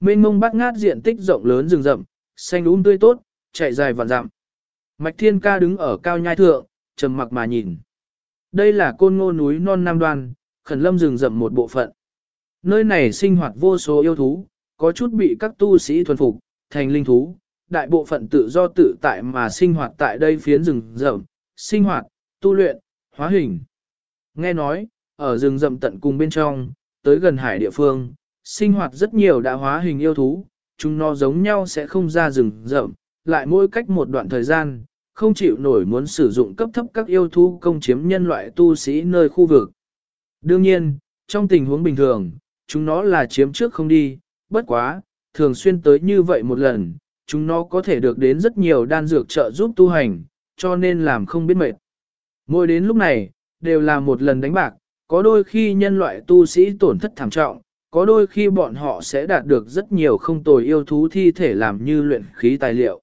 mênh mông bát ngát diện tích rộng lớn rừng rậm, xanh um tươi tốt, chạy dài vạn dặm. Mạch Thiên Ca đứng ở cao nhai thượng, trầm mặc mà nhìn. Đây là côn ngô núi non Nam Đoan, khẩn lâm rừng rậm một bộ phận. Nơi này sinh hoạt vô số yêu thú, có chút bị các tu sĩ thuần phục, thành linh thú, đại bộ phận tự do tự tại mà sinh hoạt tại đây phiến rừng rậm, sinh hoạt, tu luyện, hóa hình. Nghe nói, ở rừng rậm tận cùng bên trong, tới gần hải địa phương, sinh hoạt rất nhiều đã hóa hình yêu thú, chúng nó giống nhau sẽ không ra rừng rậm, lại mỗi cách một đoạn thời gian, không chịu nổi muốn sử dụng cấp thấp các yêu thú công chiếm nhân loại tu sĩ nơi khu vực. Đương nhiên, trong tình huống bình thường, chúng nó là chiếm trước không đi, bất quá, thường xuyên tới như vậy một lần, chúng nó có thể được đến rất nhiều đan dược trợ giúp tu hành, cho nên làm không biết mệt. Mỗi đến lúc này, đều là một lần đánh bạc, có đôi khi nhân loại tu sĩ tổn thất thảm trọng, có đôi khi bọn họ sẽ đạt được rất nhiều không tồi yêu thú thi thể làm như luyện khí tài liệu.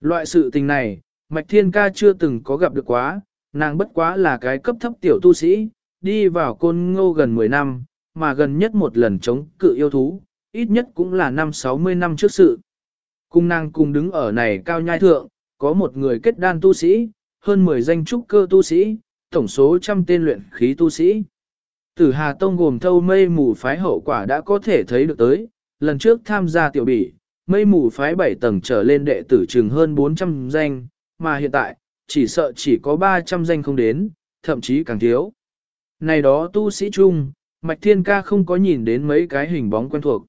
Loại sự tình này, Mạch Thiên Ca chưa từng có gặp được quá, nàng bất quá là cái cấp thấp tiểu tu sĩ, đi vào côn ngô gần 10 năm, mà gần nhất một lần chống cự yêu thú, ít nhất cũng là năm 60 năm trước sự. Cung nàng cùng đứng ở này cao nhai thượng, có một người kết đan tu sĩ, hơn 10 danh trúc cơ tu sĩ, tổng số trăm tên luyện khí tu sĩ. Tử Hà Tông gồm thâu mây mù phái hậu quả đã có thể thấy được tới, lần trước tham gia tiểu bỉ, mây mù phái 7 tầng trở lên đệ tử chừng hơn 400 danh, mà hiện tại, chỉ sợ chỉ có 300 danh không đến, thậm chí càng thiếu. Này đó tu sĩ chung, Mạch Thiên Ca không có nhìn đến mấy cái hình bóng quen thuộc.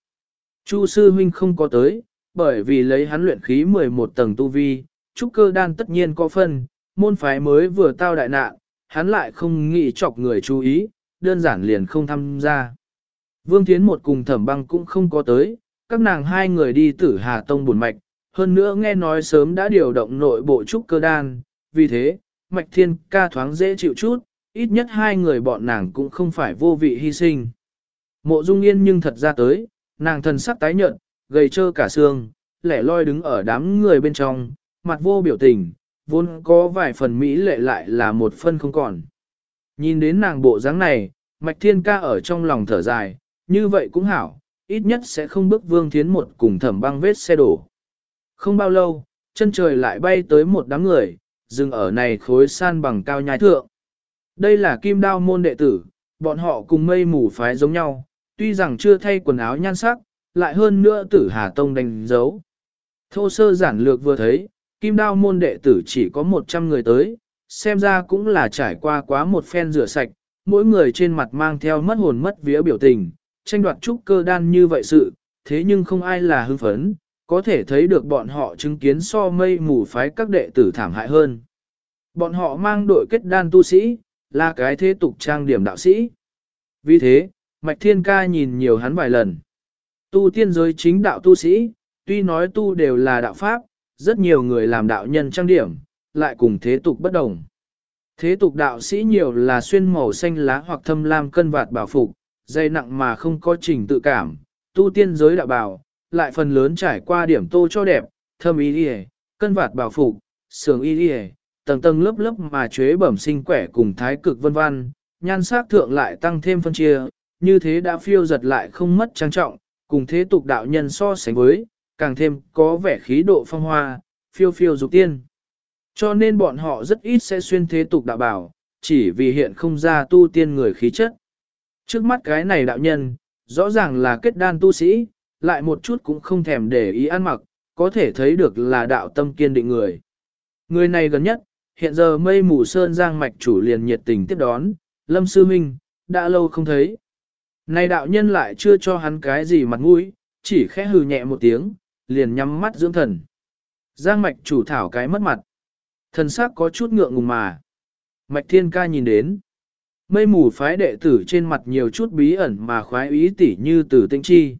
Chu sư huynh không có tới, bởi vì lấy hắn luyện khí 11 tầng tu vi, trúc cơ đan tất nhiên có phân, môn phái mới vừa tao đại nạn, hắn lại không nghĩ chọc người chú ý, đơn giản liền không tham gia. Vương Thiến một cùng thẩm băng cũng không có tới, các nàng hai người đi tử Hà Tông buồn mạch, hơn nữa nghe nói sớm đã điều động nội bộ trúc cơ đan, vì thế, mạch thiên ca thoáng dễ chịu chút, ít nhất hai người bọn nàng cũng không phải vô vị hy sinh. Mộ Dung Yên nhưng thật ra tới, nàng thần sắc tái nhợt, gầy trơ cả xương, lẻ loi đứng ở đám người bên trong, mặt vô biểu tình, vốn có vài phần mỹ lệ lại là một phân không còn. Nhìn đến nàng bộ dáng này, Mạch Thiên Ca ở trong lòng thở dài, như vậy cũng hảo, ít nhất sẽ không bước Vương Thiến một cùng thẩm băng vết xe đổ. Không bao lâu, chân trời lại bay tới một đám người, dừng ở này khối san bằng cao nhai thượng. Đây là kim đao môn đệ tử, bọn họ cùng mây mù phái giống nhau, tuy rằng chưa thay quần áo nhan sắc, lại hơn nữa tử Hà Tông đánh dấu. Thô sơ giản lược vừa thấy, kim đao môn đệ tử chỉ có 100 người tới, xem ra cũng là trải qua quá một phen rửa sạch, mỗi người trên mặt mang theo mất hồn mất vía biểu tình, tranh đoạt trúc cơ đan như vậy sự, thế nhưng không ai là hưng phấn, có thể thấy được bọn họ chứng kiến so mây mù phái các đệ tử thảm hại hơn. Bọn họ mang đội kết đan tu sĩ, là cái thế tục trang điểm đạo sĩ. Vì thế, Mạch Thiên Ca nhìn nhiều hắn vài lần. Tu tiên giới chính đạo tu sĩ, tuy nói tu đều là đạo pháp, rất nhiều người làm đạo nhân trang điểm, lại cùng thế tục bất đồng. Thế tục đạo sĩ nhiều là xuyên màu xanh lá hoặc thâm lam cân vạt bảo phục, dây nặng mà không có trình tự cảm, tu tiên giới đạo bảo, lại phần lớn trải qua điểm tô cho đẹp, thâm y đi cân vạt bảo phục, sường y đi tầng tầng lớp lớp mà chế bẩm sinh quẻ cùng thái cực vân văn, nhan sắc thượng lại tăng thêm phân chia, như thế đã phiêu giật lại không mất trang trọng, cùng thế tục đạo nhân so sánh với, càng thêm có vẻ khí độ phong hoa, phiêu phiêu dục tiên. Cho nên bọn họ rất ít sẽ xuyên thế tục đạo bảo, chỉ vì hiện không ra tu tiên người khí chất. Trước mắt cái này đạo nhân, rõ ràng là kết đan tu sĩ, lại một chút cũng không thèm để ý ăn mặc, có thể thấy được là đạo tâm kiên định người. Người này gần nhất, hiện giờ mây mù sơn giang mạch chủ liền nhiệt tình tiếp đón, lâm sư minh, đã lâu không thấy. Này đạo nhân lại chưa cho hắn cái gì mặt mũi, chỉ khẽ hừ nhẹ một tiếng, liền nhắm mắt dưỡng thần. Giang mạch chủ thảo cái mất mặt. Thần sắc có chút ngượng ngùng mà. Mạch thiên ca nhìn đến. Mây mù phái đệ tử trên mặt nhiều chút bí ẩn mà khoái ý tỉ như tử tinh chi.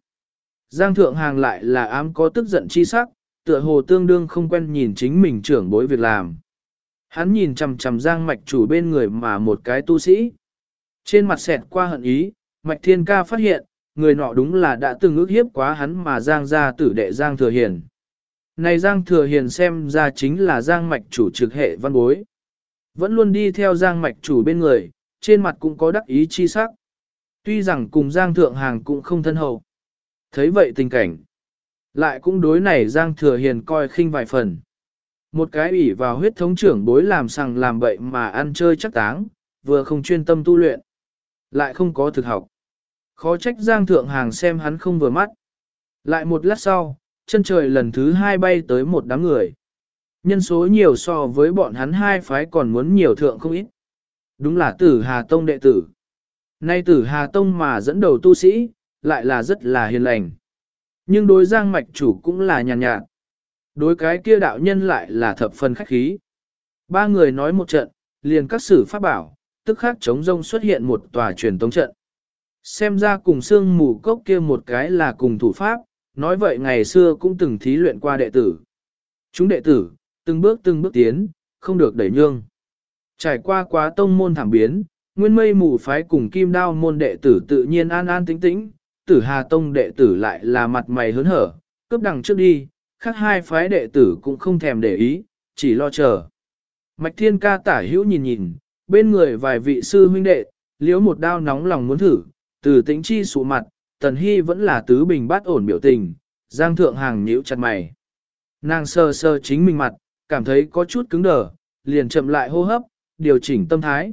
Giang thượng hàng lại là ám có tức giận chi sắc, tựa hồ tương đương không quen nhìn chính mình trưởng bối việc làm. Hắn nhìn chằm chằm giang mạch chủ bên người mà một cái tu sĩ. Trên mặt xẹt qua hận ý, mạch thiên ca phát hiện, người nọ đúng là đã từng ước hiếp quá hắn mà giang ra tử đệ giang thừa hiền. Này giang thừa hiền xem ra chính là giang mạch chủ trực hệ văn bối. Vẫn luôn đi theo giang mạch chủ bên người, trên mặt cũng có đắc ý chi sắc. Tuy rằng cùng giang thượng hàng cũng không thân hậu. Thấy vậy tình cảnh, Lại cũng đối này Giang Thừa Hiền coi khinh vài phần. Một cái ủy vào huyết thống trưởng bối làm sằng làm bậy mà ăn chơi chắc táng, vừa không chuyên tâm tu luyện, lại không có thực học. Khó trách Giang Thượng Hàng xem hắn không vừa mắt. Lại một lát sau, chân trời lần thứ hai bay tới một đám người. Nhân số nhiều so với bọn hắn hai phái còn muốn nhiều thượng không ít. Đúng là tử Hà Tông đệ tử. Nay tử Hà Tông mà dẫn đầu tu sĩ, lại là rất là hiền lành. Nhưng đối giang mạch chủ cũng là nhàn nhạt, nhạt. Đối cái kia đạo nhân lại là thập phần khách khí. Ba người nói một trận, liền các sử pháp bảo, tức khắc chống rông xuất hiện một tòa truyền tống trận. Xem ra cùng xương mù cốc kia một cái là cùng thủ pháp, nói vậy ngày xưa cũng từng thí luyện qua đệ tử. Chúng đệ tử, từng bước từng bước tiến, không được đẩy nhương. Trải qua quá tông môn thảm biến, nguyên mây mù phái cùng kim đao môn đệ tử tự nhiên an an tĩnh tĩnh, tử hà tông đệ tử lại là mặt mày hớn hở, cướp đằng trước đi, khác hai phái đệ tử cũng không thèm để ý, chỉ lo chờ. Mạch thiên ca tả hữu nhìn nhìn, bên người vài vị sư huynh đệ, liếu một đao nóng lòng muốn thử, từ tĩnh chi sụ mặt, tần hy vẫn là tứ bình bát ổn biểu tình, giang thượng hàng nhíu chặt mày. Nàng sơ sơ chính mình mặt, cảm thấy có chút cứng đờ, liền chậm lại hô hấp, điều chỉnh tâm thái.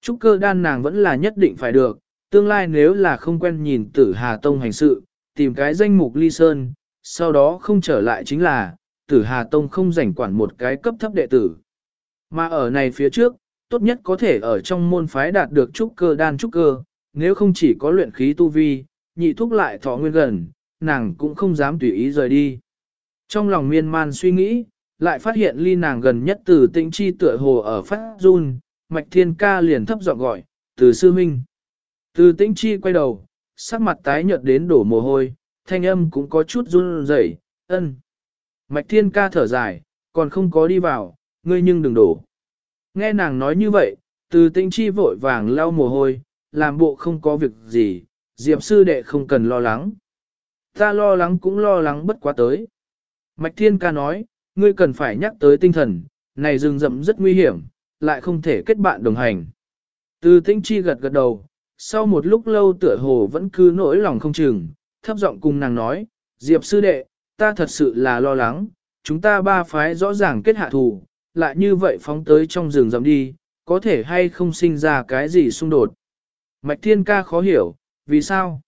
Trúc cơ đan nàng vẫn là nhất định phải được, tương lai nếu là không quen nhìn tử Hà Tông hành sự, tìm cái danh mục ly sơn, sau đó không trở lại chính là, tử Hà Tông không rảnh quản một cái cấp thấp đệ tử. Mà ở này phía trước, tốt nhất có thể ở trong môn phái đạt được trúc cơ đan trúc cơ, nếu không chỉ có luyện khí tu vi, nhị thúc lại thọ nguyên gần, nàng cũng không dám tùy ý rời đi. Trong lòng miên man suy nghĩ, lại phát hiện ly nàng gần nhất từ tĩnh chi tựa hồ ở phát run, mạch thiên ca liền thấp giọng gọi, từ sư minh. Từ tĩnh chi quay đầu, sắc mặt tái nhợt đến đổ mồ hôi, thanh âm cũng có chút run rẩy, ân. Mạch thiên ca thở dài, còn không có đi vào, ngươi nhưng đừng đổ. Nghe nàng nói như vậy, từ tĩnh chi vội vàng lau mồ hôi, làm bộ không có việc gì, diệp sư đệ không cần lo lắng. Ta lo lắng cũng lo lắng bất quá tới. Mạch thiên ca nói, ngươi cần phải nhắc tới tinh thần, này rừng rậm rất nguy hiểm, lại không thể kết bạn đồng hành. Từ tĩnh chi gật gật đầu, sau một lúc lâu tựa hồ vẫn cứ nỗi lòng không chừng, thấp giọng cùng nàng nói, Diệp sư đệ, ta thật sự là lo lắng, chúng ta ba phái rõ ràng kết hạ thù, lại như vậy phóng tới trong rừng rậm đi, có thể hay không sinh ra cái gì xung đột. Mạch Thiên Ca khó hiểu, vì sao?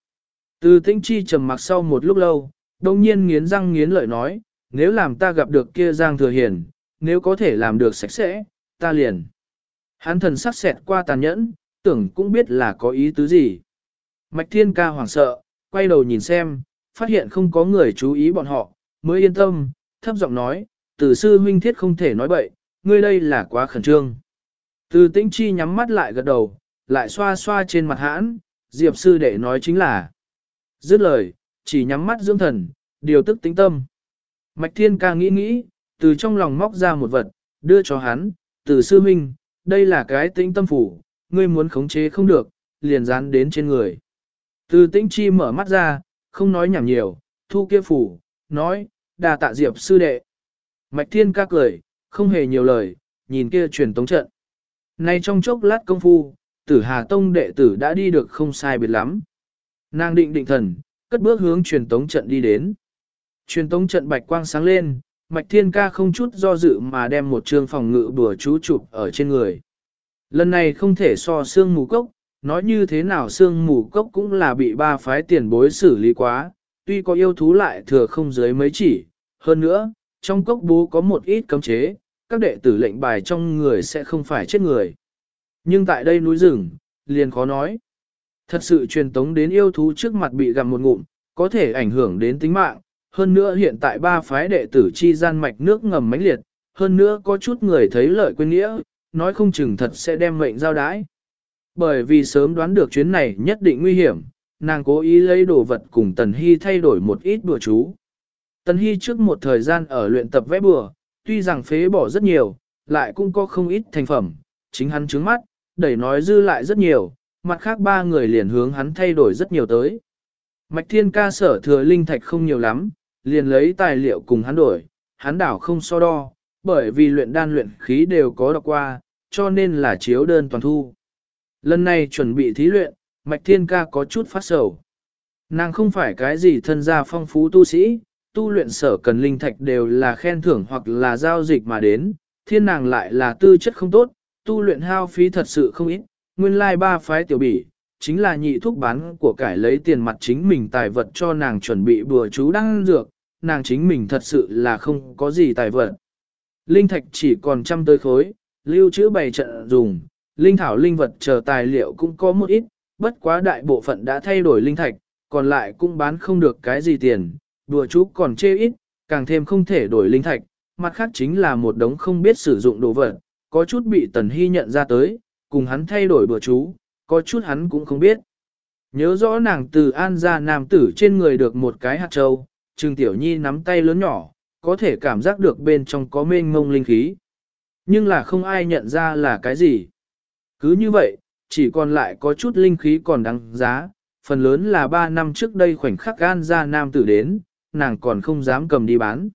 Từ tĩnh chi trầm mặc sau một lúc lâu, đồng nhiên nghiến răng nghiến lợi nói, nếu làm ta gặp được kia Giang Thừa Hiền, nếu có thể làm được sạch sẽ, ta liền. Hắn thần sắc xẹt qua tàn nhẫn, tưởng cũng biết là có ý tứ gì. Mạch Thiên Ca hoảng sợ, quay đầu nhìn xem, phát hiện không có người chú ý bọn họ, mới yên tâm, thấp giọng nói, từ sư huynh thiết không thể nói bậy, ngươi đây là quá khẩn trương. Từ tĩnh chi nhắm mắt lại gật đầu, lại xoa xoa trên mặt hãn, diệp sư đệ nói chính là. Dứt lời, chỉ nhắm mắt dưỡng thần, điều tức tính tâm. Mạch thiên ca nghĩ nghĩ, từ trong lòng móc ra một vật, đưa cho hắn, từ sư huynh, đây là cái tĩnh tâm phủ, ngươi muốn khống chế không được, liền dán đến trên người. Từ tĩnh chi mở mắt ra, không nói nhảm nhiều, thu kia phủ, nói, đà tạ diệp sư đệ. Mạch thiên ca cười, không hề nhiều lời, nhìn kia truyền tống trận. Nay trong chốc lát công phu, tử Hà Tông đệ tử đã đi được không sai biệt lắm. Nàng định định thần, cất bước hướng truyền tống trận đi đến. Truyền tống trận bạch quang sáng lên, Mạch Thiên Ca không chút do dự mà đem một trường phòng ngự bùa chú chụp ở trên người. Lần này không thể so xương mù cốc, nói như thế nào xương mù cốc cũng là bị ba phái tiền bối xử lý quá, tuy có yêu thú lại thừa không dưới mấy chỉ. Hơn nữa, trong cốc bố có một ít cấm chế, các đệ tử lệnh bài trong người sẽ không phải chết người. Nhưng tại đây núi rừng, liền khó nói. Thật sự truyền tống đến yêu thú trước mặt bị gặm một ngụm, có thể ảnh hưởng đến tính mạng. Hơn nữa hiện tại ba phái đệ tử chi gian mạch nước ngầm mãnh liệt, hơn nữa có chút người thấy lợi quên nghĩa, nói không chừng thật sẽ đem mệnh giao đái. Bởi vì sớm đoán được chuyến này nhất định nguy hiểm, nàng cố ý lấy đồ vật cùng Tần Hy thay đổi một ít bùa chú. Tần Hy trước một thời gian ở luyện tập vẽ bùa, tuy rằng phế bỏ rất nhiều, lại cũng có không ít thành phẩm, chính hắn trứng mắt, đẩy nói dư lại rất nhiều, mặt khác ba người liền hướng hắn thay đổi rất nhiều tới. Mạch thiên ca sở thừa linh thạch không nhiều lắm, liền lấy tài liệu cùng hắn đổi, hắn đảo không so đo, bởi vì luyện đan luyện khí đều có đọc qua, cho nên là chiếu đơn toàn thu. Lần này chuẩn bị thí luyện, Mạch Thiên Ca có chút phát sầu. Nàng không phải cái gì thân gia phong phú tu sĩ, tu luyện sở cần linh thạch đều là khen thưởng hoặc là giao dịch mà đến, thiên nàng lại là tư chất không tốt, tu luyện hao phí thật sự không ít, nguyên lai ba phái tiểu bỉ, chính là nhị thuốc bán của cải lấy tiền mặt chính mình tài vật cho nàng chuẩn bị bùa chú đang dược, nàng chính mình thật sự là không có gì tài vật. Linh thạch chỉ còn trăm tới khối, lưu trữ bày trận dùng, linh thảo linh vật chờ tài liệu cũng có một ít, bất quá đại bộ phận đã thay đổi linh thạch, còn lại cũng bán không được cái gì tiền, đùa chú còn chê ít, càng thêm không thể đổi linh thạch, mặt khác chính là một đống không biết sử dụng đồ vật, có chút bị tần hy nhận ra tới, cùng hắn thay đổi bữa chú, có chút hắn cũng không biết. Nhớ rõ nàng từ an gia nam tử trên người được một cái hạt châu, Trương Tiểu Nhi nắm tay lớn nhỏ, có thể cảm giác được bên trong có mênh mông linh khí. Nhưng là không ai nhận ra là cái gì. Cứ như vậy, chỉ còn lại có chút linh khí còn đáng giá, phần lớn là 3 năm trước đây khoảnh khắc gan ra nam tử đến, nàng còn không dám cầm đi bán.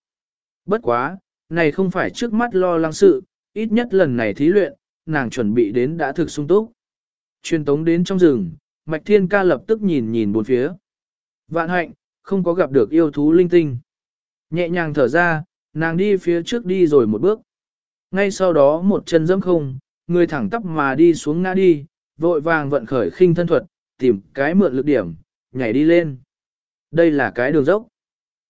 Bất quá, này không phải trước mắt lo lắng sự, ít nhất lần này thí luyện, nàng chuẩn bị đến đã thực sung túc. Truyền tống đến trong rừng, Mạch Thiên Ca lập tức nhìn nhìn bốn phía. Vạn hạnh, không có gặp được yêu thú linh tinh. Nhẹ nhàng thở ra, nàng đi phía trước đi rồi một bước. Ngay sau đó một chân dẫm không, người thẳng tắp mà đi xuống ngã đi, vội vàng vận khởi khinh thân thuật, tìm cái mượn lực điểm, nhảy đi lên. Đây là cái đường dốc.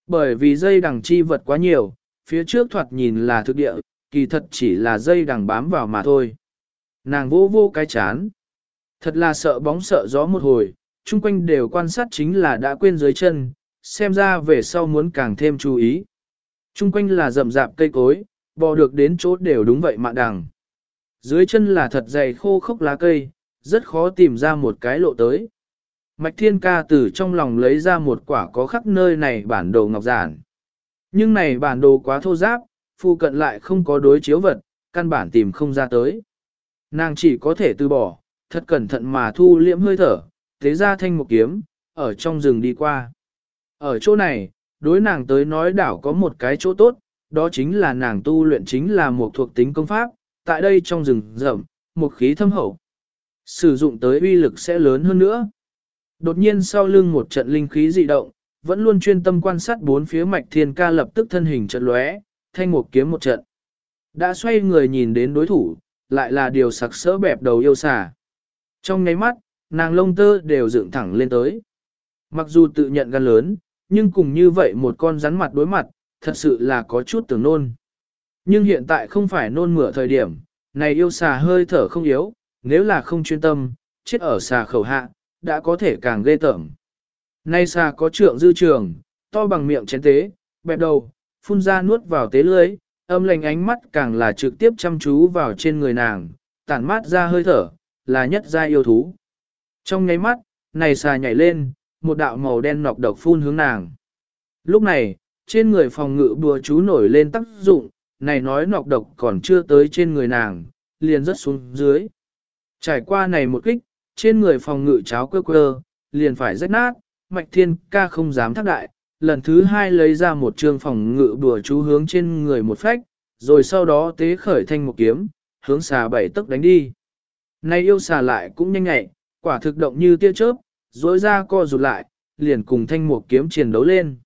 Bởi vì dây đằng chi vật quá nhiều, phía trước thoạt nhìn là thực địa, kỳ thật chỉ là dây đằng bám vào mà thôi. Nàng vô vô cái chán. Thật là sợ bóng sợ gió một hồi, chung quanh đều quan sát chính là đã quên dưới chân, xem ra về sau muốn càng thêm chú ý. Chung quanh là rậm rạp cây cối, bò được đến chỗ đều đúng vậy mạ đằng. Dưới chân là thật dày khô khốc lá cây, rất khó tìm ra một cái lộ tới. Mạch Thiên Ca từ trong lòng lấy ra một quả có khắc nơi này bản đồ ngọc giản. Nhưng này bản đồ quá thô giáp, phụ cận lại không có đối chiếu vật, căn bản tìm không ra tới. Nàng chỉ có thể từ bỏ, thật cẩn thận mà thu liễm hơi thở, thế ra thanh một kiếm, ở trong rừng đi qua. Ở chỗ này, đối nàng tới nói đảo có một cái chỗ tốt, đó chính là nàng tu luyện chính là một thuộc tính công pháp, tại đây trong rừng rậm, một khí thâm hậu. Sử dụng tới uy lực sẽ lớn hơn nữa. Đột nhiên sau lưng một trận linh khí dị động, vẫn luôn chuyên tâm quan sát bốn phía mạch thiên ca lập tức thân hình trận lóe, thanh một kiếm một trận. Đã xoay người nhìn đến đối thủ, lại là điều sặc sỡ bẹp đầu yêu xà. Trong nháy mắt, nàng lông tơ đều dựng thẳng lên tới. Mặc dù tự nhận gan lớn, nhưng cùng như vậy một con rắn mặt đối mặt, thật sự là có chút tưởng nôn. Nhưng hiện tại không phải nôn mửa thời điểm, này yêu xà hơi thở không yếu, nếu là không chuyên tâm, chết ở xà khẩu hạ, đã có thể càng ghê tởm. Nay xà có trượng dư trường, to bằng miệng chén tế, bẹp đầu, phun ra nuốt vào tế lưới, âm lành ánh mắt càng là trực tiếp chăm chú vào trên người nàng, tản mát ra hơi thở, là nhất gia yêu thú. Trong nháy mắt, này xà nhảy lên, một đạo màu đen nọc độc phun hướng nàng. Lúc này, trên người phòng ngự bùa chú nổi lên tác dụng, này nói nọc độc còn chưa tới trên người nàng, liền rất xuống dưới. Trải qua này một kích, trên người phòng ngự cháo cơ cơ, liền phải rách nát, mạch thiên ca không dám thác đại, lần thứ hai lấy ra một trường phòng ngự bùa chú hướng trên người một phách, rồi sau đó tế khởi thanh một kiếm, hướng xà bảy tức đánh đi. Này yêu xà lại cũng nhanh nhẹ, quả thực động như tia chớp, dối ra co rụt lại, liền cùng thanh một kiếm chiến đấu lên.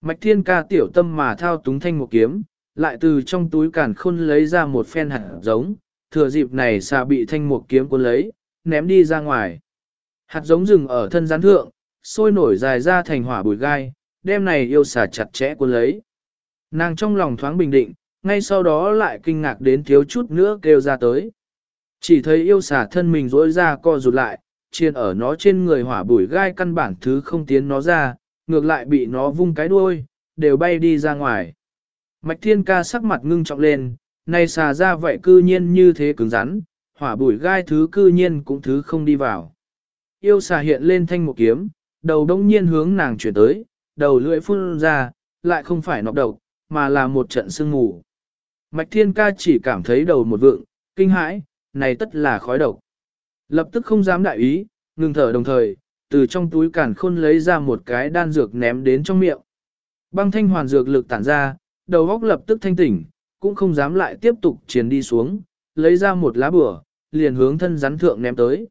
Mạch thiên ca tiểu tâm mà thao túng thanh một kiếm, lại từ trong túi cản khôn lấy ra một phen hạt giống, thừa dịp này xà bị thanh một kiếm cuốn lấy, ném đi ra ngoài. Hạt giống rừng ở thân gián thượng, sôi nổi dài ra thành hỏa bụi gai, đem này yêu xà chặt chẽ cuốn lấy. Nàng trong lòng thoáng bình định, ngay sau đó lại kinh ngạc đến thiếu chút nữa kêu ra tới. Chỉ thấy yêu xà thân mình rỗi ra co rụt lại, chiên ở nó trên người hỏa bụi gai căn bản thứ không tiến nó ra, ngược lại bị nó vung cái đuôi, đều bay đi ra ngoài. Mạch thiên ca sắc mặt ngưng trọng lên, này xà ra vậy cư nhiên như thế cứng rắn, hỏa bụi gai thứ cư nhiên cũng thứ không đi vào. Yêu xà hiện lên thanh một kiếm, đầu đông nhiên hướng nàng chuyển tới, đầu lưỡi phun ra, lại không phải nọc độc, mà là một trận sương mù. Mạch thiên ca chỉ cảm thấy đầu một vượng, kinh hãi, này tất là khói độc. Lập tức không dám đại ý, ngừng thở đồng thời, từ trong túi cản khôn lấy ra một cái đan dược ném đến trong miệng. Băng thanh hoàn dược lực tản ra, đầu góc lập tức thanh tỉnh, cũng không dám lại tiếp tục chiến đi xuống, lấy ra một lá bửa, liền hướng thân rắn thượng ném tới.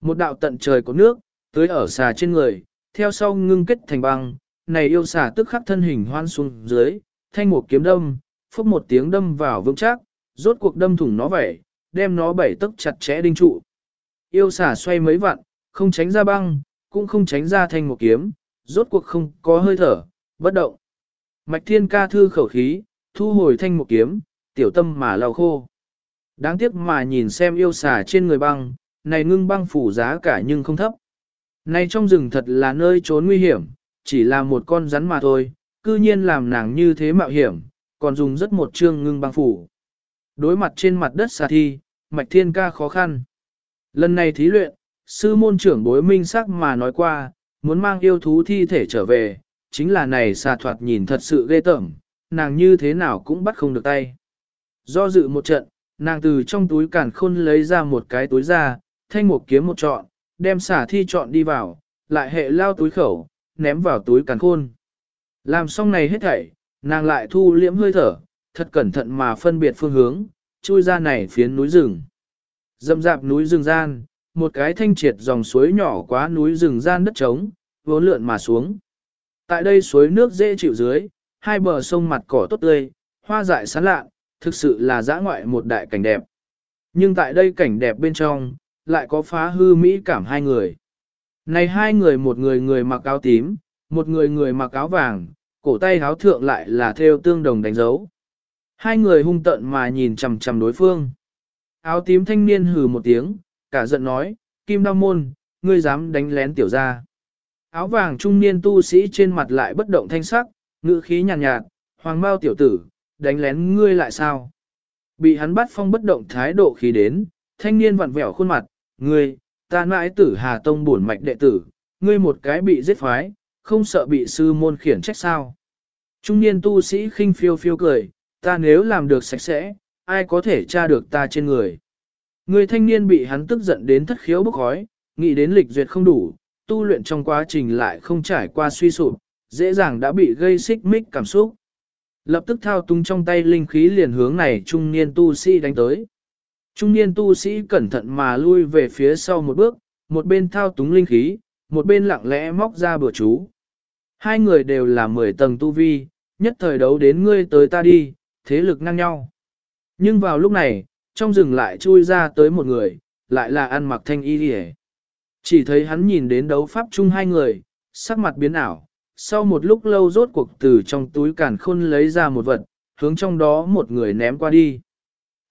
Một đạo tận trời có nước, tới ở xà trên người, theo sau ngưng kết thành băng, này yêu xà tức khắc thân hình hoan xuống dưới, thanh một kiếm đâm, phốc một tiếng đâm vào vững chắc, rốt cuộc đâm thủng nó vậy, đem nó bảy tấc chặt chẽ đinh trụ. Yêu xà xoay mấy vặn, không tránh ra băng, cũng không tránh ra thanh một kiếm, rốt cuộc không có hơi thở, bất động. Mạch thiên ca thư khẩu khí, thu hồi thanh một kiếm, tiểu tâm mà lau khô. Đáng tiếc mà nhìn xem yêu xà trên người băng, này ngưng băng phủ giá cả nhưng không thấp. Này trong rừng thật là nơi trốn nguy hiểm, chỉ là một con rắn mà thôi, cư nhiên làm nàng như thế mạo hiểm, còn dùng rất một chương ngưng băng phủ. Đối mặt trên mặt đất xà thi, mạch thiên ca khó khăn. Lần này thí luyện, sư môn trưởng bối minh sắc mà nói qua, muốn mang yêu thú thi thể trở về, chính là này xà thoạt nhìn thật sự ghê tởm, nàng như thế nào cũng bắt không được tay. Do dự một trận, nàng từ trong túi cản khôn lấy ra một cái túi ra, thanh một kiếm một trọn, đem xà thi chọn đi vào, lại hệ lao túi khẩu, ném vào túi càn khôn. Làm xong này hết thảy, nàng lại thu liễm hơi thở, thật cẩn thận mà phân biệt phương hướng, chui ra này phiến núi rừng. Dậm dạp núi rừng gian, một cái thanh triệt dòng suối nhỏ quá núi rừng gian đất trống, vốn lượn mà xuống. Tại đây suối nước dễ chịu dưới, hai bờ sông mặt cỏ tốt tươi, hoa dại sán lạ, thực sự là dã ngoại một đại cảnh đẹp. Nhưng tại đây cảnh đẹp bên trong, lại có phá hư mỹ cảm hai người. Này hai người một người người mặc áo tím, một người người mặc áo vàng, cổ tay áo thượng lại là theo tương đồng đánh dấu. Hai người hung tận mà nhìn chằm chằm đối phương. Áo tím thanh niên hừ một tiếng, cả giận nói, Kim Đao Môn, ngươi dám đánh lén tiểu gia. Áo vàng trung niên tu sĩ trên mặt lại bất động thanh sắc, ngữ khí nhàn nhạt, nhạt, hoàng bao tiểu tử, đánh lén ngươi lại sao? Bị hắn bắt phong bất động thái độ khí đến, thanh niên vặn vẹo khuôn mặt, ngươi, ta mãi tử Hà Tông bổn mạch đệ tử, ngươi một cái bị giết phái, không sợ bị sư môn khiển trách sao? Trung niên tu sĩ khinh phiêu phiêu cười, ta nếu làm được sạch sẽ, ai có thể tra được ta trên người? Người thanh niên bị hắn tức giận đến thất khiếu bốc khói, nghĩ đến lịch duyệt không đủ, tu luyện trong quá trình lại không trải qua suy sụp, dễ dàng đã bị gây xích mích cảm xúc. Lập tức thao tung trong tay linh khí liền hướng này trung niên tu sĩ đánh tới. Trung niên tu sĩ cẩn thận mà lui về phía sau một bước, một bên thao túng linh khí, một bên lặng lẽ móc ra bừa chú. Hai người đều là mười tầng tu vi, nhất thời đấu đến ngươi tới ta đi, thế lực ngang nhau. Nhưng vào lúc này, trong rừng lại chui ra tới một người, lại là ăn mặc thanh y rìa. Chỉ thấy hắn nhìn đến đấu pháp chung hai người, sắc mặt biến ảo, sau một lúc lâu rốt cuộc từ trong túi càn khôn lấy ra một vật, hướng trong đó một người ném qua đi.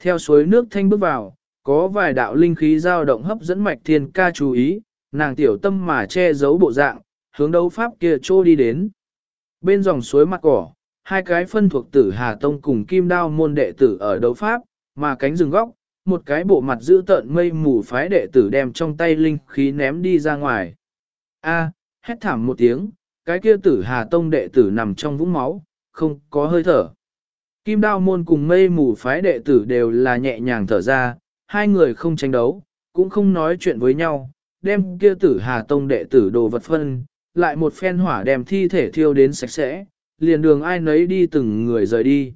Theo suối nước thanh bước vào, có vài đạo linh khí dao động hấp dẫn mạch thiên ca chú ý, nàng tiểu tâm mà che giấu bộ dạng, hướng đấu pháp kia trô đi đến. Bên dòng suối mặt cỏ, hai cái phân thuộc tử Hà Tông cùng kim đao môn đệ tử ở đấu pháp, mà cánh rừng góc, một cái bộ mặt giữ tợn mây mù phái đệ tử đem trong tay linh khí ném đi ra ngoài. A, hét thảm một tiếng, cái kia tử Hà Tông đệ tử nằm trong vũng máu, không có hơi thở. Kim đao môn cùng mây mù phái đệ tử đều là nhẹ nhàng thở ra, hai người không tranh đấu, cũng không nói chuyện với nhau, đem kia tử Hà Tông đệ tử đồ vật phân, lại một phen hỏa đem thi thể thiêu đến sạch sẽ, liền đường ai nấy đi từng người rời đi.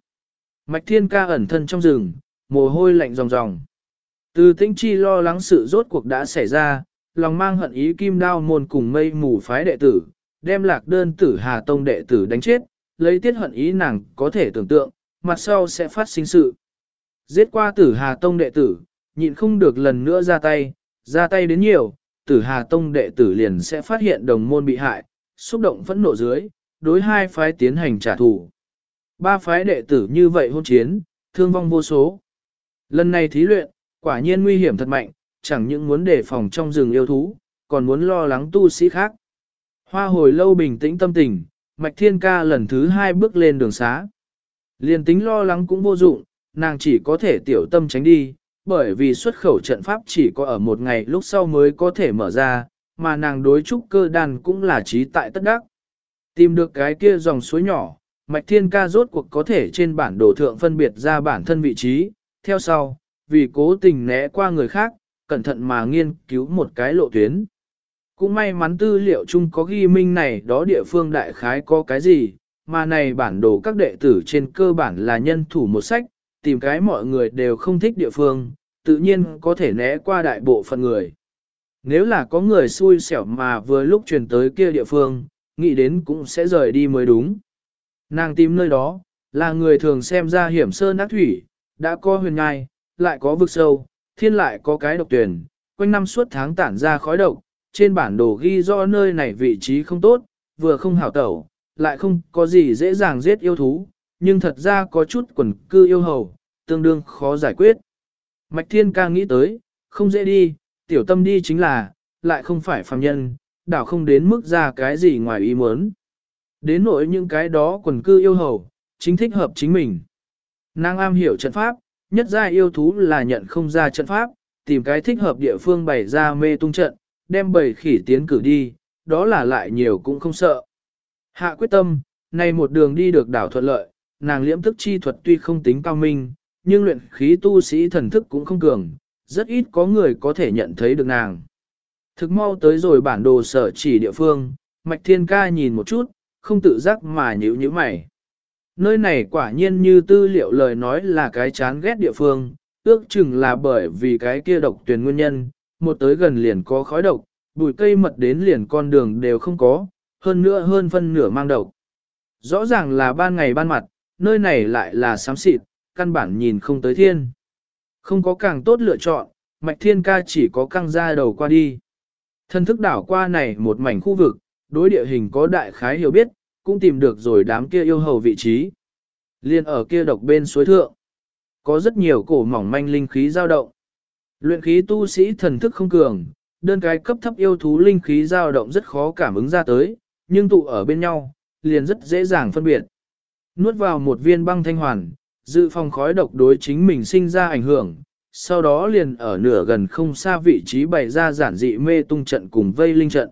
Mạch Thiên Ca ẩn thân trong rừng, mồ hôi lạnh ròng ròng. Từ tinh chi lo lắng sự rốt cuộc đã xảy ra, lòng mang hận ý kim đao môn cùng mây mù phái đệ tử, đem lạc đơn tử Hà Tông đệ tử đánh chết, lấy tiết hận ý nàng có thể tưởng tượng, mặt sau sẽ phát sinh sự. Giết qua tử Hà Tông đệ tử, nhịn không được lần nữa ra tay, ra tay đến nhiều, tử Hà Tông đệ tử liền sẽ phát hiện đồng môn bị hại, xúc động phẫn nộ dưới, đối hai phái tiến hành trả thù. Ba phái đệ tử như vậy hôn chiến, thương vong vô số. Lần này thí luyện, quả nhiên nguy hiểm thật mạnh, chẳng những muốn đề phòng trong rừng yêu thú, còn muốn lo lắng tu sĩ khác. Hoa hồi lâu bình tĩnh tâm tình, Mạch Thiên Ca lần thứ hai bước lên đường xá. Liên tính lo lắng cũng vô dụng, nàng chỉ có thể tiểu tâm tránh đi, bởi vì xuất khẩu trận pháp chỉ có ở một ngày lúc sau mới có thể mở ra, mà nàng đối trúc cơ đàn cũng là trí tại tất đắc. Tìm được cái kia dòng suối nhỏ, Mạch Thiên Ca rốt cuộc có thể trên bản đồ thượng phân biệt ra bản thân vị trí, theo sau, vì cố tình né qua người khác, cẩn thận mà nghiên cứu một cái lộ tuyến. Cũng may mắn tư liệu chung có ghi minh này đó địa phương đại khái có cái gì, mà này bản đồ các đệ tử trên cơ bản là nhân thủ một sách, tìm cái mọi người đều không thích địa phương, tự nhiên có thể né qua đại bộ phận người. Nếu là có người xui xẻo mà vừa lúc truyền tới kia địa phương, nghĩ đến cũng sẽ rời đi mới đúng. Nàng tìm nơi đó, là người thường xem ra hiểm sơn ác thủy, đã có huyền ngai, lại có vực sâu, thiên lại có cái độc tuyển, quanh năm suốt tháng tản ra khói độc, trên bản đồ ghi rõ nơi này vị trí không tốt, vừa không hảo tẩu, lại không có gì dễ dàng giết yêu thú, nhưng thật ra có chút quần cư yêu hầu, tương đương khó giải quyết. Mạch Thiên ca nghĩ tới, không dễ đi, tiểu tâm đi chính là, lại không phải phàm nhân, đảo không đến mức ra cái gì ngoài ý muốn. Đến nỗi những cái đó quần cư yêu hầu, chính thích hợp chính mình. Nàng am hiểu trận pháp, nhất gia yêu thú là nhận không ra trận pháp, tìm cái thích hợp địa phương bày ra mê tung trận, đem bầy khỉ tiến cử đi, đó là lại nhiều cũng không sợ. Hạ quyết tâm, nay một đường đi được đảo thuận lợi, nàng liễm thức chi thuật tuy không tính cao minh, nhưng luyện khí tu sĩ thần thức cũng không cường, rất ít có người có thể nhận thấy được nàng. Thực mau tới rồi bản đồ sở chỉ địa phương, Mạch Thiên Ca nhìn một chút, không tự giác mà nhíu nhíu mày. Nơi này quả nhiên như tư liệu lời nói là cái chán ghét địa phương, ước chừng là bởi vì cái kia độc tuyển nguyên nhân, một tới gần liền có khói độc, bụi cây mật đến liền con đường đều không có, hơn nữa hơn phân nửa mang độc. Rõ ràng là ban ngày ban mặt, nơi này lại là xám xịt, căn bản nhìn không tới thiên. Không có càng tốt lựa chọn, mạch thiên ca chỉ có căng ra đầu qua đi. Thân thức đảo qua này một mảnh khu vực, đối địa hình có đại khái hiểu biết, cũng tìm được rồi đám kia yêu hầu vị trí. Liên ở kia độc bên suối thượng. Có rất nhiều cổ mỏng manh linh khí dao động. Luyện khí tu sĩ thần thức không cường, đơn cái cấp thấp yêu thú linh khí dao động rất khó cảm ứng ra tới, nhưng tụ ở bên nhau, liền rất dễ dàng phân biệt. Nuốt vào một viên băng thanh hoàn, dự phòng khói độc đối chính mình sinh ra ảnh hưởng, sau đó liền ở nửa gần không xa vị trí bày ra giản dị mê tung trận cùng vây linh trận.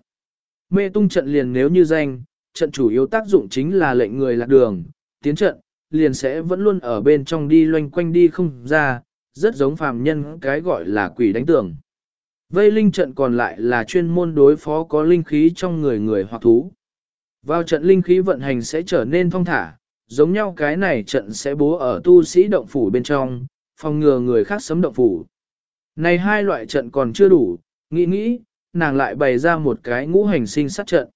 Mê tung trận liền nếu như danh, trận chủ yếu tác dụng chính là lệnh người lạc đường, tiến trận, liền sẽ vẫn luôn ở bên trong đi loanh quanh đi không ra, rất giống phàm nhân cái gọi là quỷ đánh tường. Vây linh trận còn lại là chuyên môn đối phó có linh khí trong người người hoặc thú. Vào trận linh khí vận hành sẽ trở nên thông thả, giống nhau cái này trận sẽ bố ở tu sĩ động phủ bên trong, phòng ngừa người khác sấm động phủ. Này hai loại trận còn chưa đủ, nghĩ nghĩ, nàng lại bày ra một cái ngũ hành sinh sát trận.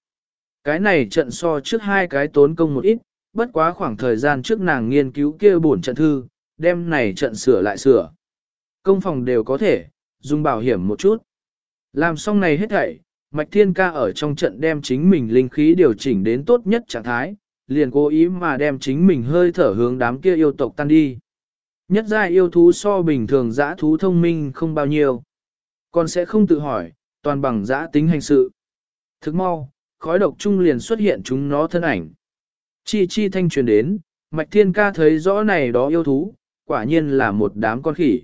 Cái này trận so trước hai cái tốn công một ít, bất quá khoảng thời gian trước nàng nghiên cứu kia bổn trận thư, đem này trận sửa lại sửa. Công phòng đều có thể, dùng bảo hiểm một chút. Làm xong này hết thảy, Mạch Thiên Ca ở trong trận đem chính mình linh khí điều chỉnh đến tốt nhất trạng thái, liền cố ý mà đem chính mình hơi thở hướng đám kia yêu tộc tan đi. Nhất gia yêu thú so bình thường dã thú thông minh không bao nhiêu. Còn sẽ không tự hỏi, toàn bằng dã tính hành sự. Thức mau, khói độc trung liền xuất hiện chúng nó thân ảnh. Chi chi thanh truyền đến, Mạch Thiên Ca thấy rõ này đó yêu thú, quả nhiên là một đám con khỉ.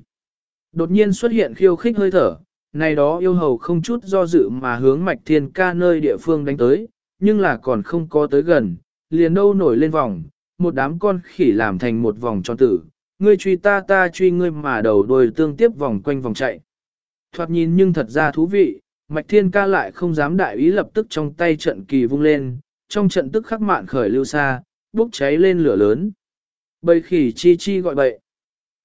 Đột nhiên xuất hiện khiêu khích hơi thở, này đó yêu hầu không chút do dự mà hướng Mạch Thiên Ca nơi địa phương đánh tới, nhưng là còn không có tới gần, liền đâu nổi lên vòng, một đám con khỉ làm thành một vòng tròn tử, ngươi truy ta ta truy ngươi mà đầu đuôi tương tiếp vòng quanh vòng chạy. Thoạt nhìn nhưng thật ra thú vị, Mạch Thiên ca lại không dám đại ý lập tức trong tay trận kỳ vung lên, trong trận tức khắc mạn khởi lưu xa, bốc cháy lên lửa lớn. Bầy khỉ chi chi gọi bậy.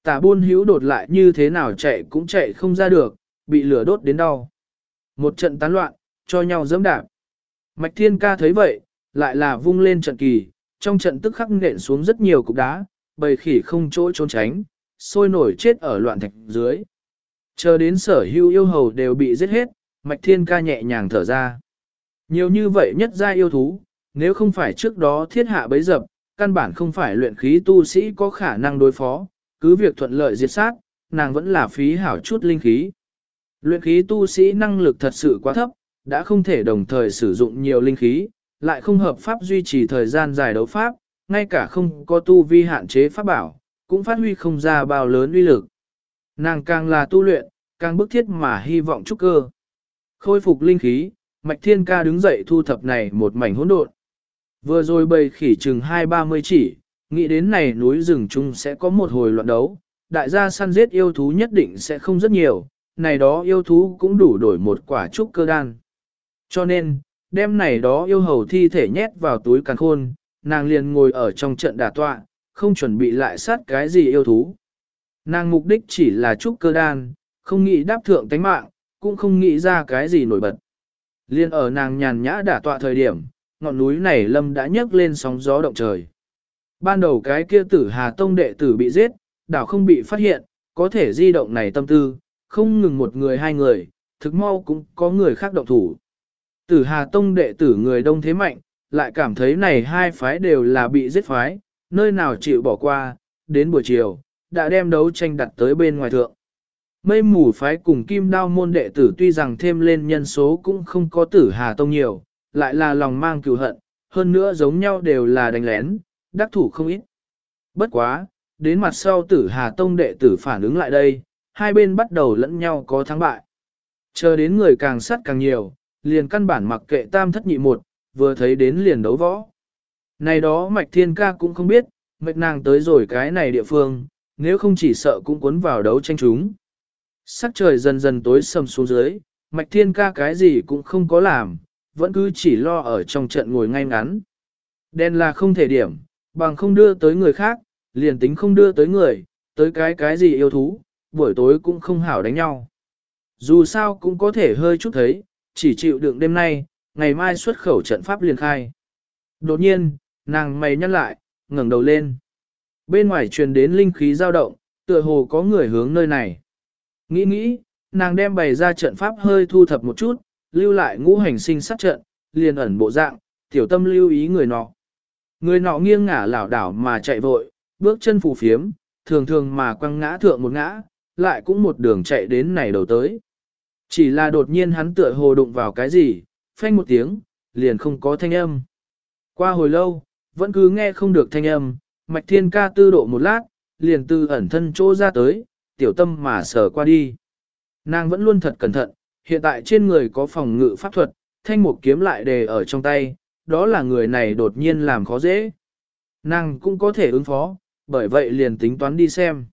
Tả buôn hữu đột lại như thế nào chạy cũng chạy không ra được, bị lửa đốt đến đau. Một trận tán loạn, cho nhau dẫm đạp. Mạch Thiên ca thấy vậy, lại là vung lên trận kỳ, trong trận tức khắc nện xuống rất nhiều cục đá, bầy khỉ không chỗ trốn tránh, sôi nổi chết ở loạn thạch dưới. Chờ đến sở hưu yêu hầu đều bị giết hết, mạch thiên ca nhẹ nhàng thở ra. Nhiều như vậy nhất gia yêu thú, nếu không phải trước đó thiết hạ bấy dập, căn bản không phải luyện khí tu sĩ có khả năng đối phó, cứ việc thuận lợi diệt sát, nàng vẫn là phí hảo chút linh khí. Luyện khí tu sĩ năng lực thật sự quá thấp, đã không thể đồng thời sử dụng nhiều linh khí, lại không hợp pháp duy trì thời gian dài đấu pháp, ngay cả không có tu vi hạn chế pháp bảo, cũng phát huy không ra bao lớn uy lực. Nàng càng là tu luyện, càng bức thiết mà hy vọng trúc cơ. Khôi phục linh khí, Mạch Thiên Ca đứng dậy thu thập này một mảnh hỗn độn. Vừa rồi bầy khỉ chừng hai ba mươi chỉ, nghĩ đến này núi rừng chung sẽ có một hồi loạn đấu, đại gia săn giết yêu thú nhất định sẽ không rất nhiều, này đó yêu thú cũng đủ đổi một quả trúc cơ đan. Cho nên, đem này đó yêu hầu thi thể nhét vào túi càng khôn, nàng liền ngồi ở trong trận đà tọa, không chuẩn bị lại sát cái gì yêu thú. Nàng mục đích chỉ là trúc cơ đan, không nghĩ đáp thượng tánh mạng, cũng không nghĩ ra cái gì nổi bật. Liên ở nàng nhàn nhã đả tọa thời điểm, ngọn núi này lâm đã nhấc lên sóng gió động trời. Ban đầu cái kia tử Hà Tông đệ tử bị giết, đảo không bị phát hiện, có thể di động này tâm tư, không ngừng một người hai người, thực mau cũng có người khác động thủ. Tử Hà Tông đệ tử người đông thế mạnh, lại cảm thấy này hai phái đều là bị giết phái, nơi nào chịu bỏ qua, đến buổi chiều, đã đem đấu tranh đặt tới bên ngoài thượng. Mây mù phái cùng kim đao môn đệ tử tuy rằng thêm lên nhân số cũng không có tử Hà Tông nhiều, lại là lòng mang cựu hận, hơn nữa giống nhau đều là đánh lén, đắc thủ không ít. Bất quá, đến mặt sau tử Hà Tông đệ tử phản ứng lại đây, hai bên bắt đầu lẫn nhau có thắng bại. Chờ đến người càng sát càng nhiều, liền căn bản mặc kệ tam thất nhị một, vừa thấy đến liền đấu võ. Này đó Mạch Thiên Ca cũng không biết, mạch nàng tới rồi cái này địa phương, nếu không chỉ sợ cũng cuốn vào đấu tranh chúng. Sắc trời dần dần tối sầm xuống dưới, Mạch Thiên Ca cái gì cũng không có làm, vẫn cứ chỉ lo ở trong trận ngồi ngay ngắn. Đen là không thể điểm, bằng không đưa tới người khác, liền tính không đưa tới người, tới cái cái gì yêu thú, buổi tối cũng không hảo đánh nhau. Dù sao cũng có thể hơi chút thấy, chỉ chịu đựng đêm nay, ngày mai xuất khẩu trận pháp liền khai. Đột nhiên, nàng mày nhăn lại, ngẩng đầu lên. Bên ngoài truyền đến linh khí dao động, tựa hồ có người hướng nơi này. Nghĩ nghĩ, nàng đem bày ra trận pháp hơi thu thập một chút, lưu lại ngũ hành sinh sát trận, liền ẩn bộ dạng, tiểu tâm lưu ý người nọ. Người nọ nghiêng ngả lảo đảo mà chạy vội, bước chân phù phiếm, thường thường mà quăng ngã thượng một ngã, lại cũng một đường chạy đến này đầu tới. Chỉ là đột nhiên hắn tựa hồ đụng vào cái gì, phanh một tiếng, liền không có thanh âm. Qua hồi lâu, vẫn cứ nghe không được thanh âm, mạch thiên ca tư độ một lát, liền từ ẩn thân chỗ ra tới, tiểu tâm mà sờ qua đi. Nàng vẫn luôn thật cẩn thận, hiện tại trên người có phòng ngự pháp thuật, thanh một kiếm lại đề ở trong tay, đó là người này đột nhiên làm khó dễ. Nàng cũng có thể ứng phó, bởi vậy liền tính toán đi xem.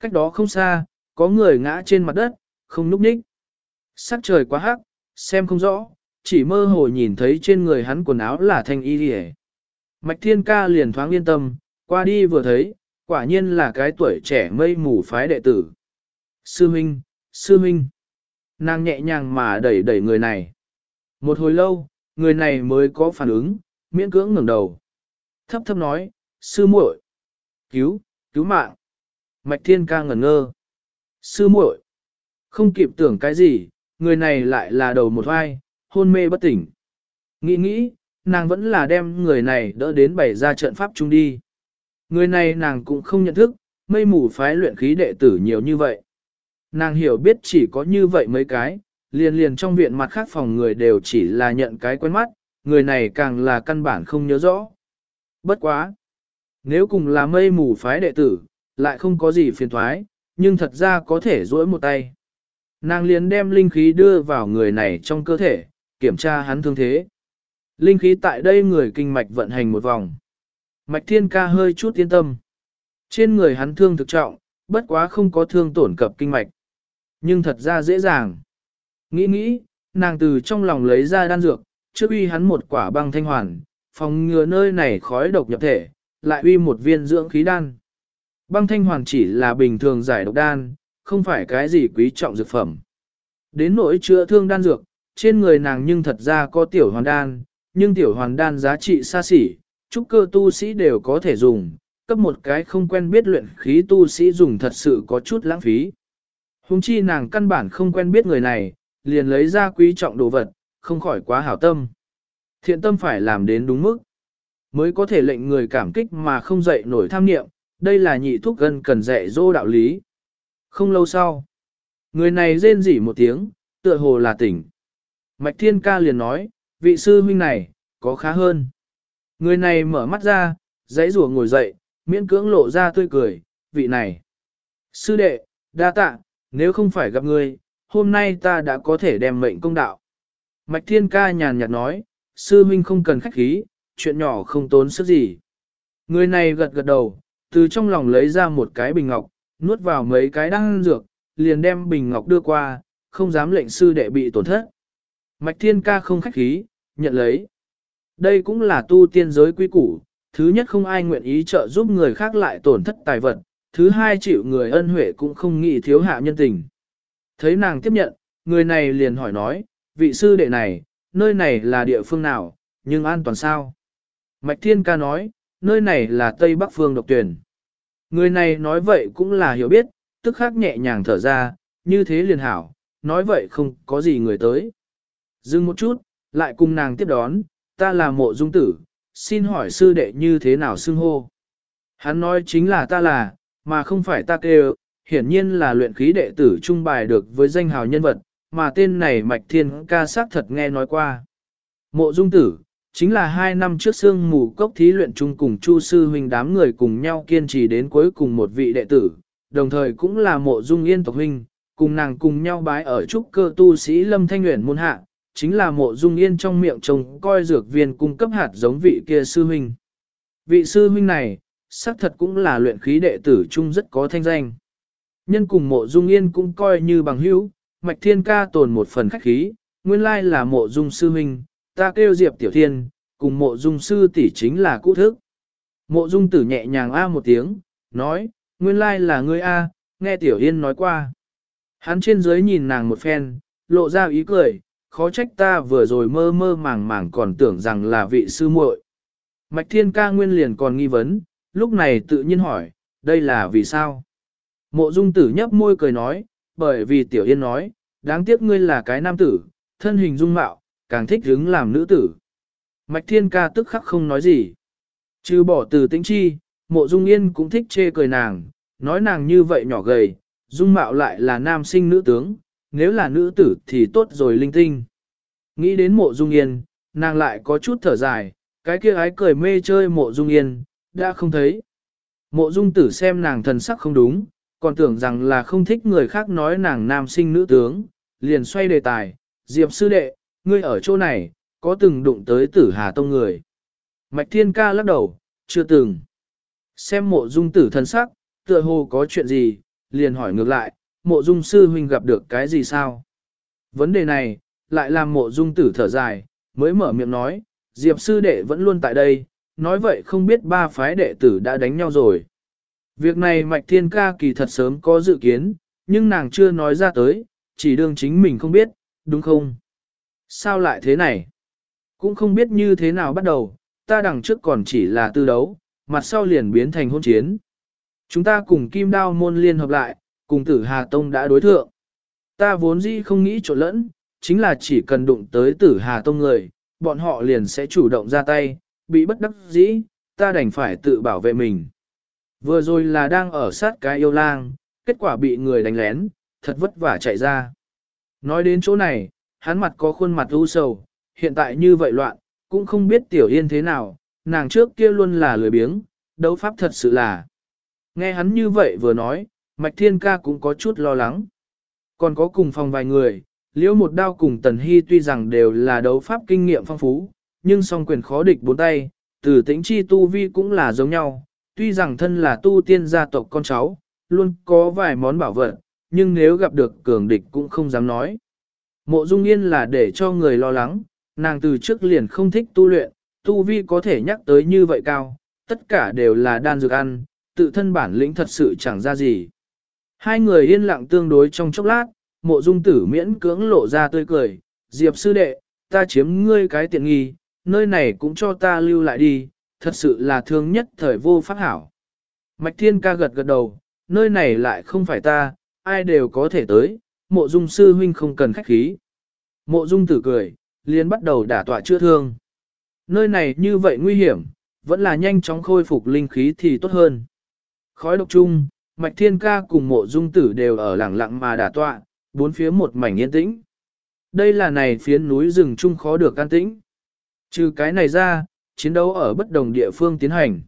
Cách đó không xa, có người ngã trên mặt đất, không núp ních. Sắc trời quá hắc, xem không rõ, chỉ mơ hồ nhìn thấy trên người hắn quần áo là thanh y rỉ. Mạch thiên ca liền thoáng yên tâm, qua đi vừa thấy, quả nhiên là cái tuổi trẻ mây mù phái đệ tử. Sư Minh, Sư Minh. Nàng nhẹ nhàng mà đẩy đẩy người này. Một hồi lâu, người này mới có phản ứng, miễn cưỡng ngẩng đầu. Thấp thấp nói, sư muội, cứu, cứu mạng. Mạch thiên ca ngẩn ngơ. Sư muội, không kịp tưởng cái gì, người này lại là đầu một vai, hôn mê bất tỉnh. Nghĩ nghĩ, nàng vẫn là đem người này đỡ đến bày ra trận pháp chung đi. Người này nàng cũng không nhận thức, mây mù phái luyện khí đệ tử nhiều như vậy. Nàng hiểu biết chỉ có như vậy mấy cái, liền liền trong viện mặt khác phòng người đều chỉ là nhận cái quen mắt, người này càng là căn bản không nhớ rõ. Bất quá! Nếu cùng là mây mù phái đệ tử, lại không có gì phiền thoái, nhưng thật ra có thể duỗi một tay. Nàng liền đem linh khí đưa vào người này trong cơ thể, kiểm tra hắn thương thế. Linh khí tại đây người kinh mạch vận hành một vòng. Mạch thiên ca hơi chút yên tâm. Trên người hắn thương thực trọng, bất quá không có thương tổn cập kinh mạch. Nhưng thật ra dễ dàng. Nghĩ nghĩ, nàng từ trong lòng lấy ra đan dược, trước uy hắn một quả băng thanh hoàn, phòng ngừa nơi này khói độc nhập thể, lại uy một viên dưỡng khí đan. Băng thanh hoàn chỉ là bình thường giải độc đan, không phải cái gì quý trọng dược phẩm. Đến nỗi chữa thương đan dược, trên người nàng nhưng thật ra có tiểu hoàn đan, nhưng tiểu hoàn đan giá trị xa xỉ, trúc cơ tu sĩ đều có thể dùng, cấp một cái không quen biết luyện khí tu sĩ dùng thật sự có chút lãng phí. Hùng chi nàng căn bản không quen biết người này, liền lấy ra quý trọng đồ vật, không khỏi quá hảo tâm. Thiện tâm phải làm đến đúng mức, mới có thể lệnh người cảm kích mà không dậy nổi tham niệm, đây là nhị thuốc gân cần dạy dỗ đạo lý. Không lâu sau, người này rên rỉ một tiếng, tựa hồ là tỉnh. Mạch Thiên Ca liền nói, vị sư huynh này, có khá hơn. Người này mở mắt ra, giấy rùa ngồi dậy, miễn cưỡng lộ ra tươi cười, vị này. Sư đệ, đa tạ, nếu không phải gặp ngươi, hôm nay ta đã có thể đem mệnh công đạo. Mạch Thiên Ca nhàn nhạt nói, sư huynh không cần khách khí, chuyện nhỏ không tốn sức gì. Người này gật gật đầu, từ trong lòng lấy ra một cái bình ngọc, nuốt vào mấy cái đan dược, liền đem bình ngọc đưa qua, không dám lệnh sư đệ bị tổn thất. Mạch Thiên Ca không khách khí, nhận lấy. Đây cũng là tu tiên giới quy củ, thứ nhất không ai nguyện ý trợ giúp người khác lại tổn thất tài vật, thứ hai chịu người ân huệ cũng không nghĩ thiếu hạ nhân tình. Thấy nàng tiếp nhận, người này liền hỏi nói, vị sư đệ này, nơi này là địa phương nào, nhưng an toàn sao? Mạch Thiên Ca nói, nơi này là Tây Bắc Phương độc tuyển. Người này nói vậy cũng là hiểu biết, tức khắc nhẹ nhàng thở ra, như thế liền hảo, nói vậy không có gì người tới. Dừng một chút, lại cùng nàng tiếp đón, ta là mộ dung tử, xin hỏi sư đệ như thế nào xưng hô. Hắn nói chính là ta là, mà không phải ta kêu, hiển nhiên là luyện khí đệ tử trung bài được với danh hào nhân vật, mà tên này Mạch Thiên ca xác thật nghe nói qua. Mộ dung tử, chính là hai năm trước sương mù cốc thí luyện chung cùng Chu sư huynh đám người cùng nhau kiên trì đến cuối cùng một vị đệ tử, đồng thời cũng là mộ dung yên tộc huynh, cùng nàng cùng nhau bái ở trúc cơ tu sĩ Lâm Thanh Nguyễn môn hạ, chính là mộ dung yên trong miệng trông coi dược viên cung cấp hạt giống vị kia sư huynh. Vị sư huynh này, xác thật cũng là luyện khí đệ tử chung rất có thanh danh. Nhân cùng mộ dung yên cũng coi như bằng hữu, mạch thiên ca tồn một phần khách khí, nguyên lai là mộ dung sư huynh, ta kêu diệp tiểu thiên, cùng mộ dung sư tỷ chính là cũ thức. Mộ dung tử nhẹ nhàng a một tiếng, nói, nguyên lai là ngươi a, nghe tiểu yên nói qua. Hắn trên dưới nhìn nàng một phen, lộ ra ý cười, khó trách ta vừa rồi mơ mơ màng màng còn tưởng rằng là vị sư muội. Mạch thiên ca nguyên liền còn nghi vấn, lúc này tự nhiên hỏi, đây là vì sao? Mộ dung tử nhấp môi cười nói, bởi vì tiểu yên nói, đáng tiếc ngươi là cái nam tử, thân hình dung mạo, càng thích hứng làm nữ tử. Mạch thiên ca tức khắc không nói gì. Trừ bỏ từ tĩnh chi, mộ dung yên cũng thích chê cười nàng, nói nàng như vậy nhỏ gầy, dung mạo lại là nam sinh nữ tướng, nếu là nữ tử thì tốt rồi linh tinh. Nghĩ đến mộ dung yên, nàng lại có chút thở dài, cái kia ái cười mê chơi mộ dung yên, đã không thấy. Mộ dung tử xem nàng thần sắc không đúng, còn tưởng rằng là không thích người khác nói nàng nam sinh nữ tướng, liền xoay đề tài, Diệp sư đệ, ngươi ở chỗ này, có từng đụng tới tử hà tông người. Mạch thiên ca lắc đầu, chưa từng. Xem mộ dung tử thân sắc, tựa hồ có chuyện gì, liền hỏi ngược lại, mộ dung sư huynh gặp được cái gì sao? Vấn đề này, lại làm mộ dung tử thở dài, mới mở miệng nói, Diệp sư đệ vẫn luôn tại đây, nói vậy không biết ba phái đệ tử đã đánh nhau rồi. Việc này Mạch Thiên Ca kỳ thật sớm có dự kiến, nhưng nàng chưa nói ra tới, chỉ đương chính mình không biết, đúng không? Sao lại thế này? Cũng không biết như thế nào bắt đầu, ta đằng trước còn chỉ là tư đấu, mặt sau liền biến thành hôn chiến. Chúng ta cùng Kim Đao môn liên hợp lại, cùng tử Hà Tông đã đối thượng. Ta vốn dĩ không nghĩ trộn lẫn, chính là chỉ cần đụng tới tử Hà Tông người, bọn họ liền sẽ chủ động ra tay, bị bất đắc dĩ, ta đành phải tự bảo vệ mình. Vừa rồi là đang ở sát cái yêu lang, kết quả bị người đánh lén, thật vất vả chạy ra. Nói đến chỗ này, hắn mặt có khuôn mặt u sầu, hiện tại như vậy loạn, cũng không biết tiểu yên thế nào, nàng trước kia luôn là lười biếng, đấu pháp thật sự là. Nghe hắn như vậy vừa nói, Mạch Thiên Ca cũng có chút lo lắng. Còn có cùng phòng vài người, liễu một đao cùng Tần Hy tuy rằng đều là đấu pháp kinh nghiệm phong phú, nhưng song quyền khó địch bốn tay, từ tĩnh chi tu vi cũng là giống nhau, tuy rằng thân là tu tiên gia tộc con cháu, luôn có vài món bảo vật, nhưng nếu gặp được cường địch cũng không dám nói. Mộ Dung Yên là để cho người lo lắng, nàng từ trước liền không thích tu luyện, tu vi có thể nhắc tới như vậy cao, tất cả đều là đan dược ăn, tự thân bản lĩnh thật sự chẳng ra gì. Hai người yên lặng tương đối trong chốc lát, mộ dung tử miễn cưỡng lộ ra tươi cười, Diệp sư đệ, ta chiếm ngươi cái tiện nghi, nơi này cũng cho ta lưu lại đi, thật sự là thương nhất thời vô pháp hảo. Mạch thiên ca gật gật đầu, nơi này lại không phải ta, ai đều có thể tới, mộ dung sư huynh không cần khách khí. Mộ dung tử cười, liền bắt đầu đả tọa chữa thương. Nơi này như vậy nguy hiểm, vẫn là nhanh chóng khôi phục linh khí thì tốt hơn. Khói độc chung, mạch thiên ca cùng mộ dung tử đều ở lẳng lặng mà đả tọa, bốn phía một mảnh yên tĩnh. Đây là này phiến núi rừng chung khó được an tĩnh. Trừ cái này ra, chiến đấu ở bất đồng địa phương tiến hành.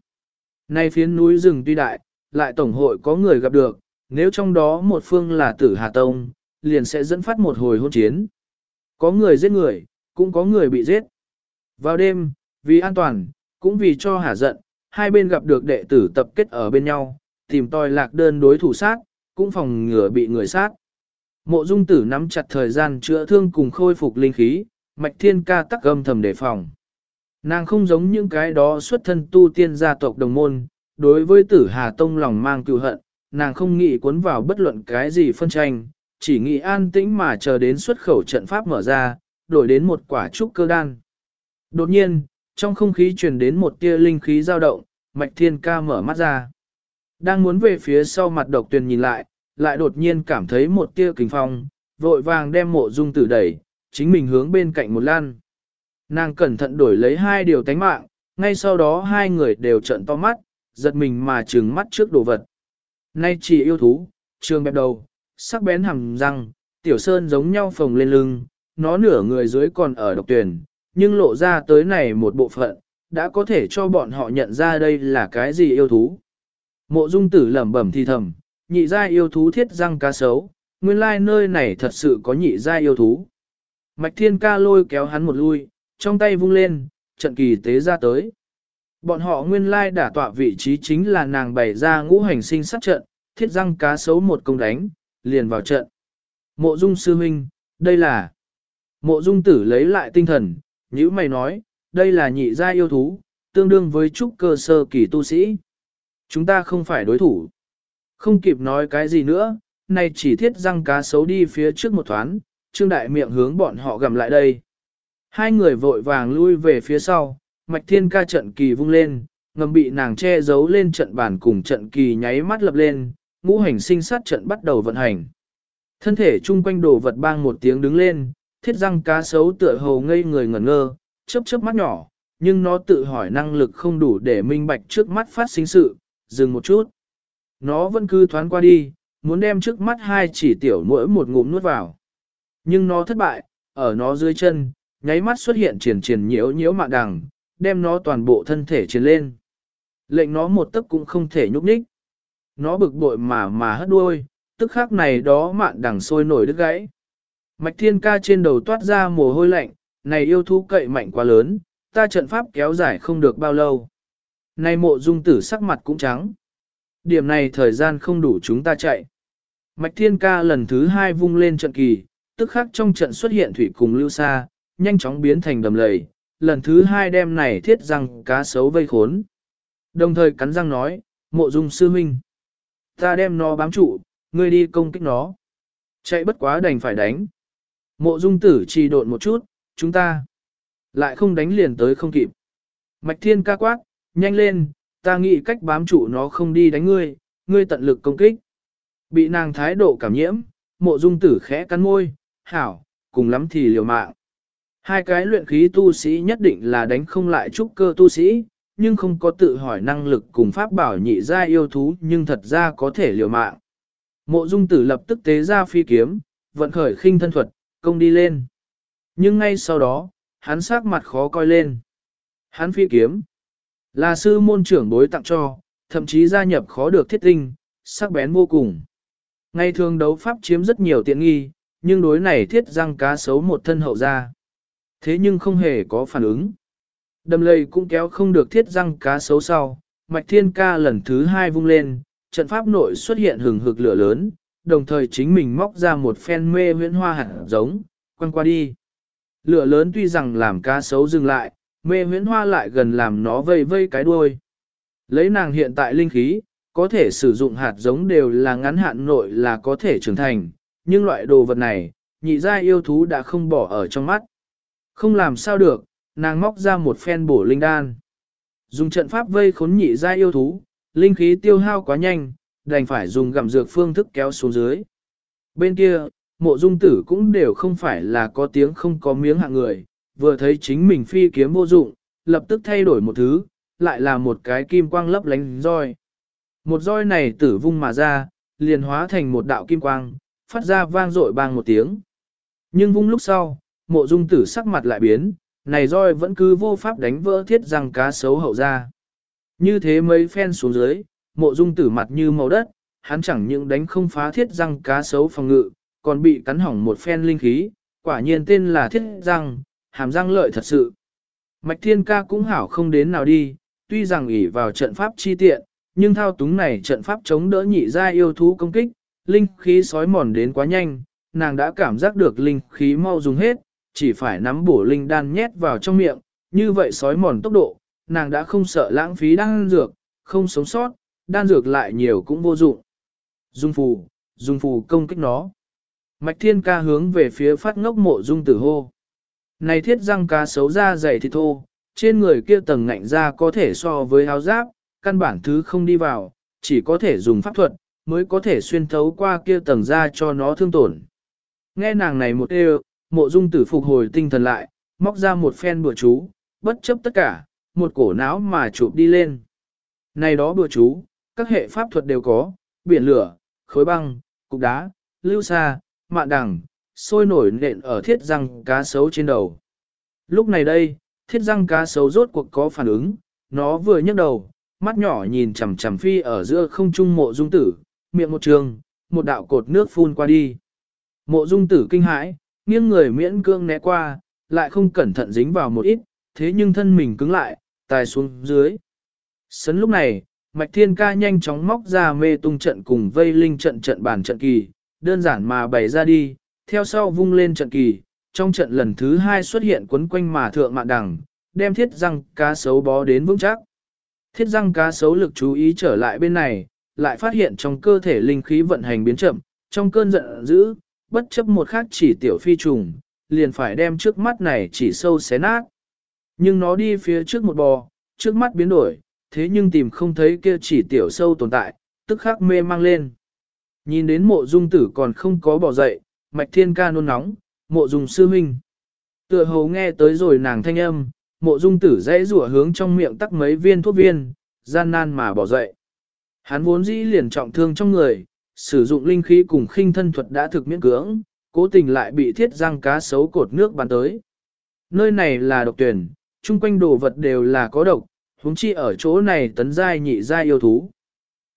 Nay phiến núi rừng tuy đại, lại tổng hội có người gặp được, nếu trong đó một phương là tử Hà Tông, liền sẽ dẫn phát một hồi hôn chiến. Có người giết người, cũng có người bị giết. Vào đêm, vì an toàn, cũng vì cho hả giận, hai bên gặp được đệ tử tập kết ở bên nhau, tìm tòi lạc đơn đối thủ sát, cũng phòng ngừa bị người sát. Mộ dung tử nắm chặt thời gian chữa thương cùng khôi phục linh khí, mạch thiên ca tắc gâm thầm đề phòng. Nàng không giống những cái đó xuất thân tu tiên gia tộc đồng môn, đối với tử Hà Tông lòng mang cựu hận, nàng không nghĩ cuốn vào bất luận cái gì phân tranh, chỉ nghĩ an tĩnh mà chờ đến xuất khẩu trận pháp mở ra, đổi đến một quả trúc cơ đan. Đột nhiên, trong không khí truyền đến một tia linh khí dao động, Mạch Thiên Ca mở mắt ra. Đang muốn về phía sau mặt độc tuyền nhìn lại, lại đột nhiên cảm thấy một tia kinh phong, vội vàng đem mộ dung tử đẩy, chính mình hướng bên cạnh một lan. Nàng cẩn thận đổi lấy hai điều tánh mạng, ngay sau đó hai người đều trợn to mắt, giật mình mà trừng mắt trước đồ vật. Nay chỉ yêu thú, trường bẹp đầu, sắc bén hàm răng, tiểu sơn giống nhau phồng lên lưng, nó nửa người dưới còn ở độc tuyển, nhưng lộ ra tới này một bộ phận, đã có thể cho bọn họ nhận ra đây là cái gì yêu thú. Mộ dung tử lẩm bẩm thi thầm, nhị gia yêu thú thiết răng cá sấu, nguyên lai nơi này thật sự có nhị gia yêu thú. Mạch thiên ca lôi kéo hắn một lui, trong tay vung lên, trận kỳ tế ra tới. Bọn họ nguyên lai đả tọa vị trí chính là nàng bày ra ngũ hành sinh sát trận, thiết răng cá sấu một công đánh, liền vào trận. Mộ dung sư huynh, đây là... Mộ dung tử lấy lại tinh thần, như mày nói, đây là nhị gia yêu thú, tương đương với trúc cơ sơ kỳ tu sĩ. Chúng ta không phải đối thủ. Không kịp nói cái gì nữa, nay chỉ thiết răng cá sấu đi phía trước một thoáng, trương đại miệng hướng bọn họ gầm lại đây. Hai người vội vàng lui về phía sau, mạch thiên ca trận kỳ vung lên, ngầm bị nàng che giấu lên trận bản cùng trận kỳ nháy mắt lập lên, ngũ hành sinh sát trận bắt đầu vận hành. Thân thể chung quanh đồ vật bang một tiếng đứng lên, thiết răng cá sấu tựa hồ ngây người ngẩn ngơ, chớp chớp mắt nhỏ, nhưng nó tự hỏi năng lực không đủ để minh bạch trước mắt phát sinh sự, dừng một chút. Nó vẫn cứ thoáng qua đi, muốn đem trước mắt hai chỉ tiểu mỗi một ngụm nuốt vào. Nhưng nó thất bại, ở nó dưới chân, nháy mắt xuất hiện triển triển nhiễu nhiễu mạng đằng, đem nó toàn bộ thân thể triển lên. Lệnh nó một tấc cũng không thể nhúc nhích. Nó bực bội mà mà hất đuôi, tức khắc này đó mạn đằng sôi nổi đứt gãy. Mạch thiên ca trên đầu toát ra mồ hôi lạnh, này yêu thú cậy mạnh quá lớn, ta trận pháp kéo dài không được bao lâu. Này mộ dung tử sắc mặt cũng trắng. Điểm này thời gian không đủ chúng ta chạy. Mạch thiên ca lần thứ hai vung lên trận kỳ, tức khắc trong trận xuất hiện thủy cùng lưu xa, nhanh chóng biến thành đầm lầy, lần thứ hai đem này thiết răng cá sấu vây khốn. Đồng thời cắn răng nói, mộ dung sư huynh. Ta đem nó bám trụ, ngươi đi công kích nó. Chạy bất quá đành phải đánh. Mộ dung tử trì độn một chút, chúng ta lại không đánh liền tới không kịp. Mạch thiên ca quát, nhanh lên, ta nghĩ cách bám trụ nó không đi đánh ngươi, ngươi tận lực công kích. Bị nàng thái độ cảm nhiễm, mộ dung tử khẽ cắn môi, hảo, cùng lắm thì liều mạng. Hai cái luyện khí tu sĩ nhất định là đánh không lại trúc cơ tu sĩ, nhưng không có tự hỏi năng lực cùng pháp bảo nhị gia yêu thú nhưng thật ra có thể liều mạng. Mộ dung tử lập tức tế ra phi kiếm, vận khởi khinh thân thuật, công đi lên. Nhưng ngay sau đó, hắn sắc mặt khó coi lên. Hắn phi kiếm, là sư môn trưởng bối tặng cho, thậm chí gia nhập khó được thiết tinh, sắc bén vô cùng. Ngày thường đấu pháp chiếm rất nhiều tiện nghi, nhưng đối này thiết răng cá xấu một thân hậu ra. Thế nhưng không hề có phản ứng. Đầm lầy cũng kéo không được thiết răng cá xấu sau, mạch thiên ca lần thứ hai vung lên, trận pháp nội xuất hiện hừng hực lửa lớn, đồng thời chính mình móc ra một phen mê huyễn hoa hạt giống, quăng qua đi. Lửa lớn tuy rằng làm cá sấu dừng lại, mê huyễn hoa lại gần làm nó vây vây cái đuôi. Lấy nàng hiện tại linh khí, có thể sử dụng hạt giống đều là ngắn hạn nội là có thể trưởng thành, nhưng loại đồ vật này, nhị gia yêu thú đã không bỏ ở trong mắt. Không làm sao được, nàng móc ra một phen bổ linh đan. Dùng trận pháp vây khốn nhị giai yêu thú, linh khí tiêu hao quá nhanh, đành phải dùng gặm dược phương thức kéo xuống dưới. Bên kia, mộ dung tử cũng đều không phải là có tiếng không có miếng hạng người, vừa thấy chính mình phi kiếm vô dụng, lập tức thay đổi một thứ, lại là một cái kim quang lấp lánh roi. Một roi này tử vung mà ra, liền hóa thành một đạo kim quang, phát ra vang dội bang một tiếng. Nhưng vung lúc sau, mộ dung tử sắc mặt lại biến, này roi vẫn cứ vô pháp đánh vỡ thiết răng cá sấu hậu ra. Như thế mấy phen xuống dưới, mộ dung tử mặt như màu đất, hắn chẳng những đánh không phá thiết răng cá sấu phòng ngự, còn bị cắn hỏng một phen linh khí, quả nhiên tên là thiết răng, hàm răng lợi thật sự. Mạch thiên ca cũng hảo không đến nào đi, tuy rằng ỷ vào trận pháp chi tiện, nhưng thao túng này trận pháp chống đỡ nhị ra yêu thú công kích, linh khí sói mòn đến quá nhanh, nàng đã cảm giác được linh khí mau dùng hết, chỉ phải nắm bổ linh đan nhét vào trong miệng, như vậy sói mòn tốc độ, nàng đã không sợ lãng phí đan dược, không sống sót, đan dược lại nhiều cũng vô dụng. Dung phù, dung phù công kích nó. Mạch thiên ca hướng về phía phát ngốc mộ dung tử hô. Này thiết răng cá xấu ra dày thì thô, trên người kia tầng ngạnh ra có thể so với áo giáp, căn bản thứ không đi vào, chỉ có thể dùng pháp thuật, mới có thể xuyên thấu qua kia tầng ra cho nó thương tổn. Nghe nàng này một đều, mộ dung tử phục hồi tinh thần lại, móc ra một phen bùa chú, bất chấp tất cả, một cổ não mà chụp đi lên. Này đó bùa chú, các hệ pháp thuật đều có, biển lửa, khối băng, cục đá, lưu sa, mạn đằng, sôi nổi nện ở thiết răng cá sấu trên đầu. Lúc này đây, thiết răng cá sấu rốt cuộc có phản ứng, nó vừa nhấc đầu, mắt nhỏ nhìn chằm chằm phi ở giữa không trung mộ dung tử, miệng một trường, một đạo cột nước phun qua đi. Mộ dung tử kinh hãi, nghiêng người miễn cương né qua, lại không cẩn thận dính vào một ít, thế nhưng thân mình cứng lại, tài xuống dưới. Sấn lúc này, Mạch Thiên Ca nhanh chóng móc ra mê tung trận cùng vây linh trận trận bản trận kỳ, đơn giản mà bày ra đi, theo sau vung lên trận kỳ, trong trận lần thứ hai xuất hiện quấn quanh mà thượng mạng đằng, đem thiết răng cá sấu bó đến vững chắc. Thiết răng cá sấu lực chú ý trở lại bên này, lại phát hiện trong cơ thể linh khí vận hành biến chậm, trong cơn giận dữ, bất chấp một khác chỉ tiểu phi trùng, liền phải đem trước mắt này chỉ sâu xé nát. Nhưng nó đi phía trước một bò, trước mắt biến đổi, thế nhưng tìm không thấy kia chỉ tiểu sâu tồn tại, tức khắc mê mang lên. Nhìn đến mộ dung tử còn không có bỏ dậy, mạch thiên ca nôn nóng, mộ dung sư huynh. Tựa hồ nghe tới rồi nàng thanh âm, mộ dung tử dãy rủa hướng trong miệng tắc mấy viên thuốc viên, gian nan mà bỏ dậy. Hắn vốn dĩ liền trọng thương trong người, sử dụng linh khí cùng khinh thân thuật đã thực miễn cưỡng, cố tình lại bị thiết răng cá sấu cột nước bắn tới. Nơi này là độc tuyển, chung quanh đồ vật đều là có độc, huống chi ở chỗ này tấn giai nhị giai yêu thú.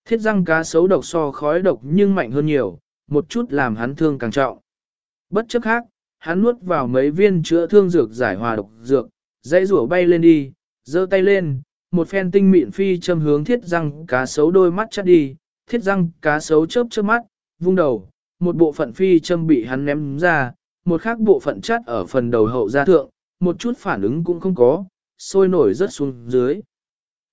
Thiết răng cá sấu độc so khói độc nhưng mạnh hơn nhiều, một chút làm hắn thương càng trọng. Bất chấp khác, hắn nuốt vào mấy viên chữa thương dược giải hòa độc dược, dây rủa bay lên đi, giơ tay lên, một phen tinh mịn phi châm hướng thiết răng cá sấu đôi mắt chắt đi, thiết răng cá sấu chớp chớp mắt, vung đầu, một bộ phận phi châm bị hắn ném ra, một khác bộ phận chắt ở phần đầu hậu gia thượng, một chút phản ứng cũng không có, sôi nổi rất xuống dưới.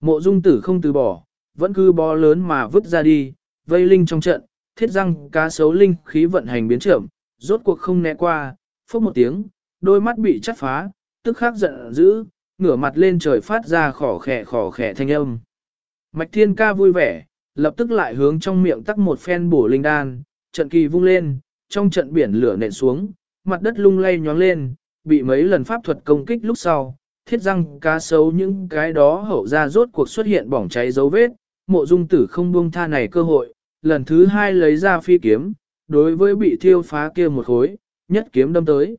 Mộ dung tử không từ bỏ, vẫn cứ bó lớn mà vứt ra đi, vây linh trong trận, thiết răng cá sấu linh khí vận hành biến chậm, rốt cuộc không né qua, phốc một tiếng, đôi mắt bị chắt phá, tức khắc giận dữ, ngửa mặt lên trời phát ra khỏ khẻ khỏ khẻ thanh âm. Mạch thiên ca vui vẻ, lập tức lại hướng trong miệng tắc một phen bổ linh đan, trận kỳ vung lên, trong trận biển lửa nện xuống, mặt đất lung lay nhoáng lên, bị mấy lần pháp thuật công kích lúc sau, thiết răng cá sấu những cái đó hậu ra rốt cuộc xuất hiện bỏng cháy dấu vết, mộ dung tử không buông tha này cơ hội, lần thứ hai lấy ra phi kiếm, đối với bị thiêu phá kia một khối, nhất kiếm đâm tới.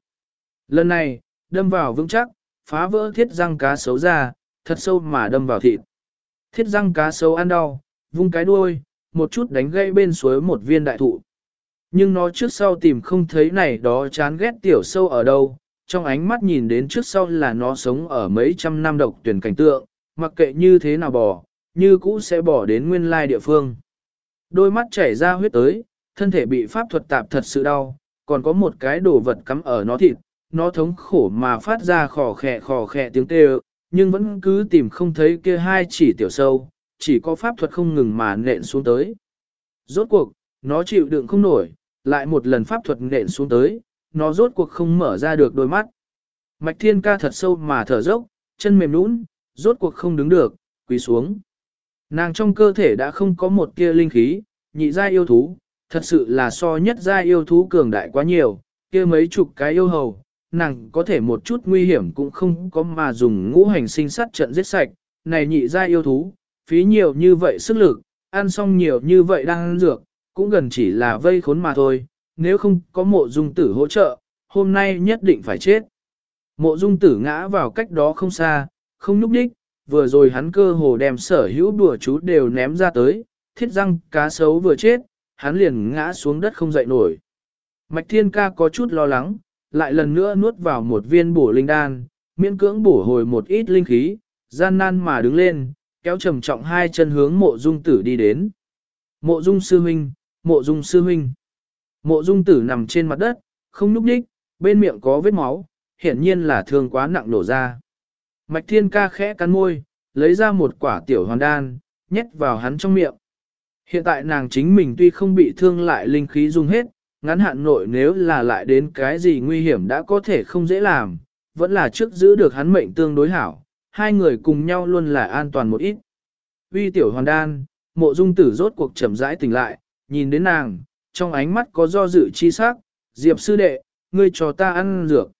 Lần này, đâm vào vững chắc, phá vỡ thiết răng cá sấu ra, thật sâu mà đâm vào thịt. Thiết răng cá sấu ăn đau, vung cái đuôi, một chút đánh gây bên suối một viên đại thụ. Nhưng nó trước sau tìm không thấy này đó chán ghét tiểu sâu ở đâu, trong ánh mắt nhìn đến trước sau là nó sống ở mấy trăm năm độc tuyển cảnh tượng, mặc kệ như thế nào bỏ, như cũ sẽ bỏ đến nguyên lai địa phương. Đôi mắt chảy ra huyết tới, thân thể bị pháp thuật tạp thật sự đau, còn có một cái đồ vật cắm ở nó thịt, nó thống khổ mà phát ra khò khẹ khò khẹ tiếng kêu, nhưng vẫn cứ tìm không thấy kia hai chỉ tiểu sâu, chỉ có pháp thuật không ngừng mà nện xuống tới. Rốt cuộc, nó chịu đựng không nổi, lại một lần pháp thuật nện xuống tới, nó rốt cuộc không mở ra được đôi mắt. Mạch thiên ca thật sâu mà thở dốc, chân mềm nũng, rốt cuộc không đứng được, quỳ xuống. Nàng trong cơ thể đã không có một kia linh khí, nhị gia yêu thú, thật sự là so nhất gia yêu thú cường đại quá nhiều, kia mấy chục cái yêu hầu, nàng có thể một chút nguy hiểm cũng không có mà dùng ngũ hành sinh sát trận giết sạch, này nhị gia yêu thú, phí nhiều như vậy sức lực, ăn xong nhiều như vậy đang ăn dược, cũng gần chỉ là vây khốn mà thôi, nếu không có mộ dung tử hỗ trợ, hôm nay nhất định phải chết. Mộ dung tử ngã vào cách đó không xa, không núp đích, vừa rồi hắn cơ hồ đem sở hữu đùa chú đều ném ra tới, thiết răng cá sấu vừa chết, hắn liền ngã xuống đất không dậy nổi. Mạch thiên ca có chút lo lắng, lại lần nữa nuốt vào một viên bổ linh đan, miễn cưỡng bổ hồi một ít linh khí, gian nan mà đứng lên, kéo trầm trọng hai chân hướng mộ dung tử đi đến. Mộ dung sư huynh, mộ dung sư huynh. Mộ dung tử nằm trên mặt đất, không núp đích, bên miệng có vết máu, hiển nhiên là thương quá nặng nổ ra. Mạch thiên ca khẽ cắn môi, lấy ra một quả tiểu hoàn đan, nhét vào hắn trong miệng. Hiện tại nàng chính mình tuy không bị thương lại linh khí dùng hết, ngắn hạn nội nếu là lại đến cái gì nguy hiểm đã có thể không dễ làm, vẫn là trước giữ được hắn mệnh tương đối hảo, hai người cùng nhau luôn là an toàn một ít. Uy tiểu hoàn đan, mộ dung tử rốt cuộc chậm rãi tỉnh lại, nhìn đến nàng, trong ánh mắt có do dự chi sắc, diệp sư đệ, ngươi cho ta ăn dược.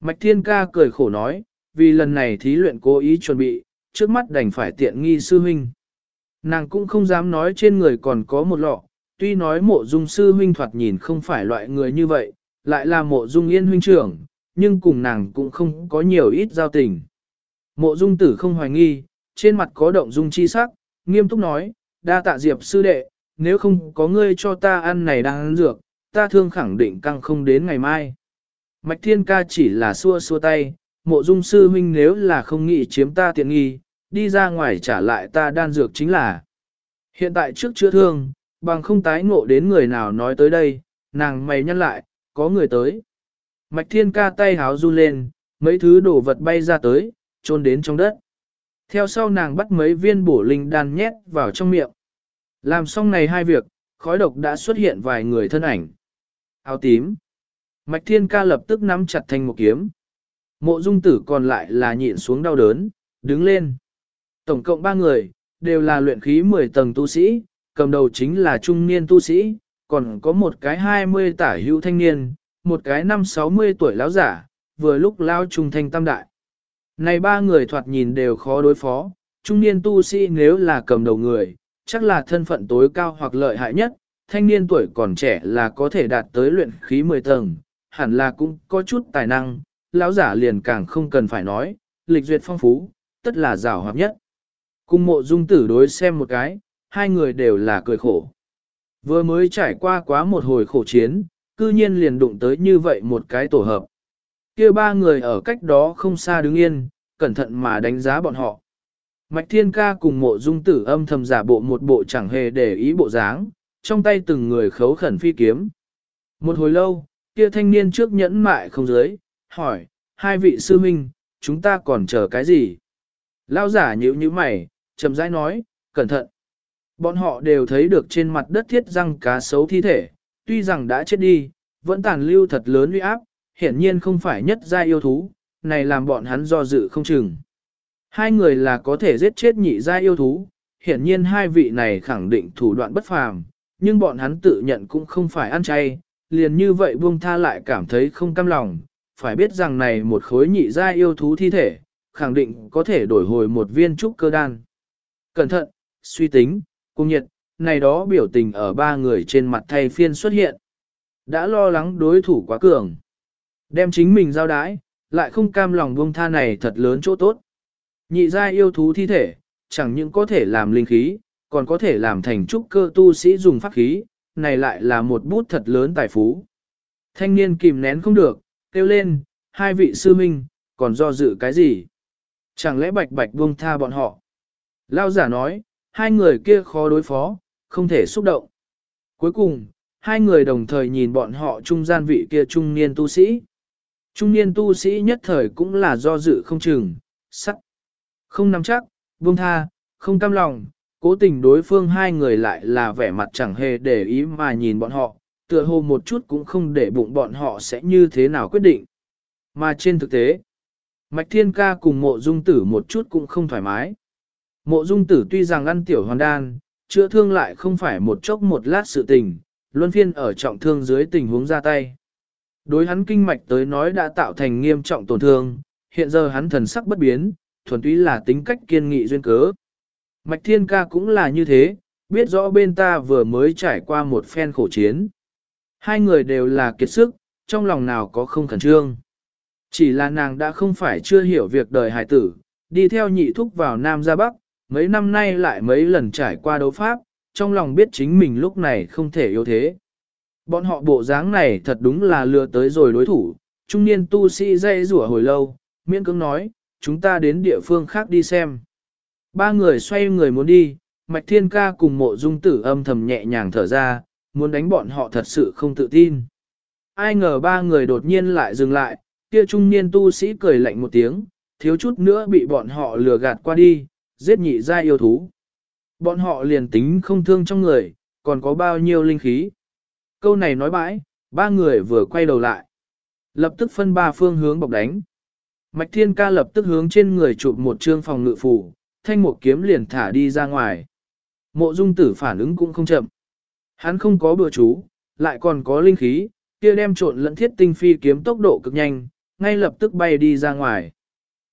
Mạch thiên ca cười khổ nói, vì lần này thí luyện cố ý chuẩn bị, trước mắt đành phải tiện nghi sư huynh. Nàng cũng không dám nói trên người còn có một lọ, tuy nói mộ dung sư huynh thoạt nhìn không phải loại người như vậy, lại là mộ dung yên huynh trưởng, nhưng cùng nàng cũng không có nhiều ít giao tình. Mộ dung tử không hoài nghi, trên mặt có động dung chi sắc, nghiêm túc nói, đa tạ diệp sư đệ, nếu không có ngươi cho ta ăn này đang ăn dược, ta thương khẳng định căng không đến ngày mai. Mạch thiên ca chỉ là xua xua tay, mộ dung sư huynh nếu là không nghĩ chiếm ta tiện nghi, đi ra ngoài trả lại ta đan dược chính là. Hiện tại trước chữa thương, bằng không tái ngộ đến người nào nói tới đây, nàng mày nhăn lại, có người tới. Mạch thiên ca tay háo run lên, mấy thứ đồ vật bay ra tới, trôn đến trong đất. Theo sau nàng bắt mấy viên bổ linh đan nhét vào trong miệng. Làm xong này hai việc, khói độc đã xuất hiện vài người thân ảnh. Áo tím. Mạch thiên ca lập tức nắm chặt thành một kiếm. Mộ dung tử còn lại là nhịn xuống đau đớn, đứng lên. Tổng cộng ba người, đều là luyện khí 10 tầng tu sĩ, cầm đầu chính là trung niên tu sĩ, còn có một cái 20 tả hữu thanh niên, một cái năm 60 tuổi lão giả, vừa lúc lao trung thanh tam đại. Này ba người thoạt nhìn đều khó đối phó, trung niên tu sĩ nếu là cầm đầu người, chắc là thân phận tối cao hoặc lợi hại nhất, thanh niên tuổi còn trẻ là có thể đạt tới luyện khí 10 tầng, hẳn là cũng có chút tài năng, lão giả liền càng không cần phải nói, lịch duyệt phong phú, tất là rào hợp nhất. Cùng mộ dung tử đối xem một cái, hai người đều là cười khổ. Vừa mới trải qua quá một hồi khổ chiến, cư nhiên liền đụng tới như vậy một cái tổ hợp kia ba người ở cách đó không xa đứng yên, cẩn thận mà đánh giá bọn họ. Mạch Thiên Ca cùng mộ dung tử âm thầm giả bộ một bộ chẳng hề để ý bộ dáng, trong tay từng người khấu khẩn phi kiếm. Một hồi lâu, kia thanh niên trước nhẫn mại không dưới, hỏi, hai vị sư minh, chúng ta còn chờ cái gì? Lao giả nhíu như mày, chậm rãi nói, cẩn thận. Bọn họ đều thấy được trên mặt đất thiết răng cá sấu thi thể, tuy rằng đã chết đi, vẫn tàn lưu thật lớn uy áp, hiển nhiên không phải nhất gia yêu thú, này làm bọn hắn do dự không chừng. Hai người là có thể giết chết nhị gia yêu thú, hiển nhiên hai vị này khẳng định thủ đoạn bất phàm, nhưng bọn hắn tự nhận cũng không phải ăn chay, liền như vậy buông tha lại cảm thấy không cam lòng, phải biết rằng này một khối nhị gia yêu thú thi thể, khẳng định có thể đổi hồi một viên trúc cơ đan. Cẩn thận, suy tính, cung nhiệt, này đó biểu tình ở ba người trên mặt thay phiên xuất hiện. Đã lo lắng đối thủ quá cường. Đem chính mình giao đái, lại không cam lòng buông tha này thật lớn chỗ tốt. Nhị gia yêu thú thi thể, chẳng những có thể làm linh khí, còn có thể làm thành trúc cơ tu sĩ dùng pháp khí, này lại là một bút thật lớn tài phú. Thanh niên kìm nén không được, kêu lên, hai vị sư minh, còn do dự cái gì? Chẳng lẽ bạch bạch buông tha bọn họ? Lao giả nói, hai người kia khó đối phó, không thể xúc động. Cuối cùng, hai người đồng thời nhìn bọn họ trung gian vị kia trung niên tu sĩ. Trung niên tu sĩ nhất thời cũng là do dự không chừng, sắc. Không nắm chắc, buông tha, không cam lòng, cố tình đối phương hai người lại là vẻ mặt chẳng hề để ý mà nhìn bọn họ, tựa hồ một chút cũng không để bụng bọn họ sẽ như thế nào quyết định. Mà trên thực tế, Mạch Thiên Ca cùng mộ dung tử một chút cũng không thoải mái. Mộ dung tử tuy rằng ăn tiểu hoàn đan, chữa thương lại không phải một chốc một lát sự tình, luân phiên ở trọng thương dưới tình huống ra tay. Đối hắn kinh mạch tới nói đã tạo thành nghiêm trọng tổn thương, hiện giờ hắn thần sắc bất biến, thuần túy là tính cách kiên nghị duyên cớ. Mạch Thiên Ca cũng là như thế, biết rõ bên ta vừa mới trải qua một phen khổ chiến. Hai người đều là kiệt sức, trong lòng nào có không khẩn trương. Chỉ là nàng đã không phải chưa hiểu việc đời hải tử, đi theo nhị thúc vào Nam ra Bắc, mấy năm nay lại mấy lần trải qua đấu pháp, trong lòng biết chính mình lúc này không thể yếu thế. Bọn họ bộ dáng này thật đúng là lừa tới rồi đối thủ, trung niên tu sĩ dây rủa hồi lâu, miễn cưỡng nói, chúng ta đến địa phương khác đi xem. Ba người xoay người muốn đi, Mạch Thiên Ca cùng mộ dung tử âm thầm nhẹ nhàng thở ra, muốn đánh bọn họ thật sự không tự tin. Ai ngờ ba người đột nhiên lại dừng lại, kia trung niên tu sĩ cười lạnh một tiếng, thiếu chút nữa bị bọn họ lừa gạt qua đi, giết nhị ra yêu thú. Bọn họ liền tính không thương trong người, còn có bao nhiêu linh khí. Câu này nói bãi, ba người vừa quay đầu lại. Lập tức phân ba phương hướng bọc đánh. Mạch Thiên Ca lập tức hướng trên người chụp một trương phòng ngự phủ, thanh một kiếm liền thả đi ra ngoài. Mộ dung tử phản ứng cũng không chậm. Hắn không có bừa chú, lại còn có linh khí, kia đem trộn lẫn thiết tinh phi kiếm tốc độ cực nhanh, ngay lập tức bay đi ra ngoài.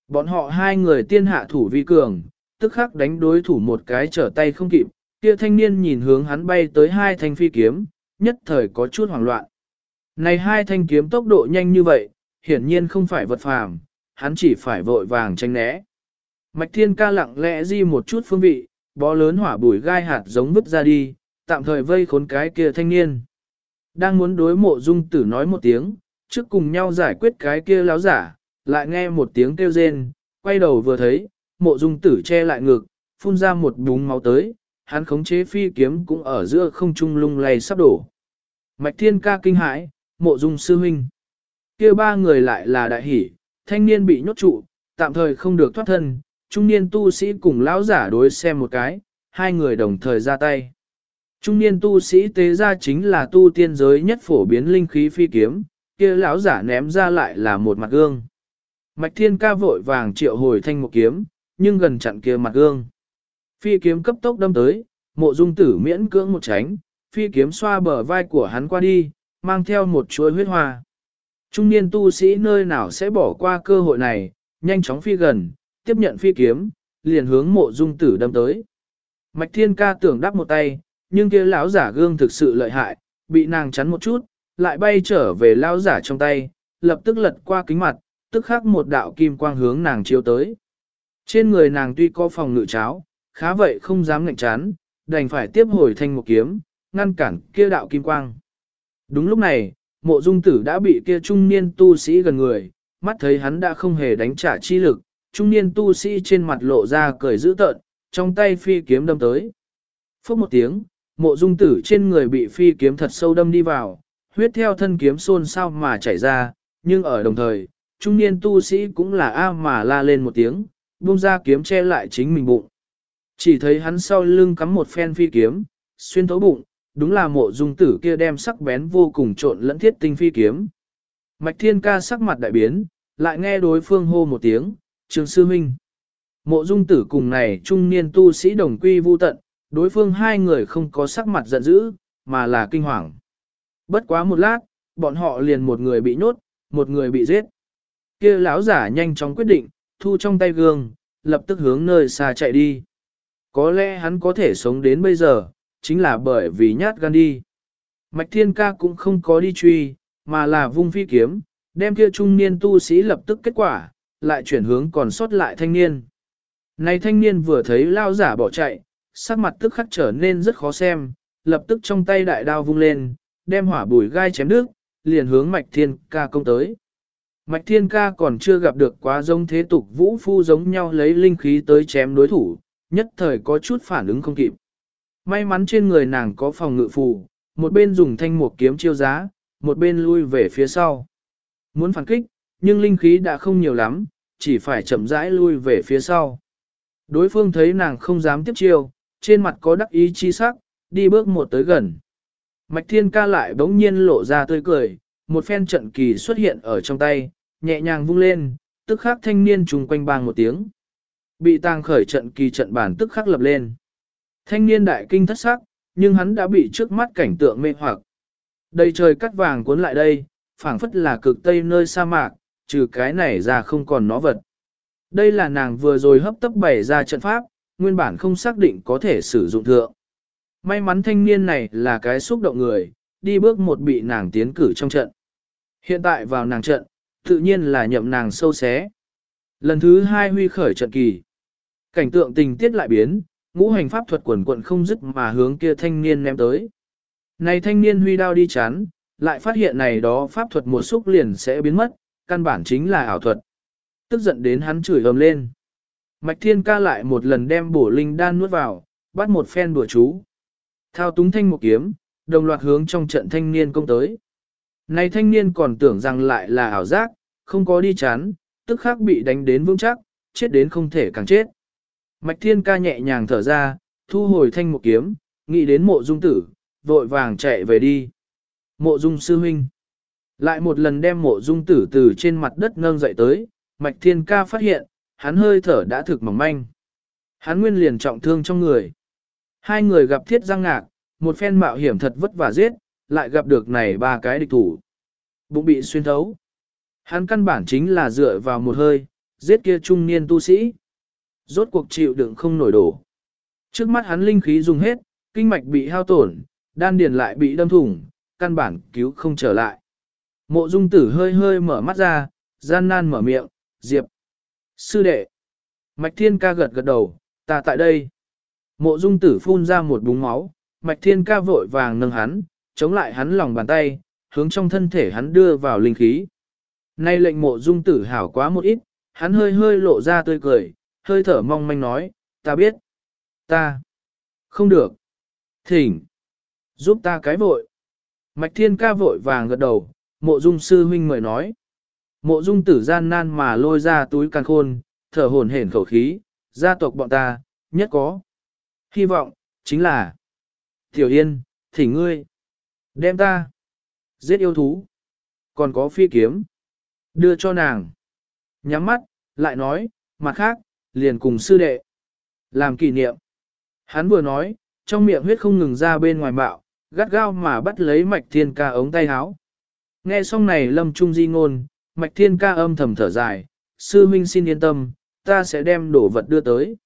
Bọn họ hai người tiên hạ thủ vi cường, tức khắc đánh đối thủ một cái trở tay không kịp, kia thanh niên nhìn hướng hắn bay tới hai thanh phi kiếm, nhất thời có chút hoảng loạn. Này hai thanh kiếm tốc độ nhanh như vậy, hiển nhiên không phải vật phàm, hắn chỉ phải vội vàng tranh né. Mạch thiên ca lặng lẽ di một chút phương vị, bó lớn hỏa bùi gai hạt giống vứt ra đi, tạm thời vây khốn cái kia thanh niên. Đang muốn đối mộ dung tử nói một tiếng, trước cùng nhau giải quyết cái kia láo giả, lại nghe một tiếng kêu rên, quay đầu vừa thấy, mộ dung tử che lại ngực, phun ra một búng máu tới, hắn khống chế phi kiếm cũng ở giữa không trung lung lay sắp đổ. Mạch thiên ca kinh hãi, mộ dung sư huynh. kia ba người lại là đại hỷ, thanh niên bị nhốt trụ, tạm thời không được thoát thân, trung niên tu sĩ cùng lão giả đối xem một cái, hai người đồng thời ra tay. Trung niên tu sĩ tế ra chính là tu tiên giới nhất phổ biến linh khí phi kiếm, kia lão giả ném ra lại là một mặt gương. Mạch thiên ca vội vàng triệu hồi thanh một kiếm, nhưng gần chặn kia mặt gương. Phi kiếm cấp tốc đâm tới, mộ dung tử miễn cưỡng một tránh, phi kiếm xoa bờ vai của hắn qua đi, mang theo một chuỗi huyết hoa. Trung niên tu sĩ nơi nào sẽ bỏ qua cơ hội này, nhanh chóng phi gần, tiếp nhận phi kiếm, liền hướng mộ dung tử đâm tới. Mạch thiên ca tưởng đắp một tay, nhưng kia lão giả gương thực sự lợi hại, bị nàng chắn một chút, lại bay trở về lão giả trong tay, lập tức lật qua kính mặt, tức khắc một đạo kim quang hướng nàng chiếu tới. Trên người nàng tuy có phòng ngự cháo, khá vậy không dám ngạnh chán, đành phải tiếp hồi thanh một kiếm, ngăn cản kia đạo kim quang. Đúng lúc này, mộ dung tử đã bị kia trung niên tu sĩ gần người, mắt thấy hắn đã không hề đánh trả chi lực, trung niên tu sĩ trên mặt lộ ra cười dữ tợn, trong tay phi kiếm đâm tới. Phốc một tiếng, mộ dung tử trên người bị phi kiếm thật sâu đâm đi vào, huyết theo thân kiếm xôn xao mà chảy ra, nhưng ở đồng thời, trung niên tu sĩ cũng là a mà la lên một tiếng, buông ra kiếm che lại chính mình bụng. Chỉ thấy hắn sau lưng cắm một phen phi kiếm, xuyên thấu bụng, đúng là mộ dung tử kia đem sắc bén vô cùng trộn lẫn thiết tinh phi kiếm. Mạch thiên ca sắc mặt đại biến, lại nghe đối phương hô một tiếng, trường sư minh. Mộ dung tử cùng này trung niên tu sĩ đồng quy vu tận, đối phương hai người không có sắc mặt giận dữ, mà là kinh hoàng. Bất quá một lát, bọn họ liền một người bị nhốt, một người bị giết. kia lão giả nhanh chóng quyết định, thu trong tay gương, lập tức hướng nơi xa chạy đi. Có lẽ hắn có thể sống đến bây giờ, chính là bởi vì nhát gan đi. Mạch Thiên Ca cũng không có đi truy, mà là vung phi kiếm, đem kia trung niên tu sĩ lập tức kết quả, lại chuyển hướng còn sót lại thanh niên. Này thanh niên vừa thấy lao giả bỏ chạy, sắc mặt tức khắc trở nên rất khó xem, lập tức trong tay đại đao vung lên, đem hỏa bùi gai chém nước, liền hướng Mạch Thiên Ca công tới. Mạch Thiên Ca còn chưa gặp được quá giống thế tục vũ phu giống nhau lấy linh khí tới chém đối thủ, nhất thời có chút phản ứng không kịp. May mắn trên người nàng có phòng ngự phù, một bên dùng thanh một kiếm chiêu giá, một bên lui về phía sau. Muốn phản kích, nhưng linh khí đã không nhiều lắm, chỉ phải chậm rãi lui về phía sau. Đối phương thấy nàng không dám tiếp chiêu, trên mặt có đắc ý chi sắc, đi bước một tới gần. Mạch thiên ca lại bỗng nhiên lộ ra tươi cười, một phen trận kỳ xuất hiện ở trong tay, nhẹ nhàng vung lên, tức khắc thanh niên trùng quanh bang một tiếng. Bị tàng khởi trận kỳ trận bản tức khắc lập lên. Thanh niên đại kinh thất sắc, nhưng hắn đã bị trước mắt cảnh tượng mê hoặc. Đầy trời cắt vàng cuốn lại đây, phảng phất là cực tây nơi sa mạc, trừ cái này ra không còn nó vật. Đây là nàng vừa rồi hấp tấp bày ra trận pháp, nguyên bản không xác định có thể sử dụng thượng. May mắn thanh niên này là cái xúc động người, đi bước một bị nàng tiến cử trong trận. Hiện tại vào nàng trận, tự nhiên là nhậm nàng sâu xé. Lần thứ hai huy khởi trận kỳ. Cảnh tượng tình tiết lại biến, ngũ hành pháp thuật quần quận không dứt mà hướng kia thanh niên ném tới. Này thanh niên huy đao đi chán, lại phát hiện này đó pháp thuật một xúc liền sẽ biến mất, căn bản chính là ảo thuật. Tức giận đến hắn chửi ầm lên. Mạch thiên ca lại một lần đem bổ linh đan nuốt vào, bắt một phen bùa chú. Thao túng thanh một kiếm, đồng loạt hướng trong trận thanh niên công tới. Này thanh niên còn tưởng rằng lại là ảo giác, không có đi chán, tức khắc bị đánh đến vững chắc, chết đến không thể càng chết. Mạch thiên ca nhẹ nhàng thở ra, thu hồi thanh một kiếm, nghĩ đến mộ dung tử, vội vàng chạy về đi. Mộ dung sư huynh. Lại một lần đem mộ dung tử từ trên mặt đất nâng dậy tới, Mạch Thiên Ca phát hiện, hắn hơi thở đã thực mỏng manh. Hắn nguyên liền trọng thương trong người. Hai người gặp thiết răng ngạc, một phen mạo hiểm thật vất vả giết, lại gặp được này ba cái địch thủ. Bụng bị xuyên thấu. Hắn căn bản chính là dựa vào một hơi, giết kia trung niên tu sĩ. Rốt cuộc chịu đựng không nổi đổ. Trước mắt hắn linh khí dùng hết, kinh mạch bị hao tổn, đan điền lại bị đâm thủng, căn bản cứu không trở lại. Mộ dung tử hơi hơi mở mắt ra, gian nan mở miệng, diệp. Sư đệ. Mạch thiên ca gật gật đầu, ta tại đây. Mộ dung tử phun ra một búng máu, mạch thiên ca vội vàng nâng hắn, chống lại hắn lòng bàn tay, hướng trong thân thể hắn đưa vào linh khí. Nay lệnh mộ dung tử hảo quá một ít, hắn hơi hơi lộ ra tươi cười, hơi thở mong manh nói, ta biết. Ta. Không được. Thỉnh. Giúp ta cái vội. Mạch thiên ca vội vàng gật đầu, mộ dung sư huynh mời nói. Mộ dung tử gian nan mà lôi ra túi càng khôn, thở hồn hển khẩu khí, gia tộc bọn ta, nhất có. Hy vọng, chính là Tiểu Yên, thỉnh ngươi. Đem ta. Giết yêu thú. Còn có phi kiếm. Đưa cho nàng. Nhắm mắt, lại nói, mặt khác, liền cùng sư đệ. Làm kỷ niệm. Hắn vừa nói, trong miệng huyết không ngừng ra bên ngoài bạo, gắt gao mà bắt lấy mạch thiên ca ống tay háo. Nghe xong này lâm trung di ngôn, mạch thiên ca âm thầm thở dài, sư huynh xin yên tâm, ta sẽ đem đồ vật đưa tới.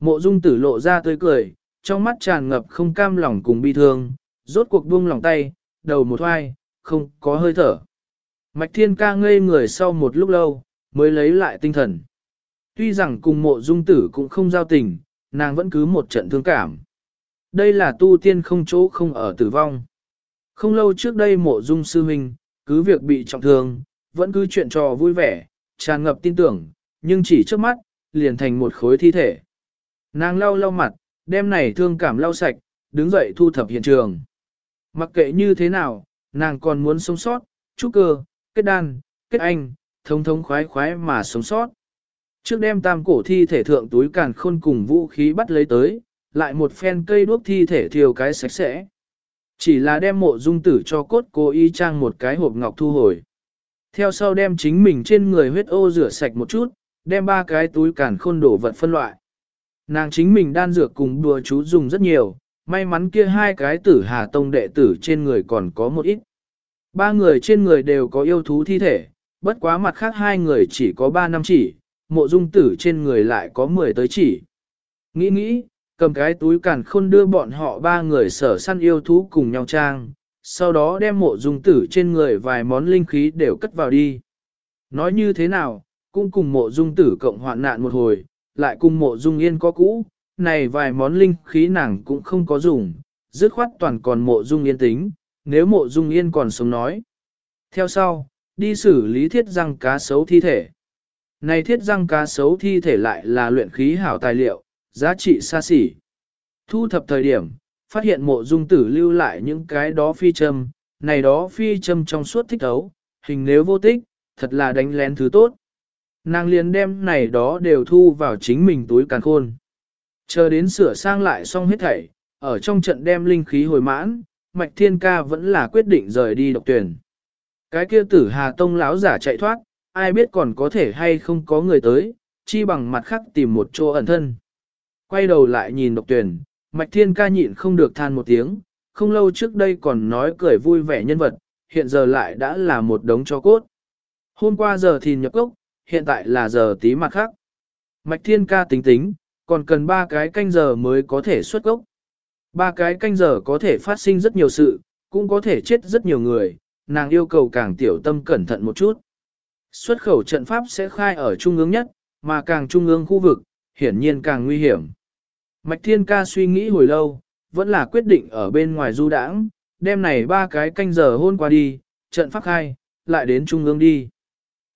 Mộ dung tử lộ ra tươi cười, trong mắt tràn ngập không cam lòng cùng bi thương, rốt cuộc buông lòng tay, đầu một hoai, không có hơi thở. Mạch thiên ca ngây người sau một lúc lâu, mới lấy lại tinh thần. Tuy rằng cùng mộ dung tử cũng không giao tình, nàng vẫn cứ một trận thương cảm. Đây là tu tiên không chỗ không ở tử vong. Không lâu trước đây mộ dung sư huynh, cứ việc bị trọng thương, vẫn cứ chuyện trò vui vẻ, tràn ngập tin tưởng, nhưng chỉ trước mắt, liền thành một khối thi thể. Nàng lau lau mặt, đem này thương cảm lau sạch, đứng dậy thu thập hiện trường. Mặc kệ như thế nào, nàng còn muốn sống sót, trúc cơ, kết đan, kết anh, thống thống khoái khoái mà sống sót. Trước đem tam cổ thi thể thượng túi càn khôn cùng vũ khí bắt lấy tới, lại một phen cây đuốc thi thể thiêu cái sạch sẽ. Chỉ là đem mộ dung tử cho cốt cố y trang một cái hộp ngọc thu hồi. Theo sau đem chính mình trên người huyết ô rửa sạch một chút, đem ba cái túi càn khôn đổ vật phân loại. Nàng chính mình đan dược cùng đùa chú dùng rất nhiều, may mắn kia hai cái tử hà tông đệ tử trên người còn có một ít. Ba người trên người đều có yêu thú thi thể, bất quá mặt khác hai người chỉ có ba năm chỉ, mộ dung tử trên người lại có mười tới chỉ. Nghĩ nghĩ, cầm cái túi càn khôn đưa bọn họ ba người sở săn yêu thú cùng nhau trang, sau đó đem mộ dung tử trên người vài món linh khí đều cất vào đi. Nói như thế nào, cũng cùng mộ dung tử cộng hoạn nạn một hồi, lại cùng mộ dung yên có cũ, này vài món linh khí nàng cũng không có dùng, dứt khoát toàn còn mộ dung yên tính, nếu mộ dung yên còn sống nói. Theo sau, đi xử lý thiết răng cá sấu thi thể. Này thiết răng cá sấu thi thể lại là luyện khí hảo tài liệu, giá trị xa xỉ. Thu thập thời điểm, phát hiện mộ dung tử lưu lại những cái đó phi châm, này đó phi châm trong suốt thích ấu, hình nếu vô tích, thật là đánh lén thứ tốt. Nàng liền đem này đó đều thu vào chính mình túi càn khôn. Chờ đến sửa sang lại xong hết thảy, ở trong trận đem linh khí hồi mãn, Mạch Thiên Ca vẫn là quyết định rời đi độc tuyển. Cái kia tử Hà Tông lão giả chạy thoát, ai biết còn có thể hay không có người tới, chi bằng mặt khác tìm một chỗ ẩn thân. Quay đầu lại nhìn độc tuyển, Mạch Thiên Ca nhịn không được than một tiếng, không lâu trước đây còn nói cười vui vẻ nhân vật, hiện giờ lại đã là một đống cho cốt. Hôm qua giờ thì nhập cốc, hiện tại là giờ tí mặt khác. Mạch Thiên Ca tính tính, còn cần ba cái canh giờ mới có thể xuất cốc. Ba cái canh giờ có thể phát sinh rất nhiều sự, cũng có thể chết rất nhiều người, nàng yêu cầu càng tiểu tâm cẩn thận một chút. Xuất khẩu trận pháp sẽ khai ở trung ương nhất, mà càng trung ương khu vực, hiển nhiên càng nguy hiểm. Mạch Thiên Ca suy nghĩ hồi lâu, vẫn là quyết định ở bên ngoài du đãng, đêm này ba cái canh giờ hôn qua đi, trận pháp khai, lại đến trung ương đi.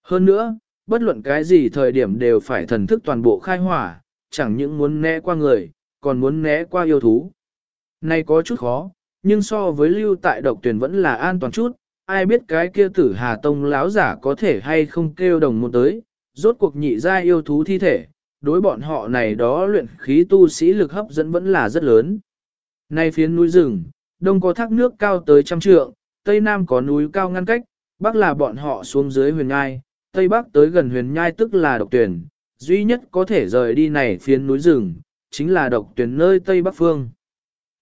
Hơn nữa, bất luận cái gì thời điểm đều phải thần thức toàn bộ khai hỏa, chẳng những muốn né qua người, còn muốn né qua yêu thú. Này có chút khó, nhưng so với lưu tại độc tuyển vẫn là an toàn chút, ai biết cái kia tử Hà Tông láo giả có thể hay không kêu đồng một tới, rốt cuộc nhị gia yêu thú thi thể, đối bọn họ này đó luyện khí tu sĩ lực hấp dẫn vẫn là rất lớn. Nay phiến núi rừng, đông có thác nước cao tới trăm trượng, tây nam có núi cao ngăn cách, bắc là bọn họ xuống dưới huyền ngai, Tây Bắc tới gần huyền nhai tức là độc tuyển, duy nhất có thể rời đi này phiến núi rừng, chính là độc tuyển nơi Tây Bắc phương.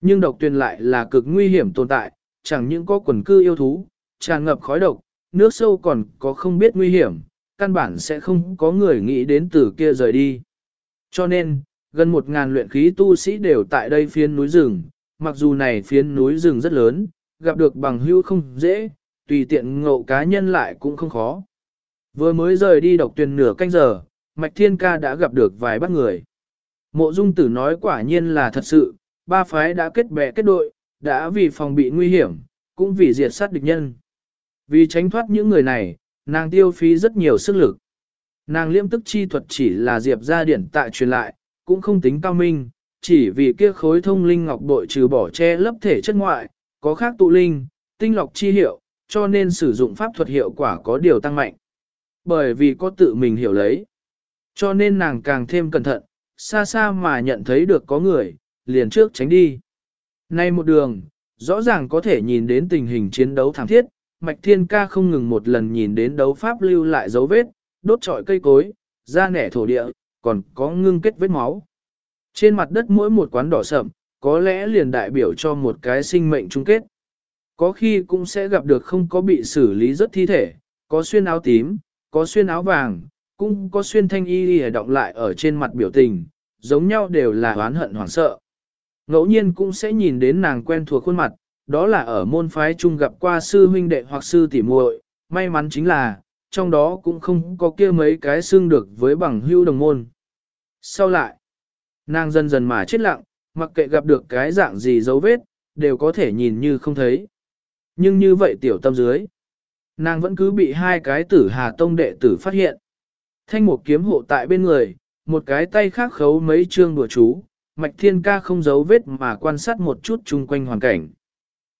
Nhưng độc tuyển lại là cực nguy hiểm tồn tại, chẳng những có quần cư yêu thú, tràn ngập khói độc, nước sâu còn có không biết nguy hiểm, căn bản sẽ không có người nghĩ đến từ kia rời đi. Cho nên, gần một ngàn luyện khí tu sĩ đều tại đây phiến núi rừng, mặc dù này phiến núi rừng rất lớn, gặp được bằng hữu không dễ, tùy tiện ngộ cá nhân lại cũng không khó. Vừa mới rời đi độc tuyển nửa canh giờ, Mạch Thiên Ca đã gặp được vài bắt người. Mộ Dung Tử nói quả nhiên là thật sự, ba phái đã kết bè kết đội, đã vì phòng bị nguy hiểm, cũng vì diệt sát địch nhân. Vì tránh thoát những người này, nàng tiêu phí rất nhiều sức lực. Nàng liêm tức chi thuật chỉ là diệp ra điển tại truyền lại, cũng không tính cao minh, chỉ vì kia khối thông linh ngọc bội trừ bỏ che lấp thể chất ngoại, có khác tụ linh, tinh lọc chi hiệu, cho nên sử dụng pháp thuật hiệu quả có điều tăng mạnh. Bởi vì có tự mình hiểu lấy, cho nên nàng càng thêm cẩn thận, xa xa mà nhận thấy được có người, liền trước tránh đi. Nay một đường, rõ ràng có thể nhìn đến tình hình chiến đấu thảm thiết, Mạch Thiên Ca không ngừng một lần nhìn đến đấu pháp lưu lại dấu vết, đốt trọi cây cối, da nẻ thổ địa, còn có ngưng kết vết máu. Trên mặt đất mỗi một quán đỏ sậm, có lẽ liền đại biểu cho một cái sinh mệnh chung kết. Có khi cũng sẽ gặp được không có bị xử lý rất thi thể, có xuyên áo tím, có xuyên áo vàng, cũng có xuyên thanh y y động lại ở trên mặt biểu tình, giống nhau đều là oán hận hoảng sợ. Ngẫu nhiên cũng sẽ nhìn đến nàng quen thuộc khuôn mặt, đó là ở môn phái chung gặp qua sư huynh đệ hoặc sư tỷ muội, may mắn chính là, trong đó cũng không có kia mấy cái xương được với bằng hưu đồng môn. Sau lại, nàng dần dần mà chết lặng, mặc kệ gặp được cái dạng gì dấu vết, đều có thể nhìn như không thấy. Nhưng như vậy tiểu tâm dưới, nàng vẫn cứ bị hai cái tử hà tông đệ tử phát hiện. Thanh một kiếm hộ tại bên người, một cái tay khác khấu mấy chương đùa chú, mạch thiên ca không giấu vết mà quan sát một chút chung quanh hoàn cảnh.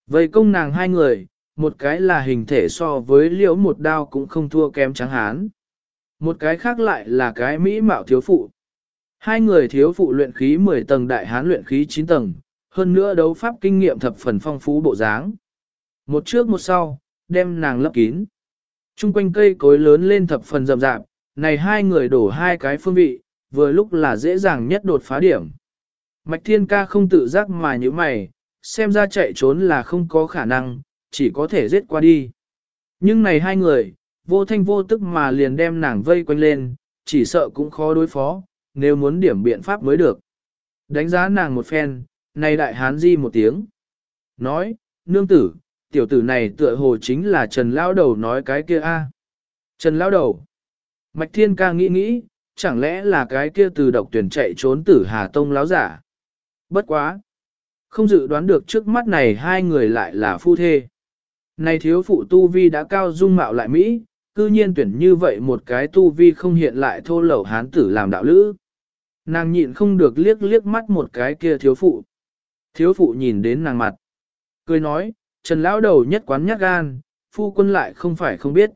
Vậy công nàng hai người, một cái là hình thể so với liễu một đao cũng không thua kém trắng hán. Một cái khác lại là cái mỹ mạo thiếu phụ. Hai người thiếu phụ luyện khí 10 tầng đại hán luyện khí 9 tầng, hơn nữa đấu pháp kinh nghiệm thập phần phong phú bộ dáng. Một trước một sau, đem nàng lấp kín. Trung quanh cây cối lớn lên thập phần rậm rạp, này hai người đổ hai cái phương vị, vừa lúc là dễ dàng nhất đột phá điểm. Mạch Thiên Ca không tự giác mà như mày, xem ra chạy trốn là không có khả năng, chỉ có thể giết qua đi. Nhưng này hai người, vô thanh vô tức mà liền đem nàng vây quanh lên, chỉ sợ cũng khó đối phó, nếu muốn điểm biện pháp mới được. Đánh giá nàng một phen, này đại hán di một tiếng. Nói, nương tử, tiểu tử này tựa hồ chính là Trần Lao Đầu nói cái kia a. Trần Lao Đầu. Mạch Thiên ca nghĩ nghĩ, chẳng lẽ là cái kia từ độc tuyển chạy trốn tử Hà Tông láo giả. Bất quá. Không dự đoán được trước mắt này hai người lại là phu thê. Này thiếu phụ tu vi đã cao dung mạo lại Mỹ, cư nhiên tuyển như vậy một cái tu vi không hiện lại thô lẩu hán tử làm đạo lữ. Nàng nhịn không được liếc liếc mắt một cái kia thiếu phụ. Thiếu phụ nhìn đến nàng mặt. Cười nói, Trần lão đầu nhất quán nhát gan, phu quân lại không phải không biết.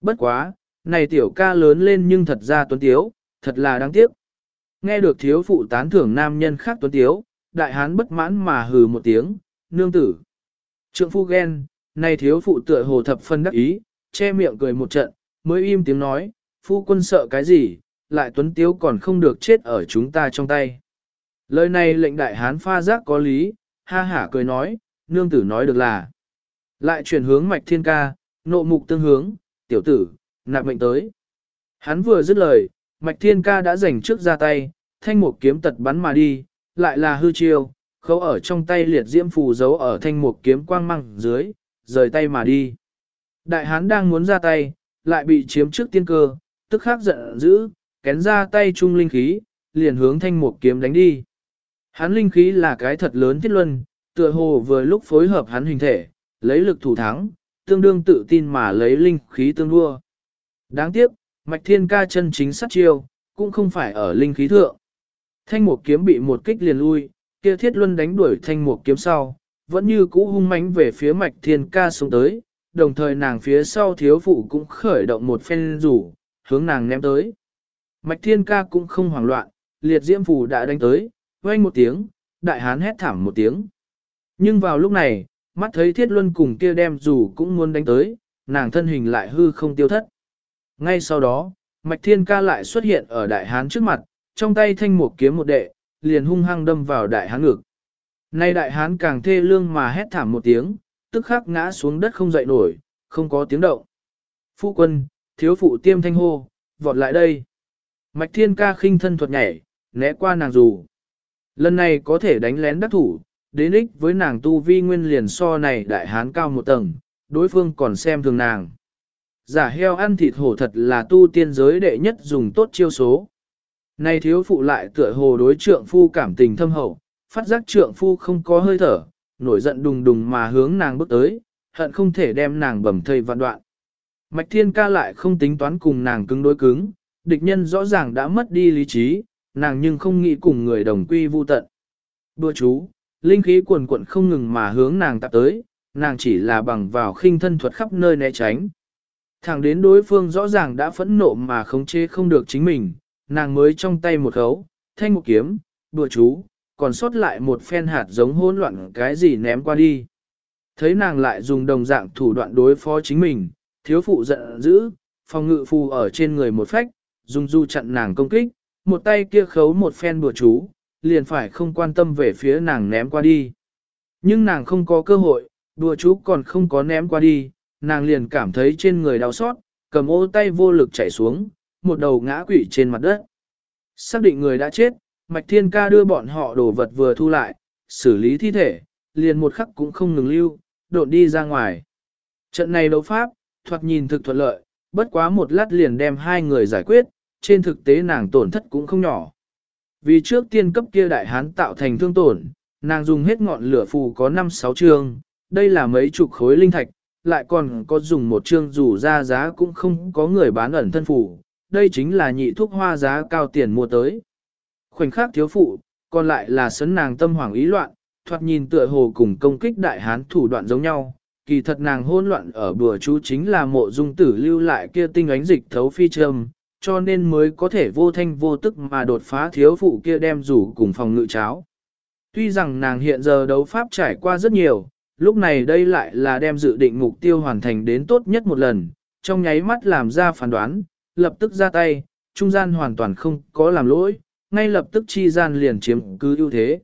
Bất quá, này tiểu ca lớn lên nhưng thật ra tuấn tiếu, thật là đáng tiếc. Nghe được thiếu phụ tán thưởng nam nhân khác tuấn tiếu, đại hán bất mãn mà hừ một tiếng, nương tử. Trượng phu ghen, nay thiếu phụ tựa hồ thập phân đắc ý, che miệng cười một trận, mới im tiếng nói, phu quân sợ cái gì, lại tuấn tiếu còn không được chết ở chúng ta trong tay. Lời này lệnh đại hán pha giác có lý, ha hả cười nói, nương tử nói được là. Lại chuyển hướng mạch thiên ca, nộ mục tương hướng, tiểu tử, nạp mệnh tới. Hắn vừa dứt lời, mạch thiên ca đã giành trước ra tay, thanh một kiếm tật bắn mà đi, lại là hư chiêu, khấu ở trong tay liệt diễm phù giấu ở thanh một kiếm quang măng dưới, rời tay mà đi. Đại hán đang muốn ra tay, lại bị chiếm trước tiên cơ, tức khắc giận dữ, kén ra tay trung linh khí, liền hướng thanh một kiếm đánh đi. Hắn linh khí là cái thật lớn thiết luân, tựa hồ vừa lúc phối hợp hắn hình thể, lấy lực thủ thắng, tương đương tự tin mà lấy linh khí tương đua. Đáng tiếc, mạch thiên ca chân chính sát chiêu, cũng không phải ở linh khí thượng. Thanh mục kiếm bị một kích liền lui, kia thiết luân đánh đuổi thanh mục kiếm sau, vẫn như cũ hung mãnh về phía mạch thiên ca xuống tới, đồng thời nàng phía sau thiếu phụ cũng khởi động một phen rủ, hướng nàng ném tới. Mạch thiên ca cũng không hoảng loạn, liệt diễm phù đã đánh tới, vang một tiếng, đại hán hét thảm một tiếng. Nhưng vào lúc này, mắt thấy thiết luân cùng kia đem rủ cũng muốn đánh tới, nàng thân hình lại hư không tiêu thất. Ngay sau đó, Mạch Thiên Ca lại xuất hiện ở đại hán trước mặt, trong tay thanh một kiếm một đệ, liền hung hăng đâm vào đại hán ngực. Nay đại hán càng thê lương mà hét thảm một tiếng, tức khắc ngã xuống đất không dậy nổi, không có tiếng động. Phu quân, thiếu phụ tiêm thanh hô, vọt lại đây. Mạch Thiên Ca khinh thân thuật nhảy, né qua nàng dù. Lần này có thể đánh lén đắc thủ, đến ích với nàng tu vi nguyên liền so này đại hán cao một tầng, đối phương còn xem thường nàng. Giả heo ăn thịt hổ thật là tu tiên giới đệ nhất dùng tốt chiêu số. Này thiếu phụ lại tựa hồ đối trượng phu cảm tình thâm hậu, phát giác trượng phu không có hơi thở, nổi giận đùng đùng mà hướng nàng bước tới, hận không thể đem nàng bầm thây vạn đoạn. Mạch thiên ca lại không tính toán cùng nàng cứng đối cứng, địch nhân rõ ràng đã mất đi lý trí, nàng nhưng không nghĩ cùng người đồng quy vu tận. Bữa chú, linh khí cuồn cuộn không ngừng mà hướng nàng tạp tới, nàng chỉ là bằng vào khinh thân thuật khắp nơi né tránh. Thẳng đến đối phương rõ ràng đã phẫn nộ mà khống chế không được chính mình, nàng mới trong tay một khấu, thanh một kiếm, đùa chú, còn sót lại một phen hạt giống hỗn loạn cái gì ném qua đi. Thấy nàng lại dùng đồng dạng thủ đoạn đối phó chính mình, thiếu phụ giận dữ, phòng ngự phù ở trên người một phách, dùng du chặn nàng công kích, một tay kia khấu một phen bùa chú, liền phải không quan tâm về phía nàng ném qua đi. Nhưng nàng không có cơ hội, đùa chú còn không có ném qua đi, nàng liền cảm thấy trên người đau xót, cầm ô tay vô lực chảy xuống, một đầu ngã quỵ trên mặt đất. Xác định người đã chết, Mạch Thiên Ca đưa bọn họ đồ vật vừa thu lại, xử lý thi thể, liền một khắc cũng không ngừng lưu, độn đi ra ngoài. Trận này đấu pháp, thoạt nhìn thực thuận lợi, bất quá một lát liền đem hai người giải quyết, trên thực tế nàng tổn thất cũng không nhỏ. Vì trước tiên cấp kia đại hán tạo thành thương tổn, nàng dùng hết ngọn lửa phù có 5-6 chương, đây là mấy chục khối linh thạch, lại còn có dùng một chương dù ra giá cũng không có người bán ẩn thân phù, đây chính là nhị thuốc hoa giá cao tiền mua tới. Khoảnh khắc thiếu phụ, còn lại là sấn nàng tâm hoảng ý loạn, thoạt nhìn tựa hồ cùng công kích đại hán thủ đoạn giống nhau. Kỳ thật nàng hôn loạn ở bùa chú chính là mộ dung tử lưu lại kia tinh ánh dịch thấu phi trâm, cho nên mới có thể vô thanh vô tức mà đột phá thiếu phụ kia đem rủ cùng phòng ngự cháo. Tuy rằng nàng hiện giờ đấu pháp trải qua rất nhiều, lúc này đây lại là đem dự định mục tiêu hoàn thành đến tốt nhất một lần, trong nháy mắt làm ra phán đoán, lập tức ra tay, trung gian hoàn toàn không có làm lỗi, ngay lập tức chi gian liền chiếm cứ ưu thế.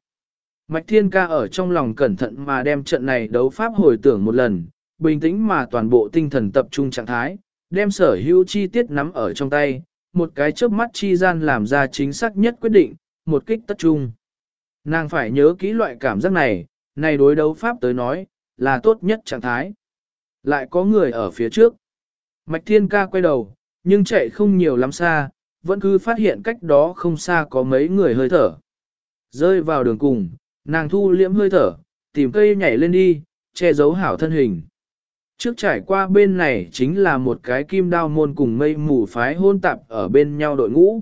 Mạch Thiên Ca ở trong lòng cẩn thận mà đem trận này đấu pháp hồi tưởng một lần, bình tĩnh mà toàn bộ tinh thần tập trung trạng thái, đem sở hữu chi tiết nắm ở trong tay, một cái chớp mắt chi gian làm ra chính xác nhất quyết định, một kích tất trung. Nàng phải nhớ kỹ loại cảm giác này, này đối đấu pháp tới nói, là tốt nhất trạng thái. Lại có người ở phía trước. Mạch Thiên Ca quay đầu, nhưng chạy không nhiều lắm xa, vẫn cứ phát hiện cách đó không xa có mấy người hơi thở. Rơi vào đường cùng, nàng thu liễm hơi thở, tìm cây nhảy lên đi, che giấu hảo thân hình. Trước trải qua bên này chính là một cái kim đao môn cùng mây mù phái hôn tạp ở bên nhau đội ngũ.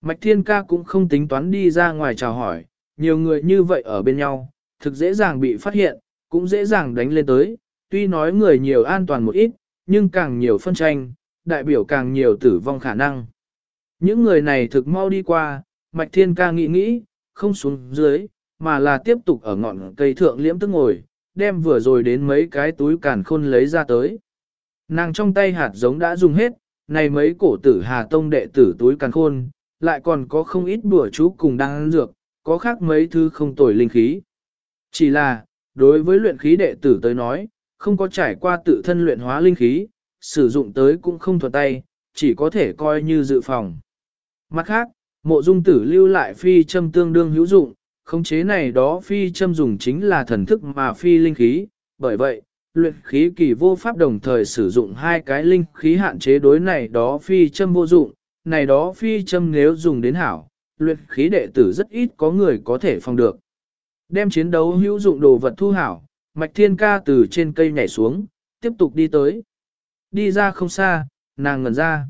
Mạch Thiên Ca cũng không tính toán đi ra ngoài chào hỏi, nhiều người như vậy ở bên nhau, thực dễ dàng bị phát hiện, cũng dễ dàng đánh lên tới, tuy nói người nhiều an toàn một ít, nhưng càng nhiều phân tranh, đại biểu càng nhiều tử vong khả năng. Những người này thực mau đi qua, Mạch Thiên Ca nghĩ nghĩ, không xuống dưới, mà là tiếp tục ở ngọn cây thượng liễm tức ngồi, đem vừa rồi đến mấy cái túi càn khôn lấy ra tới. Nàng trong tay hạt giống đã dùng hết, này mấy cổ tử Hà Tông đệ tử túi càn khôn, lại còn có không ít bùa chú cùng đang ăn dược, có khác mấy thứ không tồi linh khí. Chỉ là, đối với luyện khí đệ tử tới nói, không có trải qua tự thân luyện hóa linh khí, sử dụng tới cũng không thuận tay, chỉ có thể coi như dự phòng. Mặt khác, mộ dung tử lưu lại phi châm tương đương hữu dụng, khống chế này đó phi châm dùng chính là thần thức mà phi linh khí, bởi vậy, luyện khí kỳ vô pháp đồng thời sử dụng hai cái linh khí hạn chế đối này đó phi châm vô dụng, này đó phi châm nếu dùng đến hảo, luyện khí đệ tử rất ít có người có thể phòng được. Đem chiến đấu hữu dụng đồ vật thu hảo, mạch thiên ca từ trên cây nhảy xuống, tiếp tục đi tới. Đi ra không xa, nàng ngẩn ra.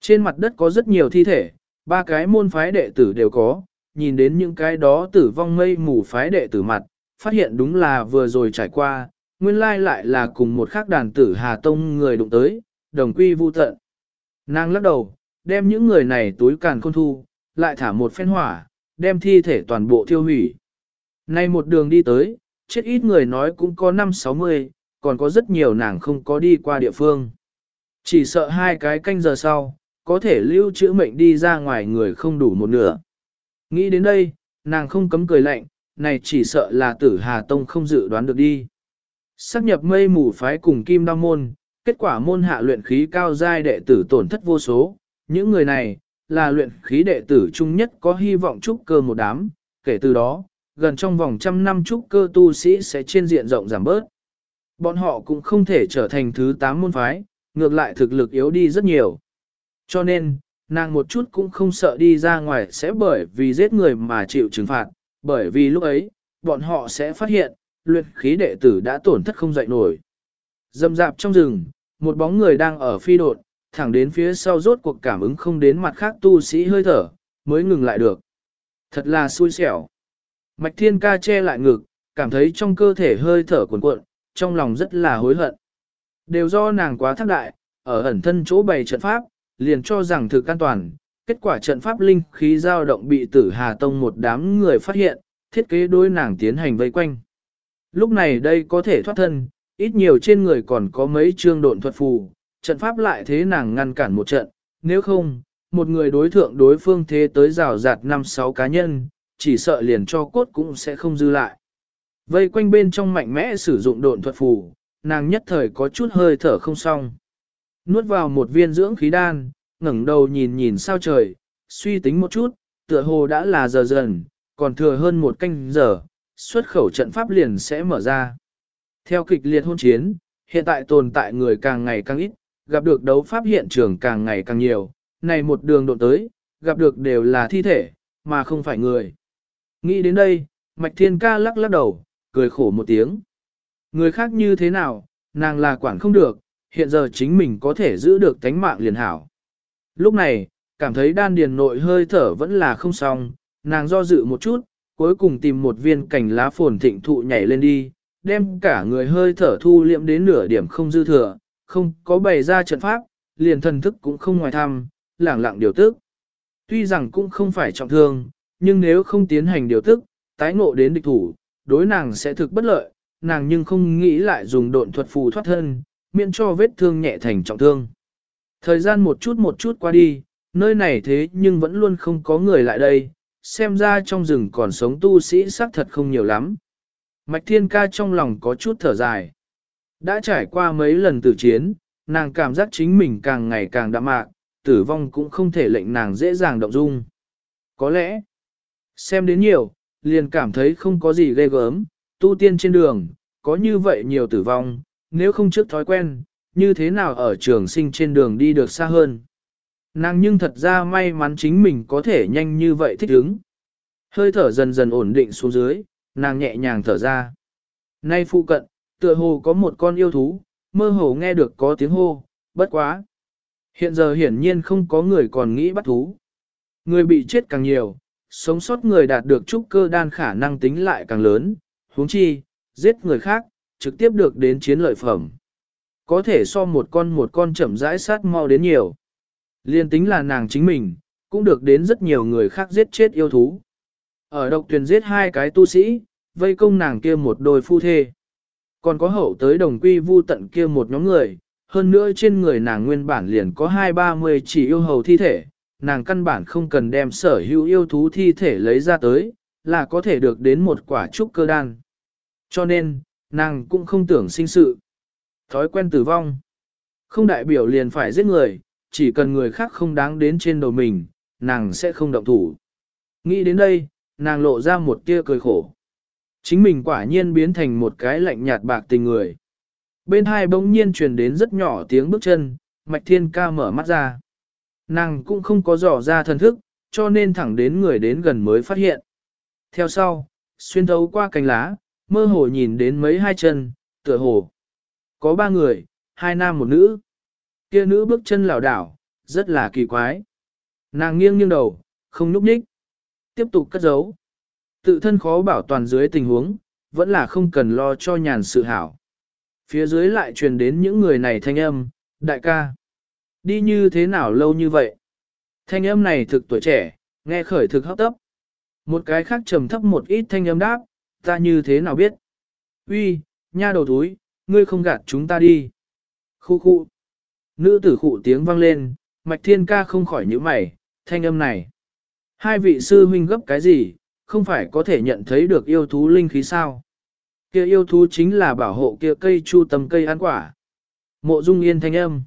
Trên mặt đất có rất nhiều thi thể, ba cái môn phái đệ tử đều có, nhìn đến những cái đó tử vong mây mù phái đệ tử mặt, phát hiện đúng là vừa rồi trải qua, nguyên lai lại là cùng một khác đàn tử Hà Tông người đụng tới, đồng quy vu tận. Nàng lắc đầu, đem những người này túi càn khôn thu, lại thả một phen hỏa, đem thi thể toàn bộ thiêu hủy. Nay một đường đi tới, chết ít người nói cũng có 5-60, còn có rất nhiều nàng không có đi qua địa phương. Chỉ sợ hai cái canh giờ sau, có thể lưu trữ mệnh đi ra ngoài người không đủ một nửa. Nghĩ đến đây, nàng không cấm cười lạnh, này chỉ sợ là tử Hà Tông không dự đoán được đi. sắp nhập mây mù phái cùng kim đao môn, kết quả môn hạ luyện khí cao giai đệ tử tổn thất vô số, những người này, là luyện khí đệ tử chung nhất có hy vọng trúc cơ một đám, kể từ đó, gần trong vòng trăm năm trúc cơ tu sĩ sẽ trên diện rộng giảm bớt. Bọn họ cũng không thể trở thành thứ tám môn phái, ngược lại thực lực yếu đi rất nhiều. Cho nên, nàng một chút cũng không sợ đi ra ngoài sẽ bởi vì giết người mà chịu trừng phạt, bởi vì lúc ấy, bọn họ sẽ phát hiện, luyện khí đệ tử đã tổn thất không dậy nổi. Dầm dạp trong rừng, một bóng người đang ở phi đột, thẳng đến phía sau rốt cuộc cảm ứng không đến mặt khác tu sĩ hơi thở, mới ngừng lại được. Thật là xui xẻo. Mạch thiên ca che lại ngực, cảm thấy trong cơ thể hơi thở cuồn cuộn, trong lòng rất là hối hận. Đều do nàng quá thác đại, ở ẩn thân chỗ bày trận pháp, liền cho rằng thực an toàn, kết quả trận pháp linh khí dao động bị tử Hà Tông một đám người phát hiện, thiết kế đối nàng tiến hành vây quanh. Lúc này đây có thể thoát thân, ít nhiều trên người còn có mấy chương độn thuật phù, trận pháp lại thế nàng ngăn cản một trận, nếu không, một người đối thượng đối phương thế tới rào rạt năm sáu cá nhân, chỉ sợ liền cho cốt cũng sẽ không dư lại. Vây quanh bên trong mạnh mẽ sử dụng độn thuật phù, nàng nhất thời có chút hơi thở không xong. Nuốt vào một viên dưỡng khí đan, ngẩng đầu nhìn nhìn sao trời, suy tính một chút, tựa hồ đã là giờ dần, còn thừa hơn một canh giờ, xuất khẩu trận pháp liền sẽ mở ra. Theo kịch liệt hôn chiến, hiện tại tồn tại người càng ngày càng ít, gặp được đấu pháp hiện trường càng ngày càng nhiều, này một đường độ tới, gặp được đều là thi thể, mà không phải người. Nghĩ đến đây, Mạch Thiên Ca lắc lắc đầu, cười khổ một tiếng. Người khác như thế nào, nàng là quản không được, hiện giờ chính mình có thể giữ được tánh mạng liền hảo. Lúc này, cảm thấy đan điền nội hơi thở vẫn là không xong, nàng do dự một chút, cuối cùng tìm một viên cành lá phồn thịnh thụ nhảy lên đi, đem cả người hơi thở thu liệm đến nửa điểm không dư thừa, không có bày ra trận pháp, liền thần thức cũng không ngoài thăm, lẳng lặng điều tức. Tuy rằng cũng không phải trọng thương, nhưng nếu không tiến hành điều tức, tái ngộ đến địch thủ, đối nàng sẽ thực bất lợi, nàng nhưng không nghĩ lại dùng độn thuật phù thoát thân, miễn cho vết thương nhẹ thành trọng thương. Thời gian một chút một chút qua đi, nơi này thế nhưng vẫn luôn không có người lại đây, xem ra trong rừng còn sống tu sĩ xác thật không nhiều lắm. Mạch Thiên Ca trong lòng có chút thở dài. Đã trải qua mấy lần tử chiến, nàng cảm giác chính mình càng ngày càng đạm mạc, tử vong cũng không thể lệnh nàng dễ dàng động dung. Có lẽ, xem đến nhiều, liền cảm thấy không có gì ghê gớm, tu tiên trên đường, có như vậy nhiều tử vong, nếu không trước thói quen, như thế nào ở trường sinh trên đường đi được xa hơn. Nàng nhưng thật ra may mắn chính mình có thể nhanh như vậy thích ứng. Hơi thở dần dần ổn định xuống dưới, nàng nhẹ nhàng thở ra. Nay phụ cận, tựa hồ có một con yêu thú, mơ hồ nghe được có tiếng hô, bất quá. Hiện giờ hiển nhiên không có người còn nghĩ bắt thú. Người bị chết càng nhiều, sống sót người đạt được trúc cơ đan khả năng tính lại càng lớn, huống chi, giết người khác, trực tiếp được đến chiến lợi phẩm. Có thể so một con một con chậm rãi sát mau đến nhiều. Liên tính là nàng chính mình, cũng được đến rất nhiều người khác giết chết yêu thú. Ở độc tuyển giết hai cái tu sĩ, vây công nàng kia một đôi phu thê. Còn có hậu tới đồng quy vu tận kia một nhóm người, hơn nữa trên người nàng nguyên bản liền có hai ba mươi chỉ yêu hầu thi thể, nàng căn bản không cần đem sở hữu yêu thú thi thể lấy ra tới, là có thể được đến một quả trúc cơ đan. Cho nên, nàng cũng không tưởng sinh sự. Thói quen tử vong. Không đại biểu liền phải giết người, chỉ cần người khác không đáng đến trên đầu mình, nàng sẽ không động thủ. Nghĩ đến đây, nàng lộ ra một tia cười khổ. Chính mình quả nhiên biến thành một cái lạnh nhạt bạc tình người. Bên hai bỗng nhiên truyền đến rất nhỏ tiếng bước chân, Mạch Thiên Ca mở mắt ra. Nàng cũng không có dò ra thần thức, cho nên thẳng đến người đến gần mới phát hiện. Theo sau, xuyên thấu qua cành lá, mơ hồ nhìn đến mấy hai chân, tựa hồ. Có ba người, hai nam một nữ. Kia nữ bước chân lảo đảo, rất là kỳ quái. Nàng nghiêng nghiêng đầu, không nhúc nhích. Tiếp tục cất giấu. Tự thân khó bảo toàn dưới tình huống, vẫn là không cần lo cho nhàn sự hảo. Phía dưới lại truyền đến những người này thanh âm, đại ca. Đi như thế nào lâu như vậy? Thanh âm này thực tuổi trẻ, nghe khởi thực hấp tấp. Một cái khác trầm thấp một ít thanh âm đáp, ta như thế nào biết? Uy, nha đầu túi, ngươi không gạt chúng ta đi. Khu khu. Nữ tử khụ tiếng vang lên, mạch thiên ca không khỏi nhíu mày, thanh âm này. Hai vị sư huynh gấp cái gì, không phải có thể nhận thấy được yêu thú linh khí sao? Kia yêu thú chính là bảo hộ kia cây chu tầm cây ăn quả. Mộ dung yên thanh âm.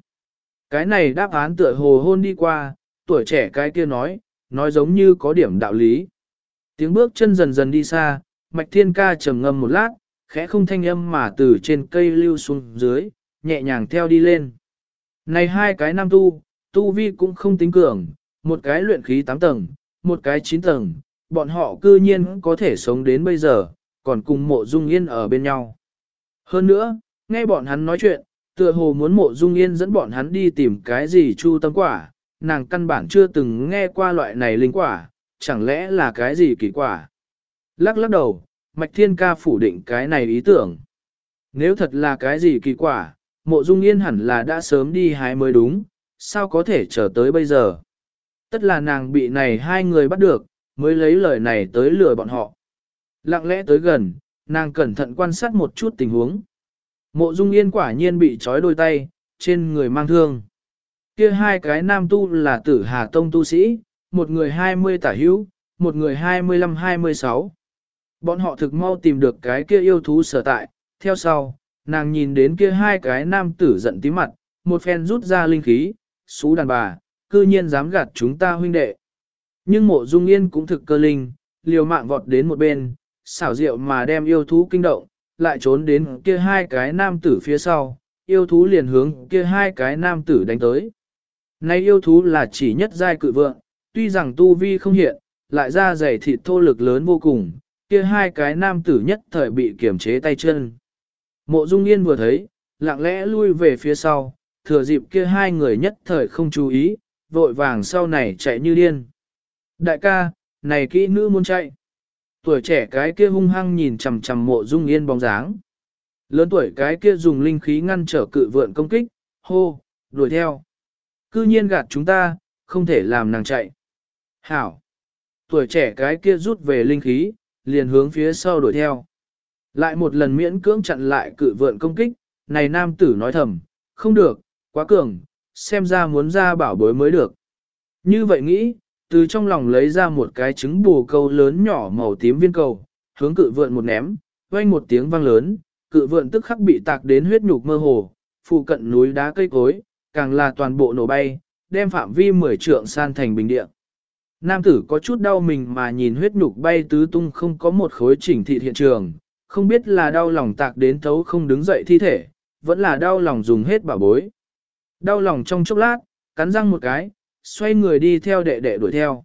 Cái này đáp án tựa hồ hôn đi qua, tuổi trẻ cái kia nói, nói giống như có điểm đạo lý. Tiếng bước chân dần dần đi xa, mạch thiên ca trầm ngâm một lát, khẽ không thanh âm mà từ trên cây lưu xuống dưới, nhẹ nhàng theo đi lên. Này hai cái nam tu, tu vi cũng không tính cường, một cái luyện khí 8 tầng, một cái 9 tầng, bọn họ cư nhiên có thể sống đến bây giờ, còn cùng mộ dung yên ở bên nhau. Hơn nữa, nghe bọn hắn nói chuyện, tựa hồ muốn mộ dung yên dẫn bọn hắn đi tìm cái gì chu tâm quả, nàng căn bản chưa từng nghe qua loại này linh quả, chẳng lẽ là cái gì kỳ quả. Lắc lắc đầu, Mạch Thiên Ca phủ định cái này ý tưởng. Nếu thật là cái gì kỳ quả, mộ dung yên hẳn là đã sớm đi hái mới đúng, sao có thể chờ tới bây giờ. Tất là nàng bị này hai người bắt được, mới lấy lời này tới lừa bọn họ. Lặng lẽ tới gần, nàng cẩn thận quan sát một chút tình huống. Mộ dung yên quả nhiên bị trói đôi tay, trên người mang thương. Kia hai cái nam tu là tử hà tông tu sĩ, một người 20 tả hữu, một người 25-26. Bọn họ thực mau tìm được cái kia yêu thú sở tại, theo sau, nàng nhìn đến kia hai cái nam tử giận tí mặt, một phen rút ra linh khí, xú đàn bà, cư nhiên dám gạt chúng ta huynh đệ. Nhưng mộ dung yên cũng thực cơ linh, liều mạng vọt đến một bên, xảo diệu mà đem yêu thú kinh động, lại trốn đến kia hai cái nam tử phía sau, yêu thú liền hướng kia hai cái nam tử đánh tới. nay yêu thú là chỉ nhất giai cự vượng, tuy rằng tu vi không hiện, lại ra dày thịt thô lực lớn vô cùng, kia hai cái nam tử nhất thời bị kiềm chế tay chân. Mộ Dung Yên vừa thấy, lặng lẽ lui về phía sau, thừa dịp kia hai người nhất thời không chú ý, vội vàng sau này chạy như điên. Đại ca, này kỹ nữ muốn chạy. Tuổi trẻ cái kia hung hăng nhìn chằm chằm mộ Dung Yên bóng dáng. Lớn tuổi cái kia dùng linh khí ngăn trở cự vượn công kích, hô, đuổi theo. Cư nhiên gạt chúng ta, không thể làm nàng chạy. Hảo! Tuổi trẻ cái kia rút về linh khí, liền hướng phía sau đuổi theo. Lại một lần miễn cưỡng chặn lại cự vượn công kích, này nam tử nói thầm, không được, quá cường, xem ra muốn ra bảo bối mới được. Như vậy nghĩ, từ trong lòng lấy ra một cái trứng bù câu lớn nhỏ màu tím viên cầu, hướng cự vượn một ném, vang một tiếng vang lớn, cự vượn tức khắc bị tạc đến huyết nhục mơ hồ, phụ cận núi đá cây cối, càng là toàn bộ nổ bay, đem phạm vi mười trượng san thành bình địa. Nam tử có chút đau mình mà nhìn huyết nhục bay tứ tung không có một khối chỉnh thị hiện trường, không biết là đau lòng tạc đến thấu không đứng dậy thi thể, vẫn là đau lòng dùng hết bảo bối. Đau lòng trong chốc lát, cắn răng một cái, xoay người đi theo đệ đệ đuổi theo.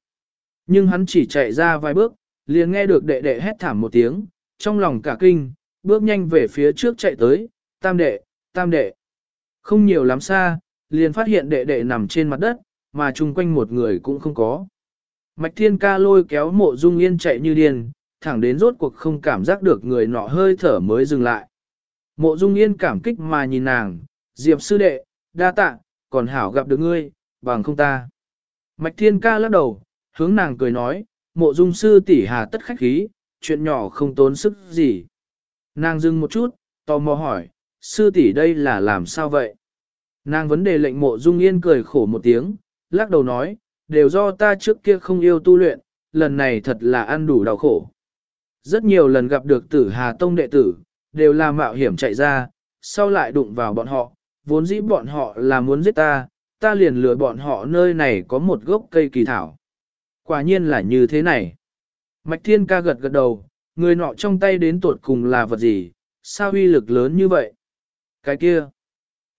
Nhưng hắn chỉ chạy ra vài bước, liền nghe được đệ đệ hét thảm một tiếng, trong lòng cả kinh, bước nhanh về phía trước chạy tới, tam đệ, tam đệ. Không nhiều lắm xa, liền phát hiện đệ đệ nằm trên mặt đất, mà chung quanh một người cũng không có. Mạch thiên ca lôi kéo mộ dung yên chạy như điên, thẳng đến rốt cuộc không cảm giác được người nọ hơi thở mới dừng lại. Mộ dung yên cảm kích mà nhìn nàng, diệp sư đệ, đa tạ, còn hảo gặp được ngươi, bằng không ta. Mạch thiên ca lắc đầu, hướng nàng cười nói, mộ dung sư tỷ hà tất khách khí, chuyện nhỏ không tốn sức gì. Nàng dừng một chút, tò mò hỏi, sư tỷ đây là làm sao vậy? Nàng vấn đề lệnh mộ dung yên cười khổ một tiếng, lắc đầu nói, đều do ta trước kia không yêu tu luyện, lần này thật là ăn đủ đau khổ. Rất nhiều lần gặp được tử Hà Tông đệ tử, đều là mạo hiểm chạy ra, sau lại đụng vào bọn họ, vốn dĩ bọn họ là muốn giết ta, ta liền lừa bọn họ nơi này có một gốc cây kỳ thảo. Quả nhiên là như thế này. Mạch Thiên ca gật gật đầu, người nọ trong tay đến tuột cùng là vật gì, sao uy lực lớn như vậy? Cái kia,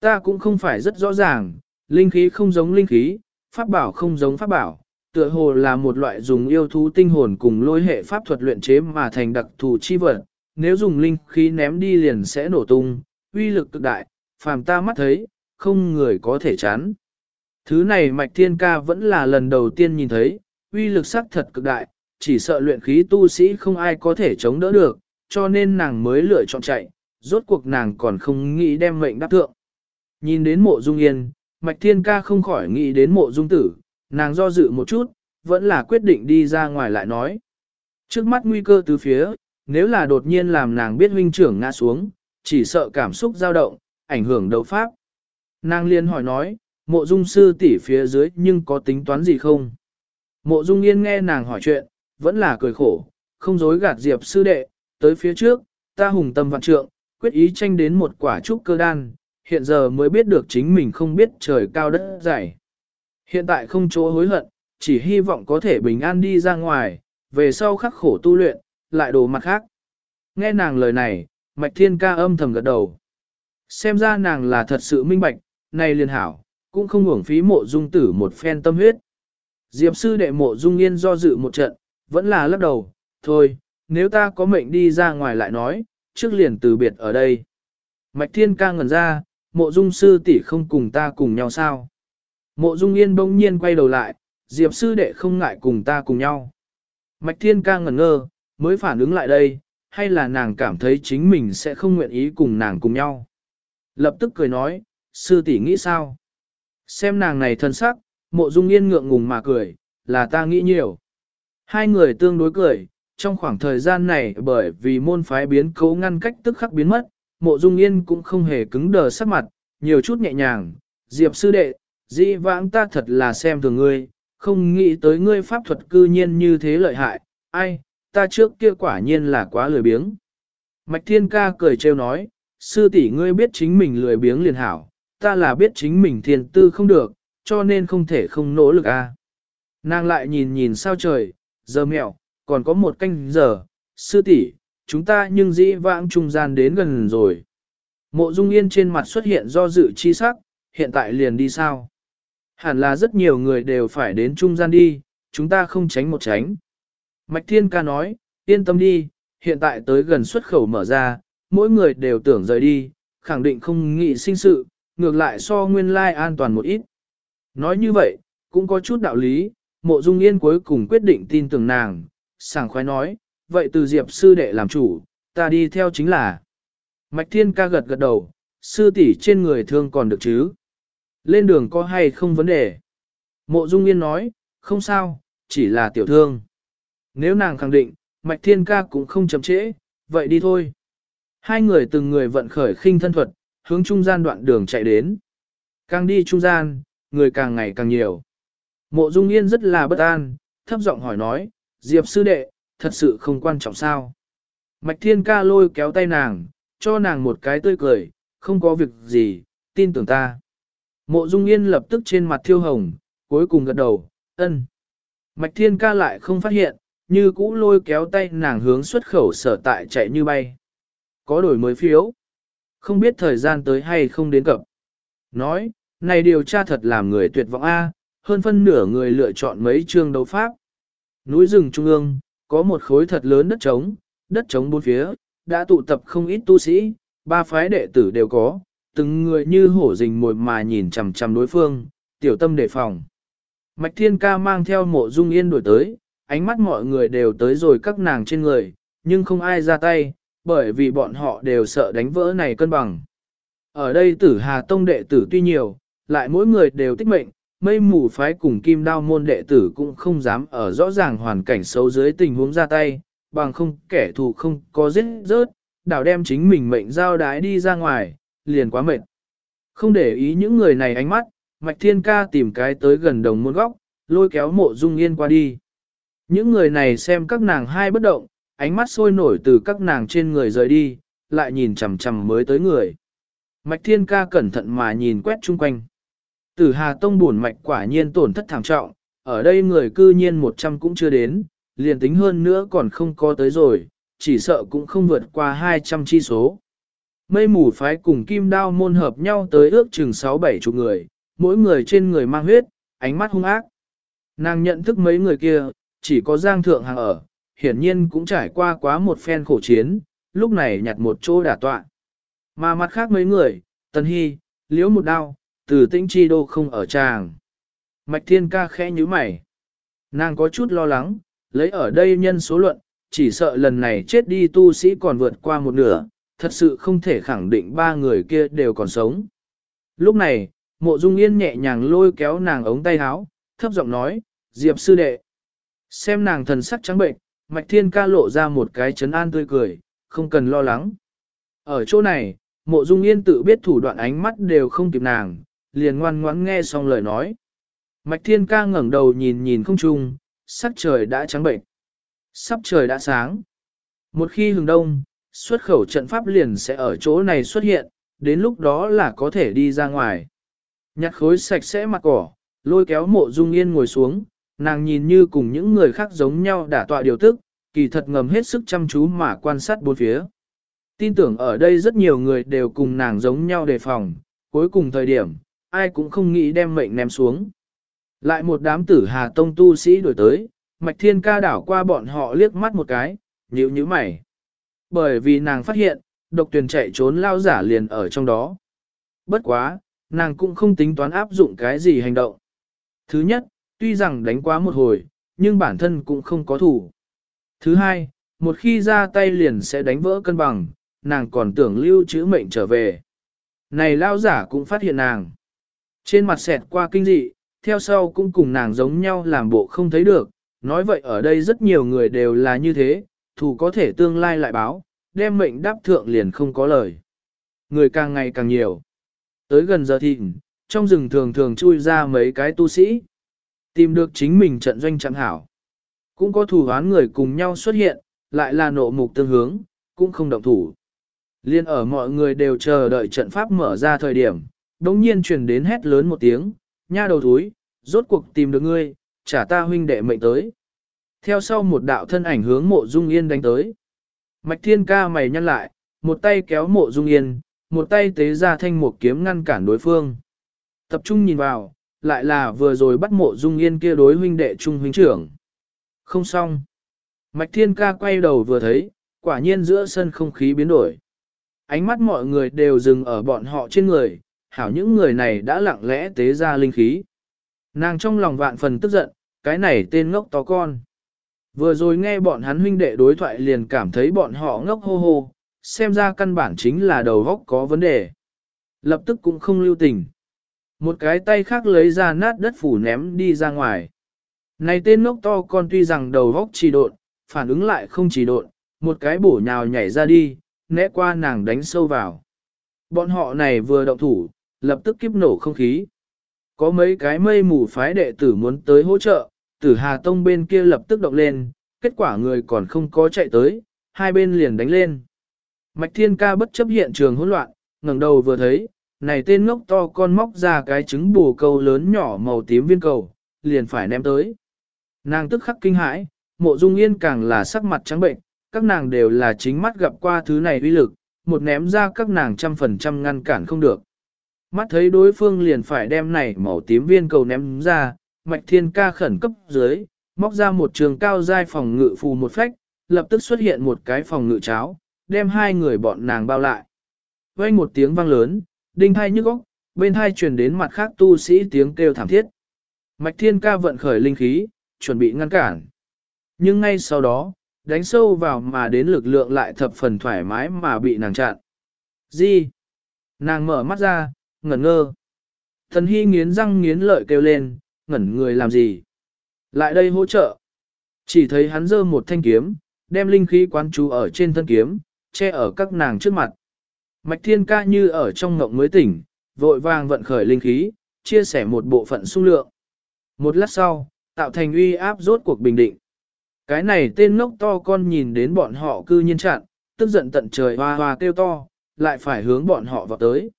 ta cũng không phải rất rõ ràng, linh khí không giống linh khí, pháp bảo không giống pháp bảo, tựa hồ là một loại dùng yêu thú tinh hồn cùng lôi hệ pháp thuật luyện chế mà thành đặc thù chi vật, nếu dùng linh khí ném đi liền sẽ nổ tung, uy lực cực đại, phàm ta mắt thấy, không người có thể chán. Thứ này Mạch Thiên Ca vẫn là lần đầu tiên nhìn thấy, uy lực sắc thật cực đại, chỉ sợ luyện khí tu sĩ không ai có thể chống đỡ được, cho nên nàng mới lựa chọn chạy, rốt cuộc nàng còn không nghĩ đem mệnh đáp thượng. Nhìn đến mộ dung yên, Mạch Thiên Ca không khỏi nghĩ đến mộ dung tử, nàng do dự một chút, vẫn là quyết định đi ra ngoài lại nói. Trước mắt nguy cơ từ phía, nếu là đột nhiên làm nàng biết huynh trưởng ngã xuống, chỉ sợ cảm xúc dao động, ảnh hưởng đấu pháp. Nàng liên hỏi nói, mộ dung sư tỷ phía dưới nhưng có tính toán gì không? Mộ dung yên nghe nàng hỏi chuyện, vẫn là cười khổ, không dối gạt diệp sư đệ, tới phía trước, ta hùng tâm vạn trượng, quyết ý tranh đến một quả trúc cơ đan, hiện giờ mới biết được chính mình không biết trời cao đất dày. Hiện tại không chỗ hối hận, chỉ hy vọng có thể bình an đi ra ngoài, về sau khắc khổ tu luyện, lại đồ mặt khác. Nghe nàng lời này, Mạch Thiên ca âm thầm gật đầu. Xem ra nàng là thật sự minh bạch, này liền hảo, cũng không uổng phí mộ dung tử một phen tâm huyết. Diệp sư đệ mộ dung yên do dự một trận, vẫn là lắc đầu, thôi, nếu ta có mệnh đi ra ngoài lại nói, trước liền từ biệt ở đây. Mạch Thiên ca ngẩn ra, mộ dung sư tỷ không cùng ta cùng nhau sao? Mộ dung yên bỗng nhiên quay đầu lại, Diệp sư đệ không ngại cùng ta cùng nhau. Mạch Thiên ca ngẩn ngơ, mới phản ứng lại đây, hay là nàng cảm thấy chính mình sẽ không nguyện ý cùng nàng cùng nhau. Lập tức cười nói, sư tỷ nghĩ sao? Xem nàng này thân sắc, mộ dung yên ngượng ngùng mà cười, là ta nghĩ nhiều. Hai người tương đối cười, trong khoảng thời gian này bởi vì môn phái biến cấu ngăn cách tức khắc biến mất, mộ dung yên cũng không hề cứng đờ sắc mặt, nhiều chút nhẹ nhàng, diệp sư đệ, dĩ vãng ta thật là xem thường ngươi, không nghĩ tới ngươi pháp thuật cư nhiên như thế lợi hại, ai, ta trước kia quả nhiên là quá lười biếng. Mạch thiên ca cười trêu nói, sư tỷ ngươi biết chính mình lười biếng liền hảo, ta là biết chính mình thiên tư không được, cho nên không thể không nỗ lực a. Nàng lại nhìn nhìn sao trời, giờ mẹo, còn có một canh giờ, sư tỷ, chúng ta nhưng dĩ vãng trung gian đến gần rồi. Mộ Dung Yên trên mặt xuất hiện do dự chi sắc, hiện tại liền đi sao? Hẳn là rất nhiều người đều phải đến trung gian đi, chúng ta không tránh một tránh. Mạch Thiên ca nói, yên tâm đi, hiện tại tới gần xuất khẩu mở ra, mỗi người đều tưởng rời đi, khẳng định không nghĩ sinh sự, ngược lại so nguyên lai an toàn một ít. Nói như vậy, cũng có chút đạo lý, mộ dung yên cuối cùng quyết định tin tưởng nàng, sảng khoái nói, vậy từ diệp sư đệ làm chủ, ta đi theo chính là. Mạch thiên ca gật gật đầu, sư tỷ trên người thương còn được chứ. Lên đường có hay không vấn đề. Mộ dung yên nói, không sao, chỉ là tiểu thương. Nếu nàng khẳng định, mạch thiên ca cũng không chậm trễ, vậy đi thôi. Hai người từng người vận khởi khinh thân thuật, hướng trung gian đoạn đường chạy đến. Càng đi trung gian, người càng ngày càng nhiều. Mộ Dung Yên rất là bất an, thấp giọng hỏi nói, Diệp sư đệ, thật sự không quan trọng sao. Mạch Thiên ca lôi kéo tay nàng, cho nàng một cái tươi cười, không có việc gì, tin tưởng ta. Mộ Dung Yên lập tức trên mặt thiêu hồng, cuối cùng gật đầu, ân. Mạch Thiên ca lại không phát hiện, như cũ lôi kéo tay nàng hướng xuất khẩu sở tại chạy như bay. Có đổi mới phiếu. Không biết thời gian tới hay không đến cập. Nói, này điều tra thật làm người tuyệt vọng A, hơn phân nửa người lựa chọn mấy chương đấu pháp. Núi rừng trung ương, có một khối thật lớn đất trống, đất trống bốn phía, đã tụ tập không ít tu sĩ, ba phái đệ tử đều có, từng người như hổ rình mồi mà nhìn chằm chằm đối phương, tiểu tâm đề phòng. Mạch Thiên Ca mang theo mộ dung yên đổi tới, ánh mắt mọi người đều tới rồi các nàng trên người, nhưng không ai ra tay, bởi vì bọn họ đều sợ đánh vỡ này cân bằng. Ở đây tử Hà Tông đệ tử tuy nhiều, lại mỗi người đều tích mệnh, mây mù phái cùng kim đao môn đệ tử cũng không dám ở rõ ràng hoàn cảnh xấu dưới tình huống ra tay, bằng không kẻ thù không có giết rớt, đảo đem chính mình mệnh giao đái đi ra ngoài, liền quá mệt. Không để ý những người này ánh mắt, Mạch Thiên Ca tìm cái tới gần đồng môn góc, lôi kéo mộ dung yên qua đi. Những người này xem các nàng hai bất động, ánh mắt sôi nổi từ các nàng trên người rời đi, lại nhìn chằm chằm mới tới người. Mạch Thiên Ca cẩn thận mà nhìn quét chung quanh. Tử Hà Tông buồn mạch quả nhiên tổn thất thảm trọng, ở đây người cư nhiên 100 cũng chưa đến, liền tính hơn nữa còn không có tới rồi, chỉ sợ cũng không vượt qua 200 chi số. Mây mù phái cùng kim đao môn hợp nhau tới ước chừng 6-7 chục người, mỗi người trên người mang huyết, ánh mắt hung ác. Nàng nhận thức mấy người kia, chỉ có giang thượng hàng ở, hiển nhiên cũng trải qua quá một phen khổ chiến, lúc này nhặt một chỗ đả tọa. Mà mặt khác mấy người, Tần Hy, liễu một đao, từ tĩnh chi đô không ở tràng. Mạch thiên ca khẽ nhíu mày. Nàng có chút lo lắng, lấy ở đây nhân số luận, chỉ sợ lần này chết đi tu sĩ còn vượt qua một nửa, thật sự không thể khẳng định ba người kia đều còn sống. Lúc này, mộ dung yên nhẹ nhàng lôi kéo nàng ống tay áo, thấp giọng nói, Diệp sư đệ. Xem nàng thần sắc trắng bệnh, Mạch Thiên ca lộ ra một cái chấn an tươi cười, không cần lo lắng. Ở chỗ này, mộ dung yên tự biết thủ đoạn ánh mắt đều không kịp nàng, liền ngoan ngoãn nghe xong lời nói. Mạch Thiên Ca ngẩng đầu nhìn nhìn không trung, sắc trời đã trắng bệnh. Sắp trời đã sáng. Một khi hừng đông, xuất khẩu trận pháp liền sẽ ở chỗ này xuất hiện, đến lúc đó là có thể đi ra ngoài. Nhặt khối sạch sẽ mặt cỏ, lôi kéo mộ dung yên ngồi xuống, nàng nhìn như cùng những người khác giống nhau đả tọa điều tức, kỳ thật ngầm hết sức chăm chú mà quan sát bốn phía. Tin tưởng ở đây rất nhiều người đều cùng nàng giống nhau đề phòng, cuối cùng thời điểm, ai cũng không nghĩ đem mệnh ném xuống. Lại một đám tử hà tông tu sĩ đổi tới, mạch thiên ca đảo qua bọn họ liếc mắt một cái, nhíu nhíu mày. Bởi vì nàng phát hiện, độc tuyển chạy trốn lao giả liền ở trong đó. Bất quá, nàng cũng không tính toán áp dụng cái gì hành động. Thứ nhất, tuy rằng đánh quá một hồi, nhưng bản thân cũng không có thủ. Thứ hai, một khi ra tay liền sẽ đánh vỡ cân bằng, nàng còn tưởng lưu trữ mệnh trở về. Này lao giả cũng phát hiện nàng. Trên mặt xẹt qua kinh dị, theo sau cũng cùng nàng giống nhau làm bộ không thấy được, nói vậy ở đây rất nhiều người đều là như thế, thủ có thể tương lai lại báo, đem mệnh đáp thượng liền không có lời. Người càng ngày càng nhiều. Tới gần giờ thịnh, trong rừng thường thường chui ra mấy cái tu sĩ. Tìm được chính mình trận doanh chẳng hảo. Cũng có thủ hoán người cùng nhau xuất hiện, lại là nộ mục tương hướng, cũng không động thủ. Liên ở mọi người đều chờ đợi trận pháp mở ra thời điểm, đống nhiên truyền đến hét lớn một tiếng, nha đầu túi, rốt cuộc tìm được ngươi, trả ta huynh đệ mệnh tới. Theo sau một đạo thân ảnh hướng mộ dung yên đánh tới. Mạch thiên ca mày nhăn lại, một tay kéo mộ dung yên, một tay tế ra thanh một kiếm ngăn cản đối phương. Tập trung nhìn vào, lại là vừa rồi bắt mộ dung yên kia đối huynh đệ trung huynh trưởng. Không xong. Mạch thiên ca quay đầu vừa thấy, quả nhiên giữa sân không khí biến đổi. Ánh mắt mọi người đều dừng ở bọn họ trên người, hảo những người này đã lặng lẽ tế ra linh khí. Nàng trong lòng vạn phần tức giận, cái này tên ngốc to con. Vừa rồi nghe bọn hắn huynh đệ đối thoại liền cảm thấy bọn họ ngốc hô hô, xem ra căn bản chính là đầu góc có vấn đề. Lập tức cũng không lưu tình. Một cái tay khác lấy ra nát đất phủ ném đi ra ngoài. Này tên ngốc to con tuy rằng đầu góc trì độn, phản ứng lại không trì độn, một cái bổ nhào nhảy ra đi, né qua nàng đánh sâu vào. Bọn họ này vừa động thủ, lập tức kiếp nổ không khí. Có mấy cái mây mù phái đệ tử muốn tới hỗ trợ, tử Hà Tông bên kia lập tức động lên, kết quả người còn không có chạy tới, hai bên liền đánh lên. Mạch Thiên Ca bất chấp hiện trường hỗn loạn, ngẩng đầu vừa thấy, này tên ngốc to con móc ra cái trứng bù câu lớn nhỏ màu tím viên cầu, liền phải ném tới. Nàng tức khắc kinh hãi, mộ dung yên càng là sắc mặt trắng bệnh, các nàng đều là chính mắt gặp qua thứ này uy lực, một ném ra các nàng trăm phần trăm ngăn cản không được. Mắt thấy đối phương liền phải đem này màu tím viên cầu ném ra, mạch thiên ca khẩn cấp dưới, móc ra một trường cao giai phòng ngự phù một phách, lập tức xuất hiện một cái phòng ngự cháo, đem hai người bọn nàng bao lại. Vang một tiếng vang lớn, đinh thai nhức óc, bên thai truyền đến mặt khác tu sĩ tiếng kêu thảm thiết. Mạch thiên ca vận khởi linh khí, chuẩn bị ngăn cản. Nhưng ngay sau đó, đánh sâu vào mà đến lực lượng lại thập phần thoải mái mà bị nàng chặn. Gì? Nàng mở mắt ra, ngẩn ngơ. Thần hy nghiến răng nghiến lợi kêu lên, ngẩn người làm gì? Lại đây hỗ trợ. Chỉ thấy hắn giơ một thanh kiếm, đem linh khí quán chú ở trên thân kiếm, che ở các nàng trước mặt. Mạch thiên ca như ở trong ngộng mới tỉnh, vội vàng vận khởi linh khí, chia sẻ một bộ phận xung lượng. Một lát sau, tạo thành uy áp rốt cuộc bình định. Cái này tên ngốc to con nhìn đến bọn họ cư nhiên chặn, tức giận tận trời hoa hoa kêu to, lại phải hướng bọn họ vào tới.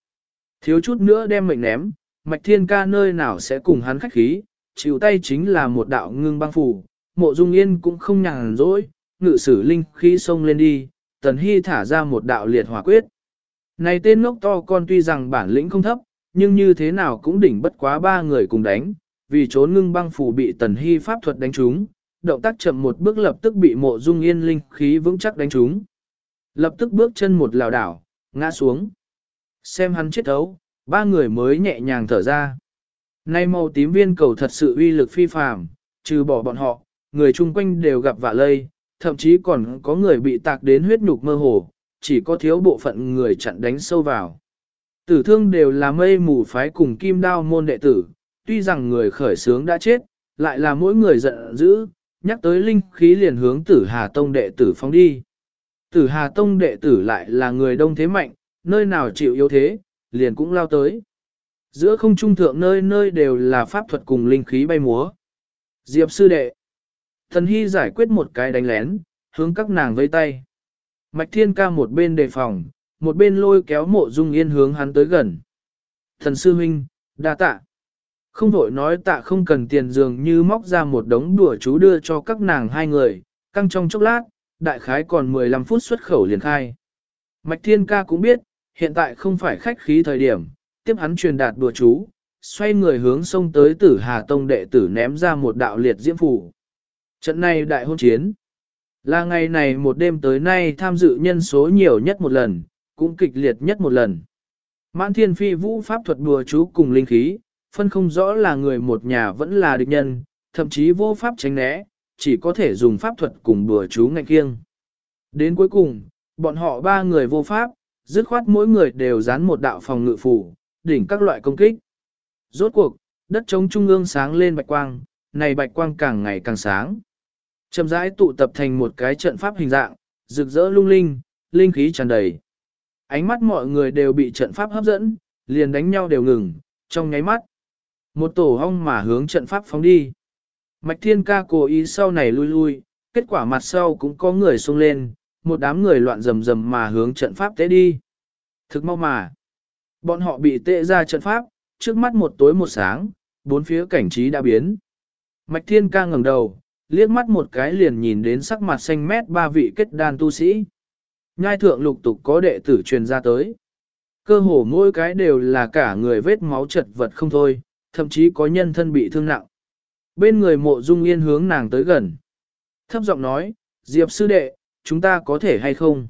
Thiếu chút nữa đem mệnh ném, mạch thiên ca nơi nào sẽ cùng hắn khách khí, chịu tay chính là một đạo ngưng băng phủ, mộ dung yên cũng không nhàn rỗi, ngự sử linh khí xông lên đi, tần hy thả ra một đạo liệt hỏa quyết. Này tên ngốc to con tuy rằng bản lĩnh không thấp, nhưng như thế nào cũng đỉnh bất quá ba người cùng đánh, vì trốn ngưng băng phủ bị tần hy pháp thuật đánh trúng, động tác chậm một bước lập tức bị mộ dung yên linh khí vững chắc đánh trúng. Lập tức bước chân một lào đảo, ngã xuống. Xem hắn chết thấu, ba người mới nhẹ nhàng thở ra. Nay màu tím viên cầu thật sự uy lực phi phàm, trừ bỏ bọn họ, người chung quanh đều gặp vạ lây, thậm chí còn có người bị tạc đến huyết nhục mơ hồ, chỉ có thiếu bộ phận người chặn đánh sâu vào. Tử thương đều là mây mù phái cùng kim đao môn đệ tử, tuy rằng người khởi sướng đã chết, lại là mỗi người giận dữ, nhắc tới linh khí liền hướng tử Hà Tông đệ tử phóng đi. Tử Hà Tông đệ tử lại là người đông thế mạnh, nơi nào chịu yếu thế, liền cũng lao tới. Giữa không trung thượng nơi nơi đều là pháp thuật cùng linh khí bay múa. Diệp sư đệ. Thần Hy giải quyết một cái đánh lén, hướng các nàng vây tay. Mạch Thiên ca một bên đề phòng, một bên lôi kéo mộ dung yên hướng hắn tới gần. Thần sư huynh, đa tạ. Không vội nói tạ không cần tiền dường như móc ra một đống đùa chú đưa cho các nàng hai người, căng trong chốc lát, đại khái còn 15 phút xuất khẩu liền khai. Mạch Thiên ca cũng biết, hiện tại không phải khách khí thời điểm, tiếp hắn truyền đạt đùa chú, xoay người hướng sông tới tử Hà Tông đệ tử ném ra một đạo liệt diễm phủ. Trận này đại hôn chiến. Là ngày này một đêm tới nay tham dự nhân số nhiều nhất một lần, cũng kịch liệt nhất một lần. Mãn thiên phi vũ pháp thuật đùa chú cùng linh khí, phân không rõ là người một nhà vẫn là địch nhân, thậm chí vô pháp tránh né, chỉ có thể dùng pháp thuật cùng đùa chú ngạch kiêng. Đến cuối cùng, bọn họ ba người vô pháp, dứt khoát mỗi người đều dán một đạo phòng ngự phủ, đỉnh các loại công kích. Rốt cuộc, đất trống trung ương sáng lên bạch quang, này bạch quang càng ngày càng sáng. Chậm rãi tụ tập thành một cái trận pháp hình dạng, rực rỡ lung linh, linh khí tràn đầy. Ánh mắt mọi người đều bị trận pháp hấp dẫn, liền đánh nhau đều ngừng, trong nháy mắt. Một tổ hong mà hướng trận pháp phóng đi. Mạch Thiên Ca cố ý sau này lui lui, kết quả mặt sau cũng có người xông lên, một đám người loạn rầm rầm mà hướng trận pháp tế đi. Thực mau mà. Bọn họ bị tệ ra trận pháp, trước mắt một tối một sáng, bốn phía cảnh trí đã biến. Mạch Thiên Ca ngẩng đầu, liếc mắt một cái liền nhìn đến sắc mặt xanh mét ba vị kết đan tu sĩ. Nhai thượng lục tục có đệ tử truyền ra tới. Cơ hồ mỗi cái đều là cả người vết máu chật vật không thôi, thậm chí có nhân thân bị thương nặng. Bên người mộ dung yên hướng nàng tới gần. Thấp giọng nói, Diệp sư đệ, chúng ta có thể hay không?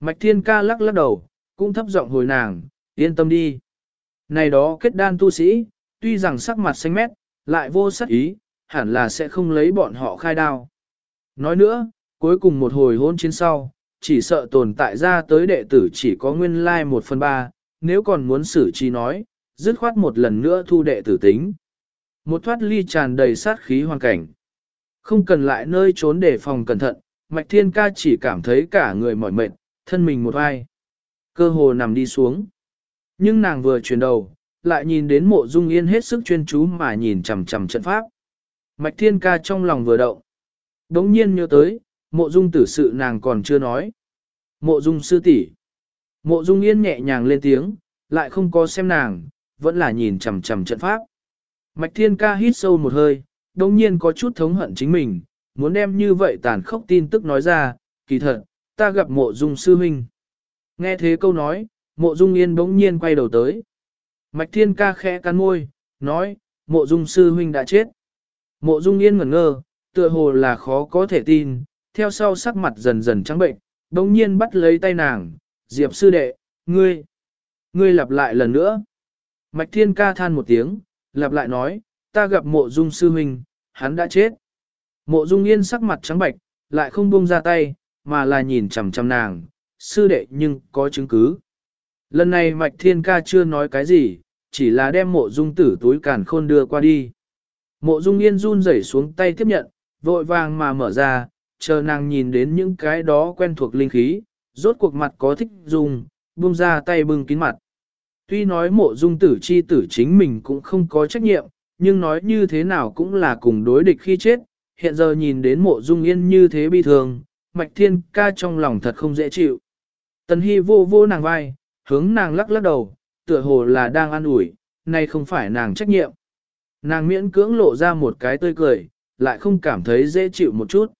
Mạch thiên ca lắc lắc đầu, cũng thấp giọng hồi nàng, yên tâm đi. Này đó kết đan tu sĩ, tuy rằng sắc mặt xanh mét, lại vô sắc ý, hẳn là sẽ không lấy bọn họ khai đao. Nói nữa, cuối cùng một hồi hôn chiến sau, chỉ sợ tồn tại ra tới đệ tử chỉ có nguyên lai like một phần ba. nếu còn muốn xử trí nói, dứt khoát một lần nữa thu đệ tử tính. Một thoát ly tràn đầy sát khí hoàn cảnh. Không cần lại nơi trốn để phòng cẩn thận, Mạch Thiên Ca chỉ cảm thấy cả người mỏi mệt, thân mình một ai. Cơ hồ nằm đi xuống. Nhưng nàng vừa chuyển đầu, lại nhìn đến mộ dung yên hết sức chuyên chú mà nhìn chằm chằm trận pháp. Mạch Thiên Ca trong lòng vừa động. Đống nhiên nhớ tới, mộ dung tử sự nàng còn chưa nói. Mộ dung sư tỷ. Mộ dung yên nhẹ nhàng lên tiếng, lại không có xem nàng, vẫn là nhìn chằm chằm trận pháp. Mạch Thiên Ca hít sâu một hơi, đống nhiên có chút thống hận chính mình, muốn đem như vậy tàn khốc tin tức nói ra, kỳ thật, ta gặp mộ dung sư huynh. Nghe thế câu nói, mộ dung yên bỗng nhiên quay đầu tới. Mạch Thiên Ca khẽ cắn môi, nói, mộ dung sư huynh đã chết. Mộ dung yên ngẩn ngơ, tựa hồ là khó có thể tin, theo sau sắc mặt dần dần trắng bệnh, bỗng nhiên bắt lấy tay nàng, Diệp sư đệ, ngươi, ngươi lặp lại lần nữa. Mạch Thiên Ca than một tiếng, lặp lại nói, ta gặp mộ dung sư huynh, hắn đã chết. Mộ dung yên sắc mặt trắng bạch, lại không buông ra tay, mà là nhìn chằm chằm nàng, sư đệ nhưng có chứng cứ. Lần này Mạch Thiên Ca chưa nói cái gì, chỉ là đem mộ dung tử túi càn khôn đưa qua đi. Mộ dung yên run rẩy xuống tay tiếp nhận, vội vàng mà mở ra, chờ nàng nhìn đến những cái đó quen thuộc linh khí, rốt cuộc mặt có thích dùng, buông ra tay bưng kín mặt. Tuy nói mộ dung tử chi tử chính mình cũng không có trách nhiệm, nhưng nói như thế nào cũng là cùng đối địch khi chết, hiện giờ nhìn đến mộ dung yên như thế bi thường, mạch thiên ca trong lòng thật không dễ chịu. Tần hy vô vô nàng vai, hướng nàng lắc lắc đầu, tựa hồ là đang an ủi, nay không phải nàng trách nhiệm. Nàng miễn cưỡng lộ ra một cái tươi cười, lại không cảm thấy dễ chịu một chút.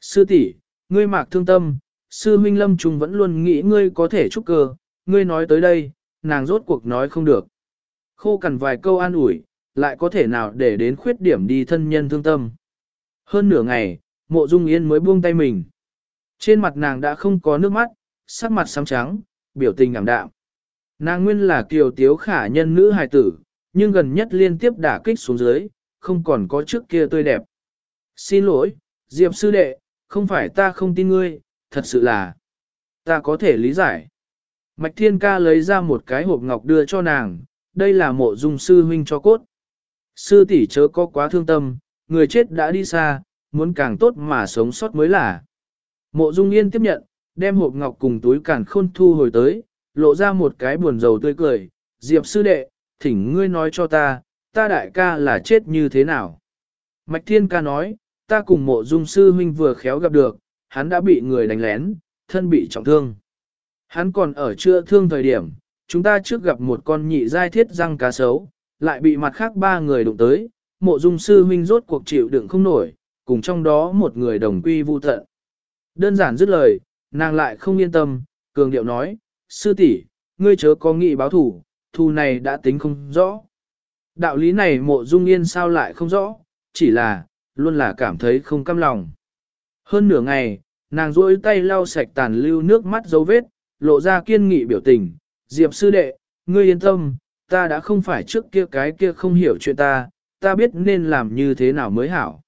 Sư tỷ, ngươi mạc thương tâm, sư huynh lâm trùng vẫn luôn nghĩ ngươi có thể trúc cơ, ngươi nói tới đây, nàng rốt cuộc nói không được. Khô cằn vài câu an ủi, lại có thể nào để đến khuyết điểm đi thân nhân thương tâm. Hơn nửa ngày, mộ dung yên mới buông tay mình. Trên mặt nàng đã không có nước mắt, sắc mặt xám trắng, biểu tình ảm đạm. Nàng nguyên là kiều tiếu khả nhân nữ hài tử, nhưng gần nhất liên tiếp đả kích xuống dưới, không còn có trước kia tươi đẹp. Xin lỗi, Diệp sư đệ, không phải ta không tin ngươi, thật sự là ta có thể lý giải. Mạch Thiên Ca lấy ra một cái hộp ngọc đưa cho nàng, đây là mộ dung sư huynh cho cốt. Sư tỷ chớ có quá thương tâm, người chết đã đi xa, muốn càng tốt mà sống sót mới là. Mộ dung yên tiếp nhận, đem hộp ngọc cùng túi càn khôn thu hồi tới, lộ ra một cái buồn rầu tươi cười, Diệp sư đệ, thỉnh ngươi nói cho ta, ta đại ca là chết như thế nào. Mạch Thiên ca nói, ta cùng mộ dung sư huynh vừa khéo gặp được, hắn đã bị người đánh lén, thân bị trọng thương. Hắn còn ở chữa thương thời điểm, chúng ta trước gặp một con nhị giai thiết răng cá sấu, lại bị mặt khác ba người đụng tới, mộ dung sư huynh rốt cuộc chịu đựng không nổi, cùng trong đó một người đồng quy vu tận. Đơn giản dứt lời, nàng lại không yên tâm, cường điệu nói, sư tỷ, ngươi chớ có nghị báo thủ, thu này đã tính không rõ. Đạo lý này mộ dung yên sao lại không rõ, chỉ là, luôn là cảm thấy không căm lòng. Hơn nửa ngày, nàng duỗi tay lau sạch tàn lưu nước mắt dấu vết, lộ ra kiên nghị biểu tình, Diệp sư đệ, ngươi yên tâm, ta đã không phải trước kia cái kia không hiểu chuyện ta, ta biết nên làm như thế nào mới hảo.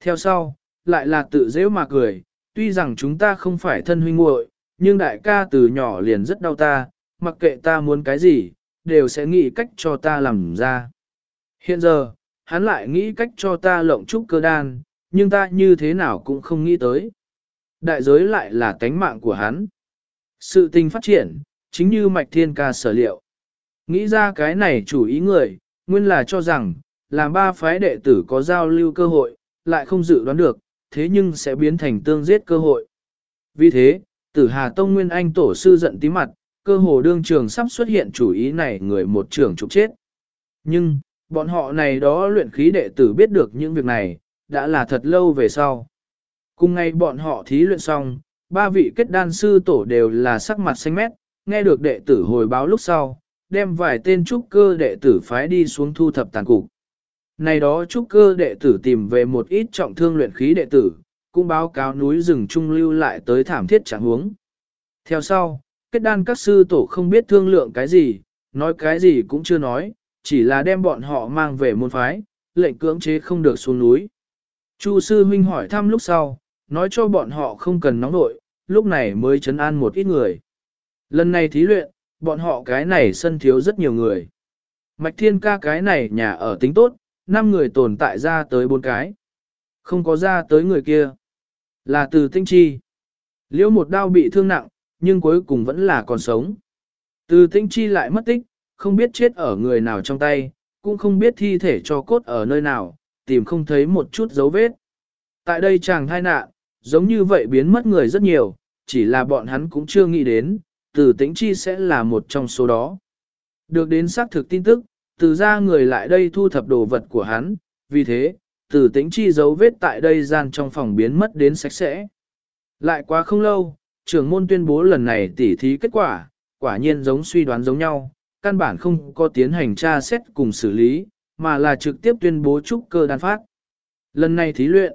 Theo sau, lại là tự dễ mà cười, tuy rằng chúng ta không phải thân huynh muội, nhưng đại ca từ nhỏ liền rất đau ta, mặc kệ ta muốn cái gì, đều sẽ nghĩ cách cho ta làm ra. Hiện giờ, hắn lại nghĩ cách cho ta lộng trúc cơ đan, nhưng ta như thế nào cũng không nghĩ tới. Đại giới lại là tánh mạng của hắn. Sự tình phát triển, chính như mạch thiên ca sở liệu. Nghĩ ra cái này chủ ý người, nguyên là cho rằng, làm ba phái đệ tử có giao lưu cơ hội, lại không dự đoán được, thế nhưng sẽ biến thành tương giết cơ hội. Vì thế, tử Hà Tông Nguyên Anh tổ sư giận tí mặt, cơ hồ đương trường sắp xuất hiện chủ ý này người một trưởng trục chết. Nhưng, bọn họ này đó luyện khí đệ tử biết được những việc này, đã là thật lâu về sau. Cùng ngày bọn họ thí luyện xong, ba vị kết đan sư tổ đều là sắc mặt xanh mét, nghe được đệ tử hồi báo lúc sau, đem vài tên trúc cơ đệ tử phái đi xuống thu thập tàn cục. Này đó trúc cơ đệ tử tìm về một ít trọng thương luyện khí đệ tử, cũng báo cáo núi rừng trung lưu lại tới thảm thiết trạng huống. Theo sau, kết đan các sư tổ không biết thương lượng cái gì, nói cái gì cũng chưa nói, chỉ là đem bọn họ mang về môn phái, lệnh cưỡng chế không được xuống núi. Chu sư huynh hỏi thăm lúc sau, nói cho bọn họ không cần nóng nội, lúc này mới chấn an một ít người. Lần này thí luyện, bọn họ cái này sân thiếu rất nhiều người. Mạch thiên ca cái này nhà ở tính tốt, 5 người tồn tại ra tới 4 cái. Không có ra tới người kia. Là từ tinh chi. Liễu một đau bị thương nặng, nhưng cuối cùng vẫn là còn sống. Từ tinh chi lại mất tích, không biết chết ở người nào trong tay, cũng không biết thi thể cho cốt ở nơi nào, tìm không thấy một chút dấu vết. Tại đây chàng thai nạn, giống như vậy biến mất người rất nhiều, chỉ là bọn hắn cũng chưa nghĩ đến, từ tĩnh chi sẽ là một trong số đó. Được đến xác thực tin tức, từ ra người lại đây thu thập đồ vật của hắn, vì thế, từ tĩnh chi dấu vết tại đây gian trong phòng biến mất đến sạch sẽ. Lại quá không lâu, trưởng môn tuyên bố lần này tỉ thí kết quả, quả nhiên giống suy đoán giống nhau, căn bản không có tiến hành tra xét cùng xử lý, mà là trực tiếp tuyên bố trúc cơ đan phát. Lần này thí luyện,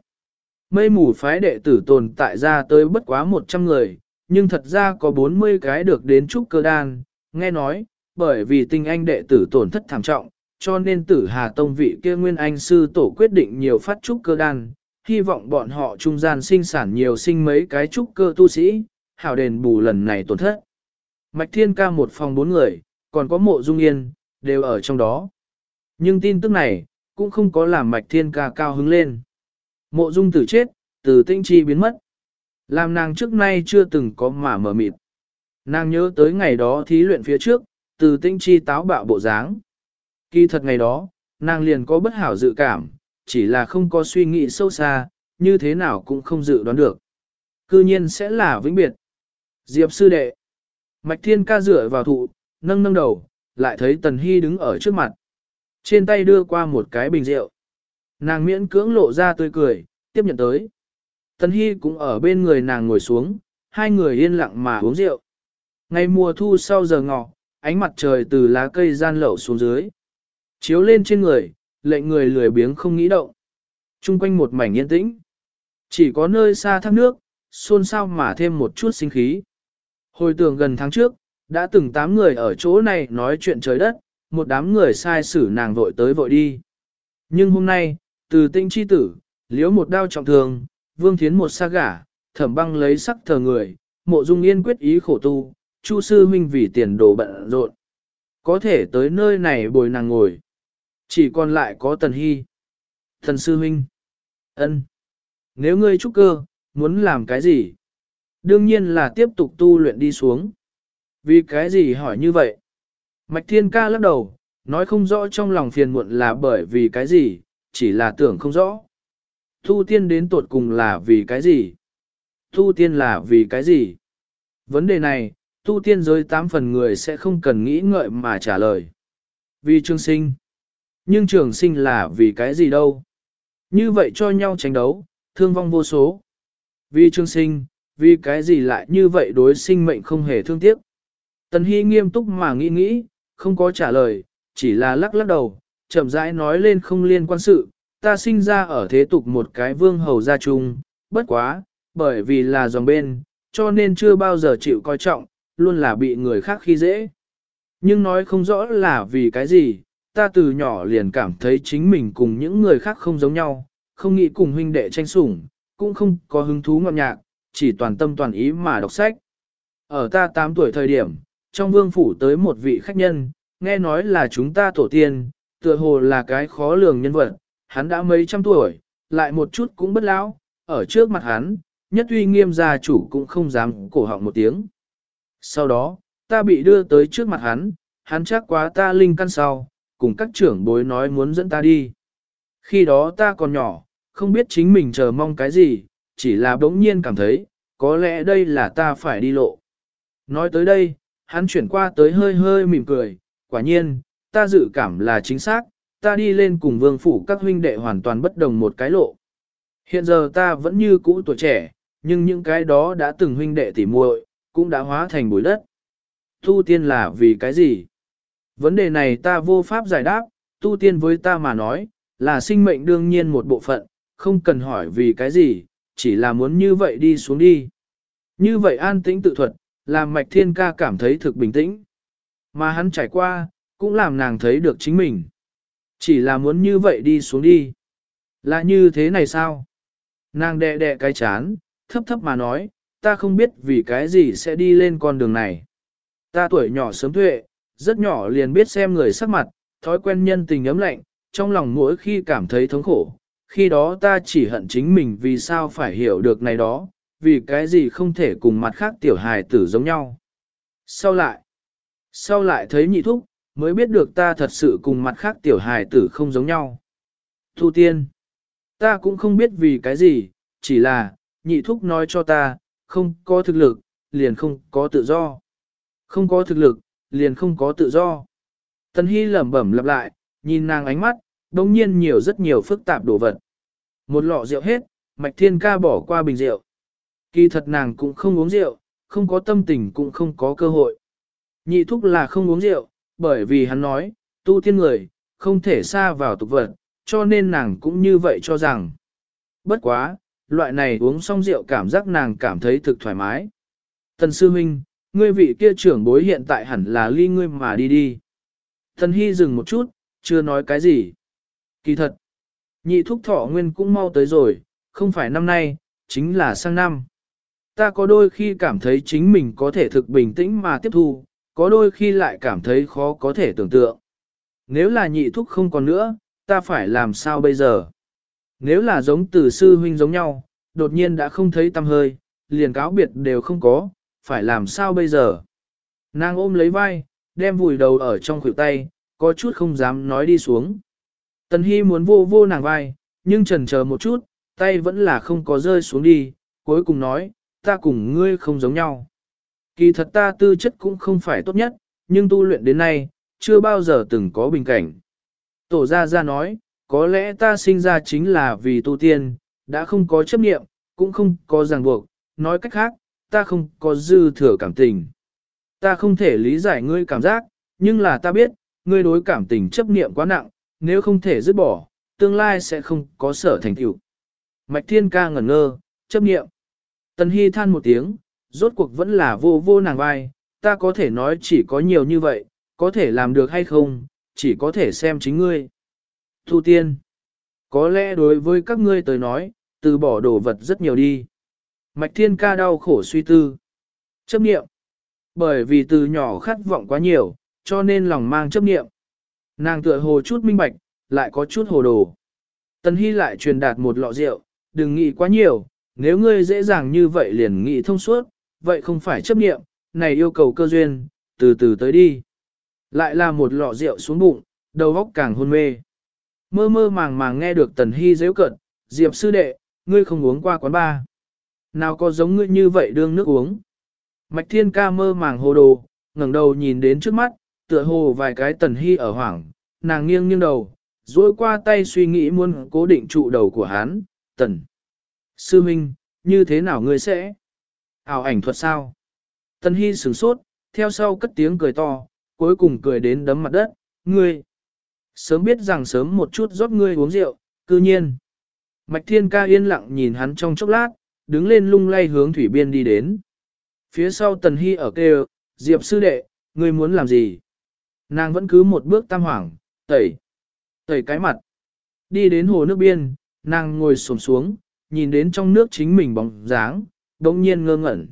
mây mù phái đệ tử tồn tại ra tới bất quá 100 người, nhưng thật ra có 40 cái được đến trúc cơ đan, nghe nói, bởi vì tinh anh đệ tử tổn thất thảm trọng, cho nên tử Hà Tông vị kia nguyên anh sư tổ quyết định nhiều phát trúc cơ đan, hy vọng bọn họ trung gian sinh sản nhiều sinh mấy cái trúc cơ tu sĩ, hảo đền bù lần này tổn thất. Mạch Thiên ca một phòng bốn người, còn có mộ dung yên, đều ở trong đó. Nhưng tin tức này, cũng không có làm Mạch Thiên ca cao hứng lên. Mộ dung tử chết, từ tinh chi biến mất. Làm nàng trước nay chưa từng có mà mở mịt. Nàng nhớ tới ngày đó thí luyện phía trước, từ tinh chi táo bạo bộ dáng. Kỳ thật ngày đó, nàng liền có bất hảo dự cảm, chỉ là không có suy nghĩ sâu xa, như thế nào cũng không dự đoán được. Cư nhiên sẽ là vĩnh biệt. Diệp sư đệ. Mạch thiên ca dựa vào thụ, nâng nâng đầu, lại thấy Tần Hy đứng ở trước mặt. Trên tay đưa qua một cái bình rượu. Nàng miễn cưỡng lộ ra tươi cười, tiếp nhận tới. Tần Hy cũng ở bên người nàng ngồi xuống, hai người yên lặng mà uống rượu. Ngày mùa thu sau giờ ngọ, ánh mặt trời từ lá cây gian lậu xuống dưới. Chiếu lên trên người, lệnh người lười biếng không nghĩ động. Trung quanh một mảnh yên tĩnh. Chỉ có nơi xa thác nước, xôn xao mà thêm một chút sinh khí. Hồi tưởng gần tháng trước, đã từng tám người ở chỗ này nói chuyện trời đất, một đám người sai xử nàng vội tới vội đi. Nhưng hôm nay, từ tinh chi tử, liếu một đao trọng thương, vương thiến một sa gả, thẩm băng lấy sắc thờ người, mộ dung yên quyết ý khổ tu, chu sư huynh vì tiền đồ bận rộn. Có thể tới nơi này bồi nàng ngồi. Chỉ còn lại có tần hy. Thần sư huynh. ân, Nếu ngươi trúc cơ, muốn làm cái gì? Đương nhiên là tiếp tục tu luyện đi xuống. Vì cái gì hỏi như vậy? Mạch thiên ca lắc đầu, nói không rõ trong lòng phiền muộn là bởi vì cái gì, chỉ là tưởng không rõ. Tu tiên đến tột cùng là vì cái gì? Tu tiên là vì cái gì? Vấn đề này, tu tiên giới tám phần người sẽ không cần nghĩ ngợi mà trả lời. Vì trường sinh. Nhưng trường sinh là vì cái gì đâu? Như vậy cho nhau tranh đấu, thương vong vô số. Vì trường sinh, vì cái gì lại như vậy đối sinh mệnh không hề thương tiếc. Tần Hy nghiêm túc mà nghĩ nghĩ, không có trả lời, chỉ là lắc lắc đầu, chậm rãi nói lên không liên quan sự, ta sinh ra ở thế tục một cái vương hầu gia chung, bất quá, bởi vì là dòng bên, cho nên chưa bao giờ chịu coi trọng, luôn là bị người khác khi dễ. Nhưng nói không rõ là vì cái gì, ta từ nhỏ liền cảm thấy chính mình cùng những người khác không giống nhau, không nghĩ cùng huynh đệ tranh sủng, cũng không có hứng thú ngọt nhạc, chỉ toàn tâm toàn ý mà đọc sách. Ở ta 8 tuổi thời điểm, trong vương phủ tới một vị khách nhân, nghe nói là chúng ta tổ tiên, tựa hồ là cái khó lường nhân vật, hắn đã mấy trăm tuổi, lại một chút cũng bất lão, ở trước mặt hắn, nhất uy nghiêm gia chủ cũng không dám cổ họng một tiếng. Sau đó, ta bị đưa tới trước mặt hắn, hắn chắc quá ta linh căn sau, cùng các trưởng bối nói muốn dẫn ta đi. Khi đó ta còn nhỏ, không biết chính mình chờ mong cái gì, chỉ là bỗng nhiên cảm thấy, có lẽ đây là ta phải đi lộ. Nói tới đây, hắn chuyển qua tới hơi hơi mỉm cười, quả nhiên, ta dự cảm là chính xác, ta đi lên cùng vương phủ các huynh đệ hoàn toàn bất đồng một cái lộ. Hiện giờ ta vẫn như cũ tuổi trẻ, nhưng những cái đó đã từng huynh đệ tỉ muội cũng đã hóa thành bụi đất. Tu tiên là vì cái gì? Vấn đề này ta vô pháp giải đáp, tu tiên với ta mà nói, là sinh mệnh đương nhiên một bộ phận, không cần hỏi vì cái gì, chỉ là muốn như vậy đi xuống đi. Như vậy an tĩnh tự thuật, làm mạch thiên ca cảm thấy thực bình tĩnh. Mà hắn trải qua, cũng làm nàng thấy được chính mình. Chỉ là muốn như vậy đi xuống đi. Là như thế này sao? Nàng đẹ đẹ cái chán, thấp thấp mà nói, ta không biết vì cái gì sẽ đi lên con đường này. Ta tuổi nhỏ sớm tuệ, rất nhỏ liền biết xem người sắc mặt, thói quen nhân tình ấm lạnh, trong lòng mỗi khi cảm thấy thống khổ, khi đó ta chỉ hận chính mình vì sao phải hiểu được này đó, vì cái gì không thể cùng mặt khác tiểu hài tử giống nhau. Sau lại, sau lại thấy nhị thúc, mới biết được ta thật sự cùng mặt khác tiểu hài tử không giống nhau. Thu tiên, ta cũng không biết vì cái gì, chỉ là, nhị thúc nói cho ta, không có thực lực, liền không có tự do. Không có thực lực, liền không có tự do. Tần Hy lẩm bẩm lặp lại, nhìn nàng ánh mắt, đồng nhiên nhiều rất nhiều phức tạp đồ vật. Một lọ rượu hết, Mạch Thiên Ca bỏ qua bình rượu. Kỳ thật nàng cũng không uống rượu, không có tâm tình cũng không có cơ hội. Nhị thúc là không uống rượu, bởi vì hắn nói, tu tiên người, không thể xa vào tục vật, cho nên nàng cũng như vậy cho rằng. Bất quá, loại này uống xong rượu cảm giác nàng cảm thấy thực thoải mái. Tần sư minh, ngươi vị kia trưởng bối hiện tại hẳn là ly ngươi mà đi đi. Tần hy dừng một chút, chưa nói cái gì. Kỳ thật, nhị thúc thọ nguyên cũng mau tới rồi, không phải năm nay, chính là sang năm. Ta có đôi khi cảm thấy chính mình có thể thực bình tĩnh mà tiếp thu, có đôi khi lại cảm thấy khó có thể tưởng tượng. Nếu là nhị thúc không còn nữa, ta phải làm sao bây giờ? Nếu là giống từ sư huynh giống nhau, đột nhiên đã không thấy tâm hơi, liền cáo biệt đều không có, phải làm sao bây giờ? Nàng ôm lấy vai, đem vùi đầu ở trong khuỷu tay, có chút không dám nói đi xuống. Tần Hy muốn vô vô nàng vai, nhưng trần chờ một chút, tay vẫn là không có rơi xuống đi, cuối cùng nói, ta cùng ngươi không giống nhau. Kỳ thật ta tư chất cũng không phải tốt nhất, nhưng tu luyện đến nay, chưa bao giờ từng có bình cảnh. Tổ gia gia nói, có lẽ ta sinh ra chính là vì tu tiên, đã không có chấp niệm, cũng không có ràng buộc, nói cách khác, ta không có dư thừa cảm tình. Ta không thể lý giải ngươi cảm giác, nhưng là ta biết, ngươi đối cảm tình chấp niệm quá nặng, nếu không thể dứt bỏ, tương lai sẽ không có sở thành tựu. Mạch Thiên ca ngẩn ngơ, chấp niệm. Tần Hy than một tiếng, rốt cuộc vẫn là vô vô nàng vai, ta có thể nói chỉ có nhiều như vậy, có thể làm được hay không, chỉ có thể xem chính ngươi. Thu tiên. Có lẽ đối với các ngươi tới nói, từ bỏ đồ vật rất nhiều đi. Mạch thiên ca đau khổ suy tư. Chấp niệm. Bởi vì từ nhỏ khát vọng quá nhiều, cho nên lòng mang chấp niệm. Nàng tựa hồ chút minh bạch, lại có chút hồ đồ. Tần Hy lại truyền đạt một lọ rượu, đừng nghĩ quá nhiều, nếu ngươi dễ dàng như vậy liền nghĩ thông suốt, vậy không phải chấp niệm, này yêu cầu cơ duyên, từ từ tới đi. Lại là một lọ rượu xuống bụng, đầu óc càng hôn mê. Mơ mơ màng màng nghe được Tần Hy dễ cận, Diệp sư đệ, ngươi không uống qua quán ba. Nào có giống ngươi như vậy đương nước uống. Mạch Thiên ca mơ màng hồ đồ, ngẩng đầu nhìn đến trước mắt, tựa hồ vài cái Tần Hy ở hoảng, nàng nghiêng nghiêng đầu, duỗi qua tay suy nghĩ muốn cố định trụ đầu của hắn, Tần. Sư Minh, như thế nào ngươi sẽ? Ảo ảnh thuật sao? Tần Hy sửng sốt, theo sau cất tiếng cười to, cuối cùng cười đến đấm mặt đất, ngươi. Sớm biết rằng sớm một chút rót ngươi uống rượu, cư nhiên. Mạch Thiên ca yên lặng nhìn hắn trong chốc lát, đứng lên lung lay hướng thủy biên đi đến. Phía sau Tần Hy ở kêu, Diệp sư đệ, ngươi muốn làm gì? Nàng vẫn cứ một bước tam hoảng, tẩy, tẩy cái mặt. Đi đến hồ nước biên, nàng ngồi xổm xuống, nhìn đến trong nước chính mình bóng dáng, đồng nhiên ngơ ngẩn.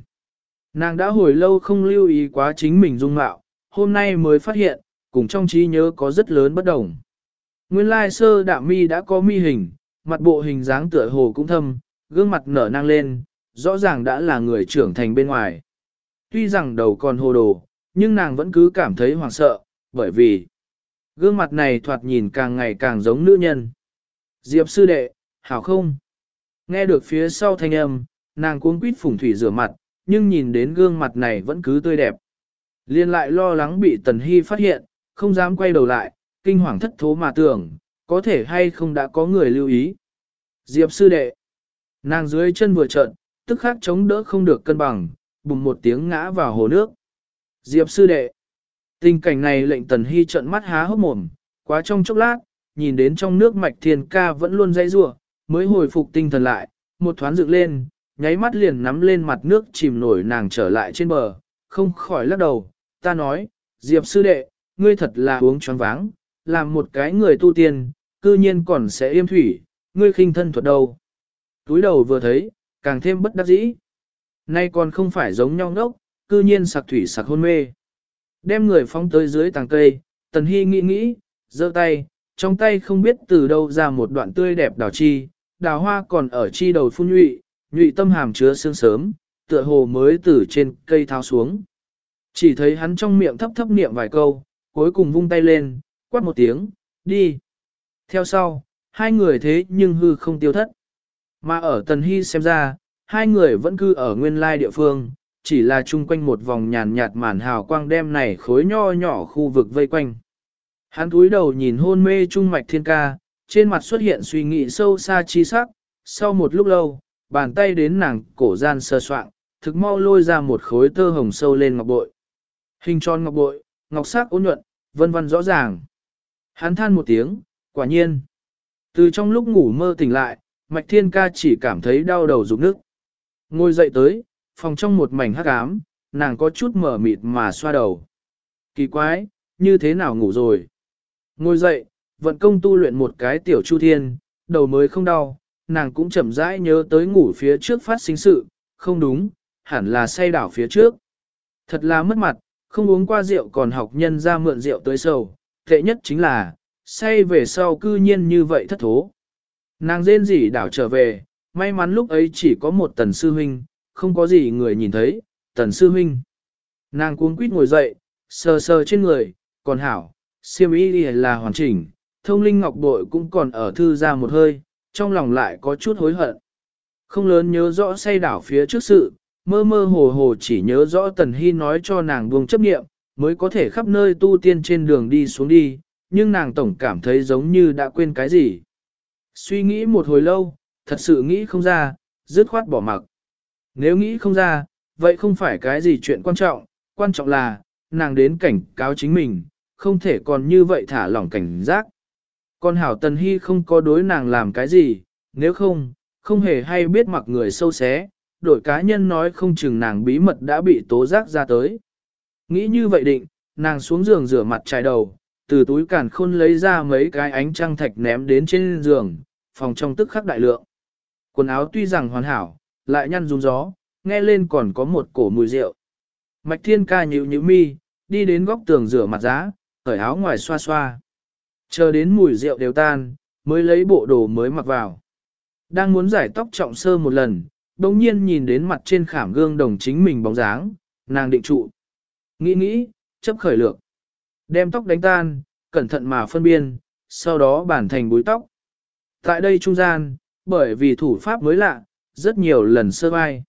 Nàng đã hồi lâu không lưu ý quá chính mình dung mạo, hôm nay mới phát hiện, cùng trong trí nhớ có rất lớn bất đồng. Nguyên lai sơ đạm mi đã có mi hình, mặt bộ hình dáng tựa hồ cũng thâm, gương mặt nở nang lên, rõ ràng đã là người trưởng thành bên ngoài. Tuy rằng đầu còn hồ đồ, nhưng nàng vẫn cứ cảm thấy hoảng sợ, bởi vì gương mặt này thoạt nhìn càng ngày càng giống nữ nhân. Diệp sư đệ, hảo không? Nghe được phía sau thanh âm, nàng cuống quýt phủng thủy rửa mặt, nhưng nhìn đến gương mặt này vẫn cứ tươi đẹp. Liên lại lo lắng bị Tần Hy phát hiện, không dám quay đầu lại, kinh hoàng thất thố mà tưởng, có thể hay không đã có người lưu ý. Diệp sư đệ, nàng dưới chân vừa trợn, tức khắc chống đỡ không được cân bằng, bùng một tiếng ngã vào hồ nước. Diệp sư đệ, tình cảnh này lệnh Tần Hy trợn mắt há hốc mồm, quá trong chốc lát, nhìn đến trong nước mạch thiên ca vẫn luôn dãy rủa mới hồi phục tinh thần lại, một thoáng dựng lên, nháy mắt liền nắm lên mặt nước chìm nổi nàng trở lại trên bờ, không khỏi lắc đầu, ta nói, Diệp sư đệ, ngươi thật là uống choáng váng, làm một cái người tu tiên, cư nhiên còn sẽ yêm thủy, ngươi khinh thân thuật đâu. Túi đầu vừa thấy, càng thêm bất đắc dĩ. Nay còn không phải giống nhau ngốc, cư nhiên sạc thủy sạc hôn mê. Đem người phóng tới dưới tàng cây, tần hy nghĩ nghĩ, giơ tay, trong tay không biết từ đâu ra một đoạn tươi đẹp đào chi, đào hoa còn ở chi đầu phun nhụy, nhụy tâm hàm chứa sương sớm, tựa hồ mới từ trên cây tháo xuống. Chỉ thấy hắn trong miệng thấp thấp niệm vài câu, cuối cùng vung tay lên, quát một tiếng, đi. Theo sau, hai người thế nhưng hư không tiêu thất. Mà ở Tần Hy xem ra, hai người vẫn cư ở nguyên lai địa phương, chỉ là chung quanh một vòng nhàn nhạt màn hào quang đem này khối nho nhỏ khu vực vây quanh. Hắn túi đầu nhìn hôn mê trung mạch thiên ca, trên mặt xuất hiện suy nghĩ sâu xa chi sắc, sau một lúc lâu, bàn tay đến nàng cổ gian sơ soạn, thực mau lôi ra một khối tơ hồng sâu lên ngọc bội. Hình tròn ngọc bội, ngọc sắc ôn nhuận, vân vân rõ ràng. Hắn than một tiếng, quả nhiên. Từ trong lúc ngủ mơ tỉnh lại, Mạch Thiên Ca chỉ cảm thấy đau đầu rụng nước. Ngồi dậy tới, phòng trong một mảnh hắc ám, nàng có chút mở mịt mà xoa đầu. Kỳ quái, như thế nào ngủ rồi? Ngồi dậy, vận công tu luyện một cái tiểu chu thiên, đầu mới không đau, nàng cũng chậm rãi nhớ tới ngủ phía trước phát sinh sự, không đúng, hẳn là say đảo phía trước. Thật là mất mặt, không uống qua rượu còn học nhân ra mượn rượu tới sầu, tệ nhất chính là, say về sau cư nhiên như vậy thất thố. Nàng rên rỉ đảo trở về, may mắn lúc ấy chỉ có một tần sư huynh, không có gì người nhìn thấy, tần sư huynh. Nàng cuống quýt ngồi dậy, sờ sờ trên người, còn hảo, siêm ý là hoàn chỉnh, thông linh ngọc bội cũng còn ở thư ra một hơi, trong lòng lại có chút hối hận. Không lớn nhớ rõ say đảo phía trước sự, mơ mơ hồ hồ chỉ nhớ rõ Tần Hy nói cho nàng buông chấp nghiệm, mới có thể khắp nơi tu tiên trên đường đi xuống đi, nhưng nàng tổng cảm thấy giống như đã quên cái gì. Suy nghĩ một hồi lâu, thật sự nghĩ không ra, dứt khoát bỏ mặc. Nếu nghĩ không ra, vậy không phải cái gì chuyện quan trọng, quan trọng là, nàng đến cảnh cáo chính mình, không thể còn như vậy thả lỏng cảnh giác. Con hảo Tần Hy không có đối nàng làm cái gì, nếu không, không hề hay biết mặc người sâu xé, đội cá nhân nói không chừng nàng bí mật đã bị tố giác ra tới. Nghĩ như vậy định, nàng xuống giường rửa mặt trải đầu, từ túi cản khôn lấy ra mấy cái ánh trăng thạch ném đến trên giường, phòng trong tức khắc đại lượng. Quần áo tuy rằng hoàn hảo, lại nhăn rung gió, nghe lên còn có một cổ mùi rượu. Mạch thiên ca nhịu nhịu mi, đi đến góc tường rửa mặt giá, cởi áo ngoài xoa xoa. Chờ đến mùi rượu đều tan, mới lấy bộ đồ mới mặc vào. Đang muốn giải tóc trọng sơ một lần, đồng nhiên nhìn đến mặt trên khảm gương đồng chính mình bóng dáng, nàng định trụ. Nghĩ nghĩ, chấp khởi lược. Đem tóc đánh tan, cẩn thận mà phân biên, sau đó bản thành búi tóc. Tại đây trung gian, bởi vì thủ pháp mới lạ, rất nhiều lần sơ vai.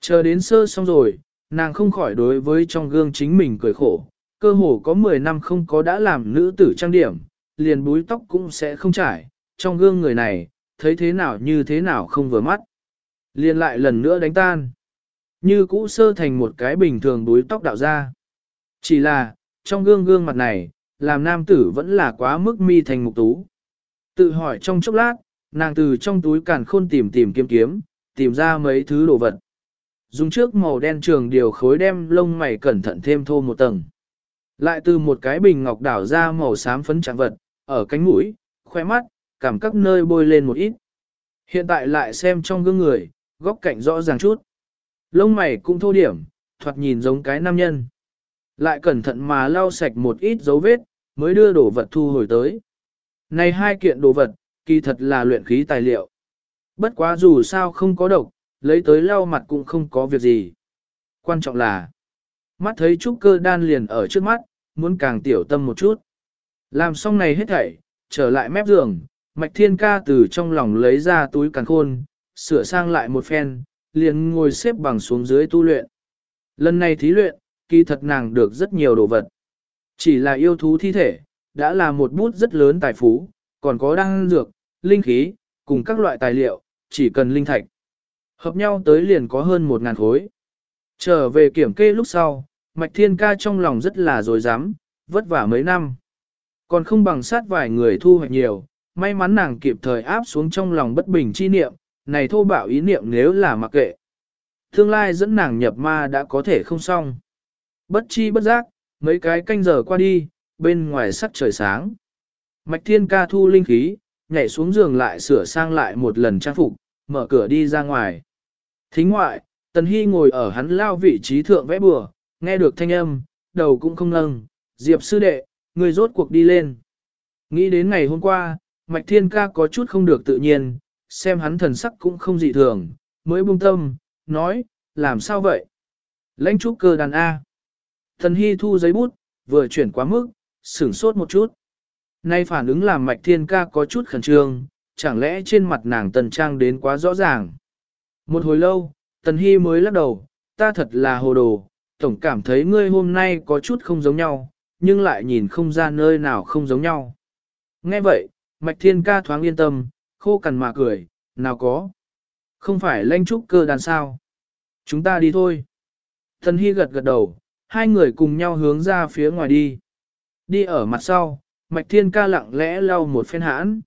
Chờ đến sơ xong rồi, nàng không khỏi đối với trong gương chính mình cười khổ, cơ hồ có 10 năm không có đã làm nữ tử trang điểm, liền búi tóc cũng sẽ không trải, trong gương người này, thấy thế nào như thế nào không vừa mắt. Liền lại lần nữa đánh tan. Như cũ sơ thành một cái bình thường búi tóc đạo ra. Chỉ là, trong gương gương mặt này, làm nam tử vẫn là quá mức mi thành mục tú. Tự hỏi trong chốc lát, nàng từ trong túi càn khôn tìm tìm kiếm kiếm, tìm ra mấy thứ đồ vật. Dùng trước màu đen trường điều khối đem lông mày cẩn thận thêm thô một tầng. Lại từ một cái bình ngọc đảo ra màu xám phấn trạng vật, ở cánh mũi, khoe mắt, cảm các nơi bôi lên một ít. Hiện tại lại xem trong gương người, góc cạnh rõ ràng chút. Lông mày cũng thô điểm, thoạt nhìn giống cái nam nhân. Lại cẩn thận mà lau sạch một ít dấu vết, mới đưa đồ vật thu hồi tới. Này hai kiện đồ vật, kỳ thật là luyện khí tài liệu. Bất quá dù sao không có độc, lấy tới lau mặt cũng không có việc gì. Quan trọng là, mắt thấy trúc cơ đan liền ở trước mắt, muốn càng tiểu tâm một chút. Làm xong này hết thảy, trở lại mép giường, Mạch Thiên Ca từ trong lòng lấy ra túi càn khôn, sửa sang lại một phen, liền ngồi xếp bằng xuống dưới tu luyện. Lần này thí luyện, kỳ thật nàng được rất nhiều đồ vật. Chỉ là yêu thú thi thể, đã là một bút rất lớn tài phú, còn có đăng dược, linh khí, cùng các loại tài liệu, chỉ cần linh thạch. Hợp nhau tới liền có hơn một ngàn khối. Trở về kiểm kê lúc sau, Mạch Thiên Ca trong lòng rất là dối dám, vất vả mấy năm. Còn không bằng sát vài người thu hoạch nhiều, may mắn nàng kịp thời áp xuống trong lòng bất bình chi niệm, này thô bạo ý niệm nếu là mặc kệ. Tương lai dẫn nàng nhập ma đã có thể không xong. Bất chi bất giác, mấy cái canh giờ qua đi, bên ngoài sắc trời sáng. Mạch Thiên Ca thu linh khí, nhảy xuống giường lại sửa sang lại một lần trang phục, mở cửa đi ra ngoài. Thính ngoại, Tần Hy ngồi ở hắn lao vị trí thượng vẽ bừa, nghe được thanh âm, đầu cũng không nâng, Diệp sư đệ, người rốt cuộc đi lên. Nghĩ đến ngày hôm qua, Mạch Thiên Ca có chút không được tự nhiên, xem hắn thần sắc cũng không dị thường, mới buông tâm, nói, làm sao vậy? Lãnh trúc cơ đàn A. Thần Hy thu giấy bút, vừa chuyển quá mức, sửng sốt một chút. Nay phản ứng làm Mạch Thiên Ca có chút khẩn trương, chẳng lẽ trên mặt nàng tần trang đến quá rõ ràng. Một hồi lâu, Tần Hy mới lắc đầu, ta thật là hồ đồ, tổng cảm thấy ngươi hôm nay có chút không giống nhau, nhưng lại nhìn không ra nơi nào không giống nhau. Nghe vậy, Mạch Thiên Ca thoáng yên tâm, khô cằn mà cười, nào có. Không phải lanh trúc cơ đàn sao. Chúng ta đi thôi. tần Hy gật gật đầu, hai người cùng nhau hướng ra phía ngoài đi. Đi ở mặt sau, Mạch Thiên Ca lặng lẽ lau một phen hãn.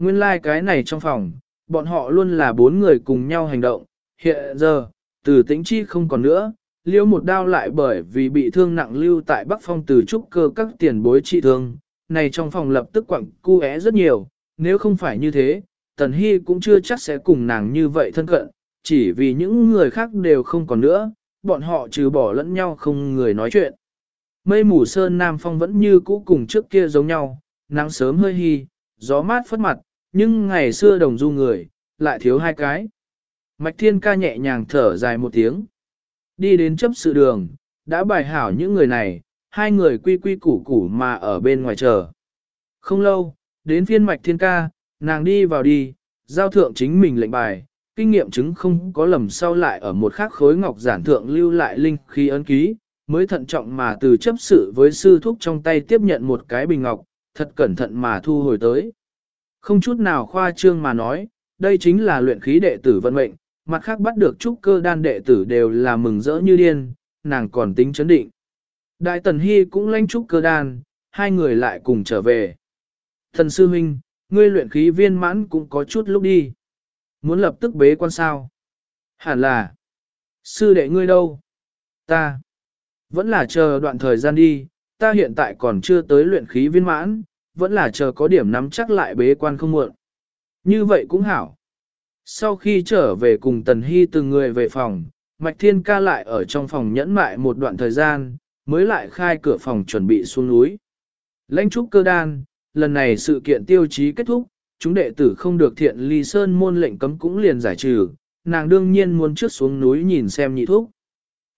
Nguyên lai like cái này trong phòng, bọn họ luôn là bốn người cùng nhau hành động. Hiện giờ, từ tĩnh chi không còn nữa, liêu một đao lại bởi vì bị thương nặng lưu tại Bắc Phong từ trúc cơ các tiền bối trị thương. Này trong phòng lập tức quặng cu é rất nhiều, nếu không phải như thế, Tần Hy cũng chưa chắc sẽ cùng nàng như vậy thân cận, chỉ vì những người khác đều không còn nữa, bọn họ trừ bỏ lẫn nhau không người nói chuyện. Mây mù sơn Nam Phong vẫn như cũ cùng trước kia giống nhau, nắng sớm hơi hi, gió mát phất mặt, nhưng ngày xưa đồng du người, lại thiếu hai cái. Mạch Thiên ca nhẹ nhàng thở dài một tiếng. Đi đến chấp sự đường, đã bài hảo những người này, hai người quy quy củ củ mà ở bên ngoài chờ. Không lâu, đến phiên Mạch Thiên ca, nàng đi vào đi, giao thượng chính mình lệnh bài, kinh nghiệm chứng không có lầm sau lại ở một khắc khối ngọc giản thượng lưu lại linh khí ấn ký, mới thận trọng mà từ chấp sự với sư thúc trong tay tiếp nhận một cái bình ngọc, thật cẩn thận mà thu hồi tới. Không chút nào khoa trương mà nói, đây chính là luyện khí đệ tử vận mệnh, mặt khác bắt được trúc cơ đan đệ tử đều là mừng rỡ như điên, nàng còn tính chấn định. Đại tần hy cũng lanh trúc cơ đan, hai người lại cùng trở về. Thần sư huynh, ngươi luyện khí viên mãn cũng có chút lúc đi. Muốn lập tức bế quan sao? Hẳn là. Sư đệ ngươi đâu? Ta. Vẫn là chờ đoạn thời gian đi, ta hiện tại còn chưa tới luyện khí viên mãn, vẫn là chờ có điểm nắm chắc lại bế quan không muộn. Như vậy cũng hảo. Sau khi trở về cùng Tần Hy từng người về phòng, Mạch Thiên ca lại ở trong phòng nhẫn mại một đoạn thời gian, mới lại khai cửa phòng chuẩn bị xuống núi. Lãnh trúc cơ đan, lần này sự kiện tiêu chí kết thúc, chúng đệ tử không được thiện ly sơn môn lệnh cấm cũng liền giải trừ, nàng đương nhiên muốn trước xuống núi nhìn xem nhị thuốc.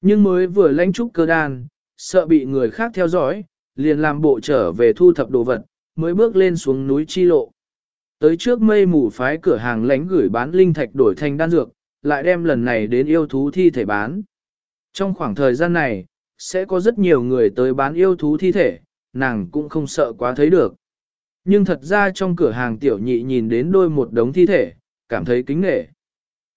Nhưng mới vừa lãnh trúc cơ đan, sợ bị người khác theo dõi, liền làm bộ trở về thu thập đồ vật, mới bước lên xuống núi chi lộ. Tới trước mây mù phái cửa hàng lánh gửi bán linh thạch đổi thành đan dược, lại đem lần này đến yêu thú thi thể bán. Trong khoảng thời gian này, sẽ có rất nhiều người tới bán yêu thú thi thể, nàng cũng không sợ quá thấy được. Nhưng thật ra trong cửa hàng tiểu nhị nhìn đến đôi một đống thi thể, cảm thấy kính nghệ.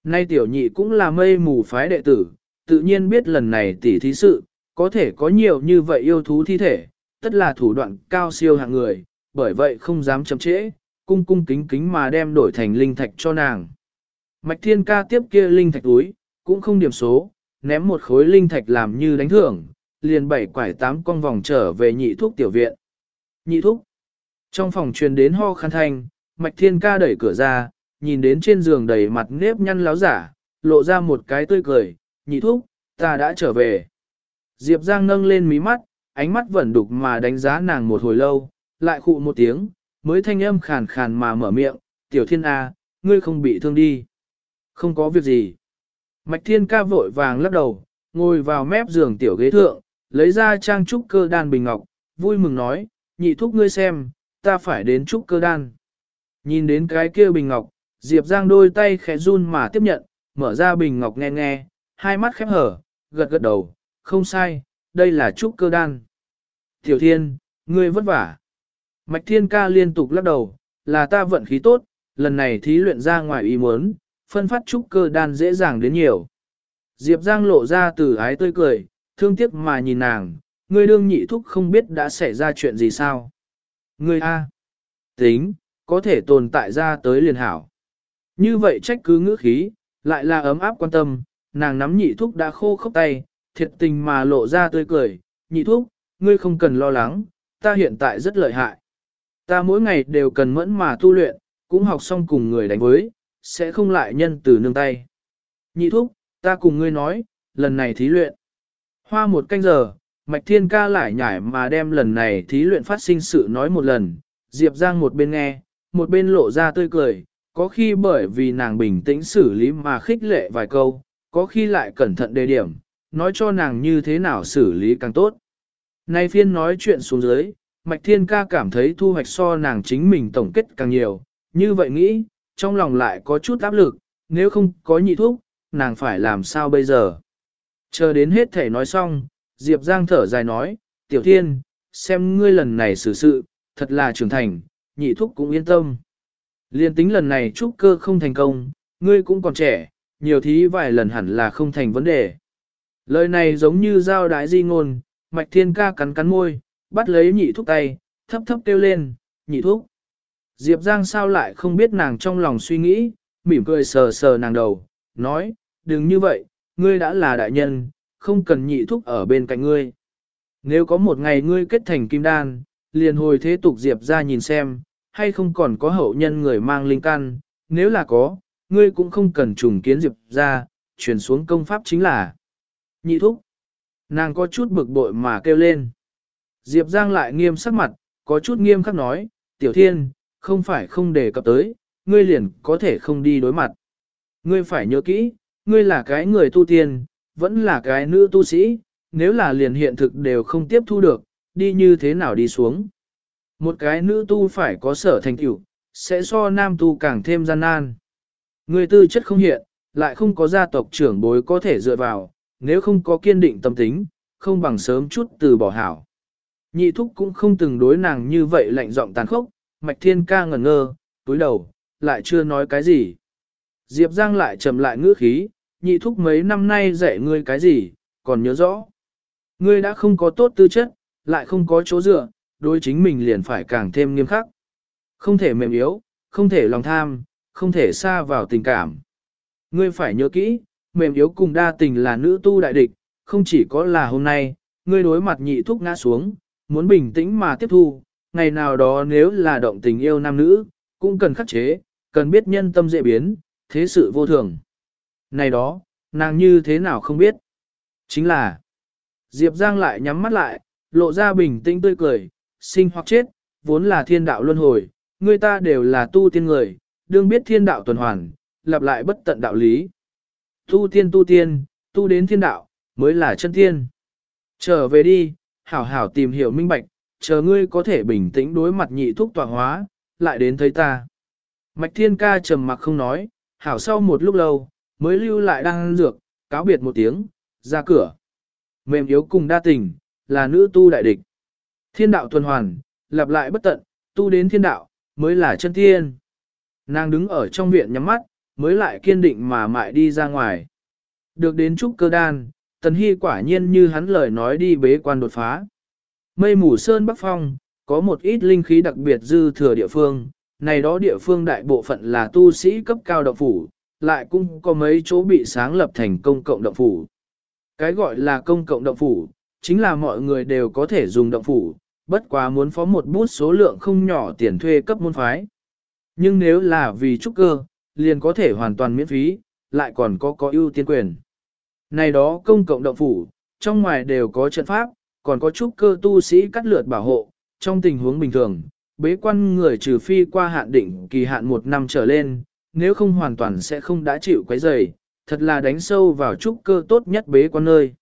Nay tiểu nhị cũng là mây mù phái đệ tử, tự nhiên biết lần này tỉ thí sự, có thể có nhiều như vậy yêu thú thi thể, tất là thủ đoạn cao siêu hạng người, bởi vậy không dám chậm trễ, cung cung kính kính mà đem đổi thành linh thạch cho nàng. Mạch thiên ca tiếp kia linh thạch túi, cũng không điểm số, ném một khối linh thạch làm như đánh thưởng, liền bảy quải tám con vòng trở về nhị thuốc tiểu viện. Nhị thuốc. Trong phòng truyền đến ho khăn thanh, mạch thiên ca đẩy cửa ra, nhìn đến trên giường đầy mặt nếp nhăn láo giả, lộ ra một cái tươi cười, nhị thuốc, ta đã trở về. Diệp Giang nâng lên mí mắt, ánh mắt vẫn đục mà đánh giá nàng một hồi lâu, lại khụ một tiếng, mới thanh âm khàn khàn mà mở miệng, tiểu thiên A, ngươi không bị thương đi. Không có việc gì. Mạch thiên ca vội vàng lắc đầu, ngồi vào mép giường tiểu ghế thượng, lấy ra trang trúc cơ đan bình ngọc, vui mừng nói, nhị thúc ngươi xem, ta phải đến trúc cơ đan. Nhìn đến cái kia bình ngọc, Diệp Giang đôi tay khẽ run mà tiếp nhận, mở ra bình ngọc nghe nghe, hai mắt khép hở, gật gật đầu, không sai, đây là trúc cơ đan. Tiểu thiên, ngươi vất vả. Mạch thiên ca liên tục lắc đầu, là ta vận khí tốt, lần này thí luyện ra ngoài ý muốn, phân phát trúc cơ đan dễ dàng đến nhiều. Diệp Giang lộ ra từ ái tươi cười, thương tiếc mà nhìn nàng, ngươi đương nhị thúc không biết đã xảy ra chuyện gì sao. Ngươi A. Tính, có thể tồn tại ra tới liền hảo. Như vậy trách cứ ngữ khí, lại là ấm áp quan tâm, nàng nắm nhị thúc đã khô khốc tay, thiệt tình mà lộ ra tươi cười, nhị thúc, ngươi không cần lo lắng, ta hiện tại rất lợi hại. Ta mỗi ngày đều cần mẫn mà tu luyện, cũng học xong cùng người đánh với, sẽ không lại nhân từ nương tay. Nhị thúc, ta cùng ngươi nói, lần này thí luyện. Hoa một canh giờ, Mạch Thiên ca lại nhải mà đem lần này thí luyện phát sinh sự nói một lần, Diệp Giang một bên nghe, một bên lộ ra tươi cười, có khi bởi vì nàng bình tĩnh xử lý mà khích lệ vài câu, có khi lại cẩn thận đề điểm, nói cho nàng như thế nào xử lý càng tốt. Nay phiên nói chuyện xuống dưới, Mạch Thiên ca cảm thấy thu hoạch so nàng chính mình tổng kết càng nhiều, như vậy nghĩ, trong lòng lại có chút áp lực, nếu không có nhị thuốc, nàng phải làm sao bây giờ. Chờ đến hết thể nói xong, Diệp Giang thở dài nói, Tiểu Thiên, xem ngươi lần này xử sự, thật là trưởng thành, nhị thúc cũng yên tâm. Liên tính lần này trúc cơ không thành công, ngươi cũng còn trẻ, nhiều thí vài lần hẳn là không thành vấn đề. Lời này giống như giao đái di ngôn, mạch thiên ca cắn cắn môi, bắt lấy nhị thúc tay, thấp thấp kêu lên, nhị thúc. Diệp Giang sao lại không biết nàng trong lòng suy nghĩ, mỉm cười sờ sờ nàng đầu, nói, đừng như vậy, ngươi đã là đại nhân, không cần nhị thúc ở bên cạnh ngươi. Nếu có một ngày ngươi kết thành kim đan, liền hồi thế tục Diệp ra nhìn xem, hay không còn có hậu nhân người mang linh căn, nếu là có, ngươi cũng không cần trùng kiến Diệp ra, chuyển xuống công pháp chính là nhị thúc. Nàng có chút bực bội mà kêu lên. Diệp Giang lại nghiêm sắc mặt, có chút nghiêm khắc nói, tiểu thiên, không phải không đề cập tới, ngươi liền có thể không đi đối mặt. Ngươi phải nhớ kỹ, ngươi là cái người tu tiên, vẫn là cái nữ tu sĩ, nếu là liền hiện thực đều không tiếp thu được, đi như thế nào đi xuống. Một cái nữ tu phải có sở thành tựu, sẽ so nam tu càng thêm gian nan. Người tư chất không hiện, lại không có gia tộc trưởng bối có thể dựa vào, nếu không có kiên định tâm tính, không bằng sớm chút từ bỏ hảo. Nhị thúc cũng không từng đối nàng như vậy lạnh giọng tàn khốc, mạch thiên ca ngẩn ngơ, túi đầu, lại chưa nói cái gì. Diệp Giang lại trầm lại ngữ khí, nhị thúc mấy năm nay dạy ngươi cái gì, còn nhớ rõ. Ngươi đã không có tốt tư chất, lại không có chỗ dựa, đối chính mình liền phải càng thêm nghiêm khắc. Không thể mềm yếu, không thể lòng tham, không thể xa vào tình cảm. Ngươi phải nhớ kỹ, mềm yếu cùng đa tình là nữ tu đại địch, không chỉ có là hôm nay, ngươi đối mặt nhị thúc ngã xuống, muốn bình tĩnh mà tiếp thu, ngày nào đó nếu là động tình yêu nam nữ, cũng cần khắc chế, cần biết nhân tâm dễ biến, thế sự vô thường. Này đó, nàng như thế nào không biết? Chính là, Diệp Giang lại nhắm mắt lại, lộ ra bình tĩnh tươi cười, sinh hoặc chết, vốn là thiên đạo luân hồi, người ta đều là tu tiên người, đương biết thiên đạo tuần hoàn, lặp lại bất tận đạo lý. Tu tiên tu tiên, tu đến thiên đạo, mới là chân tiên. Trở về đi, hảo hảo tìm hiểu minh bạch, chờ ngươi có thể bình tĩnh đối mặt nhị thuốc tọa hóa, lại đến thấy ta. Mạch thiên ca trầm mặc không nói, hảo sau một lúc lâu, mới lưu lại đang dược, cáo biệt một tiếng, ra cửa. Mềm yếu cùng đa tình, là nữ tu đại địch. Thiên đạo tuần hoàn, lặp lại bất tận, tu đến thiên đạo, mới là chân thiên. Nàng đứng ở trong viện nhắm mắt, mới lại kiên định mà mại đi ra ngoài. Được đến trúc cơ đan, tần hy quả nhiên như hắn lời nói đi bế quan đột phá. Mây mù sơn bắc phong, có một ít linh khí đặc biệt dư thừa địa phương, này đó địa phương đại bộ phận là tu sĩ cấp cao động phủ, lại cũng có mấy chỗ bị sáng lập thành công cộng động phủ. Cái gọi là công cộng động phủ, chính là mọi người đều có thể dùng động phủ, bất quá muốn phó một bút số lượng không nhỏ tiền thuê cấp môn phái. Nhưng nếu là vì trúc cơ, liền có thể hoàn toàn miễn phí, lại còn có có ưu tiên quyền. Này đó công cộng động phủ, trong ngoài đều có trận pháp, còn có trúc cơ tu sĩ cắt lượt bảo hộ, trong tình huống bình thường, bế quan người trừ phi qua hạn định kỳ hạn một năm trở lên, nếu không hoàn toàn sẽ không đã chịu quấy rầy, thật là đánh sâu vào trúc cơ tốt nhất bế quan nơi.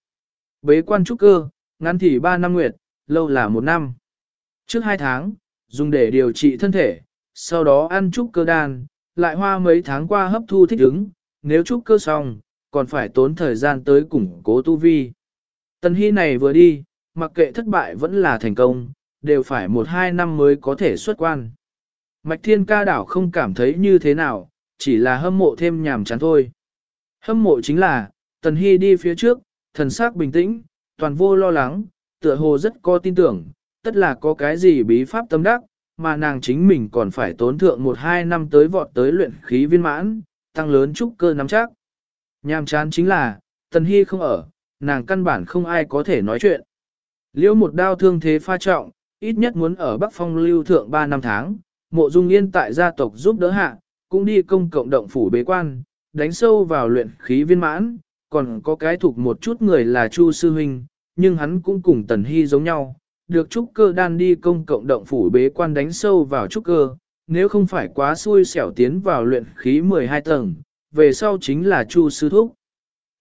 Bế quan trúc cơ, ngắn thì 3 năm nguyệt, lâu là một năm. Trước 2 tháng, dùng để điều trị thân thể, sau đó ăn trúc cơ đan, lại hoa mấy tháng qua hấp thu thích ứng, nếu trúc cơ xong, còn phải tốn thời gian tới củng cố tu vi. Tần Hy này vừa đi, mặc kệ thất bại vẫn là thành công, đều phải một hai năm mới có thể xuất quan. Mạch Thiên ca đảo không cảm thấy như thế nào, chỉ là hâm mộ thêm nhàm chán thôi. Hâm mộ chính là, Tần Hy đi phía trước, thần sắc bình tĩnh, toàn vô lo lắng, tựa hồ rất có tin tưởng, tất là có cái gì bí pháp tâm đắc, mà nàng chính mình còn phải tốn thượng một hai năm tới vọt tới luyện khí viên mãn, tăng lớn trúc cơ nắm chắc. Nhàm chán chính là, Tần Hy không ở, nàng căn bản không ai có thể nói chuyện. liễu một đao thương thế pha trọng, ít nhất muốn ở Bắc Phong lưu thượng 3 năm tháng, mộ dung yên tại gia tộc giúp đỡ hạ, cũng đi công cộng động phủ bế quan, đánh sâu vào luyện khí viên mãn, còn có cái thuộc một chút người là Chu Sư Huynh, nhưng hắn cũng cùng Tần Hy giống nhau, được trúc cơ đan đi công cộng động phủ bế quan đánh sâu vào trúc cơ, nếu không phải quá xui xẻo tiến vào luyện khí 12 tầng, về sau chính là Chu Sư Thúc.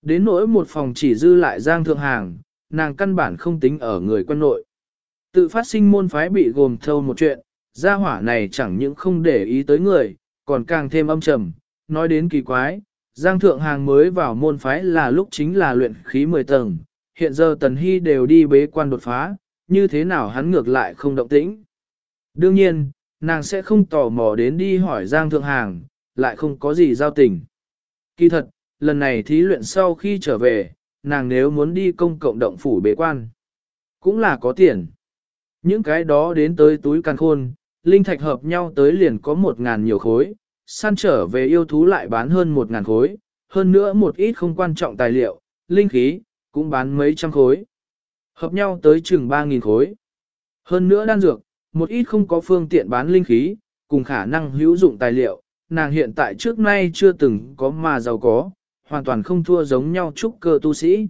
Đến nỗi một phòng chỉ dư lại Giang Thượng Hàng, nàng căn bản không tính ở người quân nội. Tự phát sinh môn phái bị gồm thâu một chuyện, gia hỏa này chẳng những không để ý tới người, còn càng thêm âm trầm, nói đến kỳ quái, Giang Thượng Hàng mới vào môn phái là lúc chính là luyện khí 10 tầng, hiện giờ Tần Hy đều đi bế quan đột phá, như thế nào hắn ngược lại không động tĩnh. Đương nhiên, nàng sẽ không tò mò đến đi hỏi Giang Thượng Hàng, lại không có gì giao tình. Kỳ thật, lần này thí luyện sau khi trở về, nàng nếu muốn đi công cộng động phủ bế quan, cũng là có tiền. Những cái đó đến tới túi căn khôn, linh thạch hợp nhau tới liền có một ngàn nhiều khối, săn trở về yêu thú lại bán hơn một ngàn khối, hơn nữa một ít không quan trọng tài liệu, linh khí, cũng bán mấy trăm khối. Hợp nhau tới chừng ba nghìn khối. Hơn nữa đan dược, một ít không có phương tiện bán linh khí, cùng khả năng hữu dụng tài liệu, nàng hiện tại trước nay chưa từng có mà giàu có, hoàn toàn không thua giống nhau trúc cơ tu sĩ.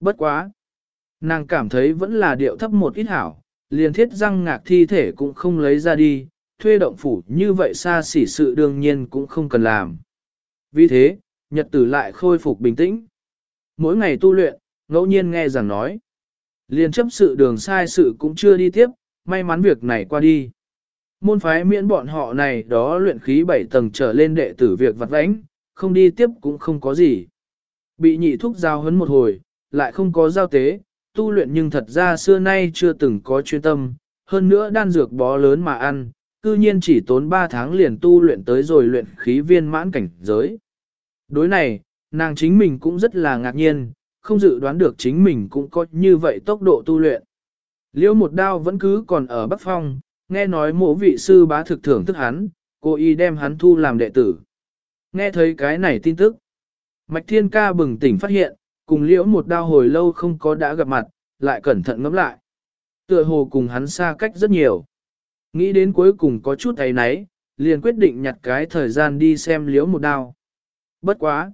Bất quá. Nàng cảm thấy vẫn là điệu thấp một ít hảo, liền thiết răng ngạc thi thể cũng không lấy ra đi, thuê động phủ như vậy xa xỉ sự đương nhiên cũng không cần làm. Vì thế, nhật tử lại khôi phục bình tĩnh. Mỗi ngày tu luyện, ngẫu nhiên nghe rằng nói. Liền chấp sự đường sai sự cũng chưa đi tiếp, may mắn việc này qua đi. Môn phái miễn bọn họ này đó luyện khí bảy tầng trở lên đệ tử việc vặt vãnh, không đi tiếp cũng không có gì. Bị nhị thúc giao hấn một hồi, lại không có giao tế, tu luyện nhưng thật ra xưa nay chưa từng có chuyên tâm, hơn nữa đan dược bó lớn mà ăn, cư nhiên chỉ tốn 3 tháng liền tu luyện tới rồi luyện khí viên mãn cảnh giới. Đối này, nàng chính mình cũng rất là ngạc nhiên, không dự đoán được chính mình cũng có như vậy tốc độ tu luyện. Liêu một đao vẫn cứ còn ở Bắc Phong, nghe nói mộ vị sư bá thực thưởng thức hắn, cô y đem hắn thu làm đệ tử. Nghe thấy cái này tin tức, Mạch Thiên Ca bừng tỉnh phát hiện, cùng liễu một đao hồi lâu không có đã gặp mặt, lại cẩn thận ngẫm lại. Tựa hồ cùng hắn xa cách rất nhiều. Nghĩ đến cuối cùng có chút thấy náy, liền quyết định nhặt cái thời gian đi xem liễu một đao. Bất quá.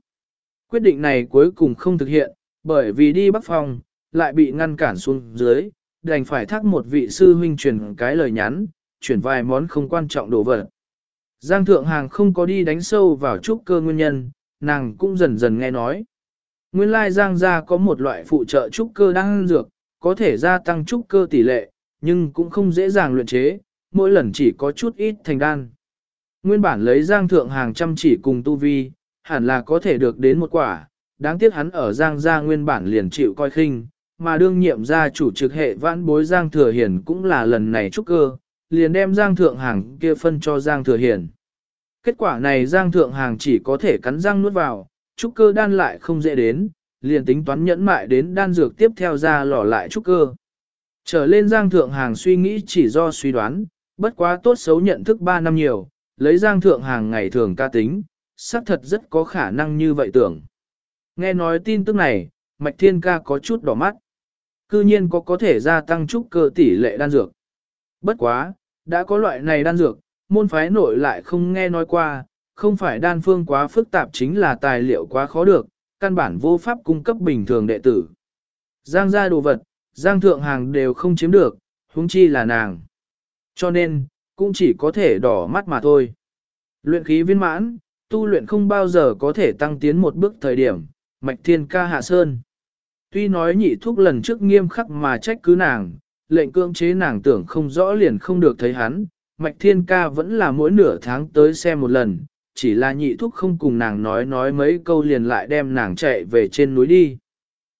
Quyết định này cuối cùng không thực hiện, bởi vì đi bắc phòng, lại bị ngăn cản xuống dưới, đành phải thắc một vị sư huynh truyền cái lời nhắn, chuyển vài món không quan trọng đồ vật. Giang Thượng Hàng không có đi đánh sâu vào trúc cơ nguyên nhân, nàng cũng dần dần nghe nói. Nguyên lai Giang gia có một loại phụ trợ trúc cơ đang dược, có thể gia tăng trúc cơ tỷ lệ, nhưng cũng không dễ dàng luyện chế, mỗi lần chỉ có chút ít thành đan. Nguyên bản lấy Giang Thượng hàng chăm chỉ cùng tu vi, hẳn là có thể được đến một quả, đáng tiếc hắn ở Giang gia nguyên bản liền chịu coi khinh, mà đương nhiệm gia chủ trực hệ vãn bối Giang Thừa Hiển cũng là lần này trúc cơ, liền đem Giang Thượng hàng kia phân cho Giang Thừa Hiển. Kết quả này Giang Thượng hàng chỉ có thể cắn răng nuốt vào, trúc cơ đan lại không dễ đến, liền tính toán nhẫn mại đến đan dược tiếp theo ra lò lại trúc cơ. Trở lên Giang Thượng hàng suy nghĩ chỉ do suy đoán, bất quá tốt xấu nhận thức 3 năm nhiều, lấy Giang Thượng hàng ngày thường ca tính, xác thật rất có khả năng như vậy tưởng. Nghe nói tin tức này, Mạch Thiên Ca có chút đỏ mắt. Cư nhiên có có thể gia tăng trúc cơ tỷ lệ đan dược. Bất quá, đã có loại này đan dược, môn phái nội lại không nghe nói qua, không phải đan phương quá phức tạp chính là tài liệu quá khó được, căn bản vô pháp cung cấp bình thường đệ tử. Giang gia đồ vật, giang thượng hàng đều không chiếm được, huống chi là nàng. Cho nên, cũng chỉ có thể đỏ mắt mà thôi. Luyện khí viên mãn, tu luyện không bao giờ có thể tăng tiến một bước thời điểm, mạch thiên ca hạ sơn. Tuy nói nhị thúc lần trước nghiêm khắc mà trách cứ nàng, lệnh cưỡng chế nàng tưởng không rõ liền không được thấy hắn, mạch thiên ca vẫn là mỗi nửa tháng tới xem một lần, chỉ là nhị thúc không cùng nàng nói nói mấy câu liền lại đem nàng chạy về trên núi đi.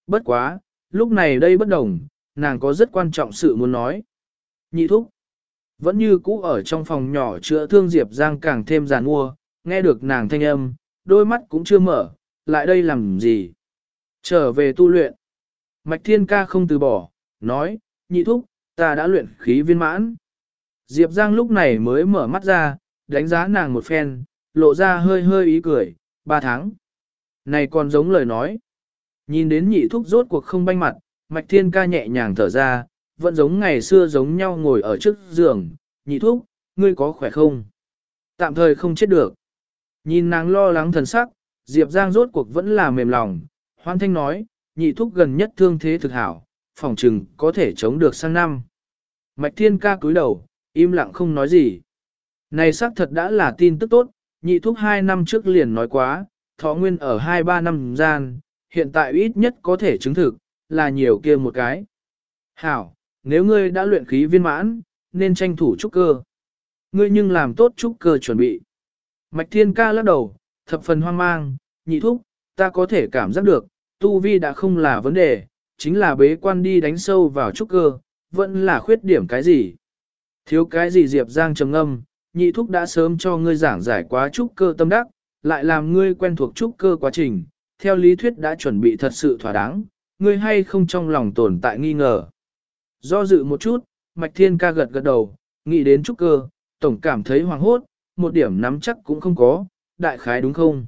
Bất quá, lúc này đây bất đồng, nàng có rất quan trọng sự muốn nói. Nhị thúc, vẫn như cũ ở trong phòng nhỏ chữa thương Diệp Giang càng thêm giàn mua, nghe được nàng thanh âm, đôi mắt cũng chưa mở, lại đây làm gì? Trở về tu luyện. Mạch Thiên Ca không từ bỏ, nói, nhị thúc, ta đã luyện khí viên mãn. Diệp Giang lúc này mới mở mắt ra, đánh giá nàng một phen, lộ ra hơi hơi ý cười, ba tháng. Này còn giống lời nói. Nhìn đến nhị thúc rốt cuộc không banh mặt, Mạch Thiên Ca nhẹ nhàng thở ra, vẫn giống ngày xưa giống nhau ngồi ở trước giường, nhị thúc, ngươi có khỏe không? Tạm thời không chết được. Nhìn nàng lo lắng thần sắc, Diệp Giang rốt cuộc vẫn là mềm lòng, hoan thanh nói, nhị thúc gần nhất thương thế thực hảo, phòng trừng có thể chống được sang năm. Mạch Thiên Ca cúi đầu, im lặng không nói gì. Này xác thật đã là tin tức tốt, nhị thúc hai năm trước liền nói quá, thọ nguyên ở hai ba năm gian, hiện tại ít nhất có thể chứng thực, là nhiều kia một cái. Hảo, nếu ngươi đã luyện khí viên mãn, nên tranh thủ trúc cơ. Ngươi nhưng làm tốt trúc cơ chuẩn bị. Mạch Thiên Ca lắc đầu, thập phần hoang mang, nhị thúc, ta có thể cảm giác được, tu vi đã không là vấn đề, chính là bế quan đi đánh sâu vào trúc cơ, vẫn là khuyết điểm cái gì. Thiếu cái gì Diệp Giang trầm ngâm, nhị thúc đã sớm cho ngươi giảng giải quá trúc cơ tâm đắc, lại làm ngươi quen thuộc trúc cơ quá trình, theo lý thuyết đã chuẩn bị thật sự thỏa đáng, ngươi hay không trong lòng tồn tại nghi ngờ. Do dự một chút, Mạch Thiên ca gật gật đầu, nghĩ đến trúc cơ, tổng cảm thấy hoàng hốt, một điểm nắm chắc cũng không có, đại khái đúng không?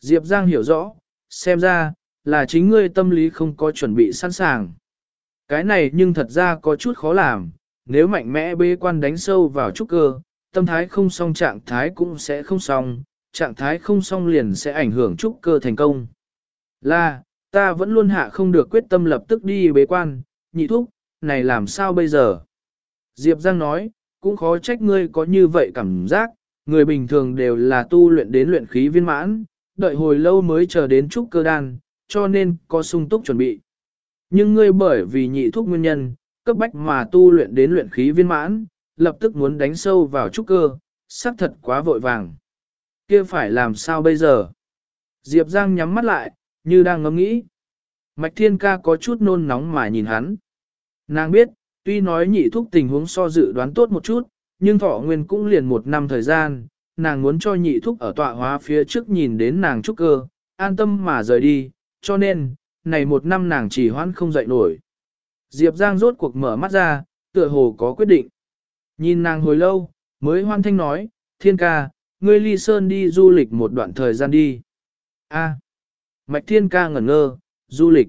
Diệp Giang hiểu rõ, xem ra, là chính ngươi tâm lý không có chuẩn bị sẵn sàng. Cái này nhưng thật ra có chút khó làm, nếu mạnh mẽ bế quan đánh sâu vào trúc cơ, tâm thái không xong trạng thái cũng sẽ không xong, trạng thái không xong liền sẽ ảnh hưởng trúc cơ thành công. Là, ta vẫn luôn hạ không được quyết tâm lập tức đi bế quan, nhị thúc, này làm sao bây giờ? Diệp Giang nói, cũng khó trách ngươi có như vậy cảm giác, người bình thường đều là tu luyện đến luyện khí viên mãn, đợi hồi lâu mới chờ đến trúc cơ đan, cho nên có sung túc chuẩn bị. Nhưng ngươi bởi vì nhị thúc nguyên nhân, cấp bách mà tu luyện đến luyện khí viên mãn, lập tức muốn đánh sâu vào trúc cơ, xác thật quá vội vàng. kia phải làm sao bây giờ? Diệp Giang nhắm mắt lại, như đang ngẫm nghĩ. Mạch Thiên Ca có chút nôn nóng mà nhìn hắn. Nàng biết, tuy nói nhị thúc tình huống so dự đoán tốt một chút, nhưng thọ nguyên cũng liền một năm thời gian, nàng muốn cho nhị thúc ở tọa hóa phía trước nhìn đến nàng trúc cơ, an tâm mà rời đi, cho nên, này một năm nàng chỉ hoãn không dậy nổi. Diệp Giang rốt cuộc mở mắt ra, tựa hồ có quyết định. Nhìn nàng hồi lâu, mới hoan thanh nói, thiên ca, ngươi ly sơn đi du lịch một đoạn thời gian đi. A. Mạch thiên ca ngẩn ngơ, du lịch.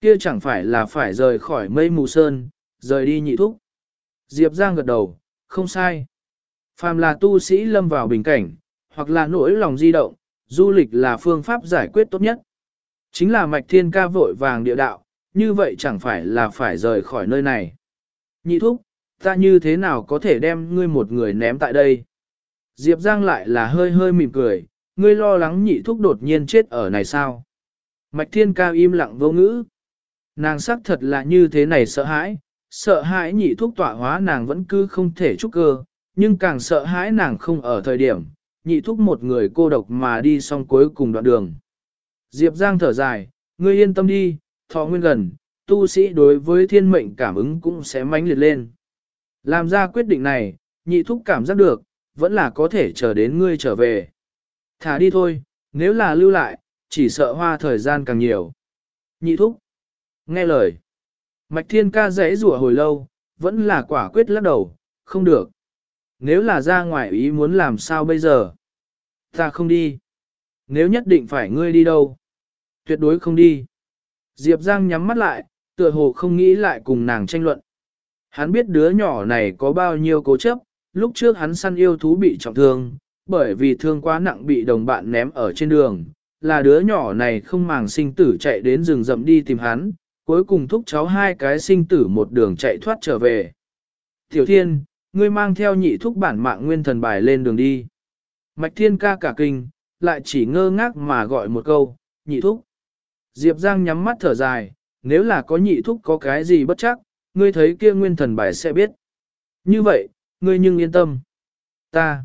Kia chẳng phải là phải rời khỏi mây mù sơn, rời đi nhị thúc. Diệp Giang gật đầu, không sai. Phàm là tu sĩ lâm vào bình cảnh, hoặc là nỗi lòng di động, du lịch là phương pháp giải quyết tốt nhất. Chính là mạch thiên ca vội vàng địa đạo, như vậy chẳng phải là phải rời khỏi nơi này. Nhị thúc, ta như thế nào có thể đem ngươi một người ném tại đây? Diệp Giang lại là hơi hơi mỉm cười, ngươi lo lắng nhị thúc đột nhiên chết ở này sao? Mạch thiên ca im lặng vô ngữ. Nàng sắc thật là như thế này sợ hãi, sợ hãi nhị thúc tọa hóa nàng vẫn cứ không thể trúc cơ, nhưng càng sợ hãi nàng không ở thời điểm, nhị thúc một người cô độc mà đi xong cuối cùng đoạn đường. Diệp Giang thở dài, ngươi yên tâm đi, thọ nguyên gần, tu sĩ đối với thiên mệnh cảm ứng cũng sẽ mãnh liệt lên. Làm ra quyết định này, nhị thúc cảm giác được, vẫn là có thể chờ đến ngươi trở về. Thả đi thôi, nếu là lưu lại, chỉ sợ hoa thời gian càng nhiều. Nhị thúc, nghe lời. Mạch thiên ca rẽ rủa hồi lâu, vẫn là quả quyết lắc đầu, không được. Nếu là ra ngoài ý muốn làm sao bây giờ? Ta không đi. Nếu nhất định phải ngươi đi đâu? Tuyệt đối không đi. Diệp Giang nhắm mắt lại, tựa hồ không nghĩ lại cùng nàng tranh luận. Hắn biết đứa nhỏ này có bao nhiêu cố chấp, lúc trước hắn săn yêu thú bị trọng thương, bởi vì thương quá nặng bị đồng bạn ném ở trên đường, là đứa nhỏ này không màng sinh tử chạy đến rừng rậm đi tìm hắn, cuối cùng thúc cháu hai cái sinh tử một đường chạy thoát trở về. Tiểu Thiên, ngươi mang theo nhị thúc bản mạng nguyên thần bài lên đường đi. Mạch Thiên ca cả kinh, lại chỉ ngơ ngác mà gọi một câu, nhị thúc. Diệp Giang nhắm mắt thở dài, nếu là có nhị thúc có cái gì bất chắc, ngươi thấy kia nguyên thần bài sẽ biết. Như vậy, ngươi nhưng yên tâm. Ta.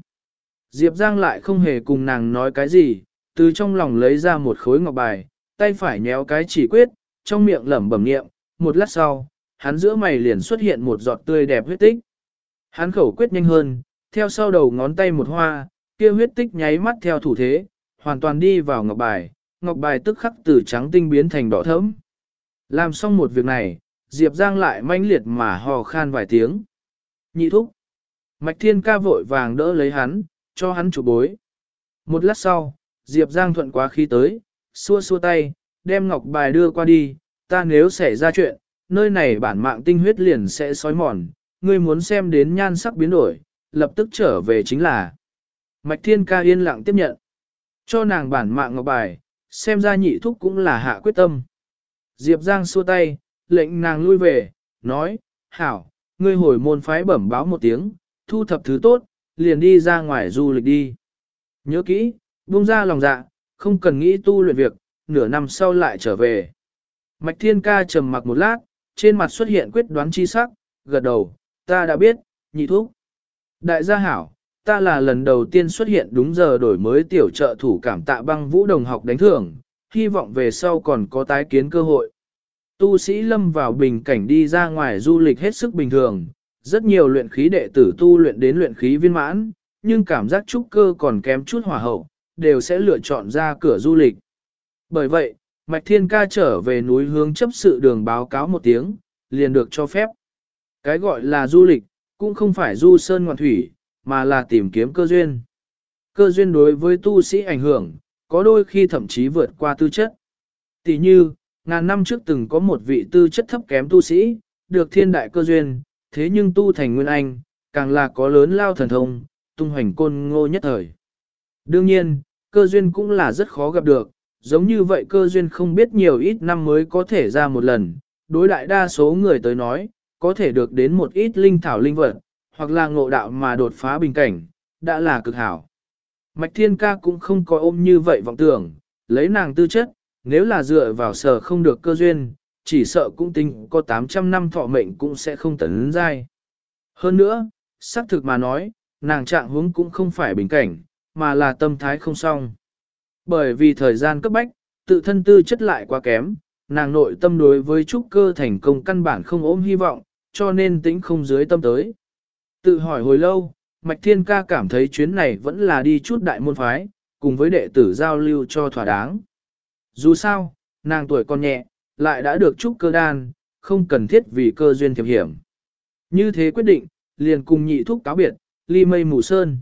Diệp Giang lại không hề cùng nàng nói cái gì, từ trong lòng lấy ra một khối ngọc bài, tay phải nhéo cái chỉ quyết, trong miệng lẩm bẩm niệm, một lát sau, hắn giữa mày liền xuất hiện một giọt tươi đẹp huyết tích. Hắn khẩu quyết nhanh hơn, theo sau đầu ngón tay một hoa, kia huyết tích nháy mắt theo thủ thế, hoàn toàn đi vào ngọc bài, ngọc bài tức khắc từ trắng tinh biến thành đỏ thẫm. Làm xong một việc này, Diệp Giang lại manh liệt mà hò khan vài tiếng. Nhị thúc. Mạch Thiên ca vội vàng đỡ lấy hắn, cho hắn chủ bối. Một lát sau, Diệp Giang thuận quá khí tới, xua xua tay, đem ngọc bài đưa qua đi, ta nếu xảy ra chuyện, nơi này bản mạng tinh huyết liền sẽ sói mòn, ngươi muốn xem đến nhan sắc biến đổi, lập tức trở về chính là. Mạch Thiên ca yên lặng tiếp nhận, cho nàng bản mạng ngọc bài, xem ra nhị thúc cũng là hạ quyết tâm. Diệp Giang xua tay, lệnh nàng lui về, nói, hảo, ngươi hồi môn phái bẩm báo một tiếng, thu thập thứ tốt, liền đi ra ngoài du lịch đi. Nhớ kỹ, buông ra lòng dạ, không cần nghĩ tu luyện việc, nửa năm sau lại trở về. Mạch Thiên Ca trầm mặc một lát, trên mặt xuất hiện quyết đoán chi sắc, gật đầu, ta đã biết, nhị thúc. Đại gia hảo, ta là lần đầu tiên xuất hiện đúng giờ đổi mới tiểu trợ thủ cảm tạ băng vũ đồng học đánh thưởng, hy vọng về sau còn có tái kiến cơ hội. Tu sĩ lâm vào bình cảnh đi ra ngoài du lịch hết sức bình thường, rất nhiều luyện khí đệ tử tu luyện đến luyện khí viên mãn, nhưng cảm giác trúc cơ còn kém chút hỏa hậu, đều sẽ lựa chọn ra cửa du lịch. Bởi vậy, Mạch Thiên Ca trở về núi hướng chấp sự đường báo cáo một tiếng, liền được cho phép. Cái gọi là du lịch, cũng không phải du sơn ngoạn thủy, mà là tìm kiếm cơ duyên. Cơ duyên đối với tu sĩ ảnh hưởng, có đôi khi thậm chí vượt qua tư chất. Tỷ như, ngàn năm trước từng có một vị tư chất thấp kém tu sĩ, được thiên đại cơ duyên, thế nhưng tu thành nguyên anh, càng là có lớn lao thần thông, tung hoành côn ngô nhất thời. Đương nhiên, cơ duyên cũng là rất khó gặp được, giống như vậy cơ duyên không biết nhiều ít năm mới có thể ra một lần, đối đại đa số người tới nói, có thể được đến một ít linh thảo linh vật, hoặc là ngộ đạo mà đột phá bình cảnh, đã là cực hảo. Mạch Thiên Ca cũng không có ôm như vậy vọng tưởng, lấy nàng tư chất, nếu là dựa vào sở không được cơ duyên, chỉ sợ cũng tính có 800 năm thọ mệnh cũng sẽ không tấn dai. Hơn nữa, xác thực mà nói, nàng trạng huống cũng không phải bình cảnh, mà là tâm thái không xong. Bởi vì thời gian cấp bách, tự thân tư chất lại quá kém, nàng nội tâm đối với trúc cơ thành công căn bản không ôm hy vọng, cho nên tĩnh không dưới tâm tới. Tự hỏi hồi lâu, Mạch Thiên Ca cảm thấy chuyến này vẫn là đi chút đại môn phái, cùng với đệ tử giao lưu cho thỏa đáng. Dù sao, nàng tuổi còn nhẹ, lại đã được trúc cơ đan, không cần thiết vì cơ duyên thiệp hiểm. Như thế quyết định, liền cùng nhị thúc cáo biệt, ly mây mù sơn.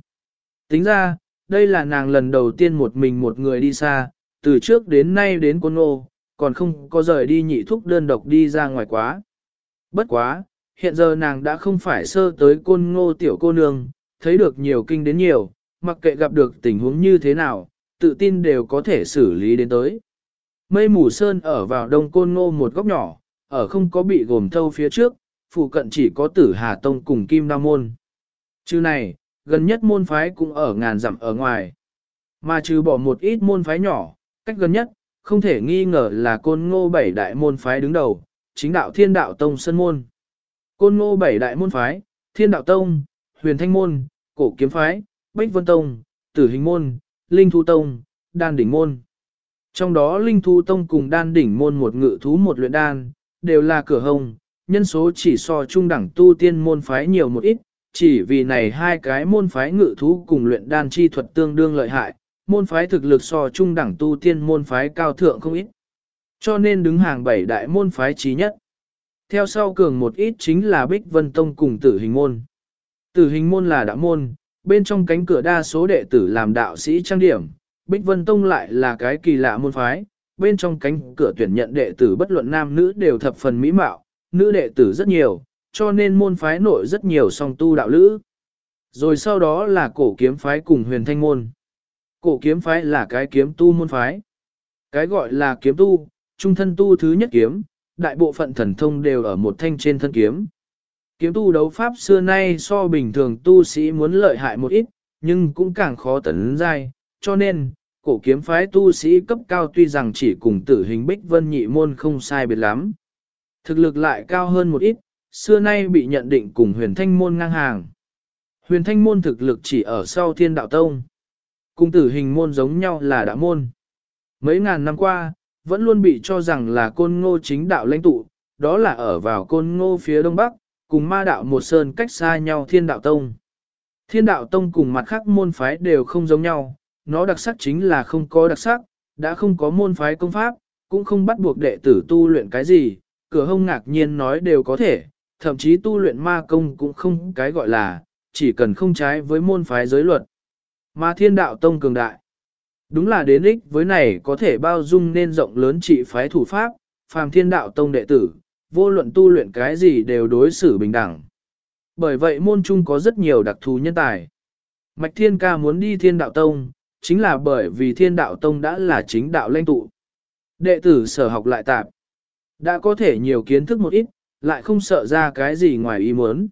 Tính ra, đây là nàng lần đầu tiên một mình một người đi xa, từ trước đến nay đến côn ô, còn không có rời đi nhị thúc đơn độc đi ra ngoài quá. Bất quá, hiện giờ nàng đã không phải sơ tới côn ngô tiểu cô nương, thấy được nhiều kinh đến nhiều, mặc kệ gặp được tình huống như thế nào, tự tin đều có thể xử lý đến tới. Mây mù sơn ở vào đông côn ngô một góc nhỏ, ở không có bị gồm thâu phía trước, phụ cận chỉ có tử Hà Tông cùng Kim Nam Môn. Chứ này, gần nhất môn phái cũng ở ngàn dặm ở ngoài. Mà trừ bỏ một ít môn phái nhỏ, cách gần nhất, không thể nghi ngờ là côn ngô bảy đại môn phái đứng đầu, chính đạo thiên đạo tông sân môn. Côn ngô bảy đại môn phái, thiên đạo tông, huyền thanh môn, cổ kiếm phái, bách vân tông, tử hình môn, linh thu tông, đan đỉnh môn. Trong đó linh thu tông cùng đan đỉnh môn một ngự thú một luyện đan, đều là cửa hồng, nhân số chỉ so trung đẳng tu tiên môn phái nhiều một ít, chỉ vì này hai cái môn phái ngự thú cùng luyện đan chi thuật tương đương lợi hại, môn phái thực lực so trung đẳng tu tiên môn phái cao thượng không ít. Cho nên đứng hàng bảy đại môn phái trí nhất. Theo sau cường một ít chính là Bích Vân Tông cùng tử hình môn. Tử hình môn là đạo môn, bên trong cánh cửa đa số đệ tử làm đạo sĩ trang điểm, Bích Vân Tông lại là cái kỳ lạ môn phái, bên trong cánh cửa tuyển nhận đệ tử bất luận nam nữ đều thập phần mỹ mạo, nữ đệ tử rất nhiều, cho nên môn phái nội rất nhiều song tu đạo lữ. Rồi sau đó là cổ kiếm phái cùng huyền thanh môn. Cổ kiếm phái là cái kiếm tu môn phái. Cái gọi là kiếm tu, trung thân tu thứ nhất kiếm, đại bộ phận thần thông đều ở một thanh trên thân kiếm. Kiếm tu đấu pháp xưa nay so bình thường tu sĩ muốn lợi hại một ít, nhưng cũng càng khó tấn dai, cho nên, cổ kiếm phái tu sĩ cấp cao tuy rằng chỉ cùng tử hình bích vân nhị môn không sai biệt lắm. Thực lực lại cao hơn một ít, xưa nay bị nhận định cùng huyền thanh môn ngang hàng. Huyền thanh môn thực lực chỉ ở sau thiên đạo tông. Cùng tử hình môn giống nhau là đạo môn. Mấy ngàn năm qua, vẫn luôn bị cho rằng là côn ngô chính đạo lãnh tụ, đó là ở vào côn ngô phía đông bắc, cùng ma đạo một sơn cách xa nhau thiên đạo tông. Thiên đạo tông cùng mặt khác môn phái đều không giống nhau, nó đặc sắc chính là không có đặc sắc, đã không có môn phái công pháp, cũng không bắt buộc đệ tử tu luyện cái gì, cửa hông ngạc nhiên nói đều có thể, thậm chí tu luyện ma công cũng không cái gọi là, chỉ cần không trái với môn phái giới luật. Mà thiên đạo tông cường đại. Đúng là đến ích với này có thể bao dung nên rộng lớn trị phái thủ pháp, phàm thiên đạo tông đệ tử, vô luận tu luyện cái gì đều đối xử bình đẳng. Bởi vậy môn trung có rất nhiều đặc thù nhân tài. Mạch Thiên Ca muốn đi thiên đạo tông, chính là bởi vì thiên đạo tông đã là chính đạo lãnh tụ. Đệ tử sở học lại tạp, đã có thể nhiều kiến thức một ít, lại không sợ ra cái gì ngoài ý muốn.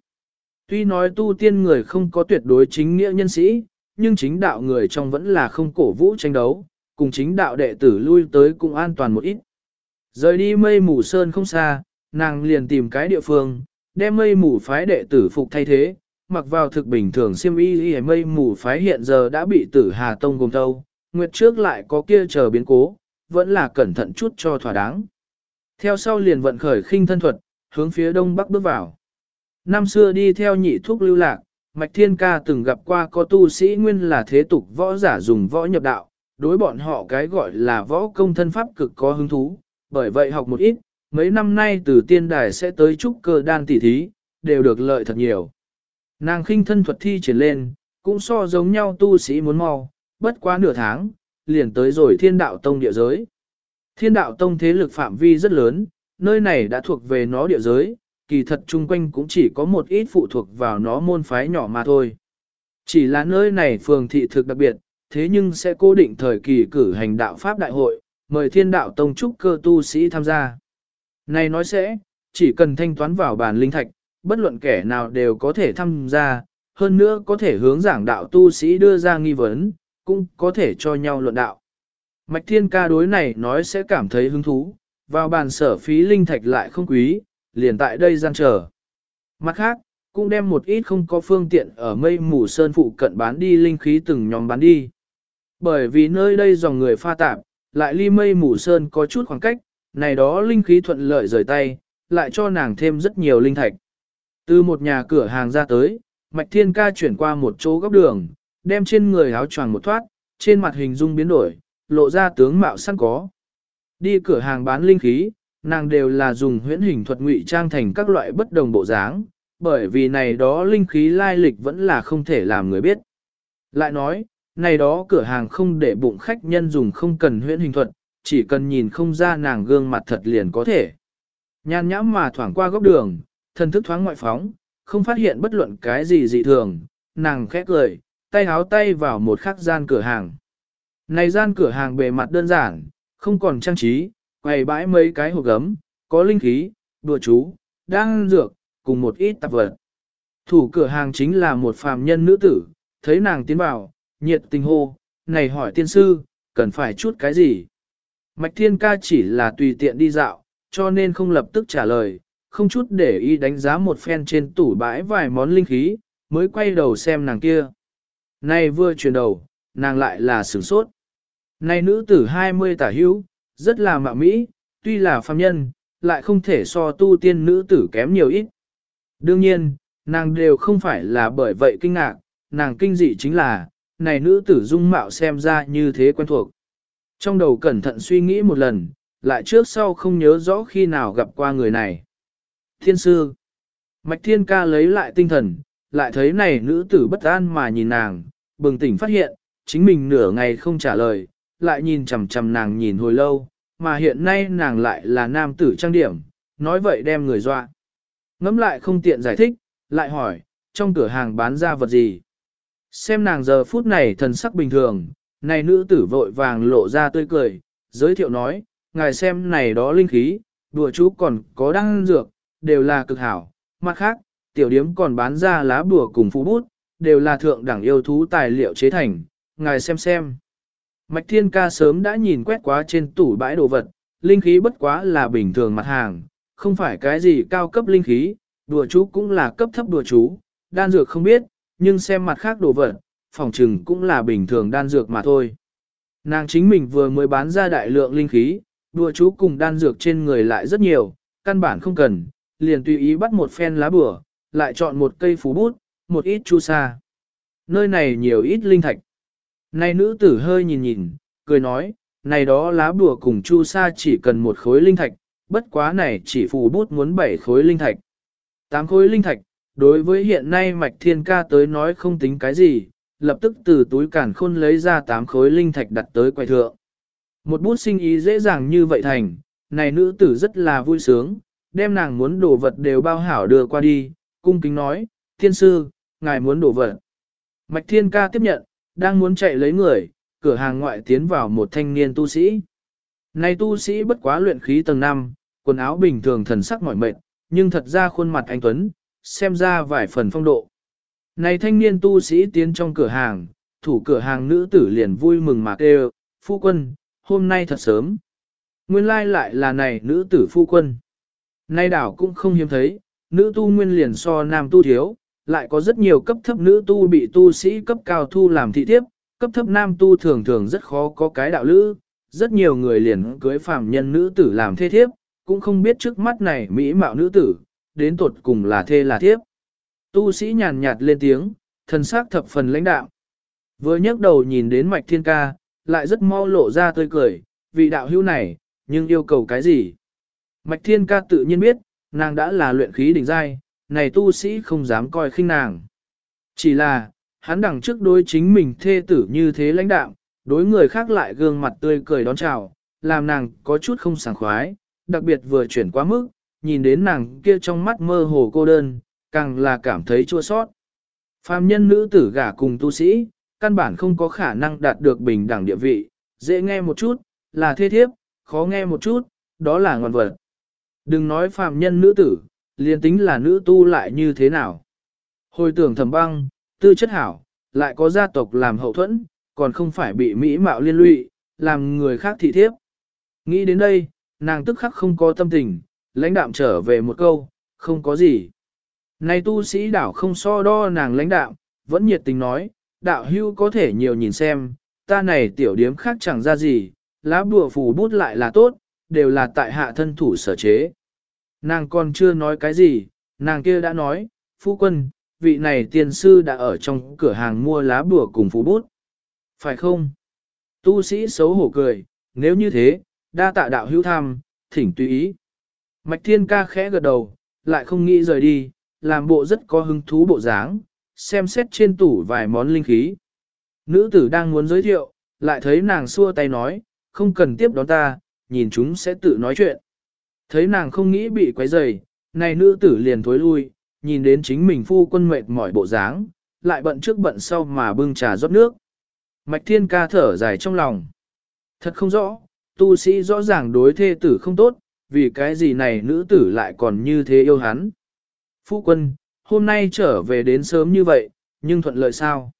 Tuy nói tu tiên người không có tuyệt đối chính nghĩa nhân sĩ, nhưng chính đạo người trong vẫn là không cổ vũ tranh đấu, cùng chính đạo đệ tử lui tới cũng an toàn một ít. Rời đi mây mù sơn không xa, nàng liền tìm cái địa phương, đem mây mù phái đệ tử phục thay thế, mặc vào thực bình thường siêm y y mây mù phái hiện giờ đã bị tử Hà Tông gồm thâu, nguyệt trước lại có kia chờ biến cố, vẫn là cẩn thận chút cho thỏa đáng. Theo sau liền vận khởi khinh thân thuật, hướng phía đông bắc bước vào. Năm xưa đi theo nhị thuốc lưu lạc, Mạch Thiên Ca từng gặp qua có tu sĩ nguyên là thế tục võ giả dùng võ nhập đạo, đối bọn họ cái gọi là võ công thân pháp cực có hứng thú, bởi vậy học một ít, mấy năm nay từ tiên đài sẽ tới trúc cơ đan tỷ thí, đều được lợi thật nhiều. Nàng khinh thân thuật thi triển lên, cũng so giống nhau tu sĩ muốn mau, bất quá nửa tháng, liền tới rồi thiên đạo tông địa giới. Thiên đạo tông thế lực phạm vi rất lớn, nơi này đã thuộc về nó địa giới, kỳ thật chung quanh cũng chỉ có một ít phụ thuộc vào nó môn phái nhỏ mà thôi. Chỉ là nơi này phường thị thực đặc biệt, thế nhưng sẽ cố định thời kỳ cử hành đạo Pháp Đại hội, mời thiên đạo tông trúc cơ tu sĩ tham gia. Này nói sẽ, chỉ cần thanh toán vào bàn linh thạch, bất luận kẻ nào đều có thể tham gia, hơn nữa có thể hướng giảng đạo tu sĩ đưa ra nghi vấn, cũng có thể cho nhau luận đạo. Mạch thiên ca đối này nói sẽ cảm thấy hứng thú, vào bàn sở phí linh thạch lại không quý, liền tại đây gian chờ. Mặt khác, cũng đem một ít không có phương tiện ở mây mù sơn phụ cận bán đi linh khí từng nhóm bán đi. Bởi vì nơi đây dòng người pha tạp, lại ly mây mù sơn có chút khoảng cách, này đó linh khí thuận lợi rời tay, lại cho nàng thêm rất nhiều linh thạch. Từ một nhà cửa hàng ra tới, Mạch Thiên Ca chuyển qua một chỗ góc đường, đem trên người áo choàng một thoát, trên mặt hình dung biến đổi, lộ ra tướng mạo săn có. Đi cửa hàng bán linh khí, nàng đều là dùng huyễn hình thuật ngụy trang thành các loại bất đồng bộ dáng, bởi vì này đó linh khí lai lịch vẫn là không thể làm người biết. Lại nói, này đó cửa hàng không để bụng khách nhân dùng không cần huyễn hình thuật, chỉ cần nhìn không ra nàng gương mặt thật liền có thể. Nhan nhãm mà thoảng qua góc đường, thân thức thoáng ngoại phóng, không phát hiện bất luận cái gì dị thường, nàng khẽ cười, tay háo tay vào một khắc gian cửa hàng. Này gian cửa hàng bề mặt đơn giản, không còn trang trí, quầy bãi mấy cái hộp gấm, có linh khí, đùa chú, đang dược, cùng một ít tạp vật. Thủ cửa hàng chính là một phàm nhân nữ tử, thấy nàng tiến vào, nhiệt tình hô, này hỏi tiên sư, cần phải chút cái gì? Mạch thiên ca chỉ là tùy tiện đi dạo, cho nên không lập tức trả lời, không chút để ý đánh giá một phen trên tủ bãi vài món linh khí, mới quay đầu xem nàng kia. Này vừa chuyển đầu, nàng lại là sửng sốt. Này nữ tử 20 tả hữu, rất là mạo mỹ, tuy là phàm nhân, lại không thể so tu tiên nữ tử kém nhiều ít. Đương nhiên, nàng đều không phải là bởi vậy kinh ngạc, nàng kinh dị chính là, này nữ tử dung mạo xem ra như thế quen thuộc. Trong đầu cẩn thận suy nghĩ một lần, lại trước sau không nhớ rõ khi nào gặp qua người này. Thiên sư, Mạch Thiên ca lấy lại tinh thần, lại thấy này nữ tử bất an mà nhìn nàng, bừng tỉnh phát hiện, chính mình nửa ngày không trả lời, lại nhìn chằm chằm nàng nhìn hồi lâu, mà hiện nay nàng lại là nam tử trang điểm, nói vậy đem người dọa. Ngắm lại không tiện giải thích, lại hỏi, trong cửa hàng bán ra vật gì? Xem nàng giờ phút này thần sắc bình thường, này nữ tử vội vàng lộ ra tươi cười, giới thiệu nói, ngài xem này đó linh khí, đùa chú còn có đăng dược, đều là cực hảo. Mặt khác, tiểu điếm còn bán ra lá bùa cùng phú bút, đều là thượng đẳng yêu thú tài liệu chế thành, ngài xem xem. Mạch Thiên Ca sớm đã nhìn quét quá trên tủ bãi đồ vật, linh khí bất quá là bình thường mặt hàng, không phải cái gì cao cấp linh khí, đùa chú cũng là cấp thấp đùa chú, đan dược không biết, nhưng xem mặt khác đồ vật, phòng trừng cũng là bình thường đan dược mà thôi. Nàng chính mình vừa mới bán ra đại lượng linh khí, đùa chú cùng đan dược trên người lại rất nhiều, căn bản không cần, liền tùy ý bắt một phen lá bửa, lại chọn một cây phú bút, một ít chu sa. Nơi này nhiều ít linh thạch. Này nữ tử hơi nhìn nhìn, cười nói, này đó lá bùa cùng chu sa chỉ cần một khối linh thạch, bất quá này chỉ phù bút muốn bảy khối linh thạch. Tám khối linh thạch, đối với hiện nay mạch thiên ca tới nói không tính cái gì, lập tức từ túi cản khôn lấy ra tám khối linh thạch đặt tới quầy thượng. Một bút sinh ý dễ dàng như vậy thành, này nữ tử rất là vui sướng, đem nàng muốn đồ vật đều bao hảo đưa qua đi, cung kính nói, thiên sư, ngài muốn đồ vật. Mạch thiên ca tiếp nhận, đang muốn chạy lấy người, cửa hàng ngoại tiến vào một thanh niên tu sĩ. Này tu sĩ bất quá luyện khí tầng 5, quần áo bình thường thần sắc mỏi mệt, nhưng thật ra khuôn mặt anh Tuấn, xem ra vài phần phong độ. Này thanh niên tu sĩ tiến trong cửa hàng, thủ cửa hàng nữ tử liền vui mừng mà kêu, phu quân, hôm nay thật sớm. Nguyên lai lại là này nữ tử phu quân. Nay đảo cũng không hiếm thấy, nữ tu nguyên liền so nam tu thiếu, lại có rất nhiều cấp thấp nữ tu bị tu sĩ cấp cao thu làm thị thiếp, cấp thấp nam tu thường thường rất khó có cái đạo lữ, rất nhiều người liền cưới phàm nhân nữ tử làm thê thiếp, cũng không biết trước mắt này mỹ mạo nữ tử, đến tột cùng là thê là thiếp. Tu sĩ nhàn nhạt lên tiếng, thần sắc thập phần lãnh đạo. Vừa nhấc đầu nhìn đến mạch thiên ca, lại rất mau lộ ra tươi cười, vị đạo hữu này, nhưng yêu cầu cái gì? Mạch thiên ca tự nhiên biết, nàng đã là luyện khí đỉnh giai, này tu sĩ không dám coi khinh nàng. Chỉ là, hắn đằng trước đối chính mình thê tử như thế lãnh đạo, đối người khác lại gương mặt tươi cười đón chào, làm nàng có chút không sảng khoái, đặc biệt vừa chuyển quá mức, nhìn đến nàng kia trong mắt mơ hồ cô đơn, càng là cảm thấy chua sót. Phàm nhân nữ tử gả cùng tu sĩ, căn bản không có khả năng đạt được bình đẳng địa vị, dễ nghe một chút, là thê thiếp, khó nghe một chút, đó là ngọn vật. Đừng nói phàm nhân nữ tử, liền tính là nữ tu lại như thế nào. Hồi tưởng thầm băng, tư chất hảo, lại có gia tộc làm hậu thuẫn, còn không phải bị mỹ mạo liên lụy, làm người khác thị thiếp. Nghĩ đến đây, nàng tức khắc không có tâm tình, lãnh đạm trở về một câu, không có gì. Này tu sĩ đảo không so đo nàng lãnh đạm, vẫn nhiệt tình nói, đạo hưu có thể nhiều nhìn xem, ta này tiểu điếm khác chẳng ra gì, lá bùa phù bút lại là tốt, đều là tại hạ thân thủ sở chế. Nàng còn chưa nói cái gì, nàng kia đã nói, phu quân, vị này tiền sư đã ở trong cửa hàng mua lá bùa cùng phú bút. Phải không? Tu sĩ xấu hổ cười, nếu như thế, đa tạ đạo hữu tham, thỉnh tùy ý. Mạch thiên ca khẽ gật đầu, lại không nghĩ rời đi, làm bộ rất có hứng thú bộ dáng, xem xét trên tủ vài món linh khí. Nữ tử đang muốn giới thiệu, lại thấy nàng xua tay nói, không cần tiếp đón ta, nhìn chúng sẽ tự nói chuyện. Thấy nàng không nghĩ bị quấy rầy, này nữ tử liền thối lui, nhìn đến chính mình phu quân mệt mỏi bộ dáng, lại bận trước bận sau mà bưng trà rót nước. Mạch thiên ca thở dài trong lòng. Thật không rõ, tu sĩ rõ ràng đối thê tử không tốt, vì cái gì này nữ tử lại còn như thế yêu hắn. Phu quân, hôm nay trở về đến sớm như vậy, nhưng thuận lợi sao?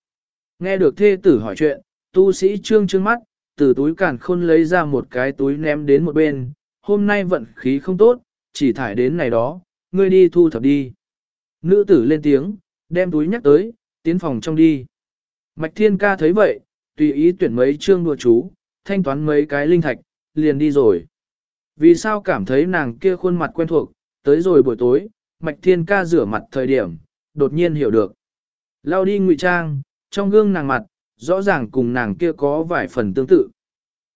Nghe được thê tử hỏi chuyện, tu sĩ trương trương mắt, từ túi cản khôn lấy ra một cái túi ném đến một bên, hôm nay vận khí không tốt, chỉ thải đến này đó, ngươi đi thu thập đi. Nữ tử lên tiếng, đem túi nhắc tới, tiến phòng trong đi. Mạch thiên ca thấy vậy, tùy ý tuyển mấy chương đùa chú, thanh toán mấy cái linh thạch, liền đi rồi. Vì sao cảm thấy nàng kia khuôn mặt quen thuộc, tới rồi buổi tối, mạch thiên ca rửa mặt thời điểm, đột nhiên hiểu được. Lao đi ngụy trang, trong gương nàng mặt, rõ ràng cùng nàng kia có vài phần tương tự.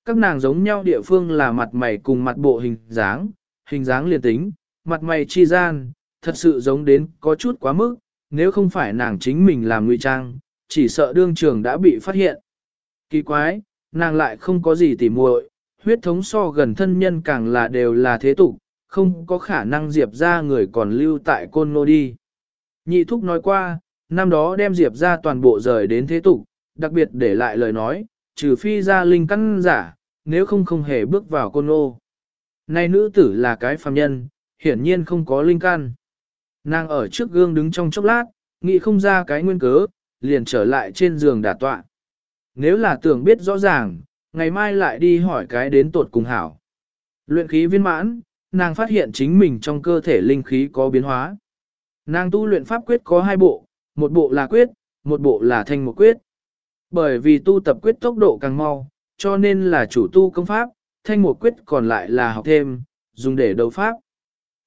Các nàng giống nhau địa phương là mặt mày cùng mặt bộ hình dáng, hình dáng liền tính, mặt mày chi gian, thật sự giống đến có chút quá mức, nếu không phải nàng chính mình làm ngụy trang, chỉ sợ đương trường đã bị phát hiện. Kỳ quái, nàng lại không có gì tỉ muội, huyết thống so gần thân nhân càng là đều là thế tục, không có khả năng diệp ra người còn lưu tại côn nô đi. Nhị thúc nói qua, năm đó đem diệp ra toàn bộ rời đến thế tục, đặc biệt để lại lời nói, trừ phi ra linh căn giả, nếu không không hề bước vào côn ô Nay nữ tử là cái phàm nhân, hiển nhiên không có linh căn. Nàng ở trước gương đứng trong chốc lát, nghĩ không ra cái nguyên cớ, liền trở lại trên giường đả tọa. Nếu là tưởng biết rõ ràng, ngày mai lại đi hỏi cái đến tột cùng hảo. Luyện khí viên mãn, nàng phát hiện chính mình trong cơ thể linh khí có biến hóa. Nàng tu luyện pháp quyết có hai bộ, một bộ là quyết, một bộ là thanh một quyết. Bởi vì tu tập quyết tốc độ càng mau, cho nên là chủ tu công pháp, thanh một quyết còn lại là học thêm, dùng để đấu pháp.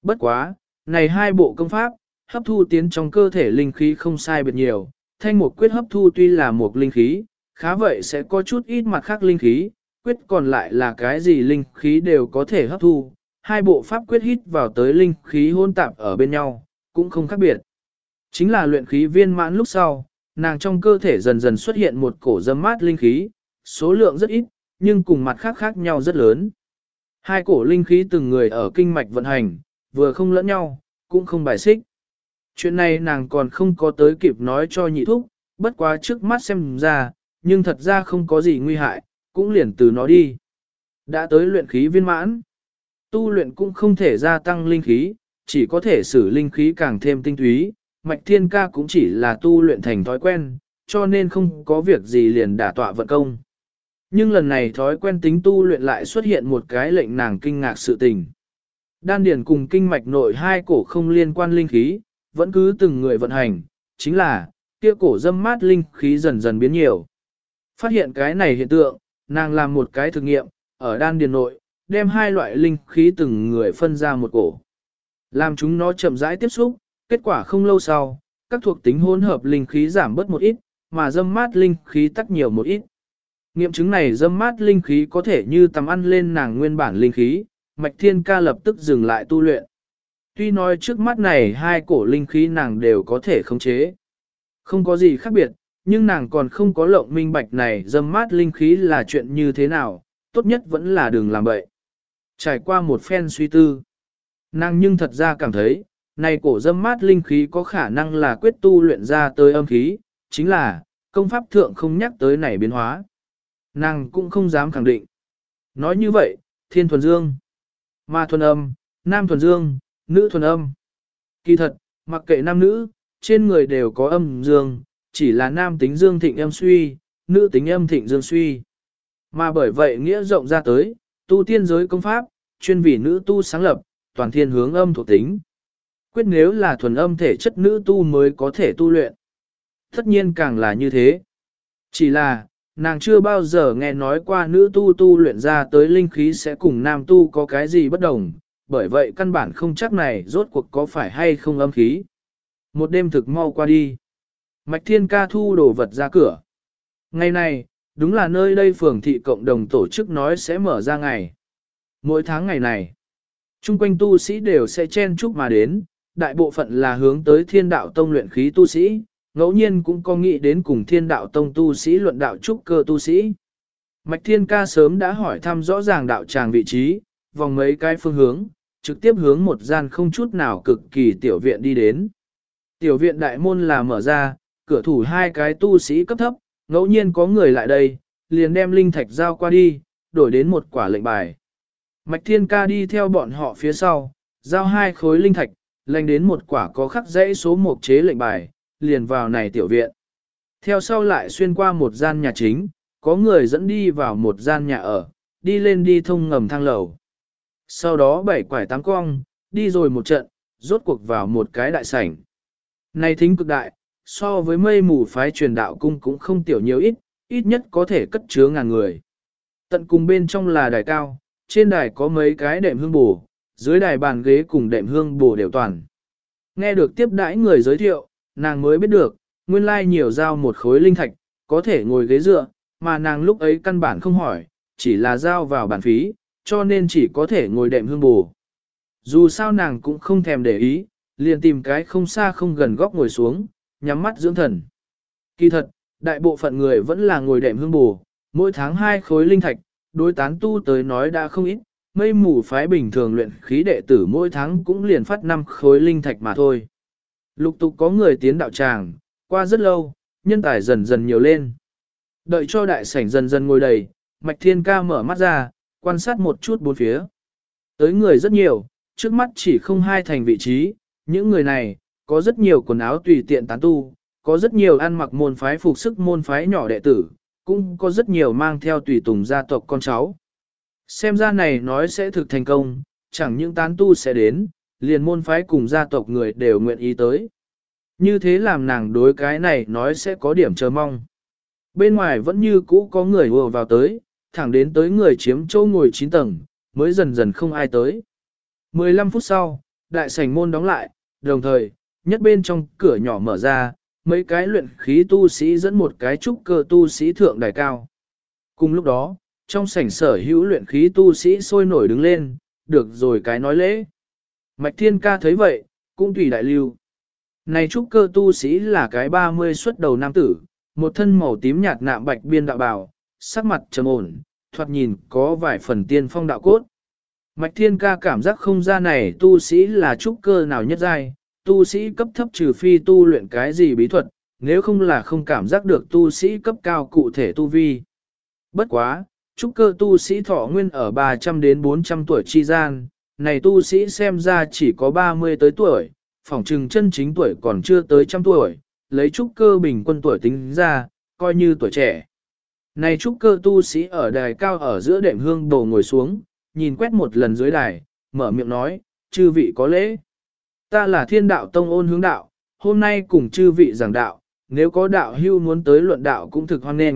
Bất quá, này hai bộ công pháp, hấp thu tiến trong cơ thể linh khí không sai biệt nhiều, thanh một quyết hấp thu tuy là một linh khí, khá vậy sẽ có chút ít mặt khác linh khí, quyết còn lại là cái gì linh khí đều có thể hấp thu, hai bộ pháp quyết hít vào tới linh khí hôn tạp ở bên nhau, cũng không khác biệt. Chính là luyện khí viên mãn lúc sau, nàng trong cơ thể dần dần xuất hiện một cổ dâm mát linh khí, số lượng rất ít, nhưng cùng mặt khác khác nhau rất lớn. Hai cổ linh khí từng người ở kinh mạch vận hành, vừa không lẫn nhau, cũng không bài xích. Chuyện này nàng còn không có tới kịp nói cho nhị thúc, bất quá trước mắt xem ra, nhưng thật ra không có gì nguy hại, cũng liền từ nó đi. Đã tới luyện khí viên mãn, tu luyện cũng không thể gia tăng linh khí, chỉ có thể xử linh khí càng thêm tinh túy, mạch thiên ca cũng chỉ là tu luyện thành thói quen, cho nên không có việc gì liền đả tọa vận công. Nhưng lần này thói quen tính tu luyện lại xuất hiện một cái lệnh nàng kinh ngạc sự tình. Đan điền cùng kinh mạch nội hai cổ không liên quan linh khí, vẫn cứ từng người vận hành, chính là, kia cổ dâm mát linh khí dần dần biến nhiều. Phát hiện cái này hiện tượng, nàng làm một cái thử nghiệm, ở đan điền nội, đem hai loại linh khí từng người phân ra một cổ. Làm chúng nó chậm rãi tiếp xúc, kết quả không lâu sau, các thuộc tính hỗn hợp linh khí giảm bớt một ít, mà dâm mát linh khí tắc nhiều một ít. Nghiệm chứng này dâm mát linh khí có thể như tầm ăn lên nàng nguyên bản linh khí, Mạch Thiên Ca lập tức dừng lại tu luyện. Tuy nói trước mắt này hai cổ linh khí nàng đều có thể khống chế. Không có gì khác biệt, nhưng nàng còn không có lộng minh bạch này dâm mát linh khí là chuyện như thế nào, tốt nhất vẫn là đừng làm bậy. Trải qua một phen suy tư, nàng nhưng thật ra cảm thấy, này cổ dâm mát linh khí có khả năng là quyết tu luyện ra tới âm khí, chính là, công pháp thượng không nhắc tới này biến hóa. Nàng cũng không dám khẳng định. Nói như vậy, thiên thuần dương, ma thuần âm, nam thuần dương, nữ thuần âm. Kỳ thật, mặc kệ nam nữ, trên người đều có âm dương, chỉ là nam tính dương thịnh âm suy, nữ tính âm thịnh dương suy. Mà bởi vậy nghĩa rộng ra tới, tu tiên giới công pháp, chuyên vì nữ tu sáng lập, toàn thiên hướng âm thuộc tính. Quyết nếu là thuần âm thể chất nữ tu mới có thể tu luyện. Tất nhiên càng là như thế. Chỉ là, nàng chưa bao giờ nghe nói qua nữ tu tu luyện ra tới linh khí sẽ cùng nam tu có cái gì bất đồng, bởi vậy căn bản không chắc này rốt cuộc có phải hay không âm khí. Một đêm thực mau qua đi. Mạch Thiên Ca thu đồ vật ra cửa. Ngày này, đúng là nơi đây phường thị cộng đồng tổ chức nói sẽ mở ra ngày. Mỗi tháng ngày này, chung quanh tu sĩ đều sẽ chen chúc mà đến, đại bộ phận là hướng tới thiên đạo tông luyện khí tu sĩ, ngẫu nhiên cũng có nghĩ đến cùng thiên đạo tông tu sĩ luận đạo trúc cơ tu sĩ. Mạch Thiên Ca sớm đã hỏi thăm rõ ràng đạo tràng vị trí, vòng mấy cái phương hướng, trực tiếp hướng một gian không chút nào cực kỳ tiểu viện đi đến. Tiểu viện đại môn là mở ra, cửa thủ hai cái tu sĩ cấp thấp, ngẫu nhiên có người lại đây, liền đem linh thạch giao qua đi, đổi đến một quả lệnh bài. Mạch Thiên Ca đi theo bọn họ phía sau, giao hai khối linh thạch, lệnh đến một quả có khắc dãy số một chế lệnh bài, liền vào này tiểu viện. Theo sau lại xuyên qua một gian nhà chính, có người dẫn đi vào một gian nhà ở, đi lên đi thông ngầm thang lầu. Sau đó bảy quải tám cong, đi rồi một trận, rốt cuộc vào một cái đại sảnh. Này thính cực đại, so với mây mù phái truyền đạo cung cũng không tiểu nhiều ít, ít nhất có thể cất chứa ngàn người. Tận cùng bên trong là đài cao, trên đài có mấy cái đệm hương bù dưới đài bàn ghế cùng đệm hương bổ đều toàn. Nghe được tiếp đãi người giới thiệu, nàng mới biết được, nguyên lai nhiều giao một khối linh thạch, có thể ngồi ghế dựa, mà nàng lúc ấy căn bản không hỏi, chỉ là giao vào bản phí, cho nên chỉ có thể ngồi đệm hương bù. Dù sao nàng cũng không thèm để ý, liền tìm cái không xa không gần góc ngồi xuống, nhắm mắt dưỡng thần. Kỳ thật, đại bộ phận người vẫn là ngồi đệm hương bù, mỗi tháng hai khối linh thạch, đối tán tu tới nói đã không ít, mây mù phái bình thường luyện khí đệ tử mỗi tháng cũng liền phát năm khối linh thạch mà thôi. Lục tục có người tiến đạo tràng, qua rất lâu, nhân tài dần dần nhiều lên. Đợi cho đại sảnh dần dần ngồi đầy, Mạch Thiên Ca mở mắt ra, quan sát một chút bốn phía. Tới người rất nhiều, trước mắt chỉ không hai thành vị trí, những người này, có rất nhiều quần áo tùy tiện tán tu, có rất nhiều ăn mặc môn phái phục sức môn phái nhỏ đệ tử, cũng có rất nhiều mang theo tùy tùng gia tộc con cháu. Xem ra này nói sẽ thực thành công, chẳng những tán tu sẽ đến, liền môn phái cùng gia tộc người đều nguyện ý tới. Như thế làm nàng đối cái này nói sẽ có điểm chờ mong. Bên ngoài vẫn như cũ có người ùa vào tới, thẳng đến tới người chiếm chỗ ngồi 9 tầng, mới dần dần không ai tới. 15 phút sau, đại sảnh môn đóng lại, đồng thời, nhất bên trong cửa nhỏ mở ra, mấy cái luyện khí tu sĩ dẫn một cái trúc cơ tu sĩ thượng đài cao. Cùng lúc đó, trong sảnh sở hữu luyện khí tu sĩ sôi nổi đứng lên, được rồi cái nói lễ. Mạch Thiên Ca thấy vậy, cũng tùy đại lưu. Này trúc cơ tu sĩ là cái 30 xuất đầu nam tử, một thân màu tím nhạt nạm bạch biên đạo bào, sắc mặt trầm ổn, thoạt nhìn có vài phần tiên phong đạo cốt. Mạch Thiên Ca cảm giác không ra này tu sĩ là trúc cơ nào nhất giai, tu sĩ cấp thấp trừ phi tu luyện cái gì bí thuật, nếu không là không cảm giác được tu sĩ cấp cao cụ thể tu vi. Bất quá, trúc cơ tu sĩ thọ nguyên ở 300 đến 400 tuổi chi gian, này tu sĩ xem ra chỉ có 30 tới tuổi, phỏng trừng chân chính tuổi còn chưa tới trăm tuổi, lấy trúc cơ bình quân tuổi tính ra, coi như tuổi trẻ. Này trúc cơ tu sĩ ở đài cao ở giữa đệm hương đồ ngồi xuống, nhìn quét một lần dưới đài, mở miệng nói, chư vị có lễ. Ta là thiên đạo tông ôn hướng đạo, hôm nay cùng chư vị giảng đạo, nếu có đạo hưu muốn tới luận đạo cũng thực hoan nghênh.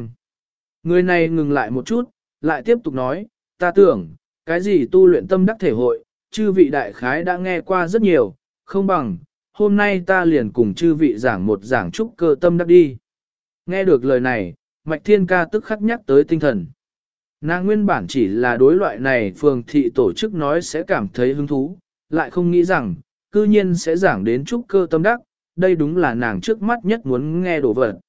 Người này ngừng lại một chút, lại tiếp tục nói, ta tưởng, cái gì tu luyện tâm đắc thể hội, chư vị đại khái đã nghe qua rất nhiều, không bằng, hôm nay ta liền cùng chư vị giảng một giảng trúc cơ tâm đắc đi. Nghe được lời này, Mạch Thiên Ca tức khắc nhắc tới tinh thần. Nàng nguyên bản chỉ là đối loại này phường thị tổ chức nói sẽ cảm thấy hứng thú, lại không nghĩ rằng, cư nhiên sẽ giảng đến trúc cơ tâm đắc, đây đúng là nàng trước mắt nhất muốn nghe đổ vật.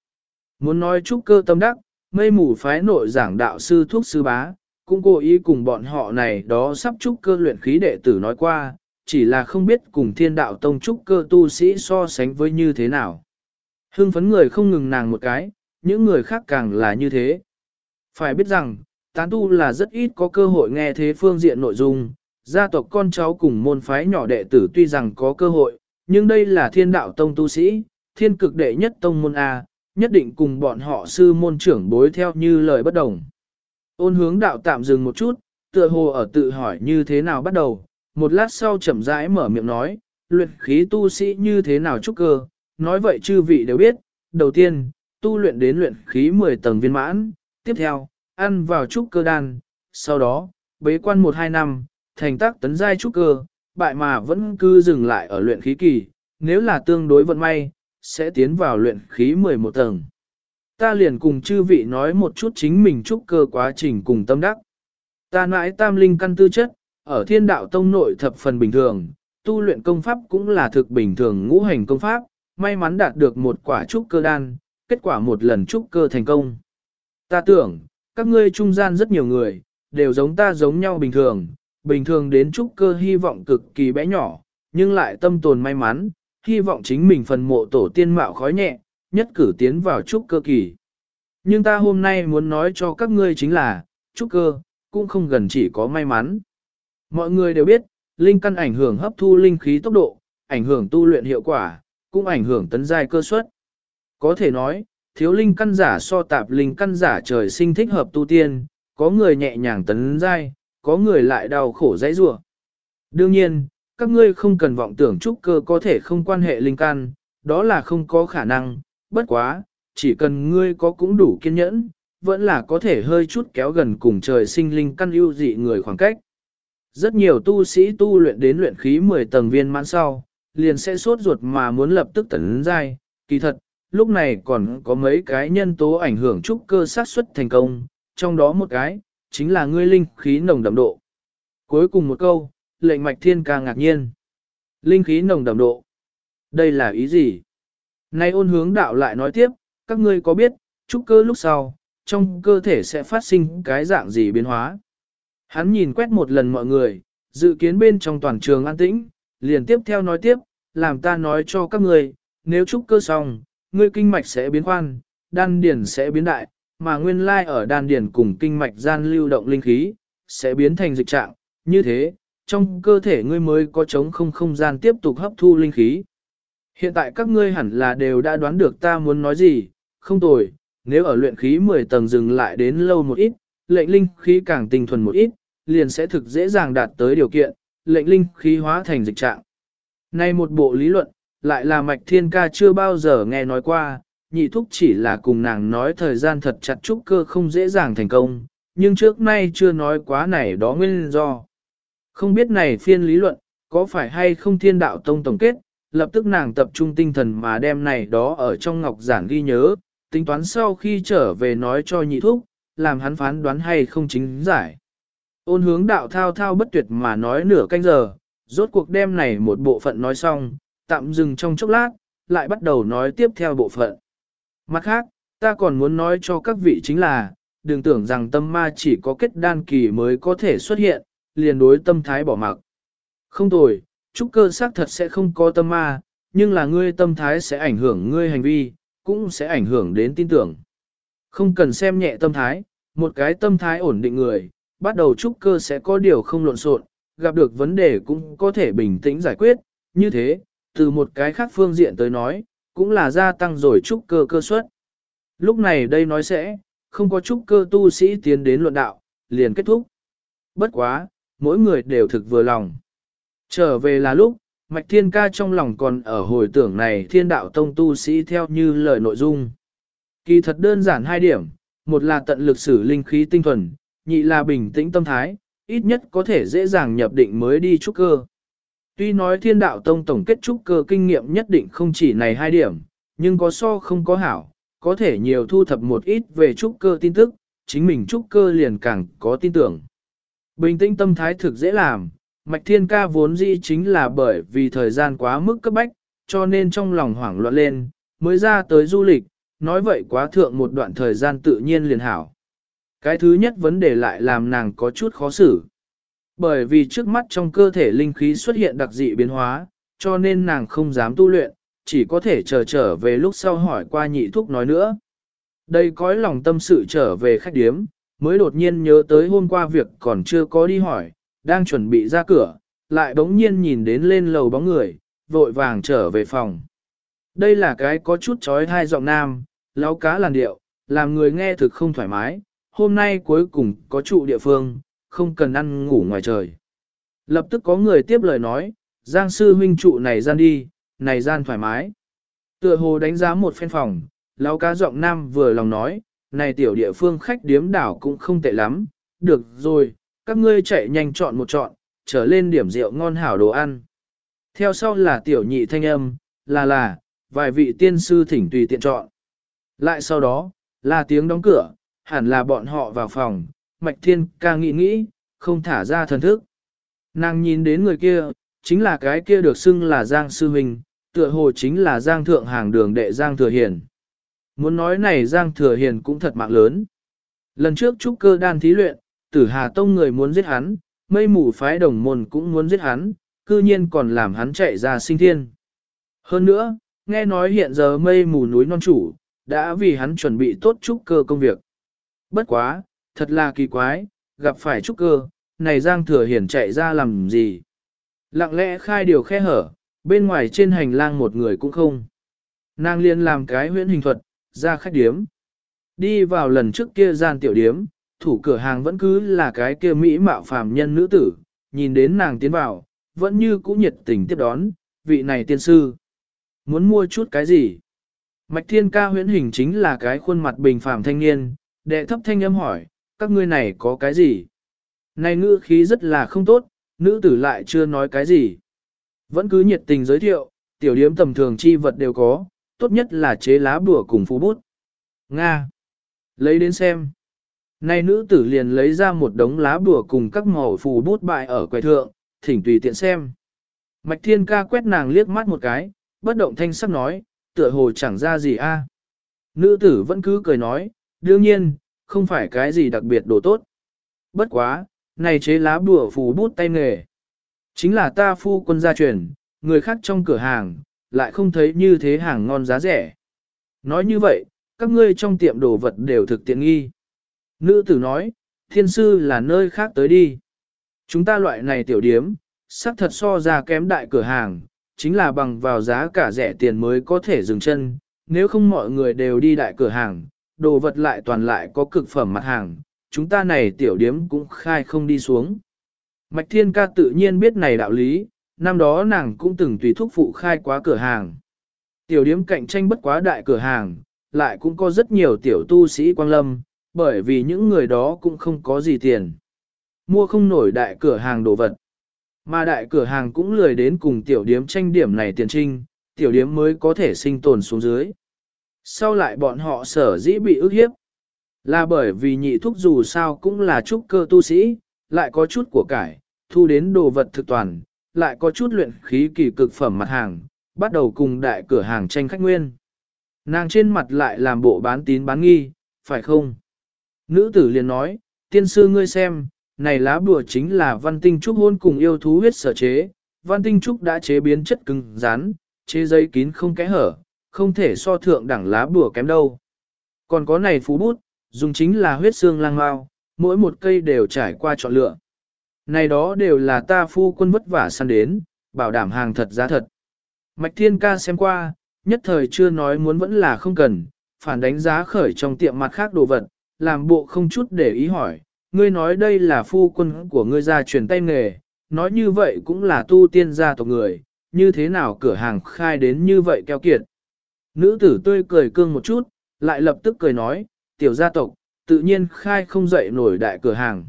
Muốn nói trúc cơ tâm đắc, mây mù phái nội giảng đạo sư thuốc sư bá, cũng cố ý cùng bọn họ này đó sắp trúc cơ luyện khí đệ tử nói qua, chỉ là không biết cùng thiên đạo tông trúc cơ tu sĩ so sánh với như thế nào. Hưng phấn người không ngừng nàng một cái, những người khác càng là như thế. Phải biết rằng, tán tu là rất ít có cơ hội nghe thế phương diện nội dung, gia tộc con cháu cùng môn phái nhỏ đệ tử tuy rằng có cơ hội, nhưng đây là thiên đạo tông tu sĩ, thiên cực đệ nhất tông môn A, nhất định cùng bọn họ sư môn trưởng bối theo như lời bất đồng. Ôn hướng đạo tạm dừng một chút, tựa hồ ở tự hỏi như thế nào bắt đầu, một lát sau chậm rãi mở miệng nói, luyện khí tu sĩ như thế nào trúc cơ, nói vậy chư vị đều biết, đầu tiên, tu luyện đến luyện khí 10 tầng viên mãn, tiếp theo, ăn vào trúc cơ đan, sau đó, bế quan 1-2 năm, thành tác tấn giai trúc cơ, bại mà vẫn cứ dừng lại ở luyện khí kỳ, nếu là tương đối vận may, sẽ tiến vào luyện khí 11 tầng. Ta liền cùng chư vị nói một chút chính mình trúc cơ quá trình cùng tâm đắc. Ta nãi tam linh căn tư chất, ở thiên đạo tông nội thập phần bình thường, tu luyện công pháp cũng là thực bình thường ngũ hành công pháp, may mắn đạt được một quả trúc cơ đan, kết quả một lần trúc cơ thành công. Ta tưởng, các ngươi trung gian rất nhiều người, đều giống ta giống nhau bình thường, bình thường đến trúc cơ hy vọng cực kỳ bé nhỏ, nhưng lại tâm tồn may mắn, hy vọng chính mình phần mộ tổ tiên mạo khói nhẹ, nhất cử tiến vào trúc cơ kỳ. Nhưng ta hôm nay muốn nói cho các ngươi chính là, trúc cơ, cũng không gần chỉ có may mắn. Mọi người đều biết, linh căn ảnh hưởng hấp thu linh khí tốc độ, ảnh hưởng tu luyện hiệu quả, cũng ảnh hưởng tấn giai cơ suất. Có thể nói, thiếu linh căn giả so tạp linh căn giả trời sinh thích hợp tu tiên, có người nhẹ nhàng tấn giai, có người lại đau khổ dãy rủa. Đương nhiên, các ngươi không cần vọng tưởng trúc cơ có thể không quan hệ linh căn, đó là không có khả năng, bất quá, chỉ cần ngươi có cũng đủ kiên nhẫn, vẫn là có thể hơi chút kéo gần cùng trời sinh linh căn ưu dị người khoảng cách. Rất nhiều tu sĩ tu luyện đến luyện khí 10 tầng viên mãn sau, liền sẽ sốt ruột mà muốn lập tức tấn giai, kỳ thật, lúc này còn có mấy cái nhân tố ảnh hưởng trúc cơ sát suất thành công, trong đó một cái, chính là ngươi linh khí nồng đậm độ. Cuối cùng một câu, lệnh mạch thiên ca ngạc nhiên. Linh khí nồng đậm độ. Đây là ý gì? Nay ôn hướng đạo lại nói tiếp, các ngươi có biết, trúc cơ lúc sau, trong cơ thể sẽ phát sinh cái dạng gì biến hóa? Hắn nhìn quét một lần mọi người, dự kiến bên trong toàn trường an tĩnh, liền tiếp theo nói tiếp, làm ta nói cho các ngươi, nếu trúc cơ xong, ngươi kinh mạch sẽ biến khoan, đan điển sẽ biến đại, mà nguyên lai ở đan điển cùng kinh mạch gian lưu động linh khí, sẽ biến thành dịch trạng, như thế, trong cơ thể ngươi mới có trống không không gian tiếp tục hấp thu linh khí. Hiện tại các ngươi hẳn là đều đã đoán được ta muốn nói gì, không tồi, nếu ở luyện khí 10 tầng dừng lại đến lâu một ít, lệnh linh khí càng tinh thuần một ít, liền sẽ thực dễ dàng đạt tới điều kiện, lệnh linh khí hóa thành dịch trạng. Nay một bộ lý luận, lại là mạch thiên ca chưa bao giờ nghe nói qua, nhị thúc chỉ là cùng nàng nói thời gian thật chặt trúc cơ không dễ dàng thành công, nhưng trước nay chưa nói quá này đó nguyên do. Không biết này phiên lý luận, có phải hay không thiên đạo tông tổng kết, lập tức nàng tập trung tinh thần mà đem này đó ở trong ngọc giản ghi nhớ, tính toán sau khi trở về nói cho nhị thúc, làm hắn phán đoán hay không chính giải. Ôn hướng đạo thao thao bất tuyệt mà nói nửa canh giờ, rốt cuộc đêm này một bộ phận nói xong, tạm dừng trong chốc lát, lại bắt đầu nói tiếp theo bộ phận. Mặt khác, ta còn muốn nói cho các vị chính là, đừng tưởng rằng tâm ma chỉ có kết đan kỳ mới có thể xuất hiện, liền đối tâm thái bỏ mặc. Không tồi, trúc cơ xác thật sẽ không có tâm ma, nhưng là ngươi tâm thái sẽ ảnh hưởng ngươi hành vi, cũng sẽ ảnh hưởng đến tin tưởng. Không cần xem nhẹ tâm thái, một cái tâm thái ổn định người, bắt đầu trúc cơ sẽ có điều không lộn xộn, gặp được vấn đề cũng có thể bình tĩnh giải quyết, như thế, từ một cái khác phương diện tới nói, cũng là gia tăng rồi trúc cơ cơ suất. Lúc này đây nói sẽ, không có trúc cơ tu sĩ tiến đến luận đạo, liền kết thúc. Bất quá, mỗi người đều thực vừa lòng. Trở về là lúc, Mạch Thiên Ca trong lòng còn ở hồi tưởng này thiên đạo tông tu sĩ theo như lời nội dung. Kỳ thật đơn giản hai điểm, một là tận lực sử linh khí tinh thuần, nhị là bình tĩnh tâm thái, ít nhất có thể dễ dàng nhập định mới đi trúc cơ. Tuy nói thiên đạo tông tổng kết trúc cơ kinh nghiệm nhất định không chỉ này hai điểm, nhưng có so không có hảo, có thể nhiều thu thập một ít về trúc cơ tin tức, chính mình trúc cơ liền càng có tin tưởng. Bình tĩnh tâm thái thực dễ làm, Mạch Thiên Ca vốn dĩ chính là bởi vì thời gian quá mức cấp bách, cho nên trong lòng hoảng loạn lên, mới ra tới du lịch, nói vậy quá thượng một đoạn thời gian tự nhiên liền hảo. Cái thứ nhất vấn đề lại làm nàng có chút khó xử. Bởi vì trước mắt trong cơ thể linh khí xuất hiện đặc dị biến hóa, cho nên nàng không dám tu luyện, chỉ có thể chờ trở về lúc sau hỏi qua nhị thúc nói nữa. Đây cõi lòng tâm sự trở về khách điếm, mới đột nhiên nhớ tới hôm qua việc còn chưa có đi hỏi, đang chuẩn bị ra cửa, lại bỗng nhiên nhìn đến lên lầu bóng người, vội vàng trở về phòng. Đây là cái có chút trói hai giọng nam, lão cá làn điệu, làm người nghe thực không thoải mái, hôm nay cuối cùng có trụ địa phương, không cần ăn ngủ ngoài trời. Lập tức có người tiếp lời nói, Giang sư huynh trụ này gian đi, này gian thoải mái. Tựa hồ đánh giá một phen phòng, lão cá giọng nam vừa lòng nói, này tiểu địa phương khách điếm đảo cũng không tệ lắm, được rồi, các ngươi chạy nhanh chọn một chọn, trở lên điểm rượu ngon hảo đồ ăn. Theo sau là tiểu nhị thanh âm, là là, vài vị tiên sư thỉnh tùy tiện chọn. Lại sau đó, là tiếng đóng cửa, hẳn là bọn họ vào phòng, mạch thiên ca nghĩ nghĩ, không thả ra thần thức. Nàng nhìn đến người kia, chính là cái kia được xưng là Giang Sư Huynh, tựa hồ chính là Giang Thượng hàng đường đệ Giang Thừa Hiền. Muốn nói này Giang Thừa Hiền cũng thật mạng lớn. Lần trước trúc cơ đan thí luyện, tử Hà Tông người muốn giết hắn, mây mù phái đồng môn cũng muốn giết hắn, cư nhiên còn làm hắn chạy ra sinh thiên. Hơn nữa, nghe nói hiện giờ mây mù núi non chủ, đã vì hắn chuẩn bị tốt trúc cơ công việc. Bất quá, thật là kỳ quái, gặp phải trúc cơ, này Giang Thừa Hiền chạy ra làm gì? Lặng lẽ khai điều khe hở, bên ngoài trên hành lang một người cũng không. Nàng liên làm cái huyễn hình thuật, ra khách điếm. Đi vào lần trước kia gian tiểu điếm, thủ cửa hàng vẫn cứ là cái kia mỹ mạo phàm nhân nữ tử, nhìn đến nàng tiến vào, vẫn như cũ nhiệt tình tiếp đón, vị này tiên sư. Muốn mua chút cái gì? Mạch thiên ca huyễn hình chính là cái khuôn mặt bình phàm thanh niên, đệ thấp thanh âm hỏi, các ngươi này có cái gì? Này ngữ khí rất là không tốt, nữ tử lại chưa nói cái gì. Vẫn cứ nhiệt tình giới thiệu, tiểu điếm tầm thường chi vật đều có, tốt nhất là chế lá bùa cùng phú bút. Nga. Lấy đến xem. Nay nữ tử liền lấy ra một đống lá bùa cùng các màu phù bút bại ở quầy thượng, thỉnh tùy tiện xem. Mạch thiên ca quét nàng liếc mắt một cái, bất động thanh sắc nói, tựa hồ chẳng ra gì a. Nữ tử vẫn cứ cười nói, đương nhiên, không phải cái gì đặc biệt đồ tốt. Bất quá, này chế lá bùa phù bút tay nghề. Chính là ta phu quân gia truyền, người khác trong cửa hàng, lại không thấy như thế hàng ngon giá rẻ. Nói như vậy, các ngươi trong tiệm đồ vật đều thực tiện nghi. Nữ tử nói, thiên sư là nơi khác tới đi. Chúng ta loại này tiểu điếm, sắc thật so ra kém đại cửa hàng, chính là bằng vào giá cả rẻ tiền mới có thể dừng chân, nếu không mọi người đều đi đại cửa hàng, đồ vật lại toàn lại có cực phẩm mặt hàng, chúng ta này tiểu điếm cũng khai không đi xuống. Mạch Thiên Ca tự nhiên biết này đạo lý, năm đó nàng cũng từng tùy thúc phụ khai quá cửa hàng. Tiểu điếm cạnh tranh bất quá đại cửa hàng, lại cũng có rất nhiều tiểu tu sĩ quang lâm, bởi vì những người đó cũng không có gì tiền. Mua không nổi đại cửa hàng đồ vật. Mà đại cửa hàng cũng lười đến cùng tiểu điếm tranh điểm này tiền trinh, tiểu điếm mới có thể sinh tồn xuống dưới. Sau lại bọn họ sở dĩ bị ức hiếp. Là bởi vì nhị thúc dù sao cũng là trúc cơ tu sĩ, lại có chút của cải, thu đến đồ vật thực toàn, lại có chút luyện khí kỳ cực phẩm mặt hàng, bắt đầu cùng đại cửa hàng tranh khách nguyên. Nàng trên mặt lại làm bộ bán tín bán nghi, phải không? Nữ tử liền nói, tiên sư ngươi xem, này lá bùa chính là văn tinh trúc hôn cùng yêu thú huyết sở chế, văn tinh trúc đã chế biến chất cứng rắn, chế giấy kín không kẽ hở, không thể so thượng đẳng lá bùa kém đâu. Còn có này phú bút, dùng chính là huyết xương lang mao, mỗi một cây đều trải qua chọn lựa. Này đó đều là ta phu quân vất vả săn đến, bảo đảm hàng thật giá thật. Mạch Thiên Ca xem qua, nhất thời chưa nói muốn vẫn là không cần, phản đánh giá khởi trong tiệm mặt khác đồ vật, làm bộ không chút để ý hỏi, ngươi nói đây là phu quân của ngươi gia truyền tay nghề, nói như vậy cũng là tu tiên gia tộc người, như thế nào cửa hàng khai đến như vậy keo kiệt. Nữ tử tươi cười cương một chút, lại lập tức cười nói, tiểu gia tộc, tự nhiên khai không dậy nổi đại cửa hàng.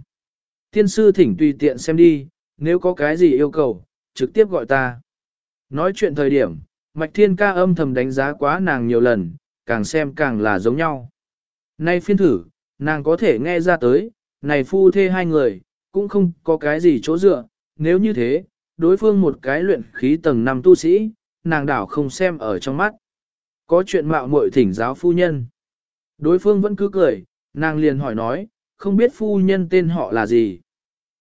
Tiên sư thỉnh tùy tiện xem đi, nếu có cái gì yêu cầu, trực tiếp gọi ta. Nói chuyện thời điểm, Mạch Thiên ca âm thầm đánh giá quá nàng nhiều lần, càng xem càng là giống nhau. Nay phiên thử, nàng có thể nghe ra tới, này phu thê hai người, cũng không có cái gì chỗ dựa, nếu như thế, đối phương một cái luyện khí tầng 5 tu sĩ, nàng đảo không xem ở trong mắt. Có chuyện mạo muội thỉnh giáo phu nhân. Đối phương vẫn cứ cười, nàng liền hỏi nói, không biết phu nhân tên họ là gì.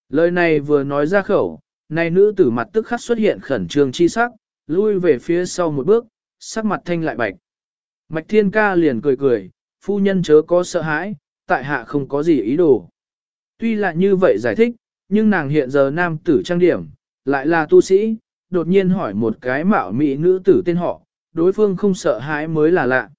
Lời này vừa nói ra khẩu, này nữ tử mặt tức khắc xuất hiện khẩn trương chi sắc, lui về phía sau một bước, sắc mặt thanh lại bạch. Mạch thiên ca liền cười cười, phu nhân chớ có sợ hãi, tại hạ không có gì ý đồ. Tuy là như vậy giải thích, nhưng nàng hiện giờ nam tử trang điểm, lại là tu sĩ, đột nhiên hỏi một cái mạo mỹ nữ tử tên họ, đối phương không sợ hãi mới là lạ.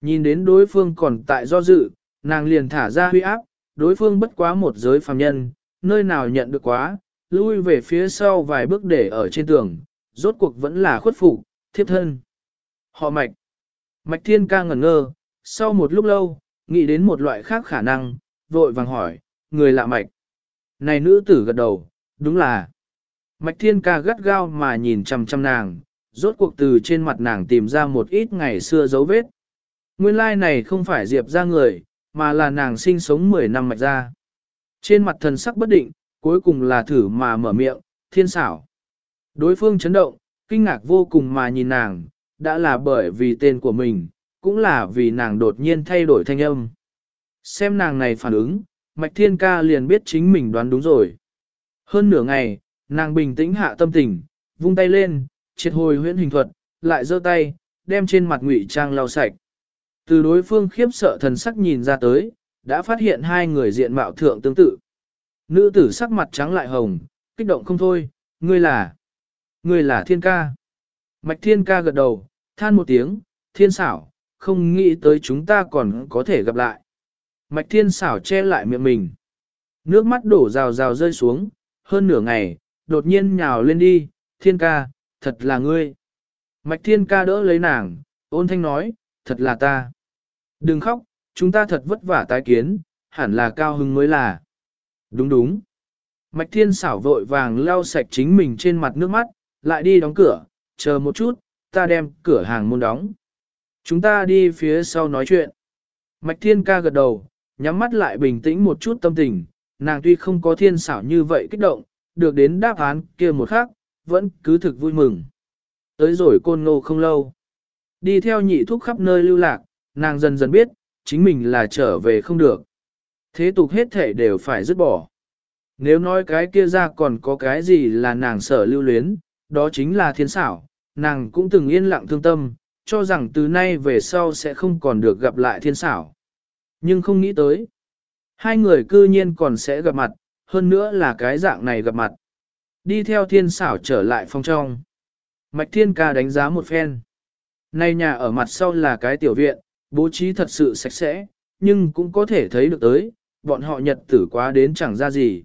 Nhìn đến đối phương còn tại do dự, nàng liền thả ra huy áp, đối phương bất quá một giới phàm nhân, nơi nào nhận được quá, lui về phía sau vài bước để ở trên tường, rốt cuộc vẫn là khuất phục, thiếp thân. Họ mạch. Mạch thiên ca ngẩn ngơ, sau một lúc lâu, nghĩ đến một loại khác khả năng, vội vàng hỏi, người lạ mạch. Này nữ tử gật đầu, đúng là. Mạch thiên ca gắt gao mà nhìn chăm chăm nàng, rốt cuộc từ trên mặt nàng tìm ra một ít ngày xưa dấu vết. Nguyên lai này không phải Diệp ra người, mà là nàng sinh sống 10 năm mạch ra. Trên mặt thần sắc bất định, cuối cùng là thử mà mở miệng, thiên xảo. Đối phương chấn động, kinh ngạc vô cùng mà nhìn nàng, đã là bởi vì tên của mình, cũng là vì nàng đột nhiên thay đổi thanh âm. Xem nàng này phản ứng, Mạch Thiên Ca liền biết chính mình đoán đúng rồi. Hơn nửa ngày, nàng bình tĩnh hạ tâm tình, vung tay lên, triệt hồi huyễn hình thuật, lại giơ tay, đem trên mặt ngụy trang lau sạch. Từ đối phương khiếp sợ thần sắc nhìn ra tới, đã phát hiện hai người diện mạo thượng tương tự. Nữ tử sắc mặt trắng lại hồng, kích động không thôi, ngươi là, ngươi là thiên ca. Mạch thiên ca gật đầu, than một tiếng, thiên xảo, không nghĩ tới chúng ta còn có thể gặp lại. Mạch thiên xảo che lại miệng mình. Nước mắt đổ rào rào rơi xuống, hơn nửa ngày, đột nhiên nhào lên đi, thiên ca, thật là ngươi. Mạch thiên ca đỡ lấy nàng, ôn thanh nói, thật là ta. Đừng khóc, chúng ta thật vất vả tái kiến, hẳn là cao hưng mới là. Đúng đúng. Mạch thiên xảo vội vàng lau sạch chính mình trên mặt nước mắt, lại đi đóng cửa, chờ một chút, ta đem cửa hàng môn đóng. Chúng ta đi phía sau nói chuyện. Mạch thiên ca gật đầu, nhắm mắt lại bình tĩnh một chút tâm tình, nàng tuy không có thiên xảo như vậy kích động, được đến đáp án kia một khắc, vẫn cứ thực vui mừng. Tới rồi côn ngô không lâu. Đi theo nhị thúc khắp nơi lưu lạc, nàng dần dần biết, chính mình là trở về không được. Thế tục hết thể đều phải dứt bỏ. Nếu nói cái kia ra còn có cái gì là nàng sở lưu luyến, đó chính là thiên xảo, nàng cũng từng yên lặng thương tâm, cho rằng từ nay về sau sẽ không còn được gặp lại thiên xảo. Nhưng không nghĩ tới. Hai người cư nhiên còn sẽ gặp mặt, hơn nữa là cái dạng này gặp mặt. Đi theo thiên xảo trở lại phòng trong. Mạch thiên ca đánh giá một phen. Nay nhà ở mặt sau là cái tiểu viện, bố trí thật sự sạch sẽ, nhưng cũng có thể thấy được tới, bọn họ nhật tử quá đến chẳng ra gì.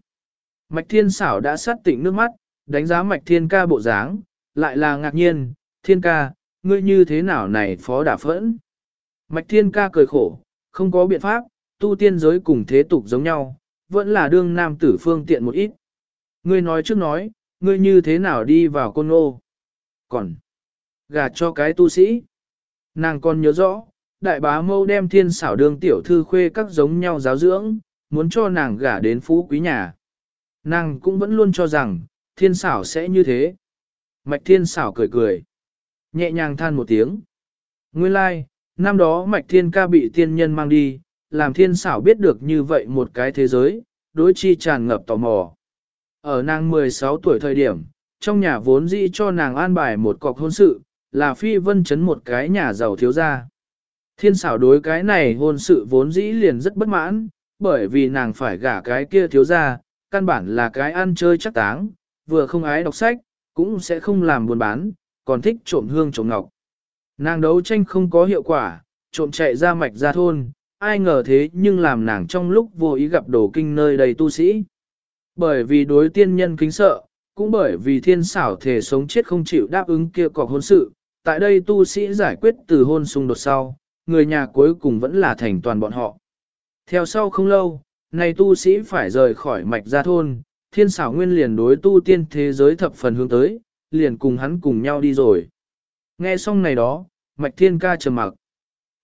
Mạch thiên xảo đã sát tỉnh nước mắt, đánh giá mạch thiên ca bộ dáng, lại là ngạc nhiên, thiên ca, ngươi như thế nào này phó đả phẫn. Mạch thiên ca cười khổ, không có biện pháp, tu tiên giới cùng thế tục giống nhau, vẫn là đương nam tử phương tiện một ít. Ngươi nói trước nói, ngươi như thế nào đi vào côn ô. Còn, gà cho cái tu sĩ. Nàng còn nhớ rõ, đại bá mâu đem thiên xảo đương tiểu thư khuê các giống nhau giáo dưỡng, muốn cho nàng gả đến phú quý nhà. Nàng cũng vẫn luôn cho rằng, thiên xảo sẽ như thế. Mạch thiên xảo cười cười. Nhẹ nhàng than một tiếng. Nguyên lai, like, năm đó mạch thiên ca bị tiên nhân mang đi, làm thiên xảo biết được như vậy một cái thế giới, đối chi tràn ngập tò mò. Ở nàng 16 tuổi thời điểm, trong nhà vốn dĩ cho nàng an bài một cọc hôn sự, là phi vân chấn một cái nhà giàu thiếu gia. Thiên xảo đối cái này hôn sự vốn dĩ liền rất bất mãn, bởi vì nàng phải gả cái kia thiếu gia, căn bản là cái ăn chơi chắc táng, vừa không ái đọc sách, cũng sẽ không làm buôn bán, còn thích trộm hương trộm ngọc. Nàng đấu tranh không có hiệu quả, trộm chạy ra mạch ra thôn, ai ngờ thế nhưng làm nàng trong lúc vô ý gặp đồ kinh nơi đầy tu sĩ. Bởi vì đối tiên nhân kính sợ, cũng bởi vì thiên xảo thể sống chết không chịu đáp ứng kia cọc hôn sự, tại đây tu sĩ giải quyết từ hôn xung đột sau, người nhà cuối cùng vẫn là thành toàn bọn họ. Theo sau không lâu, này tu sĩ phải rời khỏi mạch gia thôn, thiên xảo nguyên liền đối tu tiên thế giới thập phần hướng tới, liền cùng hắn cùng nhau đi rồi. Nghe xong này đó, mạch thiên ca trầm mặc.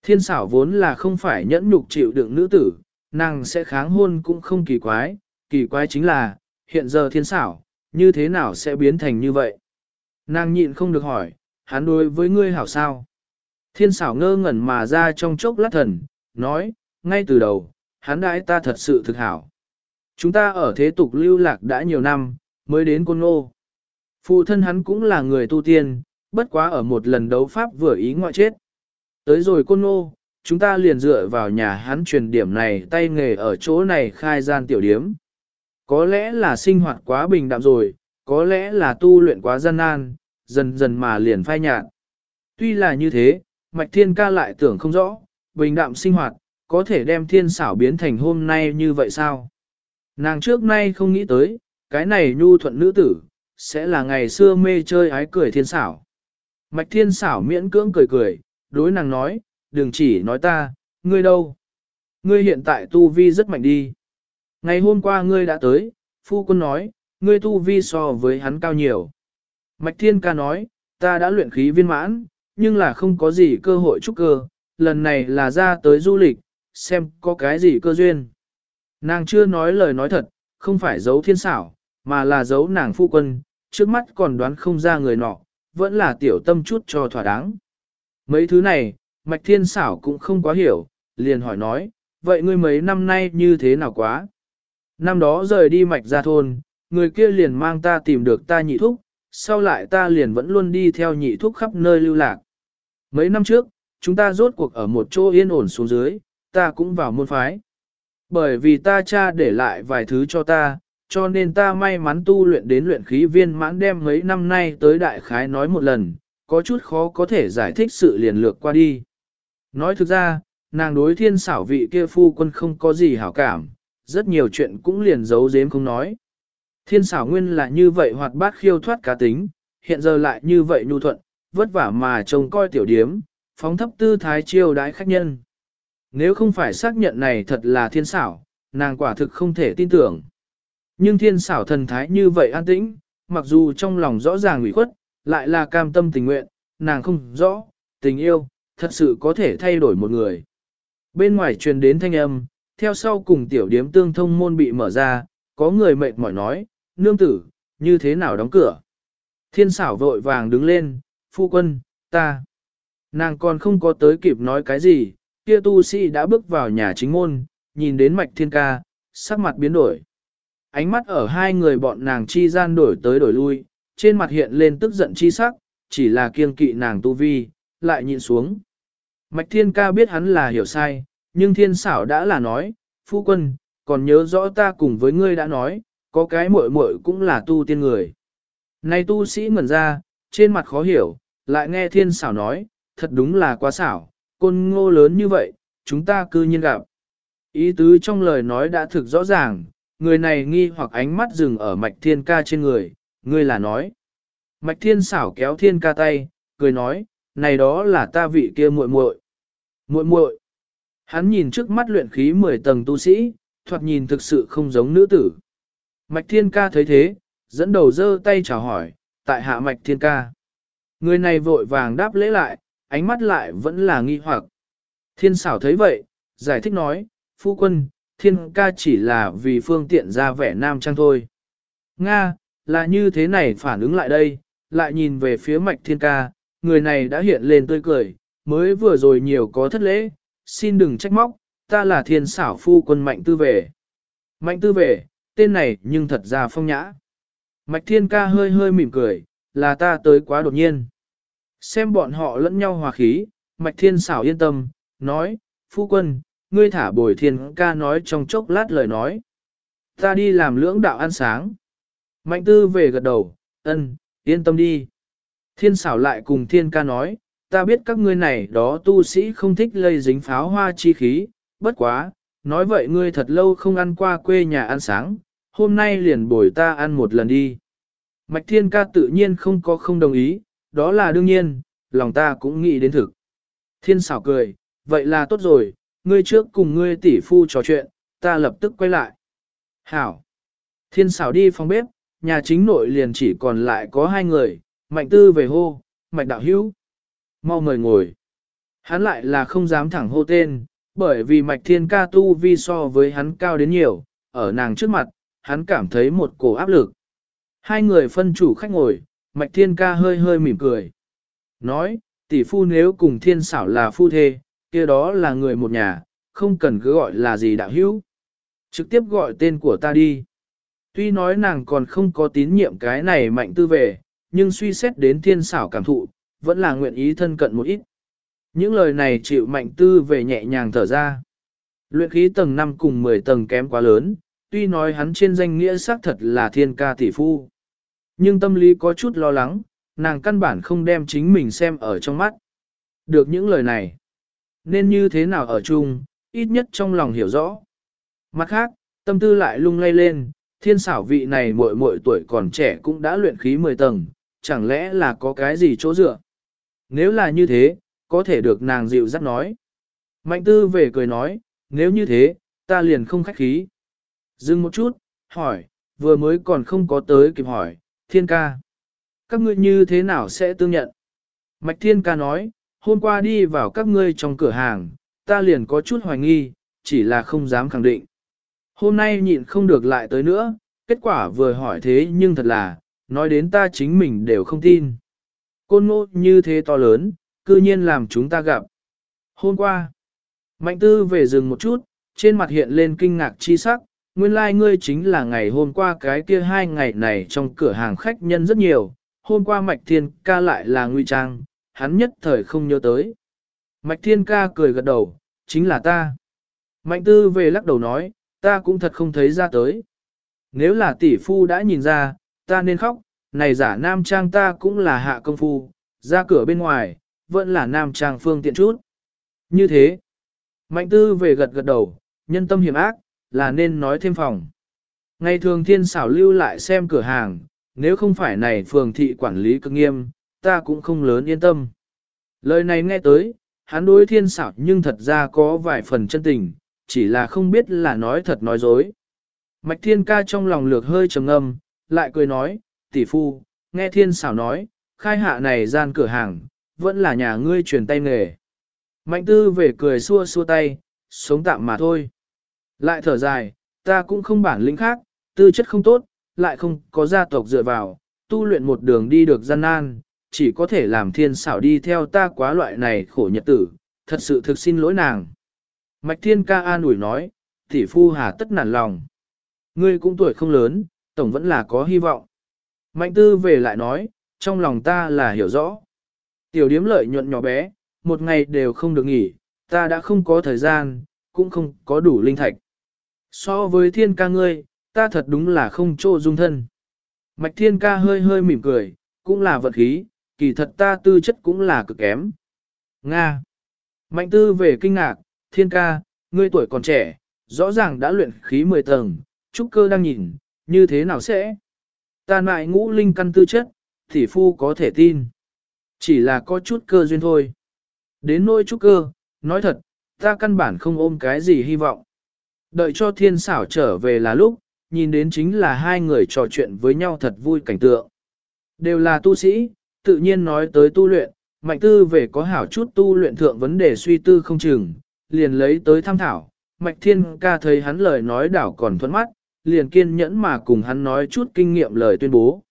Thiên xảo vốn là không phải nhẫn nhục chịu đựng nữ tử, nàng sẽ kháng hôn cũng không kỳ quái, kỳ quái chính là, hiện giờ thiên xảo, như thế nào sẽ biến thành như vậy? Nàng nhịn không được hỏi, hắn đối với ngươi hảo sao? Thiên xảo ngơ ngẩn mà ra trong chốc lát thần, nói, ngay từ đầu, hắn đãi ta thật sự thực hảo. Chúng ta ở thế tục lưu lạc đã nhiều năm, mới đến côn ngô. Phụ thân hắn cũng là người tu tiên, bất quá ở một lần đấu pháp vừa ý ngoại chết. Tới rồi côn ngô, chúng ta liền dựa vào nhà hắn truyền điểm này tay nghề ở chỗ này khai gian tiểu điếm. Có lẽ là sinh hoạt quá bình đạm rồi, có lẽ là tu luyện quá gian nan, dần dần mà liền phai nhạt. Tuy là như thế, Mạch Thiên ca lại tưởng không rõ, bình đạm sinh hoạt, có thể đem thiên xảo biến thành hôm nay như vậy sao? Nàng trước nay không nghĩ tới, cái này nhu thuận nữ tử, sẽ là ngày xưa mê chơi ái cười thiên xảo. Mạch thiên xảo miễn cưỡng cười cười, đối nàng nói, đừng chỉ nói ta, ngươi đâu? Ngươi hiện tại tu vi rất mạnh đi. Ngày hôm qua ngươi đã tới, phu quân nói, ngươi tu vi so với hắn cao nhiều. Mạch thiên ca nói, ta đã luyện khí viên mãn, nhưng là không có gì cơ hội trúc cơ, lần này là ra tới du lịch, xem có cái gì cơ duyên. Nàng chưa nói lời nói thật, không phải giấu thiên xảo, mà là giấu nàng phu quân, trước mắt còn đoán không ra người nọ, vẫn là tiểu tâm chút cho thỏa đáng. Mấy thứ này, mạch thiên xảo cũng không quá hiểu, liền hỏi nói, vậy ngươi mấy năm nay như thế nào quá? Năm đó rời đi mạch ra thôn, người kia liền mang ta tìm được ta nhị thúc, sau lại ta liền vẫn luôn đi theo nhị thúc khắp nơi lưu lạc. Mấy năm trước, chúng ta rốt cuộc ở một chỗ yên ổn xuống dưới, ta cũng vào môn phái. Bởi vì ta cha để lại vài thứ cho ta, cho nên ta may mắn tu luyện đến luyện khí viên mãn đem mấy năm nay tới đại khái nói một lần, có chút khó có thể giải thích sự liền lược qua đi. Nói thực ra, nàng đối thiên xảo vị kia phu quân không có gì hảo cảm, rất nhiều chuyện cũng liền giấu giếm không nói. Thiên xảo nguyên là như vậy hoạt bát khiêu thoát cá tính, hiện giờ lại như vậy nhu thuận, vất vả mà trông coi tiểu điếm, phóng thấp tư thái chiêu đãi khách nhân. Nếu không phải xác nhận này thật là thiên xảo, nàng quả thực không thể tin tưởng. Nhưng thiên xảo thần thái như vậy an tĩnh, mặc dù trong lòng rõ ràng ủy khuất, lại là cam tâm tình nguyện, nàng không rõ, tình yêu, thật sự có thể thay đổi một người. Bên ngoài truyền đến thanh âm, theo sau cùng tiểu điếm tương thông môn bị mở ra, có người mệt mỏi nói, nương tử, như thế nào đóng cửa. Thiên xảo vội vàng đứng lên, phu quân, ta. Nàng còn không có tới kịp nói cái gì, kia tu sĩ đã bước vào nhà chính môn, nhìn đến mạch thiên ca, sắc mặt biến đổi. Ánh mắt ở hai người bọn nàng chi gian đổi tới đổi lui, trên mặt hiện lên tức giận chi sắc, chỉ là kiêng kỵ nàng tu vi, lại nhịn xuống. Mạch thiên ca biết hắn là hiểu sai, nhưng thiên xảo đã là nói, phu quân, còn nhớ rõ ta cùng với ngươi đã nói, có cái muội muội cũng là tu tiên người. Này tu sĩ ngẩn ra, trên mặt khó hiểu, lại nghe thiên xảo nói, thật đúng là quá xảo, côn ngô lớn như vậy, chúng ta cư nhiên gặp. Ý tứ trong lời nói đã thực rõ ràng, người này nghi hoặc ánh mắt dừng ở mạch thiên ca trên người, ngươi là nói. Mạch thiên xảo kéo thiên ca tay, cười nói, này đó là ta vị kia muội muội. Muội muội. Hắn nhìn trước mắt luyện khí 10 tầng tu sĩ, thoạt nhìn thực sự không giống nữ tử. Mạch thiên ca thấy thế, dẫn đầu giơ tay chào hỏi, tại hạ mạch thiên ca. Người này vội vàng đáp lễ lại, ánh mắt lại vẫn là nghi hoặc. Thiên xảo thấy vậy, giải thích nói, phu quân, thiên ca chỉ là vì phương tiện ra vẻ nam trang thôi. Nga, là như thế này phản ứng lại đây, lại nhìn về phía mạch thiên ca, người này đã hiện lên tươi cười, mới vừa rồi nhiều có thất lễ, xin đừng trách móc, ta là thiên xảo phu quân mạnh tư về. Mạnh tư về, tên này nhưng thật ra phong nhã. Mạch thiên ca hơi hơi mỉm cười, là ta tới quá đột nhiên. Xem bọn họ lẫn nhau hòa khí, mạch thiên xảo yên tâm, nói, phu quân, ngươi thả bồi thiên ca nói trong chốc lát lời nói. Ta đi làm lưỡng đạo ăn sáng. Mạnh tư về gật đầu, ân, yên tâm đi. Thiên xảo lại cùng thiên ca nói, ta biết các ngươi này đó tu sĩ không thích lây dính pháo hoa chi khí, bất quá, nói vậy ngươi thật lâu không ăn qua quê nhà ăn sáng, hôm nay liền bồi ta ăn một lần đi. Mạch thiên ca tự nhiên không có không đồng ý, đó là đương nhiên, lòng ta cũng nghĩ đến thực. Thiên xảo cười, vậy là tốt rồi, ngươi trước cùng ngươi tỷ phu trò chuyện, ta lập tức quay lại. Hảo. Thiên xảo đi phòng bếp, nhà chính nội liền chỉ còn lại có hai người, mạnh tư về hô, mạch đạo hữu. Mau mời ngồi. Hắn lại là không dám thẳng hô tên, bởi vì mạch thiên ca tu vi so với hắn cao đến nhiều, ở nàng trước mặt, hắn cảm thấy một cổ áp lực. Hai người phân chủ khách ngồi, mạch thiên ca hơi hơi mỉm cười. Nói, tỷ phu nếu cùng thiên xảo là phu thê, kia đó là người một nhà, không cần cứ gọi là gì đạo hữu. Trực tiếp gọi tên của ta đi. Tuy nói nàng còn không có tín nhiệm cái này mạnh tư về, nhưng suy xét đến thiên xảo cảm thụ, vẫn là nguyện ý thân cận một ít. Những lời này chịu mạnh tư về nhẹ nhàng thở ra. Luyện khí tầng 5 cùng 10 tầng kém quá lớn, tuy nói hắn trên danh nghĩa xác thật là thiên ca tỷ phu. Nhưng tâm lý có chút lo lắng, nàng căn bản không đem chính mình xem ở trong mắt. Được những lời này, nên như thế nào ở chung, ít nhất trong lòng hiểu rõ. Mặt khác, tâm tư lại lung lay lên, thiên xảo vị này muội muội tuổi còn trẻ cũng đã luyện khí 10 tầng, chẳng lẽ là có cái gì chỗ dựa. Nếu là như thế, có thể được nàng dịu dắt nói. Mạnh tư về cười nói, nếu như thế, ta liền không khách khí. Dừng một chút, hỏi, vừa mới còn không có tới kịp hỏi, thiên ca. Các ngươi như thế nào sẽ tương nhận? Mạch thiên ca nói, hôm qua đi vào các ngươi trong cửa hàng, ta liền có chút hoài nghi, chỉ là không dám khẳng định. Hôm nay nhịn không được lại tới nữa, kết quả vừa hỏi thế nhưng thật là, nói đến ta chính mình đều không tin. Côn ngô như thế to lớn, cư nhiên làm chúng ta gặp. Hôm qua, Mạnh tư về rừng một chút, trên mặt hiện lên kinh ngạc chi sắc, nguyên lai like ngươi chính là ngày hôm qua cái kia hai ngày này trong cửa hàng khách nhân rất nhiều, hôm qua Mạch Thiên ca lại là nguy trang, hắn nhất thời không nhớ tới. Mạch Thiên ca cười gật đầu, chính là ta. Mạnh tư về lắc đầu nói, ta cũng thật không thấy ra tới. Nếu là tỷ phu đã nhìn ra, ta nên khóc, này giả nam trang ta cũng là hạ công phu, ra cửa bên ngoài, vẫn là nam trang phương tiện chút. Như thế, mạnh tư về gật gật đầu, nhân tâm hiểm ác, là nên nói thêm phòng. Ngày thường thiên xảo lưu lại xem cửa hàng, nếu không phải này phường thị quản lý cực nghiêm, ta cũng không lớn yên tâm. Lời này nghe tới, hắn đối thiên xảo nhưng thật ra có vài phần chân tình, chỉ là không biết là nói thật nói dối. Mạch thiên ca trong lòng lược hơi trầm ngâm, lại cười nói, tỷ phu, nghe thiên xảo nói, khai hạ này gian cửa hàng, vẫn là nhà ngươi truyền tay nghề. Mạnh tư về cười xua xua tay, sống tạm mà thôi. Lại thở dài, ta cũng không bản lĩnh khác, tư chất không tốt, lại không có gia tộc dựa vào, tu luyện một đường đi được gian nan, chỉ có thể làm thiên xảo đi theo ta quá loại này khổ nhật tử, thật sự thực xin lỗi nàng. Mạch thiên ca an ủi nói, tỷ phu hà tất nản lòng. Ngươi cũng tuổi không lớn, tổng vẫn là có hy vọng. Mạnh tư về lại nói, trong lòng ta là hiểu rõ. Tiểu điếm lợi nhuận nhỏ bé, một ngày đều không được nghỉ, ta đã không có thời gian, cũng không có đủ linh thạch. So với thiên ca ngươi, ta thật đúng là không trô dung thân. Mạch thiên ca hơi hơi mỉm cười, cũng là vật khí, kỳ thật ta tư chất cũng là cực kém. Nga. Mạnh tư về kinh ngạc, thiên ca, ngươi tuổi còn trẻ, rõ ràng đã luyện khí 10 tầng, trúc cơ đang nhìn, như thế nào sẽ? Ta nại ngũ linh căn tư chất, thì phu có thể tin. Chỉ là có chút cơ duyên thôi. Đến nỗi trúc cơ, nói thật, ta căn bản không ôm cái gì hy vọng. Đợi cho thiên xảo trở về là lúc, nhìn đến chính là hai người trò chuyện với nhau thật vui cảnh tượng. Đều là tu sĩ, tự nhiên nói tới tu luyện, mạnh tư về có hảo chút tu luyện thượng vấn đề suy tư không chừng, liền lấy tới tham thảo. Mạch thiên ca thấy hắn lời nói đảo còn thuẫn mắt, liền kiên nhẫn mà cùng hắn nói chút kinh nghiệm lời tuyên bố.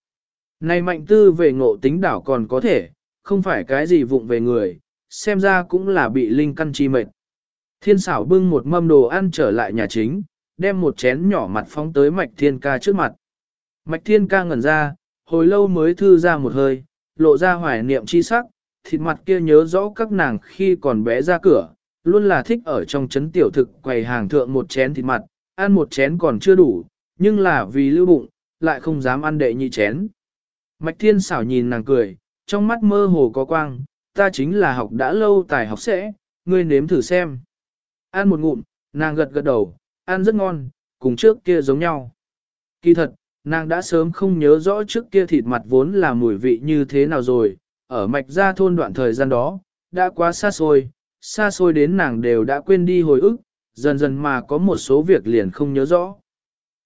Này mạnh tư về ngộ tính đảo còn có thể, không phải cái gì vụng về người, xem ra cũng là bị linh căn chi mệt. Thiên xảo bưng một mâm đồ ăn trở lại nhà chính, đem một chén nhỏ mặt phóng tới mạch thiên ca trước mặt. Mạch thiên ca ngẩn ra, hồi lâu mới thư ra một hơi, lộ ra hoài niệm chi sắc, thịt mặt kia nhớ rõ các nàng khi còn bé ra cửa, luôn là thích ở trong chấn tiểu thực quầy hàng thượng một chén thịt mặt, ăn một chén còn chưa đủ, nhưng là vì lưu bụng, lại không dám ăn đệ nhị chén. Mạch thiên xảo nhìn nàng cười, trong mắt mơ hồ có quang, ta chính là học đã lâu tài học sẽ, ngươi nếm thử xem. Ăn một ngụm, nàng gật gật đầu, ăn rất ngon, cùng trước kia giống nhau. Kỳ thật, nàng đã sớm không nhớ rõ trước kia thịt mặt vốn là mùi vị như thế nào rồi, ở mạch gia thôn đoạn thời gian đó, đã quá xa xôi, xa xôi đến nàng đều đã quên đi hồi ức, dần dần mà có một số việc liền không nhớ rõ.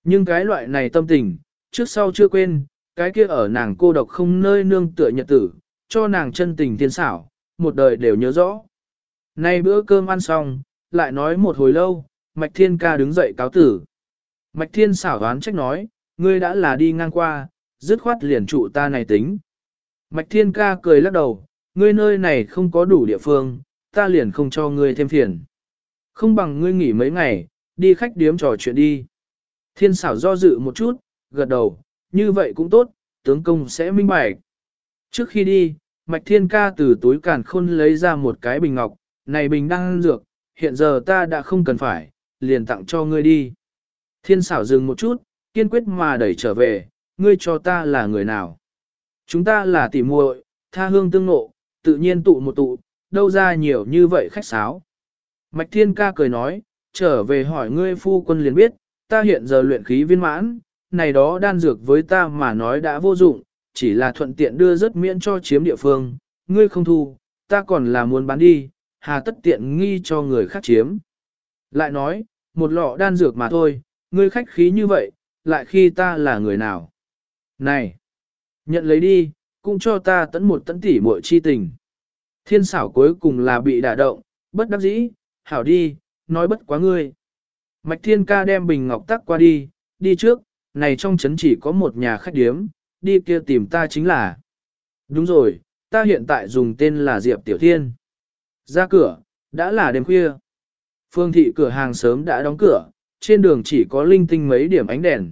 Nhưng cái loại này tâm tình, trước sau chưa quên, cái kia ở nàng cô độc không nơi nương tựa nhật tử, cho nàng chân tình thiên xảo, một đời đều nhớ rõ. Nay bữa cơm ăn xong, lại nói một hồi lâu, Mạch Thiên ca đứng dậy cáo tử. Mạch Thiên xảo đoán trách nói, ngươi đã là đi ngang qua, dứt khoát liền trụ ta này tính. Mạch Thiên ca cười lắc đầu, ngươi nơi này không có đủ địa phương, ta liền không cho ngươi thêm phiền. Không bằng ngươi nghỉ mấy ngày, đi khách điếm trò chuyện đi. Thiên xảo do dự một chút, gật đầu, như vậy cũng tốt, tướng công sẽ minh bạch. Trước khi đi, Mạch Thiên ca từ túi càn khôn lấy ra một cái bình ngọc, này bình đang dược, hiện giờ ta đã không cần phải, liền tặng cho ngươi đi. Thiên xảo dừng một chút, kiên quyết mà đẩy trở về, ngươi cho ta là người nào. Chúng ta là tỉ muội, tha hương tương nộ, tự nhiên tụ một tụ, đâu ra nhiều như vậy khách sáo. Mạch Thiên ca cười nói, trở về hỏi ngươi phu quân liền biết, ta hiện giờ luyện khí viên mãn, này đó đan dược với ta mà nói đã vô dụng, chỉ là thuận tiện đưa rất miễn cho chiếm địa phương, ngươi không thu, ta còn là muốn bán đi, hà tất tiện nghi cho người khác chiếm. Lại nói, một lọ đan dược mà thôi, ngươi khách khí như vậy, lại khi ta là người nào. Này, nhận lấy đi, cũng cho ta tấn một tấn tỉ muội chi tình. Thiên xảo cuối cùng là bị đả động, bất đắc dĩ, hảo đi, nói bất quá ngươi. Mạch thiên ca đem bình ngọc tắc qua đi, đi trước, này trong trấn chỉ có một nhà khách điếm, đi kia tìm ta chính là. Đúng rồi, ta hiện tại dùng tên là Diệp Tiểu Thiên. Ra cửa, đã là đêm khuya. Phương thị cửa hàng sớm đã đóng cửa, trên đường chỉ có linh tinh mấy điểm ánh đèn.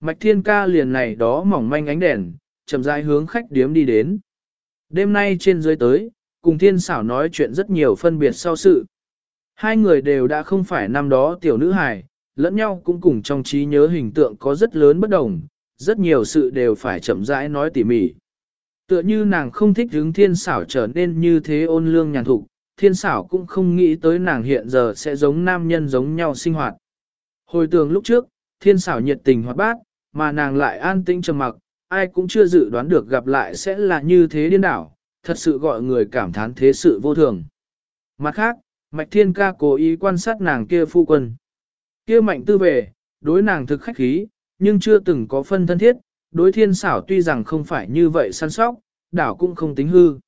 Mạch thiên ca liền này đó mỏng manh ánh đèn, chậm rãi hướng khách điếm đi đến. Đêm nay trên dưới tới, cùng thiên xảo nói chuyện rất nhiều phân biệt sau sự. Hai người đều đã không phải năm đó tiểu nữ hài, lẫn nhau cũng cùng trong trí nhớ hình tượng có rất lớn bất đồng, rất nhiều sự đều phải chậm rãi nói tỉ mỉ. Tựa như nàng không thích hướng thiên xảo trở nên như thế ôn lương nhàn thục, thiên xảo cũng không nghĩ tới nàng hiện giờ sẽ giống nam nhân giống nhau sinh hoạt. Hồi tưởng lúc trước, thiên xảo nhiệt tình hoạt bát, mà nàng lại an tĩnh trầm mặc, ai cũng chưa dự đoán được gặp lại sẽ là như thế điên đảo, thật sự gọi người cảm thán thế sự vô thường. Mặt khác, Mạch Thiên Ca cố ý quan sát nàng kia phu quân. Kia mạnh tư về, đối nàng thực khách khí, nhưng chưa từng có phân thân thiết, đối thiên xảo tuy rằng không phải như vậy săn sóc, đảo cũng không tính hư.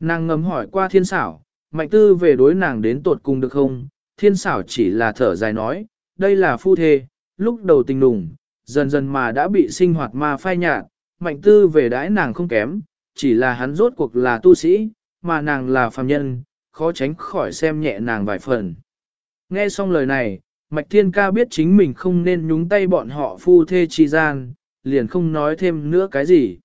Nàng ngầm hỏi qua thiên xảo, mạnh tư về đối nàng đến tột cùng được không, thiên xảo chỉ là thở dài nói, đây là phu thê, lúc đầu tình nùng, dần dần mà đã bị sinh hoạt ma phai nhạt, mạnh tư về đãi nàng không kém, chỉ là hắn rốt cuộc là tu sĩ, mà nàng là phàm nhân, khó tránh khỏi xem nhẹ nàng vài phần. Nghe xong lời này, Mạch Thiên Ca biết chính mình không nên nhúng tay bọn họ phu thê chi gian, liền không nói thêm nữa cái gì.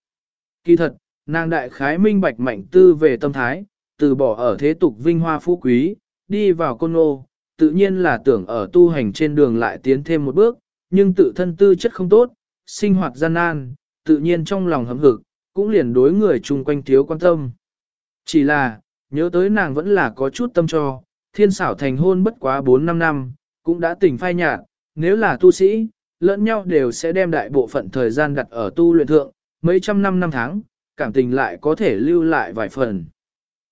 Kỳ thật, nàng đại khái minh bạch mạnh tư về tâm thái, từ bỏ ở thế tục vinh hoa phú quý, đi vào côn ô, tự nhiên là tưởng ở tu hành trên đường lại tiến thêm một bước, nhưng tự thân tư chất không tốt, sinh hoạt gian nan, tự nhiên trong lòng hấm hực, cũng liền đối người chung quanh thiếu quan tâm. Chỉ là, nhớ tới nàng vẫn là có chút tâm cho, thiên xảo thành hôn bất quá 4-5 năm, cũng đã tỉnh phai nhạt, nếu là tu sĩ, lẫn nhau đều sẽ đem đại bộ phận thời gian đặt ở tu luyện thượng, mấy trăm năm năm tháng, cảm tình lại có thể lưu lại vài phần.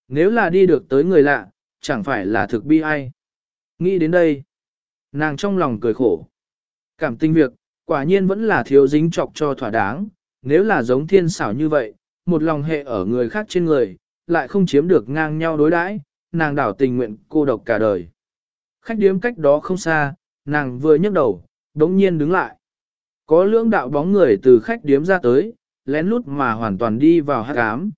Nếu là đi được tới người lạ, chẳng phải là thực bi ai. Nghĩ đến đây, nàng trong lòng cười khổ. Cảm tình việc, quả nhiên vẫn là thiếu dính trọc cho thỏa đáng, nếu là giống thiên xảo như vậy, một lòng hệ ở người khác trên người, lại không chiếm được ngang nhau đối đãi, nàng đảo tình nguyện cô độc cả đời. Khách điếm cách đó không xa, nàng vừa nhấc đầu, đống nhiên đứng lại. Có lưỡng đạo bóng người từ khách điếm ra tới, lén lút mà hoàn toàn đi vào hát cám.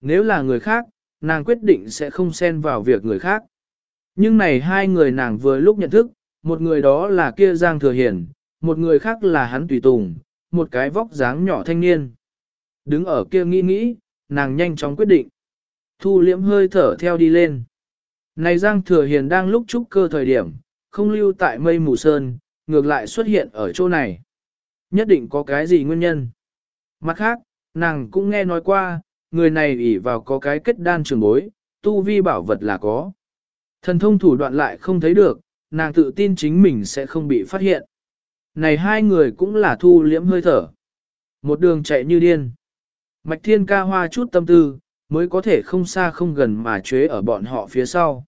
Nếu là người khác, nàng quyết định sẽ không xen vào việc người khác. Nhưng này hai người nàng vừa lúc nhận thức, một người đó là kia Giang Thừa Hiển, một người khác là hắn Tùy Tùng, một cái vóc dáng nhỏ thanh niên. Đứng ở kia nghĩ nghĩ, nàng nhanh chóng quyết định. Thu liễm hơi thở theo đi lên. Này Giang Thừa Hiền đang lúc trúc cơ thời điểm, không lưu tại mây mù sơn, ngược lại xuất hiện ở chỗ này. Nhất định có cái gì nguyên nhân. Mặt khác, nàng cũng nghe nói qua, người này ỷ vào có cái kết đan trường bối, tu vi bảo vật là có. Thần thông thủ đoạn lại không thấy được, nàng tự tin chính mình sẽ không bị phát hiện. Này hai người cũng là thu liễm hơi thở. Một đường chạy như điên. Mạch thiên ca hoa chút tâm tư, mới có thể không xa không gần mà chế ở bọn họ phía sau.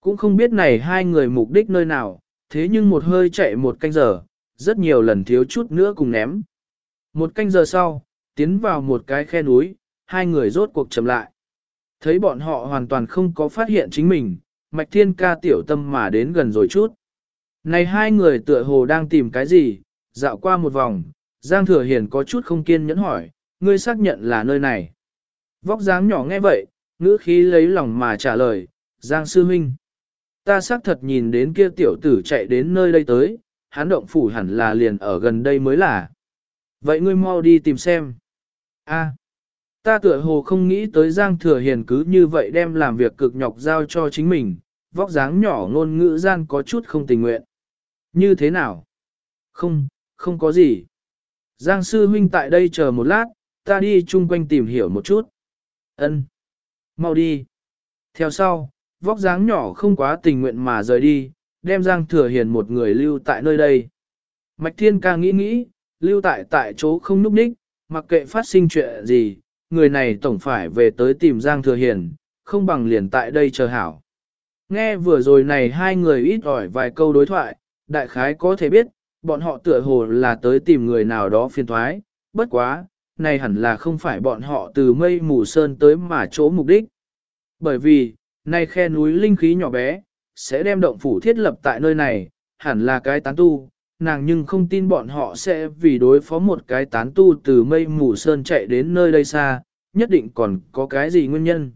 Cũng không biết này hai người mục đích nơi nào, thế nhưng một hơi chạy một canh giờ, rất nhiều lần thiếu chút nữa cùng ném. Một canh giờ sau, tiến vào một cái khe núi, hai người rốt cuộc chậm lại. Thấy bọn họ hoàn toàn không có phát hiện chính mình, Mạch Thiên ca tiểu tâm mà đến gần rồi chút. Này hai người tựa hồ đang tìm cái gì, dạo qua một vòng, Giang Thừa Hiền có chút không kiên nhẫn hỏi, ngươi xác nhận là nơi này. Vóc dáng nhỏ nghe vậy, ngữ khí lấy lòng mà trả lời, Giang Sư Minh. Ta xác thật nhìn đến kia tiểu tử chạy đến nơi đây tới, hắn động phủ hẳn là liền ở gần đây mới là. Vậy ngươi mau đi tìm xem. A, ta tựa hồ không nghĩ tới Giang Thừa Hiền cứ như vậy đem làm việc cực nhọc giao cho chính mình, vóc dáng nhỏ ngôn ngữ gian có chút không tình nguyện. Như thế nào? Không, không có gì. Giang sư huynh tại đây chờ một lát, ta đi chung quanh tìm hiểu một chút. Ân, Mau đi. Theo sau, vóc dáng nhỏ không quá tình nguyện mà rời đi, đem Giang Thừa Hiền một người lưu tại nơi đây. Mạch Thiên ca nghĩ nghĩ, lưu tại tại chỗ không núp ních, mặc kệ phát sinh chuyện gì, người này tổng phải về tới tìm Giang Thừa Hiền, không bằng liền tại đây chờ hảo. Nghe vừa rồi này hai người ít ỏi vài câu đối thoại, đại khái có thể biết, bọn họ tựa hồ là tới tìm người nào đó phiền thoái, bất quá, này hẳn là không phải bọn họ từ mây mù sơn tới mà chỗ mục đích. Bởi vì, nay khe núi linh khí nhỏ bé, sẽ đem động phủ thiết lập tại nơi này, hẳn là cái tán tu, nàng nhưng không tin bọn họ sẽ vì đối phó một cái tán tu từ mây mù sơn chạy đến nơi đây xa, nhất định còn có cái gì nguyên nhân.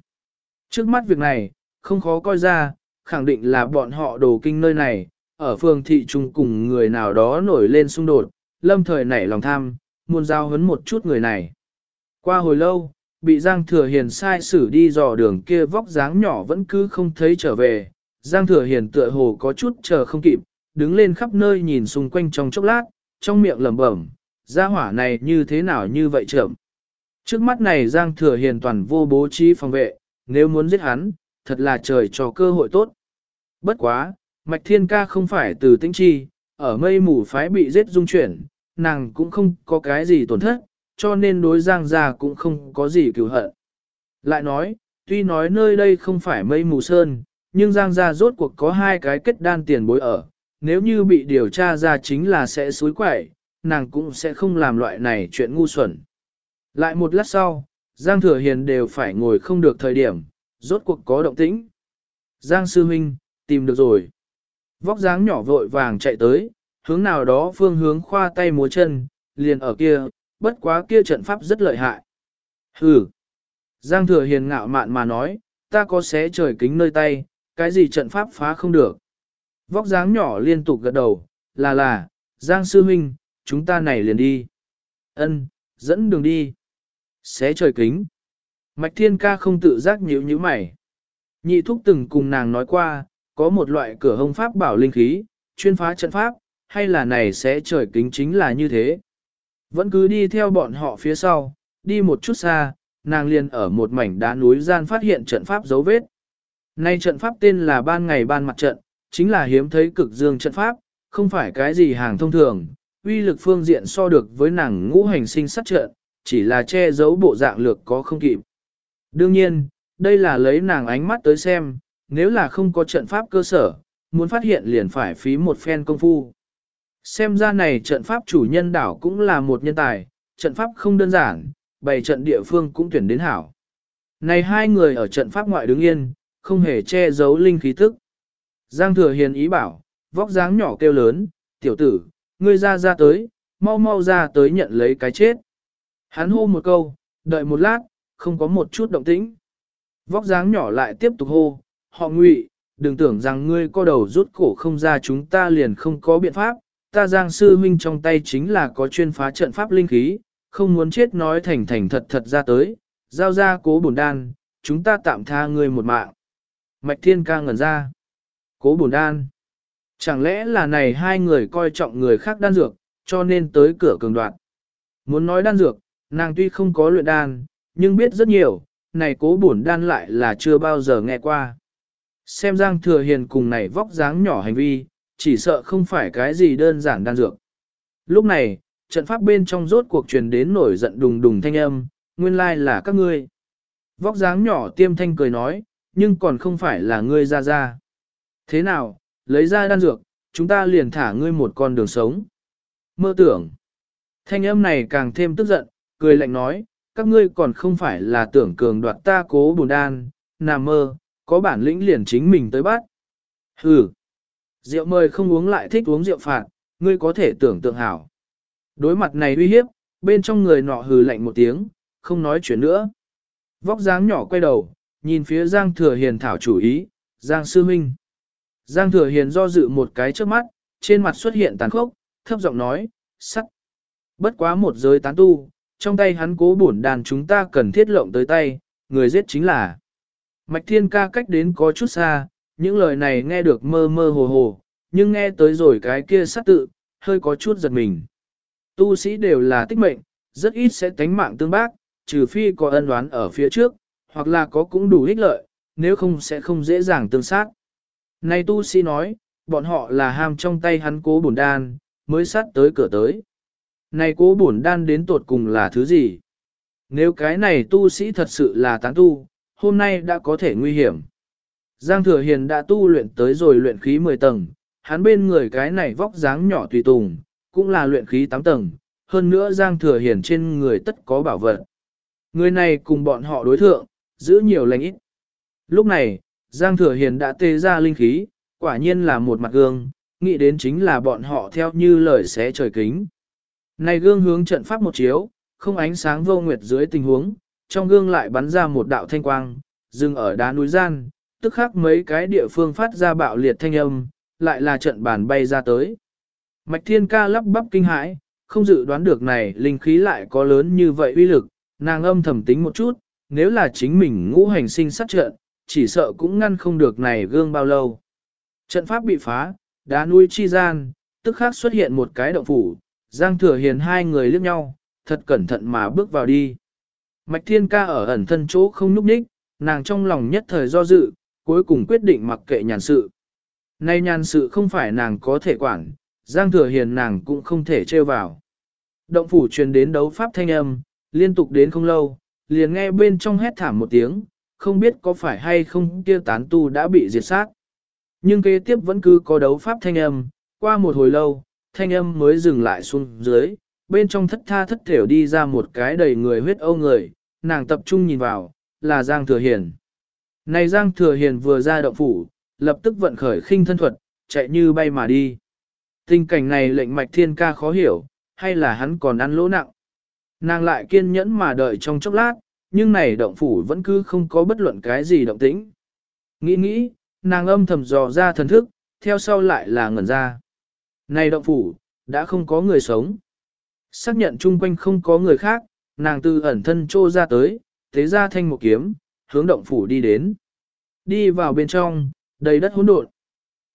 Trước mắt việc này, không khó coi ra, khẳng định là bọn họ đồ kinh nơi này, ở phường thị trung cùng người nào đó nổi lên xung đột, lâm thời nảy lòng tham, muốn giao hấn một chút người này. Qua hồi lâu, bị Giang Thừa Hiền sai xử đi dò đường kia vóc dáng nhỏ vẫn cứ không thấy trở về, Giang Thừa Hiền tựa hồ có chút chờ không kịp, đứng lên khắp nơi nhìn xung quanh trong chốc lát, trong miệng lẩm bẩm, gia hỏa này như thế nào như vậy chậm. Trước mắt này Giang Thừa Hiền toàn vô bố trí phòng vệ, nếu muốn giết hắn, thật là trời cho cơ hội tốt. Bất quá, Mạch Thiên Ca không phải từ tĩnh chi, ở mây mù phái bị giết dung chuyển, nàng cũng không có cái gì tổn thất, cho nên đối Giang gia cũng không có gì cứu hận. Lại nói, tuy nói nơi đây không phải mây mù sơn, nhưng Giang gia rốt cuộc có hai cái kết đan tiền bối ở, nếu như bị điều tra ra chính là sẽ suối quẩy, nàng cũng sẽ không làm loại này chuyện ngu xuẩn. Lại một lát sau, Giang Thừa Hiền đều phải ngồi không được thời điểm, rốt cuộc có động tĩnh. Giang Sư Minh, tìm được rồi. Vóc dáng nhỏ vội vàng chạy tới, hướng nào đó phương hướng khoa tay múa chân, liền ở kia, bất quá kia trận pháp rất lợi hại. Hừ. Giang Thừa Hiền ngạo mạn mà nói, ta có xé trời kính nơi tay, cái gì trận pháp phá không được. Vóc dáng nhỏ liên tục gật đầu, là là, Giang Sư Minh, chúng ta này liền đi. Ân, dẫn đường đi. Xé trời kính. Mạch Thiên Ca không tự giác nhíu nhíu mày. Nhị thúc từng cùng nàng nói qua, có một loại cửa hông pháp bảo linh khí, chuyên phá trận pháp, hay là này sẽ trời kính chính là như thế. Vẫn cứ đi theo bọn họ phía sau, đi một chút xa, nàng liền ở một mảnh đá núi gian phát hiện trận pháp dấu vết. Nay trận pháp tên là ban ngày ban mặt trận, chính là hiếm thấy cực dương trận pháp, không phải cái gì hàng thông thường, uy lực phương diện so được với nàng ngũ hành sinh sát trận, chỉ là che giấu bộ dạng lược có không kịp. Đương nhiên, đây là lấy nàng ánh mắt tới xem, nếu là không có trận pháp cơ sở, muốn phát hiện liền phải phí một phen công phu. Xem ra này trận pháp chủ nhân đảo cũng là một nhân tài, trận pháp không đơn giản, bày trận địa phương cũng tuyển đến hảo. Này hai người ở trận pháp ngoại đứng yên, không hề che giấu linh khí tức. Giang thừa hiền ý bảo, vóc dáng nhỏ kêu lớn, tiểu tử, ngươi ra ra tới, mau mau ra tới nhận lấy cái chết. Hắn hô một câu, đợi một lát, không có một chút động tĩnh. Vóc dáng nhỏ lại tiếp tục hô, họ ngụy, đừng tưởng rằng ngươi co đầu rút cổ không ra chúng ta liền không có biện pháp, ta giang sư huynh trong tay chính là có chuyên phá trận pháp linh khí, không muốn chết nói thành thành thật thật ra tới, giao ra cố bổn đan, chúng ta tạm tha người một mạng. Mạch thiên ca ngẩn ra. Cố bổn đan. Chẳng lẽ là này hai người coi trọng người khác đan dược, cho nên tới cửa cường đoạn. Muốn nói đan dược, nàng tuy không có luyện đan, nhưng biết rất nhiều, này cố bổn đan lại là chưa bao giờ nghe qua. Xem Giang Thừa Hiền cùng này vóc dáng nhỏ hành vi, chỉ sợ không phải cái gì đơn giản đan dược. Lúc này, trận pháp bên trong rốt cuộc truyền đến nổi giận đùng đùng thanh âm, nguyên lai là các ngươi. Vóc dáng nhỏ tiêm thanh cười nói, nhưng còn không phải là ngươi ra ra. Thế nào, lấy ra đan dược, chúng ta liền thả ngươi một con đường sống. Mơ tưởng. Thanh âm này càng thêm tức giận, cười lạnh nói, các ngươi còn không phải là tưởng cường đoạt ta cố bùn đan, nằm mơ, có bản lĩnh liền chính mình tới bắt. Hừ. Rượu mời không uống lại thích uống rượu phạt, ngươi có thể tưởng tượng hảo. Đối mặt này uy hiếp, bên trong người nọ hừ lạnh một tiếng, không nói chuyện nữa. Vóc dáng nhỏ quay đầu, nhìn phía Giang Thừa Hiền thảo chủ ý, Giang Sư Minh. Giang Thừa Hiền do dự một cái trước mắt, trên mặt xuất hiện tàn khốc, thấp giọng nói, sắt. Bất quá một giới tán tu, trong tay hắn cố bổn đàn chúng ta cần thiết lộng tới tay, người giết chính là. Mạch Thiên ca cách đến có chút xa, những lời này nghe được mơ mơ hồ hồ, nhưng nghe tới rồi cái kia sát tự, hơi có chút giật mình. Tu sĩ đều là tích mệnh, rất ít sẽ tánh mạng tương bác, trừ phi có ân đoán ở phía trước, hoặc là có cũng đủ ích lợi, nếu không sẽ không dễ dàng tương sát. Này tu sĩ nói, bọn họ là ham trong tay hắn cố bổn đan, mới sát tới cửa tới. Này cố bổn đan đến tột cùng là thứ gì? Nếu cái này tu sĩ thật sự là tán tu, hôm nay đã có thể nguy hiểm. Giang Thừa Hiền đã tu luyện tới rồi luyện khí 10 tầng, hắn bên người cái này vóc dáng nhỏ tùy tùng, cũng là luyện khí 8 tầng, hơn nữa Giang Thừa Hiền trên người tất có bảo vật. Người này cùng bọn họ đối thượng, giữ nhiều lành ít. Lúc này, Giang Thừa Hiền đã tê ra linh khí, quả nhiên là một mặt gương, nghĩ đến chính là bọn họ theo như lời xé trời kính. Này gương hướng trận pháp một chiếu, không ánh sáng vô nguyệt dưới tình huống, trong gương lại bắn ra một đạo thanh quang, dừng ở đá núi gian, tức khắc mấy cái địa phương phát ra bạo liệt thanh âm, lại là trận bàn bay ra tới. Mạch Thiên Ca lắp bắp kinh hãi, không dự đoán được này linh khí lại có lớn như vậy uy lực, nàng âm thầm tính một chút, nếu là chính mình ngũ hành sinh sát trận, chỉ sợ cũng ngăn không được này gương bao lâu. Trận pháp bị phá, đá núi chi gian, tức khắc xuất hiện một cái động phủ, Giang Thừa Hiền hai người liếc nhau, thật cẩn thận mà bước vào đi. Mạch Thiên Ca ở ẩn thân chỗ không núp ních, nàng trong lòng nhất thời do dự, cuối cùng quyết định mặc kệ nhàn sự. Nay nhàn sự không phải nàng có thể quản, Giang Thừa Hiền nàng cũng không thể trêu vào. Động phủ truyền đến đấu pháp thanh âm, liên tục đến không lâu, liền nghe bên trong hét thảm một tiếng, không biết có phải hay không kia tán tu đã bị diệt sát. Nhưng kế tiếp vẫn cứ có đấu pháp thanh âm, qua một hồi lâu, thanh âm mới dừng lại xuống dưới, bên trong thất tha thất thểu đi ra một cái đầy người huyết âu người, nàng tập trung nhìn vào, là Giang Thừa Hiền. Này Giang Thừa Hiền vừa ra động phủ, lập tức vận khởi khinh thân thuật, chạy như bay mà đi. Tình cảnh này lệnh mạch thiên ca khó hiểu, hay là hắn còn ăn lỗ nặng. Nàng lại kiên nhẫn mà đợi trong chốc lát, nhưng này động phủ vẫn cứ không có bất luận cái gì động tĩnh. Nghĩ nghĩ, nàng âm thầm dò ra thần thức, theo sau lại là ngẩn ra. Này động phủ, đã không có người sống. Xác nhận chung quanh không có người khác, nàng từ ẩn thân trô ra tới, thế ra thanh một kiếm, hướng động phủ đi đến. Đi vào bên trong, đầy đất hỗn độn.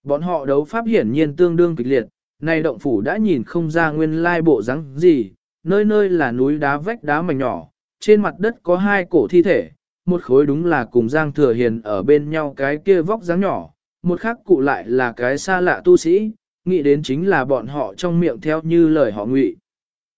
Bọn họ đấu pháp hiển nhiên tương đương kịch liệt, này động phủ đã nhìn không ra nguyên lai bộ dáng gì, nơi nơi là núi đá vách đá mảnh nhỏ, trên mặt đất có hai cổ thi thể, một khối đúng là cùng Giang Thừa Hiền ở bên nhau cái kia vóc dáng nhỏ, một khác cụ lại là cái xa lạ tu sĩ, nghĩ đến chính là bọn họ trong miệng theo như lời họ ngụy.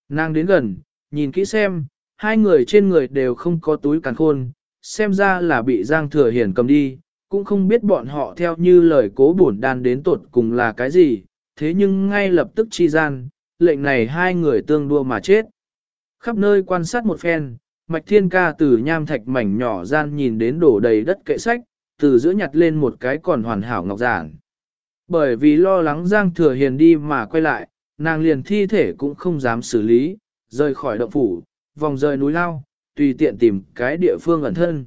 Nàng đến gần, nhìn kỹ xem, hai người trên người đều không có túi càn khôn, xem ra là bị Giang Thừa Hiền cầm đi, cũng không biết bọn họ theo như lời cố bổn đan đến tột cùng là cái gì, thế nhưng ngay lập tức chi gian, lệnh này hai người tương đua mà chết. Khắp nơi quan sát một phen, Mạch Thiên Ca từ nham thạch mảnh nhỏ gian nhìn đến đổ đầy đất kệ sách, từ giữa nhặt lên một cái còn hoàn hảo ngọc giản. Bởi vì lo lắng Giang Thừa Hiền đi mà quay lại, nàng liền thi thể cũng không dám xử lý, rời khỏi động phủ, vòng rời núi lao, tùy tiện tìm cái địa phương ẩn thân.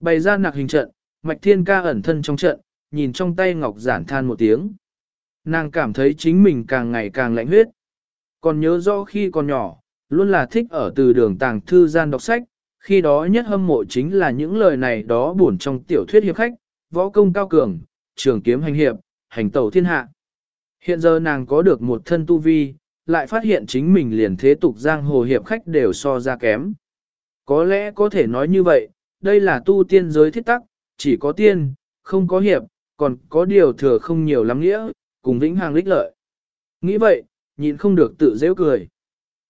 Bày ra nạc hình trận, Mạch Thiên Ca ẩn thân trong trận, nhìn trong tay ngọc giản than một tiếng. Nàng cảm thấy chính mình càng ngày càng lạnh huyết. Còn nhớ rõ khi còn nhỏ, luôn là thích ở từ đường tàng thư gian đọc sách, khi đó nhất hâm mộ chính là những lời này đó buồn trong tiểu thuyết hiệp khách, võ công cao cường, trường kiếm hành hiệp, hành tẩu thiên hạ. Hiện giờ nàng có được một thân tu vi, lại phát hiện chính mình liền thế tục giang hồ hiệp khách đều so ra kém. Có lẽ có thể nói như vậy, đây là tu tiên giới thiết tắc, chỉ có tiên, không có hiệp, còn có điều thừa không nhiều lắm nghĩa, cùng vĩnh hàng lích lợi. Nghĩ vậy, nhịn không được tự dễ cười.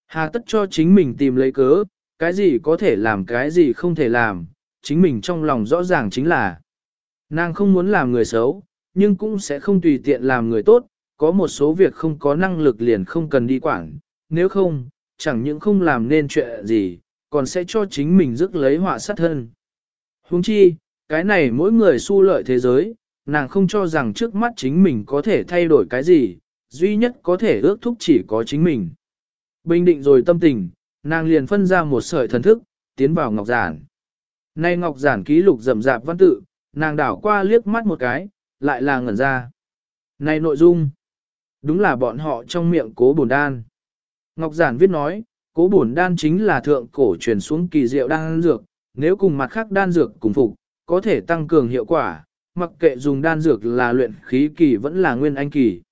Hà tất cho chính mình tìm lấy cớ, cái gì có thể làm cái gì không thể làm, chính mình trong lòng rõ ràng chính là nàng không muốn làm người xấu, nhưng cũng sẽ không tùy tiện làm người tốt, có một số việc không có năng lực liền không cần đi quản, nếu không, chẳng những không làm nên chuyện gì, còn sẽ cho chính mình rước lấy họa sát thân. Huống chi, cái này mỗi người su lợi thế giới, nàng không cho rằng trước mắt chính mình có thể thay đổi cái gì, duy nhất có thể ước thúc chỉ có chính mình. Bình định rồi tâm tình, nàng liền phân ra một sợi thần thức, tiến vào ngọc giản. Nay ngọc giản ký lục rậm rạp văn tự, nàng đảo qua liếc mắt một cái, lại là ngẩn ra. Này nội dung, đúng là bọn họ trong miệng cố bổn đan. Ngọc giản viết nói, cố bổn đan chính là thượng cổ truyền xuống kỳ diệu đan dược, nếu cùng mặt khác đan dược cùng phục, có thể tăng cường hiệu quả, mặc kệ dùng đan dược là luyện khí kỳ vẫn là nguyên anh kỳ.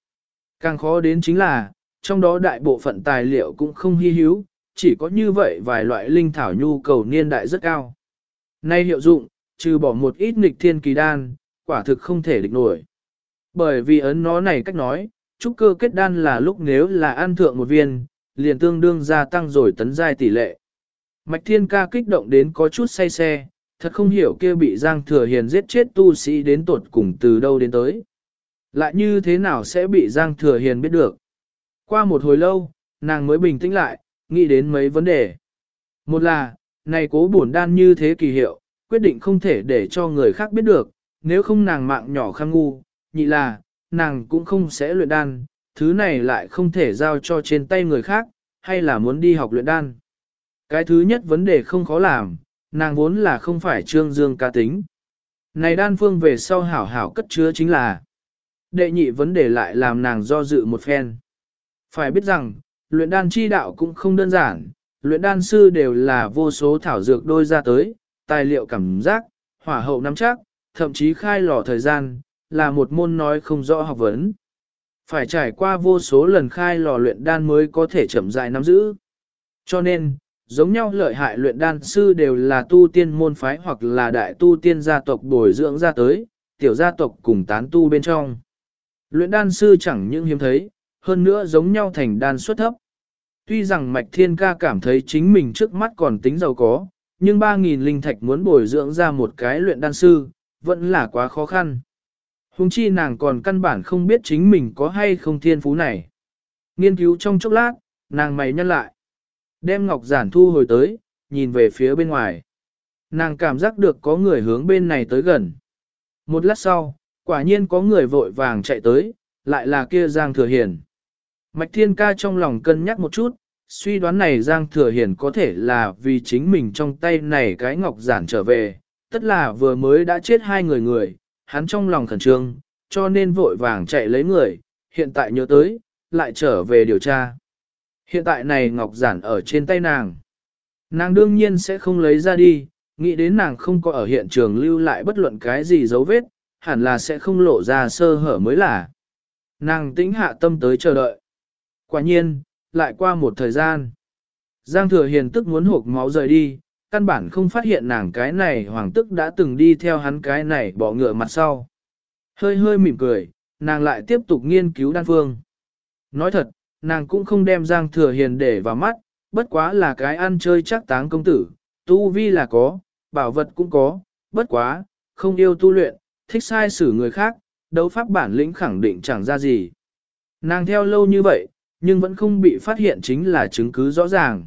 Càng khó đến chính là, trong đó đại bộ phận tài liệu cũng không hy hữu, chỉ có như vậy vài loại linh thảo nhu cầu niên đại rất cao. Nay hiệu dụng, trừ bỏ một ít nghịch thiên kỳ đan, quả thực không thể địch nổi. Bởi vì ấn nó này cách nói, trúc cơ kết đan là lúc nếu là ăn thượng một viên, liền tương đương gia tăng rồi tấn giai tỷ lệ. Mạch thiên ca kích động đến có chút say xe, thật không hiểu kia bị Giang Thừa Hiền giết chết tu sĩ đến tột cùng từ đâu đến tới. Lại như thế nào sẽ bị Giang Thừa Hiền biết được. Qua một hồi lâu, nàng mới bình tĩnh lại, nghĩ đến mấy vấn đề. Một là, này cố bổn đan như thế kỳ hiệu, quyết định không thể để cho người khác biết được, nếu không nàng mạng nhỏ khăng ngu, nhị là, nàng cũng không sẽ luyện đan, thứ này lại không thể giao cho trên tay người khác, hay là muốn đi học luyện đan. Cái thứ nhất vấn đề không khó làm, nàng vốn là không phải trương dương ca tính. Này đan phương về sau hảo hảo cất chứa chính là đệ nhị vấn đề lại làm nàng do dự một phen. Phải biết rằng, luyện đan chi đạo cũng không đơn giản, luyện đan sư đều là vô số thảo dược đôi ra tới, tài liệu cảm giác, hỏa hậu nắm chắc, thậm chí khai lò thời gian, là một môn nói không rõ học vấn. Phải trải qua vô số lần khai lò luyện đan mới có thể chậm rãi nắm giữ. Cho nên, giống nhau lợi hại luyện đan sư đều là tu tiên môn phái hoặc là đại tu tiên gia tộc bồi dưỡng ra tới, tiểu gia tộc cùng tán tu bên trong. Luyện đan sư chẳng những hiếm thấy, hơn nữa giống nhau thành đan suất thấp. Tuy rằng Mạch Thiên Ca cảm thấy chính mình trước mắt còn tính giàu có, nhưng 3.000 linh thạch muốn bồi dưỡng ra một cái luyện đan sư, vẫn là quá khó khăn. Hùng chi nàng còn căn bản không biết chính mình có hay không thiên phú này. Nghiên cứu trong chốc lát, nàng mày nhăn lại. Đem ngọc giản thu hồi tới, nhìn về phía bên ngoài. Nàng cảm giác được có người hướng bên này tới gần. Một lát sau, quả nhiên có người vội vàng chạy tới, lại là kia Giang Thừa Hiền. Mạch Thiên Ca trong lòng cân nhắc một chút, suy đoán này Giang Thừa Hiền có thể là vì chính mình trong tay này cái ngọc giản trở về, tất là vừa mới đã chết hai người người, hắn trong lòng khẩn trương, cho nên vội vàng chạy lấy người, hiện tại nhớ tới, lại trở về điều tra. Hiện tại này ngọc giản ở trên tay nàng. Nàng đương nhiên sẽ không lấy ra đi, nghĩ đến nàng không có ở hiện trường lưu lại bất luận cái gì dấu vết, hẳn là sẽ không lộ ra sơ hở mới là. Nàng tĩnh hạ tâm tới chờ đợi. Quả nhiên, lại qua một thời gian. Giang thừa hiền tức muốn hộp máu rời đi, căn bản không phát hiện nàng cái này hoàng tức đã từng đi theo hắn cái này bỏ ngựa mặt sau. Hơi hơi mỉm cười, nàng lại tiếp tục nghiên cứu đan phương. Nói thật, nàng cũng không đem Giang Thừa Hiền để vào mắt, bất quá là cái ăn chơi chắc táng công tử, tu vi là có, bảo vật cũng có, bất quá, không yêu tu luyện, thích sai xử người khác, đấu pháp bản lĩnh khẳng định chẳng ra gì. Nàng theo lâu như vậy, nhưng vẫn không bị phát hiện chính là chứng cứ rõ ràng.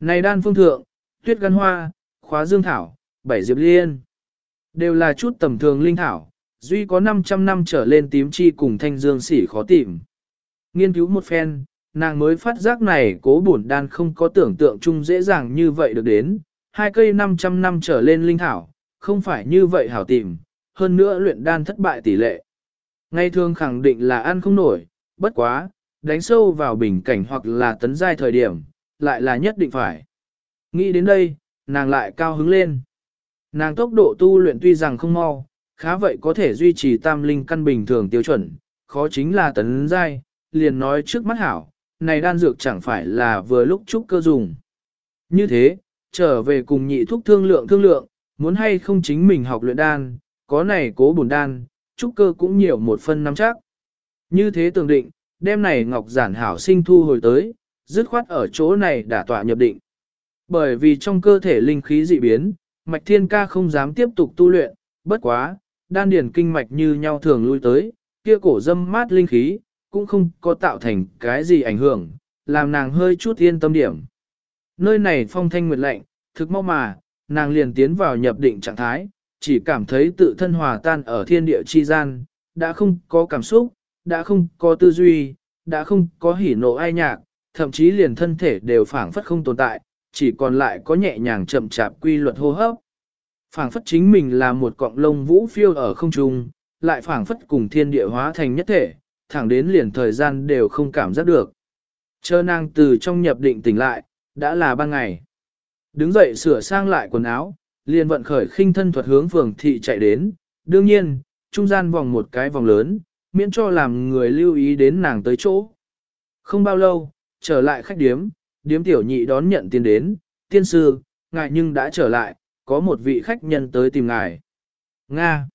Này đan phương thượng, tuyết Gan hoa, khóa dương thảo, bảy diệp liên, đều là chút tầm thường linh thảo, duy có 500 năm trở lên tím chi cùng thanh dương sỉ khó tìm. Nghiên cứu một phen, nàng mới phát giác này cố bổn đan không có tưởng tượng chung dễ dàng như vậy được đến, hai cây 500 năm trở lên linh thảo, không phải như vậy hảo tìm, hơn nữa luyện đan thất bại tỷ lệ. Ngay thường khẳng định là ăn không nổi, bất quá, đánh sâu vào bình cảnh hoặc là tấn giai thời điểm, lại là nhất định phải. Nghĩ đến đây, nàng lại cao hứng lên. Nàng tốc độ tu luyện tuy rằng không mau, khá vậy có thể duy trì tam linh căn bình thường tiêu chuẩn, khó chính là tấn giai, liền nói trước mắt hảo, này đan dược chẳng phải là vừa lúc trúc cơ dùng. Như thế, trở về cùng nhị thúc thương lượng thương lượng, muốn hay không chính mình học luyện đan, có này cố bổn đan, trúc cơ cũng nhiều một phân năm chắc. Như thế tưởng định, đêm này ngọc giản hảo sinh thu hồi tới, dứt khoát ở chỗ này đã tọa nhập định. Bởi vì trong cơ thể linh khí dị biến, mạch thiên ca không dám tiếp tục tu luyện, bất quá, đan điền kinh mạch như nhau thường lui tới, kia cổ dâm mát linh khí, cũng không có tạo thành cái gì ảnh hưởng, làm nàng hơi chút yên tâm điểm. Nơi này phong thanh nguyệt lạnh, thực mau mà, nàng liền tiến vào nhập định trạng thái, chỉ cảm thấy tự thân hòa tan ở thiên địa chi gian, đã không có cảm xúc, đã không có tư duy, đã không có hỉ nộ ai nhạc, thậm chí liền thân thể đều phảng phất không tồn tại, chỉ còn lại có nhẹ nhàng chậm chạp quy luật hô hấp. Phảng phất chính mình là một cọng lông vũ phiêu ở không trung, lại phảng phất cùng thiên địa hóa thành nhất thể, thẳng đến liền thời gian đều không cảm giác được. Chờ nàng từ trong nhập định tỉnh lại, đã là ban ngày. Đứng dậy sửa sang lại quần áo, liền vận khởi khinh thân thuật hướng phường thị chạy đến, đương nhiên, trung gian vòng một cái vòng lớn, miễn cho làm người lưu ý đến nàng tới chỗ. Không bao lâu, trở lại khách điếm, điếm tiểu nhị đón nhận tiền đến, tiên sư, ngài nhưng đã trở lại, có một vị khách nhân tới tìm ngài. Nga.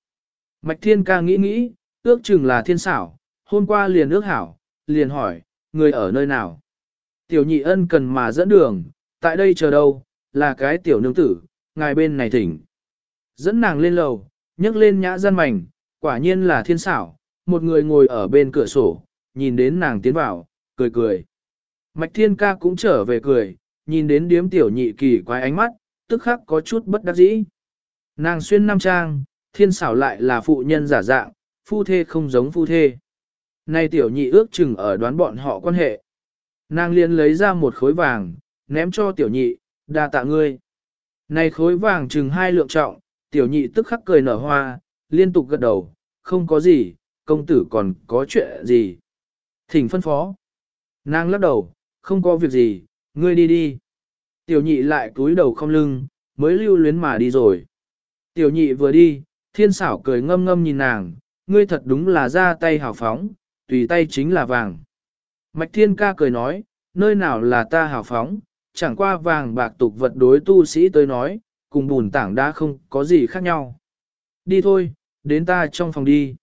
Mạch thiên ca nghĩ nghĩ, ước chừng là thiên xảo, hôm qua liền ước hảo, liền hỏi, người ở nơi nào? Tiểu nhị ân cần mà dẫn đường, tại đây chờ đâu, là cái tiểu nương tử, ngài bên này thỉnh. Dẫn nàng lên lầu, nhấc lên nhã gian mảnh, quả nhiên là thiên xảo, một người ngồi ở bên cửa sổ, nhìn đến nàng tiến vào, cười cười. Mạch thiên ca cũng trở về cười, nhìn đến điếm tiểu nhị kỳ quái ánh mắt, tức khắc có chút bất đắc dĩ. Nàng xuyên nam trang, thiên xảo lại là phụ nhân giả dạng, phu thê không giống phu thê. Nay tiểu nhị ước chừng ở đoán bọn họ quan hệ. Nàng liền lấy ra một khối vàng, ném cho tiểu nhị, đa tạ ngươi. Này khối vàng chừng hai lượng trọng, tiểu nhị tức khắc cười nở hoa, liên tục gật đầu, không có gì, công tử còn có chuyện gì. Thỉnh phân phó. Nàng lắc đầu, không có việc gì, ngươi đi đi. Tiểu nhị lại cúi đầu không lưng, mới lưu luyến mà đi rồi. Tiểu nhị vừa đi, thiên xảo cười ngâm ngâm nhìn nàng, ngươi thật đúng là ra tay hào phóng, tùy tay chính là vàng. Mạch thiên ca cười nói, nơi nào là ta hào phóng, chẳng qua vàng bạc tục vật đối tu sĩ tới nói, cùng bùn tảng đã không có gì khác nhau. Đi thôi, đến ta trong phòng đi.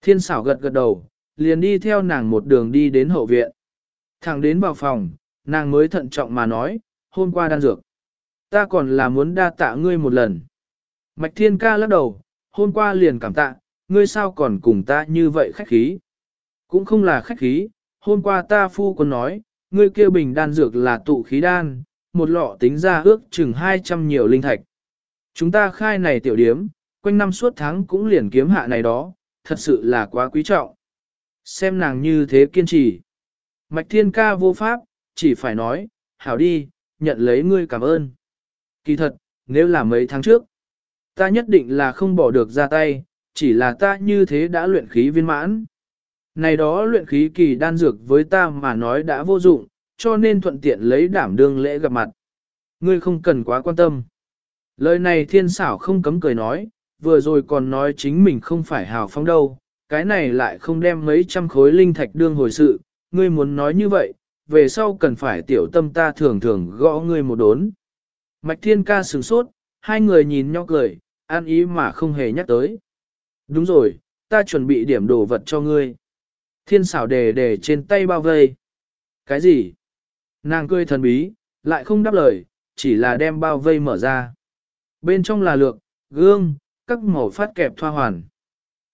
Thiên xảo gật gật đầu, liền đi theo nàng một đường đi đến hậu viện. Thẳng đến vào phòng, nàng mới thận trọng mà nói, hôm qua đan dược. Ta còn là muốn đa tạ ngươi một lần. Mạch Thiên Ca lắc đầu, hôm qua liền cảm tạ, ngươi sao còn cùng ta như vậy khách khí. Cũng không là khách khí, hôm qua ta phu còn nói, ngươi kêu bình đan dược là tụ khí đan, một lọ tính ra ước chừng 200 nhiều linh thạch. Chúng ta khai này tiểu điếm, quanh năm suốt tháng cũng liền kiếm hạ này đó, thật sự là quá quý trọng. Xem nàng như thế kiên trì. Mạch Thiên Ca vô pháp, chỉ phải nói, hảo đi, nhận lấy ngươi cảm ơn. Kỳ thật, nếu là mấy tháng trước, ta nhất định là không bỏ được ra tay, chỉ là ta như thế đã luyện khí viên mãn. Này đó luyện khí kỳ đan dược với ta mà nói đã vô dụng, cho nên thuận tiện lấy đảm đương lễ gặp mặt. Ngươi không cần quá quan tâm. Lời này thiên xảo không cấm cười nói, vừa rồi còn nói chính mình không phải hào phóng đâu, cái này lại không đem mấy trăm khối linh thạch đương hồi sự, ngươi muốn nói như vậy, về sau cần phải tiểu tâm ta thường thường gõ ngươi một đốn. Mạch thiên ca sửng sốt, hai người nhìn nhau cười, an ý mà không hề nhắc tới. Đúng rồi, ta chuẩn bị điểm đồ vật cho ngươi. Thiên xảo đề đề trên tay bao vây. Cái gì? Nàng cười thần bí, lại không đáp lời, chỉ là đem bao vây mở ra. Bên trong là lược, gương, các màu phát kẹp thoa hoàn.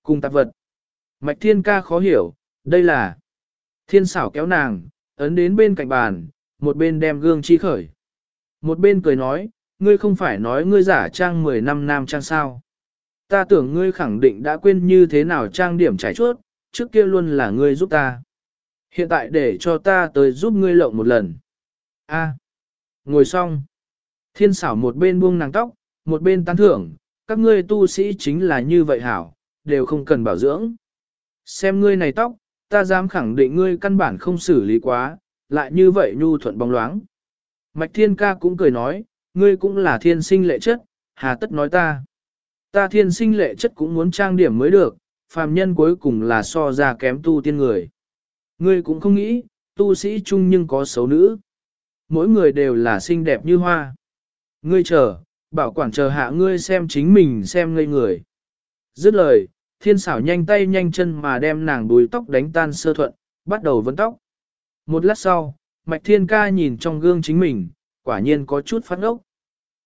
Cùng tạp vật. Mạch thiên ca khó hiểu, đây là thiên xảo kéo nàng, ấn đến bên cạnh bàn, một bên đem gương chi khởi. Một bên cười nói, ngươi không phải nói ngươi giả trang 10 năm nam trang sao. Ta tưởng ngươi khẳng định đã quên như thế nào trang điểm trải chuốt, trước kia luôn là ngươi giúp ta. Hiện tại để cho ta tới giúp ngươi lộng một lần. A. ngồi xong. Thiên xảo một bên buông nàng tóc, một bên tán thưởng, các ngươi tu sĩ chính là như vậy hảo, đều không cần bảo dưỡng. Xem ngươi này tóc, ta dám khẳng định ngươi căn bản không xử lý quá, lại như vậy nhu thuận bóng loáng. Mạch thiên ca cũng cười nói, ngươi cũng là thiên sinh lệ chất, hà tất nói ta. Ta thiên sinh lệ chất cũng muốn trang điểm mới được, phàm nhân cuối cùng là so ra kém tu tiên người. Ngươi cũng không nghĩ, tu sĩ chung nhưng có xấu nữ. Mỗi người đều là xinh đẹp như hoa. Ngươi chờ, bảo quản chờ hạ ngươi xem chính mình xem ngây người. Dứt lời, thiên xảo nhanh tay nhanh chân mà đem nàng đuôi tóc đánh tan sơ thuận, bắt đầu vấn tóc. Một lát sau, mạch thiên ca nhìn trong gương chính mình, quả nhiên có chút phát ốc.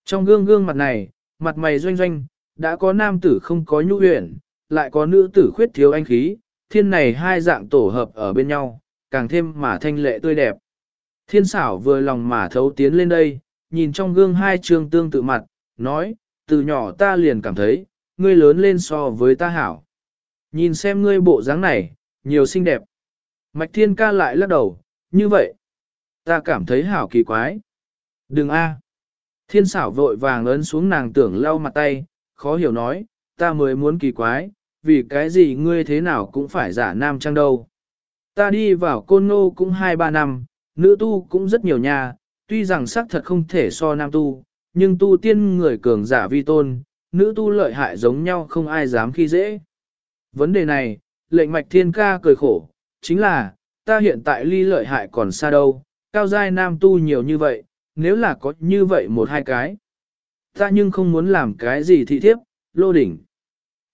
Trong gương gương mặt này, mặt mày doanh doanh, đã có nam tử không có nhu huyền, lại có nữ tử khuyết thiếu anh khí, thiên này hai dạng tổ hợp ở bên nhau, càng thêm mà thanh lệ tươi đẹp. Thiên xảo vừa lòng mà thấu tiến lên đây, nhìn trong gương hai trường tương tự mặt, nói, từ nhỏ ta liền cảm thấy, ngươi lớn lên so với ta hảo. Nhìn xem ngươi bộ dáng này, nhiều xinh đẹp. Mạch thiên ca lại lắc đầu, như vậy. Ta cảm thấy hảo kỳ quái. Đừng a. Thiên xảo vội vàng ấn xuống nàng tưởng lau mặt tay, khó hiểu nói, ta mới muốn kỳ quái, vì cái gì ngươi thế nào cũng phải giả nam trang đâu. Ta đi vào côn ngô cũng 2-3 năm, nữ tu cũng rất nhiều nhà, tuy rằng xác thật không thể so nam tu, nhưng tu tiên người cường giả vi tôn, nữ tu lợi hại giống nhau không ai dám khi dễ. Vấn đề này, lệnh mạch thiên ca cười khổ, chính là, ta hiện tại ly lợi hại còn xa đâu, cao giai nam tu nhiều như vậy, nếu là có như vậy một hai cái. Ta nhưng không muốn làm cái gì thị thiếp, lô đỉnh.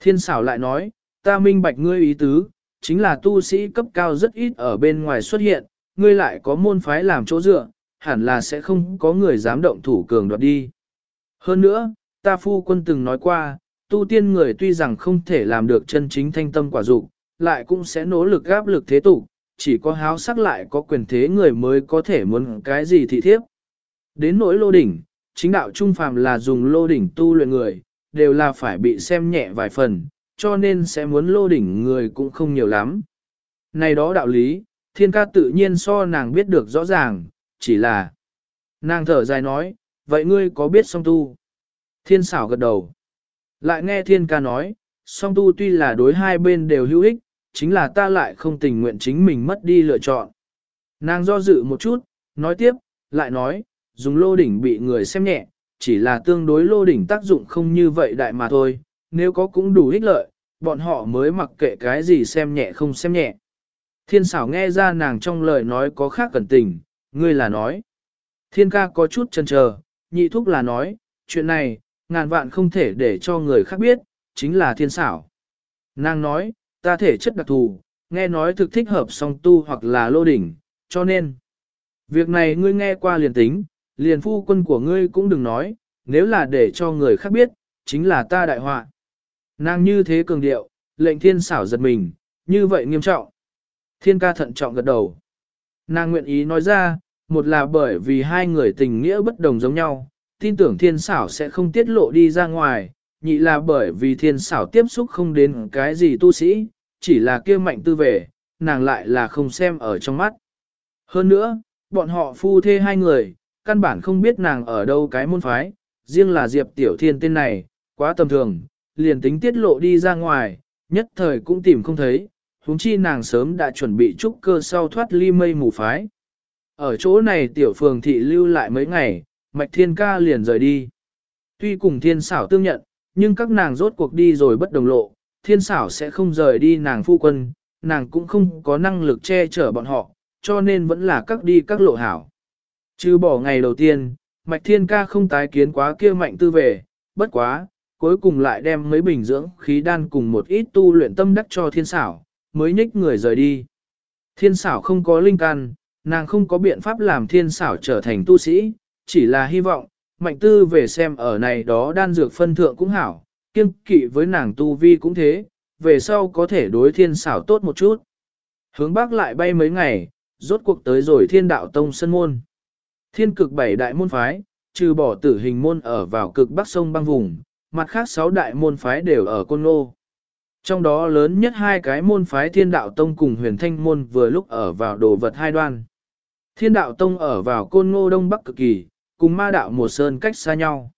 Thiên xảo lại nói, ta minh bạch ngươi ý tứ, chính là tu sĩ cấp cao rất ít ở bên ngoài xuất hiện, ngươi lại có môn phái làm chỗ dựa, hẳn là sẽ không có người dám động thủ cường đoạt đi. Hơn nữa, ta phu quân từng nói qua, tu tiên người tuy rằng không thể làm được chân chính thanh tâm quả dục, lại cũng sẽ nỗ lực gáp lực thế tục, chỉ có háo sắc lại có quyền thế người mới có thể muốn cái gì thị thiếp. Đến nỗi lô đỉnh, chính đạo trung phàm là dùng lô đỉnh tu luyện người, đều là phải bị xem nhẹ vài phần, cho nên sẽ muốn lô đỉnh người cũng không nhiều lắm. Này đó đạo lý, thiên ca tự nhiên so nàng biết được rõ ràng, chỉ là nàng thở dài nói, vậy ngươi có biết song tu? Thiên xảo gật đầu. Lại nghe thiên ca nói, song tu tuy là đối hai bên đều hữu ích, chính là ta lại không tình nguyện chính mình mất đi lựa chọn. Nàng do dự một chút, nói tiếp, lại nói, dùng lô đỉnh bị người xem nhẹ, chỉ là tương đối lô đỉnh tác dụng không như vậy đại mà thôi, nếu có cũng đủ ích lợi, bọn họ mới mặc kệ cái gì xem nhẹ không xem nhẹ. Thiên xảo nghe ra nàng trong lời nói có khác cẩn tình, ngươi là nói. Thiên ca có chút chần chờ, nhị thúc là nói, chuyện này, ngàn vạn không thể để cho người khác biết, chính là thiên xảo. Nàng nói, ta thể chất đặc thù, nghe nói thực thích hợp song tu hoặc là lô đỉnh, cho nên. Việc này ngươi nghe qua liền tính, liền phu quân của ngươi cũng đừng nói, nếu là để cho người khác biết, chính là ta đại họa. Nàng như thế cường điệu, lệnh thiên xảo giật mình, như vậy nghiêm trọng. Thiên ca thận trọng gật đầu. Nàng nguyện ý nói ra, một là bởi vì hai người tình nghĩa bất đồng giống nhau, tin tưởng thiên xảo sẽ không tiết lộ đi ra ngoài, nhị là bởi vì thiên xảo tiếp xúc không đến cái gì tu sĩ, chỉ là kia mạnh tư về, nàng lại là không xem ở trong mắt. Hơn nữa, bọn họ phu thê hai người, căn bản không biết nàng ở đâu cái môn phái, riêng là Diệp Tiểu Thiên tên này, quá tầm thường, liền tính tiết lộ đi ra ngoài, nhất thời cũng tìm không thấy, huống chi nàng sớm đã chuẩn bị trúc cơ sau thoát ly mây mù phái. Ở chỗ này tiểu phường thị lưu lại mấy ngày, Mạch Thiên Ca liền rời đi. Tuy cùng thiên xảo tương nhận, nhưng các nàng rốt cuộc đi rồi bất đồng lộ, thiên xảo sẽ không rời đi nàng phu quân, nàng cũng không có năng lực che chở bọn họ, cho nên vẫn là các đi các lộ hảo. Chứ bỏ ngày đầu tiên, Mạch Thiên Ca không tái kiến quá kia mạnh tư về, bất quá, cuối cùng lại đem mấy bình dưỡng khí đan cùng một ít tu luyện tâm đắc cho thiên xảo, mới nhích người rời đi. Thiên xảo không có linh căn, nàng không có biện pháp làm thiên xảo trở thành tu sĩ, chỉ là hy vọng, mạnh tư về xem ở này đó đan dược phân thượng cũng hảo, kiêng kỵ với nàng tu vi cũng thế, về sau có thể đối thiên xảo tốt một chút. Hướng bắc lại bay mấy ngày, rốt cuộc tới rồi thiên đạo tông sân môn. Thiên cực bảy đại môn phái, trừ bỏ tử hình môn ở vào cực bắc sông băng vùng, mặt khác sáu đại môn phái đều ở Côn lô Trong đó lớn nhất hai cái môn phái thiên đạo tông cùng huyền thanh môn vừa lúc ở vào đồ vật hai đoan. Thiên đạo tông ở vào Côn Ngô Đông Bắc cực kỳ, cùng ma đạo một sơn cách xa nhau.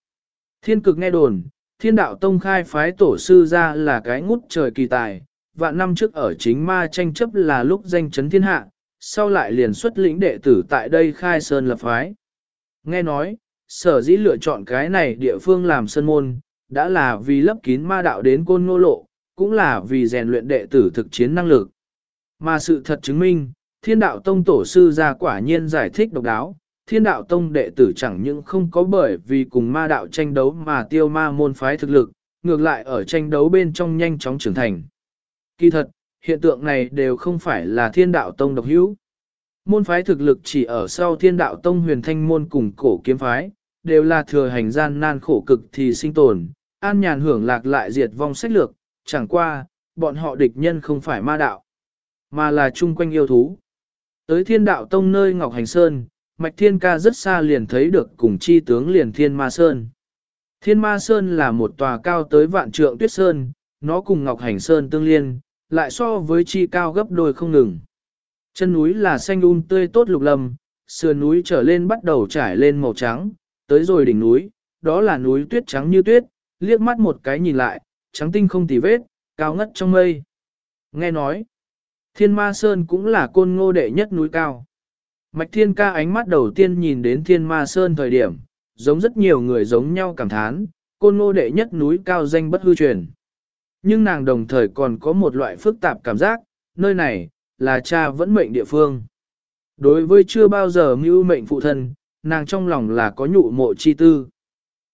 Thiên cực nghe đồn, thiên đạo tông khai phái tổ sư ra là cái ngút trời kỳ tài, vạn năm trước ở chính ma tranh chấp là lúc danh chấn thiên hạ, sau lại liền xuất lĩnh đệ tử tại đây khai sơn lập phái. Nghe nói, sở dĩ lựa chọn cái này địa phương làm sơn môn, đã là vì lấp kín ma đạo đến côn ngô lộ, cũng là vì rèn luyện đệ tử thực chiến năng lực. Mà sự thật chứng minh, thiên đạo tông tổ sư ra quả nhiên giải thích độc đáo, thiên đạo tông đệ tử chẳng những không có bởi vì cùng ma đạo tranh đấu mà tiêu ma môn phái thực lực, ngược lại ở tranh đấu bên trong nhanh chóng trưởng thành. Kỳ thật, hiện tượng này đều không phải là thiên đạo tông độc hữu. Môn phái thực lực chỉ ở sau thiên đạo tông huyền thanh môn cùng cổ kiếm phái, đều là thừa hành gian nan khổ cực thì sinh tồn, an nhàn hưởng lạc lại diệt vong sách lược, chẳng qua, bọn họ địch nhân không phải ma đạo, mà là chung quanh yêu thú. Tới thiên đạo tông nơi Ngọc Hành Sơn, Mạch Thiên Ca rất xa liền thấy được cùng chi tướng liền Thiên Ma Sơn. Thiên Ma Sơn là một tòa cao tới vạn trượng tuyết sơn, nó cùng Ngọc Hành Sơn tương liên, lại so với chi cao gấp đôi không ngừng. Chân núi là xanh un tươi tốt lục lâm, sườn núi trở lên bắt đầu trải lên màu trắng, tới rồi đỉnh núi, đó là núi tuyết trắng như tuyết, liếc mắt một cái nhìn lại, trắng tinh không tì vết, cao ngất trong mây. Nghe nói, Thiên Ma Sơn cũng là côn ngô đệ nhất núi cao. Mạch Thiên ca ánh mắt đầu tiên nhìn đến Thiên Ma Sơn thời điểm, giống rất nhiều người giống nhau cảm thán, côn ngô đệ nhất núi cao danh bất hư truyền. Nhưng nàng đồng thời còn có một loại phức tạp cảm giác, nơi này, là cha vẫn mệnh địa phương. Đối với chưa bao giờ mưu mệnh phụ thân, nàng trong lòng là có nhụ mộ chi tư.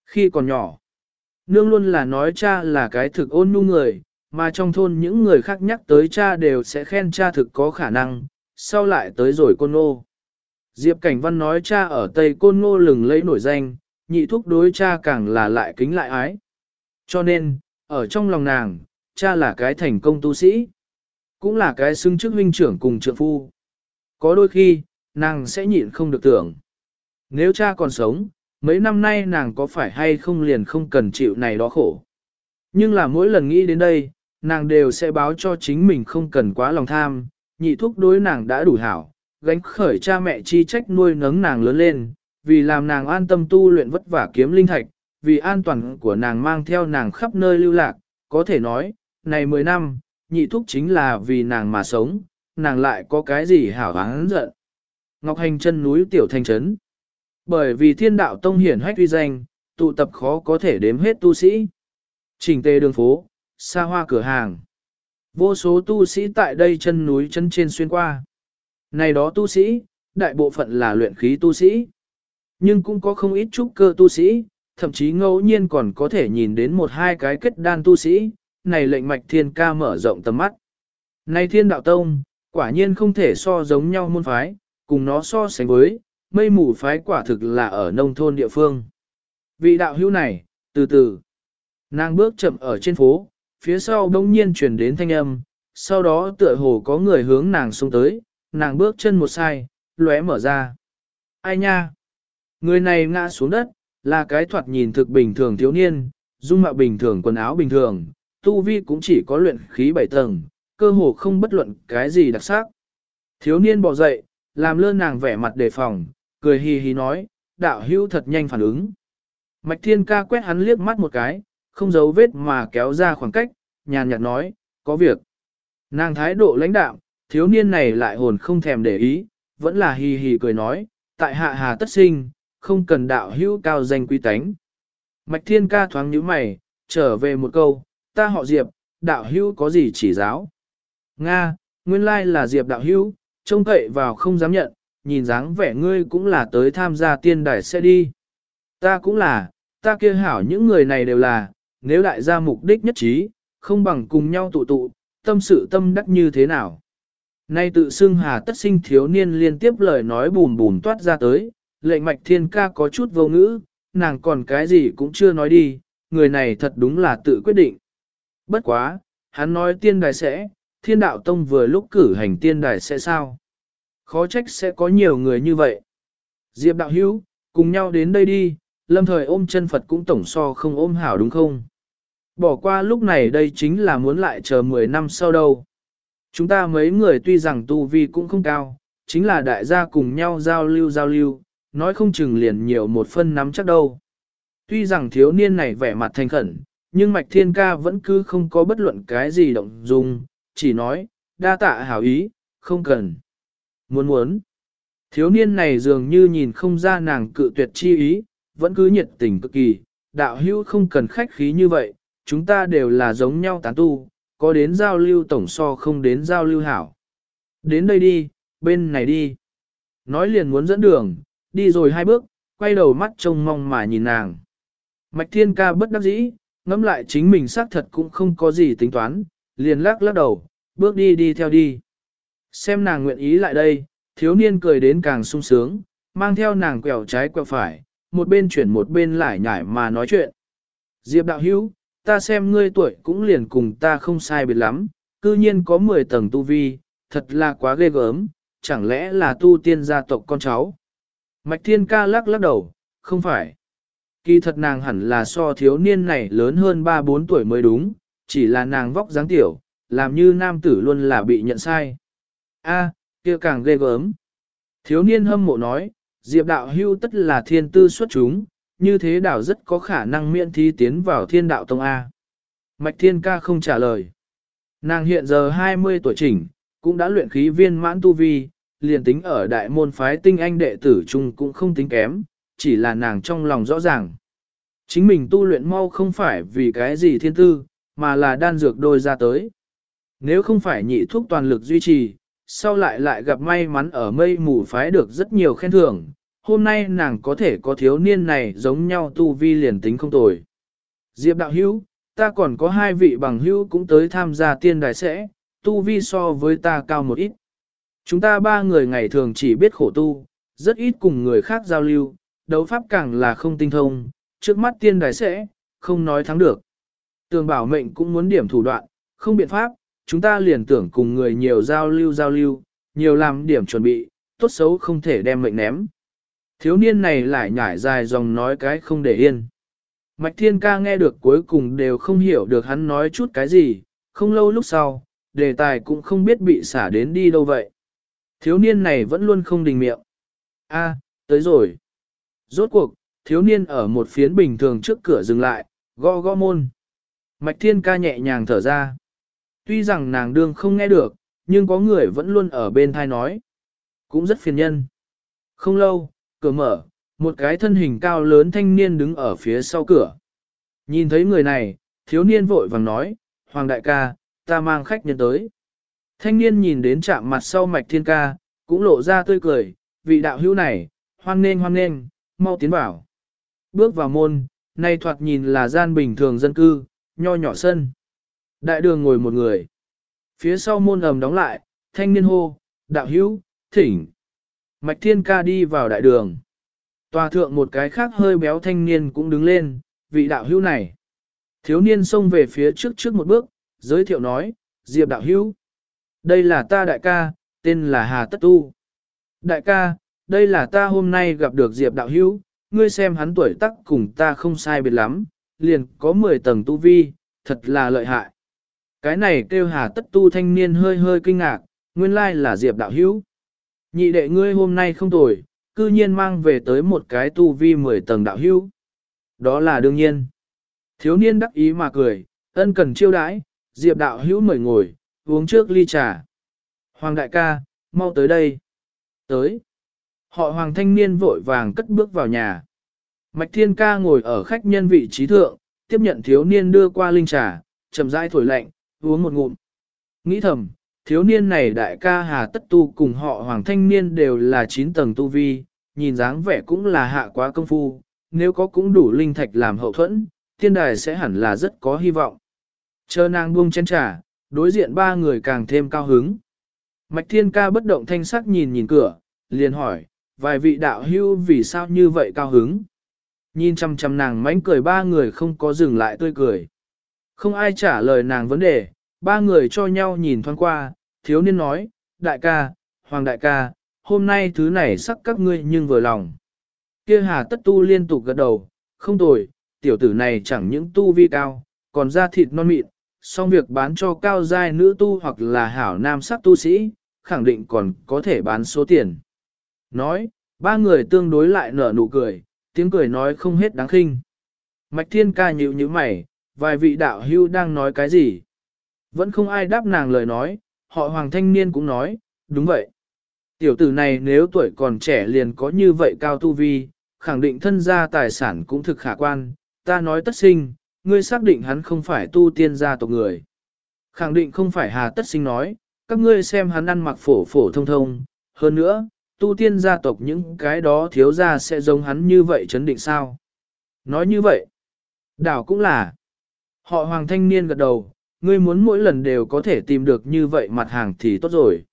Khi còn nhỏ, nương luôn là nói cha là cái thực ôn nhu người, mà trong thôn những người khác nhắc tới cha đều sẽ khen cha thực có khả năng, sau lại tới rồi côn ngô. Diệp Cảnh Văn nói cha ở Tây Côn Ngô lừng lấy nổi danh, nhị thúc đối cha càng là lại kính lại ái. Cho nên, ở trong lòng nàng, cha là cái thành công tu sĩ, cũng là cái xứng chức huynh trưởng cùng trượng phu. Có đôi khi, nàng sẽ nhịn không được tưởng. Nếu cha còn sống, mấy năm nay nàng có phải hay không liền không cần chịu này đó khổ. Nhưng là mỗi lần nghĩ đến đây, nàng đều sẽ báo cho chính mình không cần quá lòng tham, nhị thúc đối nàng đã đủ hảo, gánh khởi cha mẹ chi trách nuôi nấng nàng lớn lên, vì làm nàng an tâm tu luyện vất vả kiếm linh thạch, vì an toàn của nàng mang theo nàng khắp nơi lưu lạc, có thể nói, này 10 năm, nhị thúc chính là vì nàng mà sống, nàng lại có cái gì hảo hán giận. Ngọc Hành chân núi tiểu thành trấn. Bởi vì thiên đạo tông hiển hách uy danh, tụ tập khó có thể đếm hết tu sĩ. Trình tề đường phố, xa hoa cửa hàng. Vô số tu sĩ tại đây chân núi chân trên xuyên qua. Này đó tu sĩ, đại bộ phận là luyện khí tu sĩ. Nhưng cũng có không ít trúc cơ tu sĩ, thậm chí ngẫu nhiên còn có thể nhìn đến một hai cái kết đan tu sĩ, này lệnh mạch thiên ca mở rộng tầm mắt. Này thiên đạo tông, quả nhiên không thể so giống nhau môn phái, cùng nó so sánh với, mây mù phái quả thực là ở nông thôn địa phương. Vị đạo hữu này, từ từ, nàng bước chậm ở trên phố, phía sau đông nhiên chuyển đến thanh âm, sau đó tựa hồ có người hướng nàng xông tới, nàng bước chân một sai, lóe mở ra. Ai nha? Người này ngã xuống đất, là cái thoạt nhìn thực bình thường thiếu niên, dung mạo bình thường quần áo bình thường, tu vi cũng chỉ có luyện khí bảy tầng, cơ hồ không bất luận cái gì đặc sắc. Thiếu niên bỏ dậy, làm lơ nàng vẻ mặt đề phòng, cười hì hì nói, đạo hữu thật nhanh phản ứng. Mạch thiên ca quét hắn liếc mắt một cái, không giấu vết mà kéo ra khoảng cách, nhàn nhạt nói, có việc. Nàng thái độ lãnh đạm, thiếu niên này lại hồn không thèm để ý, vẫn là hì hì cười nói, tại hạ hà tất sinh, không cần đạo hữu cao danh quý tánh. Mạch thiên ca thoáng nhíu mày, trở về một câu, ta họ Diệp, đạo hữu có gì chỉ giáo. Nga, nguyên lai là Diệp đạo hữu, trông cậy vào không dám nhận, nhìn dáng vẻ ngươi cũng là tới tham gia tiên đài sẽ đi. Ta cũng là, ta kia hảo những người này đều là, nếu đại gia mục đích nhất trí, không bằng cùng nhau tụ tụ, tâm sự tâm đắc như thế nào. Nay tự xưng hà tất sinh thiếu niên liên tiếp lời nói bùn bùn toát ra tới, lệnh mạch thiên ca có chút vô ngữ, nàng còn cái gì cũng chưa nói đi, người này thật đúng là tự quyết định. Bất quá, hắn nói tiên đài sẽ, thiên đạo tông vừa lúc cử hành tiên đài sẽ sao? Khó trách sẽ có nhiều người như vậy. Diệp đạo hữu, cùng nhau đến đây đi, lâm thời ôm chân Phật cũng tổng so không ôm hảo đúng không? Bỏ qua lúc này đây chính là muốn lại chờ 10 năm sau đâu. Chúng ta mấy người tuy rằng tu vi cũng không cao, chính là đại gia cùng nhau giao lưu giao lưu, nói không chừng liền nhiều một phân nắm chắc đâu. Tuy rằng thiếu niên này vẻ mặt thành khẩn, nhưng Mạch Thiên Ca vẫn cứ không có bất luận cái gì động dung, chỉ nói, đa tạ hảo ý, không cần. Muốn muốn. Thiếu niên này dường như nhìn không ra nàng cự tuyệt chi ý, vẫn cứ nhiệt tình cực kỳ, đạo hữu không cần khách khí như vậy, chúng ta đều là giống nhau tán tu, có đến giao lưu tổng so không đến giao lưu hảo. Đến đây đi, bên này đi. Nói liền muốn dẫn đường, đi rồi hai bước, quay đầu mắt trông mong mà nhìn nàng. Mạch thiên ca bất đắc dĩ, ngẫm lại chính mình xác thật cũng không có gì tính toán, liền lắc lắc đầu, bước đi đi theo đi. Xem nàng nguyện ý lại đây, thiếu niên cười đến càng sung sướng, mang theo nàng quẹo trái quẹo phải, một bên chuyển một bên lại nhải mà nói chuyện. Diệp đạo hữu, ta xem ngươi tuổi cũng liền cùng ta không sai biệt lắm, cư nhiên có 10 tầng tu vi, thật là quá ghê gớm, chẳng lẽ là tu tiên gia tộc con cháu. Mạch thiên ca lắc lắc đầu, không phải. Kỳ thật nàng hẳn là so thiếu niên này lớn hơn 3-4 tuổi mới đúng, chỉ là nàng vóc dáng tiểu, làm như nam tử luôn là bị nhận sai. A, kia càng ghê gớm. Thiếu niên hâm mộ nói, Diệp đạo hưu tất là thiên tư xuất chúng, như thế đảo rất có khả năng miễn thi tiến vào thiên đạo tông A. Mạch thiên ca không trả lời. Nàng hiện giờ 20 tuổi chỉnh, cũng đã luyện khí viên mãn tu vi, liền tính ở đại môn phái tinh anh đệ tử chung cũng không tính kém, chỉ là nàng trong lòng rõ ràng. Chính mình tu luyện mau không phải vì cái gì thiên tư, mà là đan dược đôi ra tới. Nếu không phải nhị thuốc toàn lực duy trì, sau lại lại gặp may mắn ở mây mù phái được rất nhiều khen thưởng, hôm nay nàng có thể có thiếu niên này giống nhau tu vi liền tính không tồi. Diệp đạo hữu, ta còn có hai vị bằng hữu cũng tới tham gia tiên đài sẽ, tu vi so với ta cao một ít. Chúng ta ba người ngày thường chỉ biết khổ tu, rất ít cùng người khác giao lưu, đấu pháp càng là không tinh thông, trước mắt tiên đài sẽ, không nói thắng được. Tường bảo mệnh cũng muốn điểm thủ đoạn, không biện pháp, chúng ta liền tưởng cùng người nhiều giao lưu giao lưu, nhiều làm điểm chuẩn bị, tốt xấu không thể đem mệnh ném. Thiếu niên này lại nhảy dài dòng nói cái không để yên. Mạch thiên ca nghe được cuối cùng đều không hiểu được hắn nói chút cái gì, không lâu lúc sau, đề tài cũng không biết bị xả đến đi đâu vậy. Thiếu niên này vẫn luôn không đình miệng. A, tới rồi. Rốt cuộc, thiếu niên ở một phiến bình thường trước cửa dừng lại, gõ gõ môn. Mạch thiên ca nhẹ nhàng thở ra. Tuy rằng nàng đương không nghe được, nhưng có người vẫn luôn ở bên thai nói. Cũng rất phiền nhân. Không lâu, cửa mở, một cái thân hình cao lớn thanh niên đứng ở phía sau cửa. Nhìn thấy người này, thiếu niên vội vàng nói, Hoàng đại ca, ta mang khách nhân tới. Thanh niên nhìn đến chạm mặt sau mạch thiên ca, cũng lộ ra tươi cười, vị đạo hữu này, hoan nên hoan nên, mau tiến vào. Bước vào môn, nay thoạt nhìn là gian bình thường dân cư, nho nhỏ sân. Đại đường ngồi một người. phía sau môn ầm đóng lại, thanh niên hô, đạo hữu, thỉnh. Mạch thiên ca đi vào đại đường. Tòa thượng một cái khác hơi béo thanh niên cũng đứng lên, vị đạo hữu này. Thiếu niên xông về phía trước trước một bước, giới thiệu nói, Diệp đạo hữu. Đây là ta đại ca, tên là Hà Tất Tu. Đại ca, đây là ta hôm nay gặp được Diệp đạo hữu, ngươi xem hắn tuổi tác cùng ta không sai biệt lắm, liền có 10 tầng tu vi, thật là lợi hại. Cái này kêu Hà Tất Tu thanh niên hơi hơi kinh ngạc, nguyên lai là Diệp đạo hữu. Nhị đệ ngươi hôm nay không tồi, cư nhiên mang về tới một cái tu vi 10 tầng đạo hữu. Đó là đương nhiên. Thiếu niên đắc ý mà cười, ân cần chiêu đãi, Diệp đạo hữu mời ngồi, uống trước ly trà. Hoàng đại ca, mau tới đây. Tới. Họ hoàng thanh niên vội vàng cất bước vào nhà. Mạch thiên ca ngồi ở khách nhân vị trí thượng, tiếp nhận thiếu niên đưa qua linh trà, chậm rãi thổi lạnh, uống một ngụm. Nghĩ thầm, thiếu niên này đại ca hà tất tu cùng họ hoàng thanh niên đều là 9 tầng tu vi, nhìn dáng vẻ cũng là hạ quá công phu, nếu có cũng đủ linh thạch làm hậu thuẫn, tiên đài sẽ hẳn là rất có hy vọng. Chờ nàng buông chén trà, đối diện ba người càng thêm cao hứng. Mạch thiên ca bất động thanh sắc nhìn nhìn cửa, liền hỏi, vài vị đạo hưu vì sao như vậy cao hứng. Nhìn chăm chăm nàng mánh cười ba người không có dừng lại tươi cười. Không ai trả lời nàng vấn đề, ba người cho nhau nhìn thoáng qua, thiếu niên nói, đại ca, hoàng đại ca, hôm nay thứ này sắc các ngươi nhưng vừa lòng. Kia hà tất tu liên tục gật đầu, không tồi, tiểu tử này chẳng những tu vi cao, còn da thịt non mịn, song việc bán cho cao giai nữ tu hoặc là hảo nam sắc tu sĩ, khẳng định còn có thể bán số tiền. Nói, ba người tương đối lại nở nụ cười, tiếng cười nói không hết đáng khinh. Mạch thiên ca nhịu như mày, vài vị đạo hưu đang nói cái gì? Vẫn không ai đáp nàng lời nói, họ hoàng thanh niên cũng nói, đúng vậy. Tiểu tử này nếu tuổi còn trẻ liền có như vậy cao tu vi, khẳng định thân gia tài sản cũng thực khả quan, ta nói tất sinh, ngươi xác định hắn không phải tu tiên gia tộc người. Khẳng định không phải hà tất sinh nói, các ngươi xem hắn ăn mặc phổ phổ thông thông, hơn nữa, tu tiên gia tộc những cái đó thiếu gia sẽ giống hắn như vậy chấn định sao. Nói như vậy, đảo cũng là, họ hoàng thanh niên gật đầu, ngươi muốn mỗi lần đều có thể tìm được như vậy mặt hàng thì tốt rồi.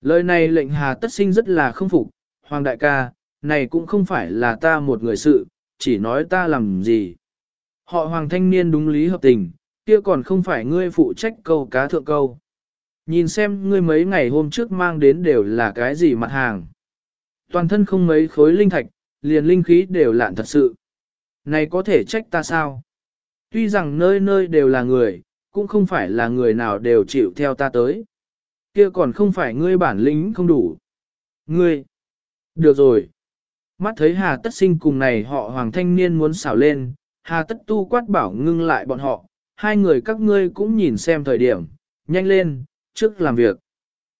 Lời này lệnh hà tất sinh rất là không phục, hoàng đại ca, này cũng không phải là ta một người sự, chỉ nói ta làm gì. Họ hoàng thanh niên đúng lý hợp tình, kia còn không phải ngươi phụ trách câu cá thượng câu. Nhìn xem ngươi mấy ngày hôm trước mang đến đều là cái gì mặt hàng. Toàn thân không mấy khối linh thạch, liền linh khí đều lạn thật sự. Này có thể trách ta sao? Tuy rằng nơi nơi đều là người, cũng không phải là người nào đều chịu theo ta tới. Kia còn không phải ngươi bản lĩnh không đủ. Ngươi! Được rồi! Mắt thấy Hà Tất Sinh cùng này họ Hoàng Thanh Niên muốn xảo lên, Hà Tất Tu quát bảo ngưng lại bọn họ, hai người các ngươi cũng nhìn xem thời điểm, nhanh lên, trước làm việc.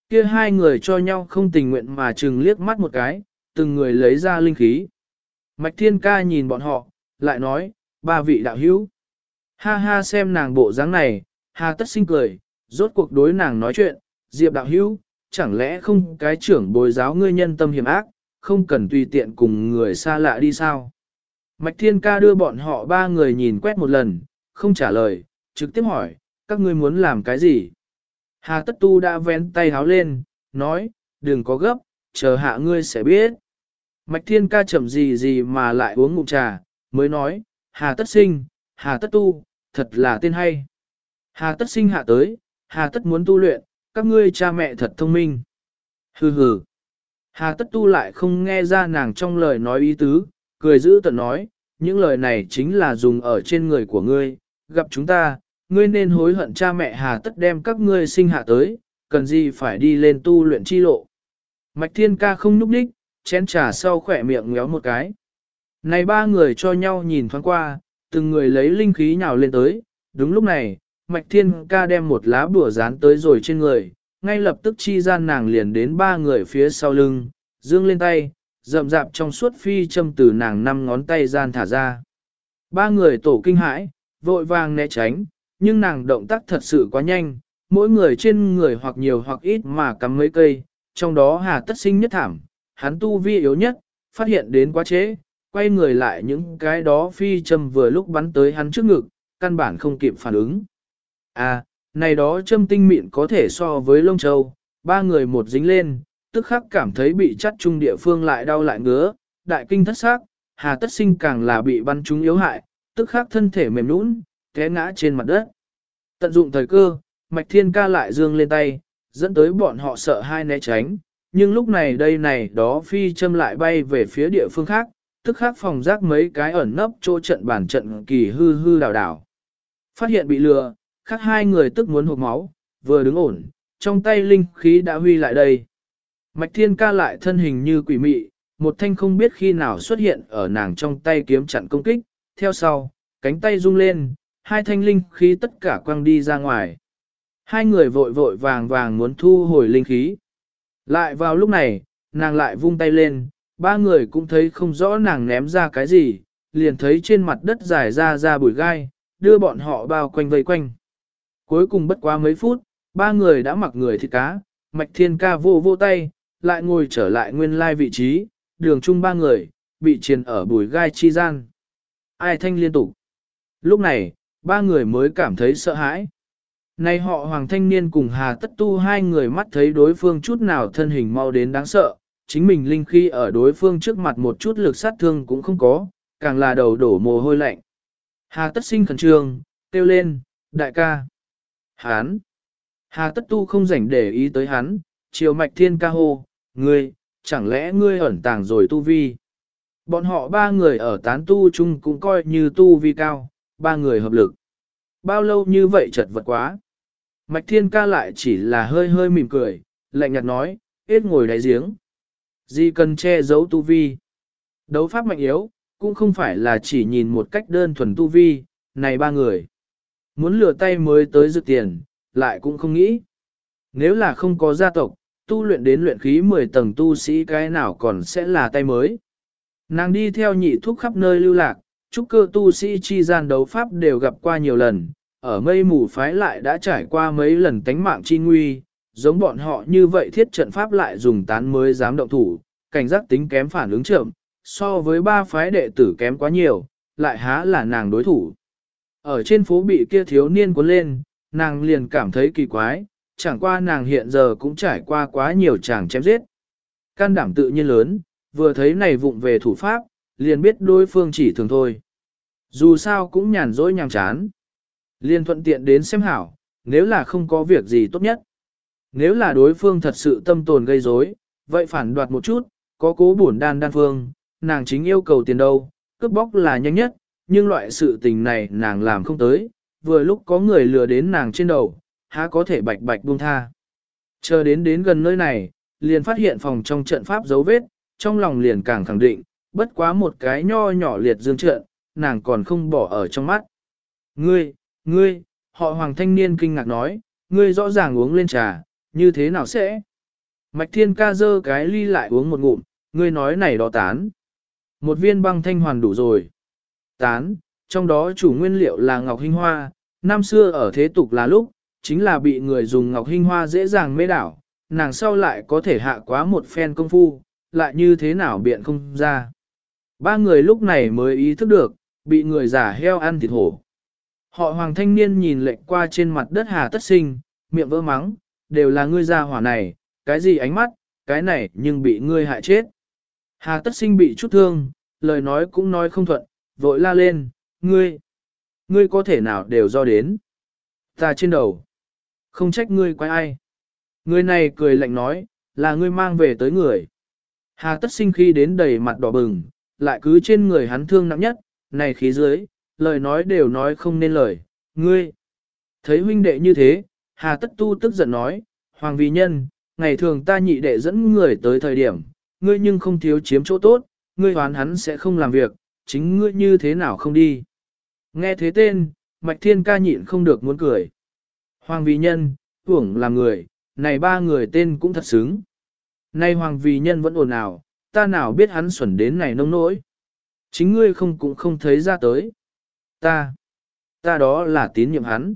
Kia hai người cho nhau không tình nguyện mà chừng liếc mắt một cái, từng người lấy ra linh khí. Mạch Thiên Ca nhìn bọn họ, lại nói, ba vị đạo hữu. Ha ha xem nàng bộ dáng này, Hà Tất Sinh cười, rốt cuộc đối nàng nói chuyện, Diệp đạo hữu, chẳng lẽ không cái trưởng bồi giáo ngươi nhân tâm hiểm ác, không cần tùy tiện cùng người xa lạ đi sao? Mạch Thiên Ca đưa bọn họ ba người nhìn quét một lần, không trả lời, trực tiếp hỏi, các ngươi muốn làm cái gì? Hà Tất Tu đã vén tay háo lên, nói, đừng có gấp, chờ hạ ngươi sẽ biết. Mạch Thiên Ca chậm gì gì mà lại uống ngụm trà, mới nói, Hà Tất Sinh, Hà Tất Tu, thật là tên hay. Hà Tất Sinh hạ tới, Hà Tất muốn tu luyện, các ngươi cha mẹ thật thông minh. Hừ hừ. Hà Tất Tu lại không nghe ra nàng trong lời nói ý tứ, cười giữ tận nói, những lời này chính là dùng ở trên người của ngươi, gặp chúng ta, ngươi nên hối hận cha mẹ hà tất đem các ngươi sinh hạ tới, cần gì phải đi lên tu luyện chi lộ. Mạch thiên ca không núp đích, chén trà sau khỏe miệng ngéo một cái. Này ba người cho nhau nhìn thoáng qua, từng người lấy linh khí nhào lên tới, đúng lúc này, mạch thiên ca đem một lá bùa dán tới rồi trên người, ngay lập tức chi gian nàng liền đến ba người phía sau lưng, dương lên tay, rậm rạp trong suốt phi châm từ nàng năm ngón tay gian thả ra. Ba người tổ kinh hãi, vội vàng né tránh, nhưng nàng động tác thật sự quá nhanh, mỗi người trên người hoặc nhiều hoặc ít mà cắm mấy cây, trong đó hà tất sinh nhất thảm, hắn tu vi yếu nhất, phát hiện đến quá chế, quay người lại những cái đó phi châm vừa lúc bắn tới hắn trước ngực, căn bản không kịp phản ứng. À, này đó châm tinh mịn có thể so với lông châu, ba người một dính lên, tức khắc cảm thấy bị chắt chung địa phương lại đau lại ngứa, đại kinh thất xác, hà tất sinh càng là bị bắn trúng yếu hại, tức khắc thân thể mềm nũng, té ngã trên mặt đất. Tận dụng thời cơ, mạch thiên ca lại dương lên tay, dẫn tới bọn họ sợ hai né tránh, nhưng lúc này đây này đó phi châm lại bay về phía địa phương khác, tức khắc phòng rác mấy cái ẩn nấp chỗ trận bản trận kỳ hư hư đảo đảo. Phát hiện bị lừa, khác hai người tức muốn hụt máu, vừa đứng ổn, trong tay linh khí đã huy lại đây. Mạch thiên ca lại thân hình như quỷ mị, một thanh không biết khi nào xuất hiện ở nàng trong tay kiếm chặn công kích, theo sau, cánh tay rung lên, hai thanh linh khí tất cả quăng đi ra ngoài. Hai người vội vội vàng vàng muốn thu hồi linh khí. Lại vào lúc này, nàng lại vung tay lên, ba người cũng thấy không rõ nàng ném ra cái gì, liền thấy trên mặt đất dài ra ra bụi gai, đưa bọn họ bao quanh vây quanh. Cuối cùng bất quá mấy phút, ba người đã mặc người thịt cá, mạch thiên ca vô vô tay, lại ngồi trở lại nguyên lai vị trí, đường chung ba người, bị triền ở bùi gai chi gian. Ai thanh liên tục. Lúc này, ba người mới cảm thấy sợ hãi. Này họ Hoàng Thanh Niên cùng Hà Tất Tu hai người mắt thấy đối phương chút nào thân hình mau đến đáng sợ, chính mình linh khi ở đối phương trước mặt một chút lực sát thương cũng không có, càng là đầu đổ mồ hôi lạnh. Hà Tất sinh khẩn trương, kêu lên, đại ca. Hán. Hà Tất Tu không rảnh để ý tới hắn, chiều mạch thiên ca hô, ngươi, chẳng lẽ ngươi ẩn tàng rồi tu vi. Bọn họ ba người ở tán tu chung cũng coi như tu vi cao, ba người hợp lực. Bao lâu như vậy chật vật quá. Mạch thiên ca lại chỉ là hơi hơi mỉm cười, lạnh nhạt nói, hết ngồi đáy giếng. Gì cần che giấu tu vi. Đấu pháp mạnh yếu, cũng không phải là chỉ nhìn một cách đơn thuần tu vi, này ba người. Muốn lừa tay mới tới dự tiền, lại cũng không nghĩ. Nếu là không có gia tộc, tu luyện đến luyện khí 10 tầng tu sĩ cái nào còn sẽ là tay mới. Nàng đi theo nhị thuốc khắp nơi lưu lạc, trúc cơ tu sĩ chi gian đấu pháp đều gặp qua nhiều lần, ở mây mù phái lại đã trải qua mấy lần tánh mạng chi nguy, giống bọn họ như vậy thiết trận pháp lại dùng tán mới dám động thủ, cảnh giác tính kém phản ứng chậm, so với ba phái đệ tử kém quá nhiều, lại há là nàng đối thủ. Ở trên phố bị kia thiếu niên cuốn lên, nàng liền cảm thấy kỳ quái, chẳng qua nàng hiện giờ cũng trải qua quá nhiều chàng chém giết. Can đảm tự nhiên lớn, vừa thấy này vụng về thủ pháp, liền biết đối phương chỉ thường thôi. Dù sao cũng nhàn rỗi nhàm chán. Liên thuận tiện đến xem hảo, nếu là không có việc gì tốt nhất. Nếu là đối phương thật sự tâm tồn gây rối, vậy phản đoạt một chút, có cố bổn đan đan phương, nàng chính yêu cầu tiền đâu, cướp bóc là nhanh nhất, nhưng loại sự tình này nàng làm không tới, vừa lúc có người lừa đến nàng trên đầu, há có thể bạch bạch buông tha. Chờ đến đến gần nơi này, liền phát hiện phòng trong trận pháp dấu vết, trong lòng liền càng khẳng định, bất quá một cái nho nhỏ liệt dương trận, nàng còn không bỏ ở trong mắt. Ngươi, ngươi, họ hoàng thanh niên kinh ngạc nói, ngươi rõ ràng uống lên trà, như thế nào sẽ? Mạch thiên ca dơ cái ly lại uống một ngụm, ngươi nói này đó tán. Một viên băng thanh hoàn đủ rồi. Tán, trong đó chủ nguyên liệu là ngọc hinh hoa, năm xưa ở thế tục là lúc, chính là bị người dùng ngọc hinh hoa dễ dàng mê đảo, nàng sau lại có thể hạ quá một phen công phu, lại như thế nào biện không ra. Ba người lúc này mới ý thức được, bị người giả heo ăn thịt hổ. Họ hoàng thanh niên nhìn lệnh qua trên mặt đất hà tất sinh, miệng vỡ mắng, đều là ngươi ra hỏa này, cái gì ánh mắt, cái này nhưng bị ngươi hại chết. Hà tất sinh bị chút thương, lời nói cũng nói không thuận, vội la lên, ngươi, ngươi có thể nào đều do đến. Ta trên đầu, không trách ngươi quay ai. Người này cười lạnh nói, là ngươi mang về tới người. Hà tất sinh khi đến đầy mặt đỏ bừng, lại cứ trên người hắn thương nặng nhất, này khí dưới, lời nói đều nói không nên lời, ngươi. Thấy huynh đệ như thế, Hà tất tu tức giận nói, Hoàng vì nhân, ngày thường ta nhị đệ dẫn người tới thời điểm, ngươi nhưng không thiếu chiếm chỗ tốt, ngươi hoán hắn sẽ không làm việc, chính ngươi như thế nào không đi. Nghe thế tên, Mạch Thiên ca nhịn không được muốn cười. Hoàng vì nhân, tưởng là người, này ba người tên cũng thật xứng. Nay Hoàng vì nhân vẫn ồn ào, ta nào biết hắn xuẩn đến này nông nỗi. Chính ngươi không cũng không thấy ra tới. Ta, ta đó là tín nhiệm hắn.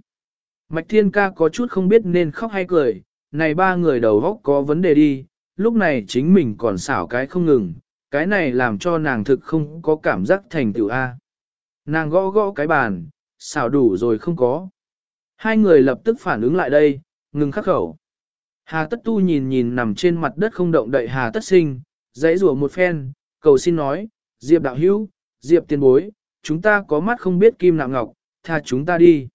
Mạch Thiên ca có chút không biết nên khóc hay cười, này ba người đầu góc có vấn đề đi, lúc này chính mình còn xảo cái không ngừng, cái này làm cho nàng thực không có cảm giác thành tựu A. Nàng gõ gõ cái bàn, xảo đủ rồi không có. Hai người lập tức phản ứng lại đây, ngừng khắc khẩu. Hà tất tu nhìn nhìn nằm trên mặt đất không động đậy hà tất sinh, dãy rủa một phen, cầu xin nói, Diệp đạo hữu, Diệp tiền bối, chúng ta có mắt không biết kim nạm ngọc, tha chúng ta đi.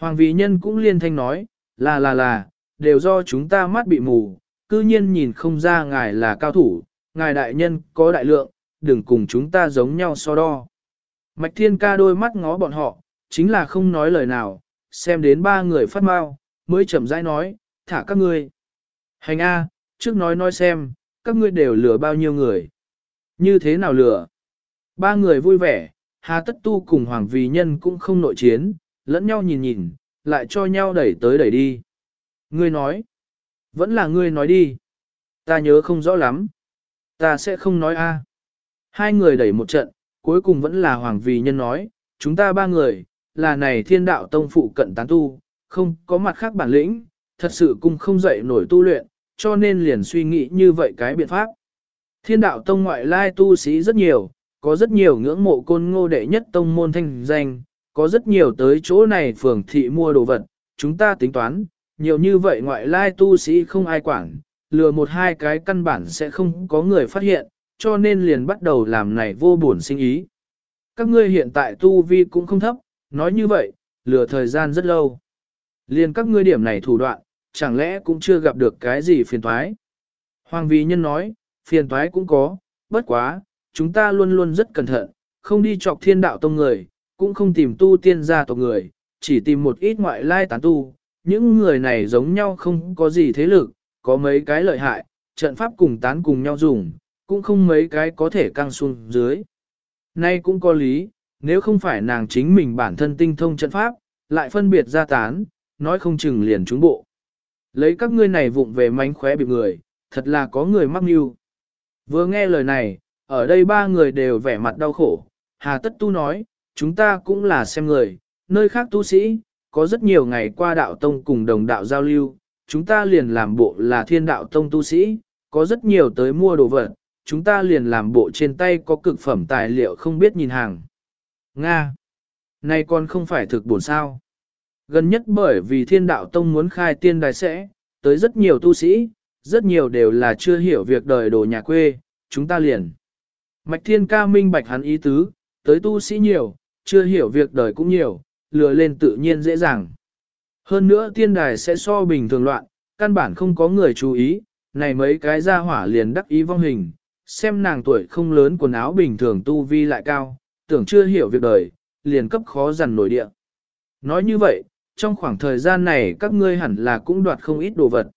Hoàng vị nhân cũng liên thanh nói, là là là, đều do chúng ta mắt bị mù, cư nhiên nhìn không ra ngài là cao thủ, ngài đại nhân có đại lượng, đừng cùng chúng ta giống nhau so đo. Mạch thiên ca đôi mắt ngó bọn họ, chính là không nói lời nào, xem đến ba người phát mau, mới chậm rãi nói, thả các ngươi. Hành A, trước nói nói xem, các ngươi đều lừa bao nhiêu người. Như thế nào lừa? Ba người vui vẻ, Hà Tất Tu cùng Hoàng Vì Nhân cũng không nội chiến, lẫn nhau nhìn nhìn, lại cho nhau đẩy tới đẩy đi. Ngươi nói, vẫn là ngươi nói đi. Ta nhớ không rõ lắm. Ta sẽ không nói a. Hai người đẩy một trận, cuối cùng vẫn là Hoàng Vì Nhân nói, chúng ta ba người, là này thiên đạo tông phụ cận tán tu, không có mặt khác bản lĩnh, thật sự cũng không dậy nổi tu luyện, cho nên liền suy nghĩ như vậy cái biện pháp. Thiên đạo tông ngoại lai tu sĩ rất nhiều, có rất nhiều ngưỡng mộ côn ngô đệ nhất tông môn thanh danh, có rất nhiều tới chỗ này phường thị mua đồ vật, chúng ta tính toán, nhiều như vậy ngoại lai tu sĩ không ai quản, lừa một hai cái căn bản sẽ không có người phát hiện, cho nên liền bắt đầu làm này vô buồn sinh ý. Các ngươi hiện tại tu vi cũng không thấp, nói như vậy, lừa thời gian rất lâu. Liền các ngươi điểm này thủ đoạn, chẳng lẽ cũng chưa gặp được cái gì phiền toái. Hoàng vi nhân nói, phiền toái cũng có, bất quá, chúng ta luôn luôn rất cẩn thận, không đi chọc thiên đạo tông người, cũng không tìm tu tiên gia tộc người, chỉ tìm một ít ngoại lai tán tu. Những người này giống nhau không có gì thế lực, có mấy cái lợi hại, trận pháp cùng tán cùng nhau dùng, cũng không mấy cái có thể căng xuống dưới. Nay cũng có lý, nếu không phải nàng chính mình bản thân tinh thông trận pháp, lại phân biệt ra tán, nói không chừng liền trúng bộ. Lấy các ngươi này vụng về mánh khóe bị người, thật là có người mắc mưu. Vừa nghe lời này, ở đây ba người đều vẻ mặt đau khổ. Hà Tất Tu nói, chúng ta cũng là xem người, nơi khác tu sĩ, có rất nhiều ngày qua đạo tông cùng đồng đạo giao lưu, chúng ta liền làm bộ là thiên đạo tông tu sĩ, có rất nhiều tới mua đồ vật, chúng ta liền làm bộ trên tay có cực phẩm tài liệu không biết nhìn hàng. Nga! Này còn không phải thực buồn sao? Gần nhất bởi vì thiên đạo tông muốn khai tiên đài sẽ, tới rất nhiều tu sĩ, rất nhiều đều là chưa hiểu việc đời đồ nhà quê, chúng ta liền. Mạch thiên ca minh bạch hắn ý tứ, tới tu sĩ nhiều, chưa hiểu việc đời cũng nhiều, lừa lên tự nhiên dễ dàng. Hơn nữa tiên đài sẽ so bình thường loạn, căn bản không có người chú ý, này mấy cái ra hỏa liền đắc ý vong hình, xem nàng tuổi không lớn quần áo bình thường tu vi lại cao, tưởng chưa hiểu việc đời, liền cấp khó dằn nổi địa. Nói như vậy, trong khoảng thời gian này các ngươi hẳn là cũng đoạt không ít đồ vật.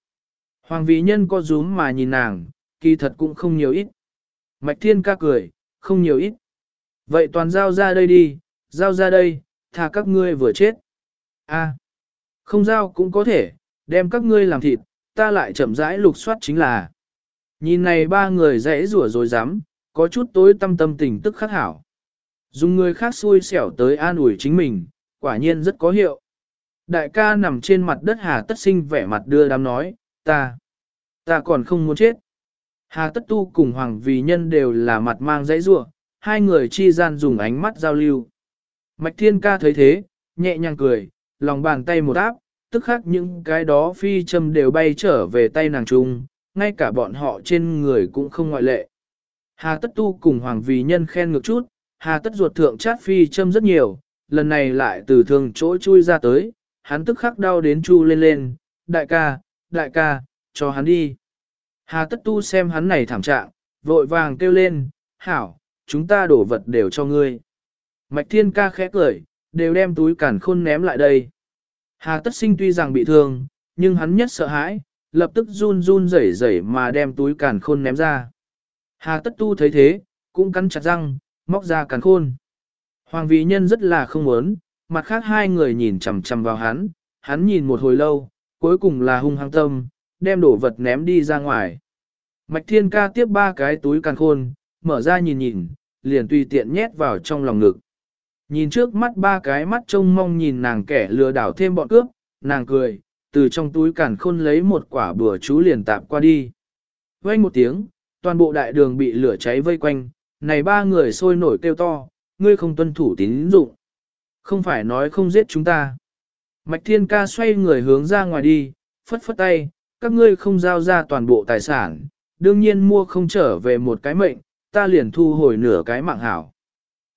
Hoàng vị nhân có rúm mà nhìn nàng, kỳ thật cũng không nhiều ít. Mạch thiên ca cười, không nhiều ít. Vậy toàn giao ra đây đi, giao ra đây, thà các ngươi vừa chết. A, không giao cũng có thể, đem các ngươi làm thịt, ta lại chậm rãi lục soát chính là. Nhìn này ba người dễ rủa rồi dám, có chút tối tâm tâm tình tức khắc hảo. Dùng người khác xui xẻo tới an ủi chính mình, quả nhiên rất có hiệu. Đại ca nằm trên mặt đất hà tất sinh vẻ mặt đưa đám nói, ta, ta còn không muốn chết. Hà tất tu cùng hoàng vì nhân đều là mặt mang dãy rủa hai người chi gian dùng ánh mắt giao lưu. Mạch thiên ca thấy thế, nhẹ nhàng cười, lòng bàn tay một áp, tức khắc những cái đó phi châm đều bay trở về tay nàng trung, ngay cả bọn họ trên người cũng không ngoại lệ. Hà tất tu cùng hoàng vì nhân khen ngược chút, hà tất ruột thượng chát phi châm rất nhiều, lần này lại từ thường chỗ chui ra tới, hắn tức khắc đau đến chu lên lên, đại ca, đại ca, cho hắn đi. Hà tất tu xem hắn này thảm trạng, vội vàng kêu lên, hảo, chúng ta đổ vật đều cho ngươi. Mạch thiên ca khẽ cười, đều đem túi cản khôn ném lại đây. Hà tất sinh tuy rằng bị thương, nhưng hắn nhất sợ hãi, lập tức run run rẩy rẩy mà đem túi cản khôn ném ra. Hà tất tu thấy thế, cũng cắn chặt răng, móc ra cản khôn. Hoàng vị nhân rất là không muốn, mặt khác hai người nhìn chằm chằm vào hắn, hắn nhìn một hồi lâu, cuối cùng là hung hăng tâm, đem đổ vật ném đi ra ngoài. Mạch thiên ca tiếp ba cái túi càn khôn, mở ra nhìn nhìn, liền tùy tiện nhét vào trong lòng ngực. Nhìn trước mắt ba cái mắt trông mong nhìn nàng kẻ lừa đảo thêm bọn cướp, nàng cười, từ trong túi cản khôn lấy một quả bừa chú liền tạm qua đi. Vang một tiếng, toàn bộ đại đường bị lửa cháy vây quanh, này ba người sôi nổi kêu to, ngươi không tuân thủ tín dụng. Không phải nói không giết chúng ta. Mạch Thiên Ca xoay người hướng ra ngoài đi, phất phất tay, các ngươi không giao ra toàn bộ tài sản, đương nhiên mua không trở về một cái mệnh, ta liền thu hồi nửa cái mạng hảo.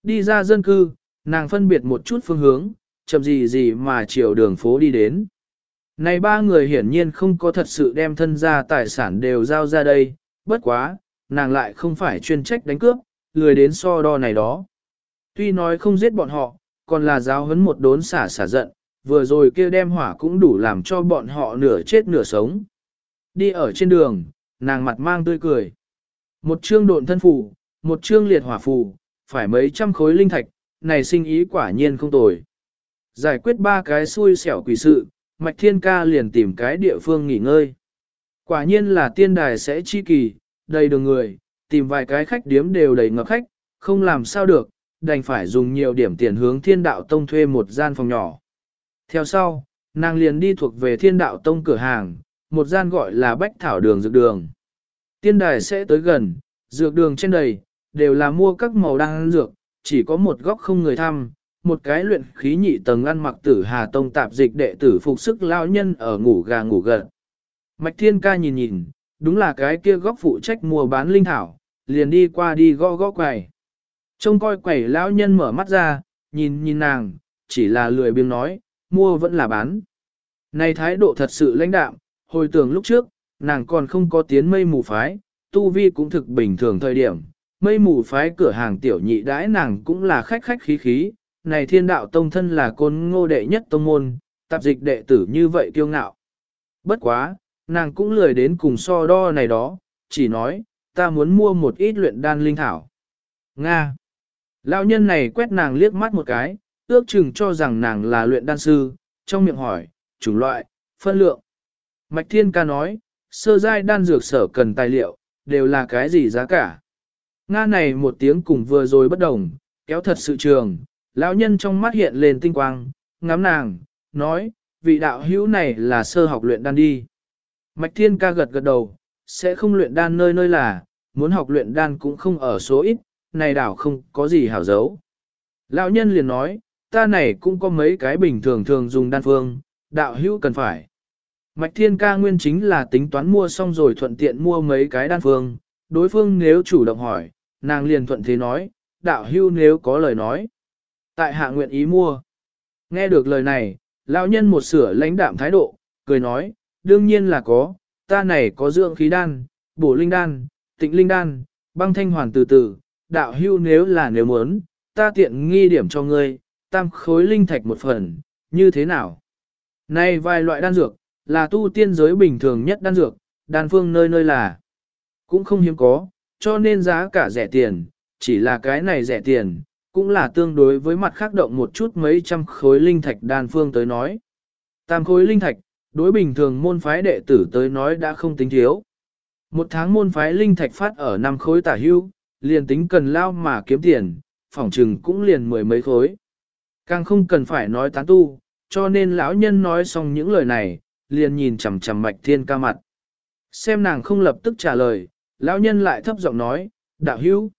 Đi ra dân cư, nàng phân biệt một chút phương hướng, chậm gì gì mà chiều đường phố đi đến. Này ba người hiển nhiên không có thật sự đem thân gia tài sản đều giao ra đây, bất quá, nàng lại không phải chuyên trách đánh cướp, lười đến so đo này đó. Tuy nói không giết bọn họ, còn là giáo huấn một đốn xả xả giận, vừa rồi kia đem hỏa cũng đủ làm cho bọn họ nửa chết nửa sống. Đi ở trên đường, nàng mặt mang tươi cười. Một chương độn thân phù, một chương liệt hỏa phù, phải mấy trăm khối linh thạch, này sinh ý quả nhiên không tồi. Giải quyết ba cái xui xẻo quỷ sự, Mạch Thiên Ca liền tìm cái địa phương nghỉ ngơi. Quả nhiên là tiên đài sẽ chi kỳ, đầy đường người, tìm vài cái khách điếm đều đầy ngập khách, không làm sao được, đành phải dùng nhiều điểm tiền hướng thiên đạo tông thuê một gian phòng nhỏ. Theo sau, nàng liền đi thuộc về thiên đạo tông cửa hàng, một gian gọi là bách thảo đường dược đường. Tiên đài sẽ tới gần, dược đường trên đầy, đều là mua các màu đan dược, chỉ có một góc không người thăm, một cái luyện khí nhị tầng ăn mặc tử Hà Tông tạp dịch đệ tử phục sức lao nhân ở ngủ gà ngủ gật. Mạch Thiên ca nhìn nhìn, đúng là cái kia góc phụ trách mua bán linh thảo, liền đi qua đi gõ gõ quầy. Trông coi quầy lão nhân mở mắt ra, nhìn nhìn nàng, chỉ là lười biếng nói, mua vẫn là bán. Này thái độ thật sự lãnh đạm, hồi tưởng lúc trước, nàng còn không có tiến mây mù phái, tu vi cũng thực bình thường thời điểm. Mây mù phái cửa hàng tiểu nhị đãi nàng cũng là khách khách khí khí, này thiên đạo tông thân là côn ngô đệ nhất tông môn, tạp dịch đệ tử như vậy kiêu ngạo. Bất quá, nàng cũng lười đến cùng so đo này đó, chỉ nói, ta muốn mua một ít luyện đan linh thảo. Nga. Lão nhân này quét nàng liếc mắt một cái, ước chừng cho rằng nàng là luyện đan sư, trong miệng hỏi, chủng loại, phân lượng. Mạch Thiên ca nói, sơ giai đan dược sở cần tài liệu, đều là cái gì giá cả. Nga này một tiếng cùng vừa rồi bất đồng, kéo thật sự trường, lão nhân trong mắt hiện lên tinh quang, ngắm nàng, nói, vị đạo hữu này là sơ học luyện đan đi. Mạch Thiên ca gật gật đầu, sẽ không luyện đan nơi nơi là, muốn học luyện đan cũng không ở số ít, này đảo không có gì hảo giấu. Lão nhân liền nói, ta này cũng có mấy cái bình thường thường dùng đan phương, đạo hữu cần phải. Mạch Thiên ca nguyên chính là tính toán mua xong rồi thuận tiện mua mấy cái đan phương, đối phương nếu chủ động hỏi, nàng liền thuận thế nói, đạo hưu nếu có lời nói. Tại hạ nguyện ý mua. Nghe được lời này, lão nhân một sửa lãnh đạm thái độ, cười nói, đương nhiên là có, ta này có dưỡng khí đan, bổ linh đan, tịnh linh đan, băng thanh hoàn từ từ, đạo hưu nếu là nếu muốn, ta tiện nghi điểm cho ngươi, tam khối linh thạch một phần, như thế nào? Này vài loại đan dược, là tu tiên giới bình thường nhất đan dược, đan phương nơi nơi là, cũng không hiếm có, cho nên giá cả rẻ tiền, chỉ là cái này rẻ tiền, cũng là tương đối với mặt khác động một chút mấy trăm khối linh thạch đan phương tới nói. Tam khối linh thạch, đối bình thường môn phái đệ tử tới nói đã không tính thiếu. Một tháng môn phái linh thạch phát ở năm khối tả hưu, liền tính cần lao mà kiếm tiền, phỏng trừng cũng liền mười mấy khối. Càng không cần phải nói tán tu, cho nên lão nhân nói xong những lời này, liền nhìn chằm chằm mạch thiên ca mặt. Xem nàng không lập tức trả lời, lão nhân lại thấp giọng nói, đạo hữu.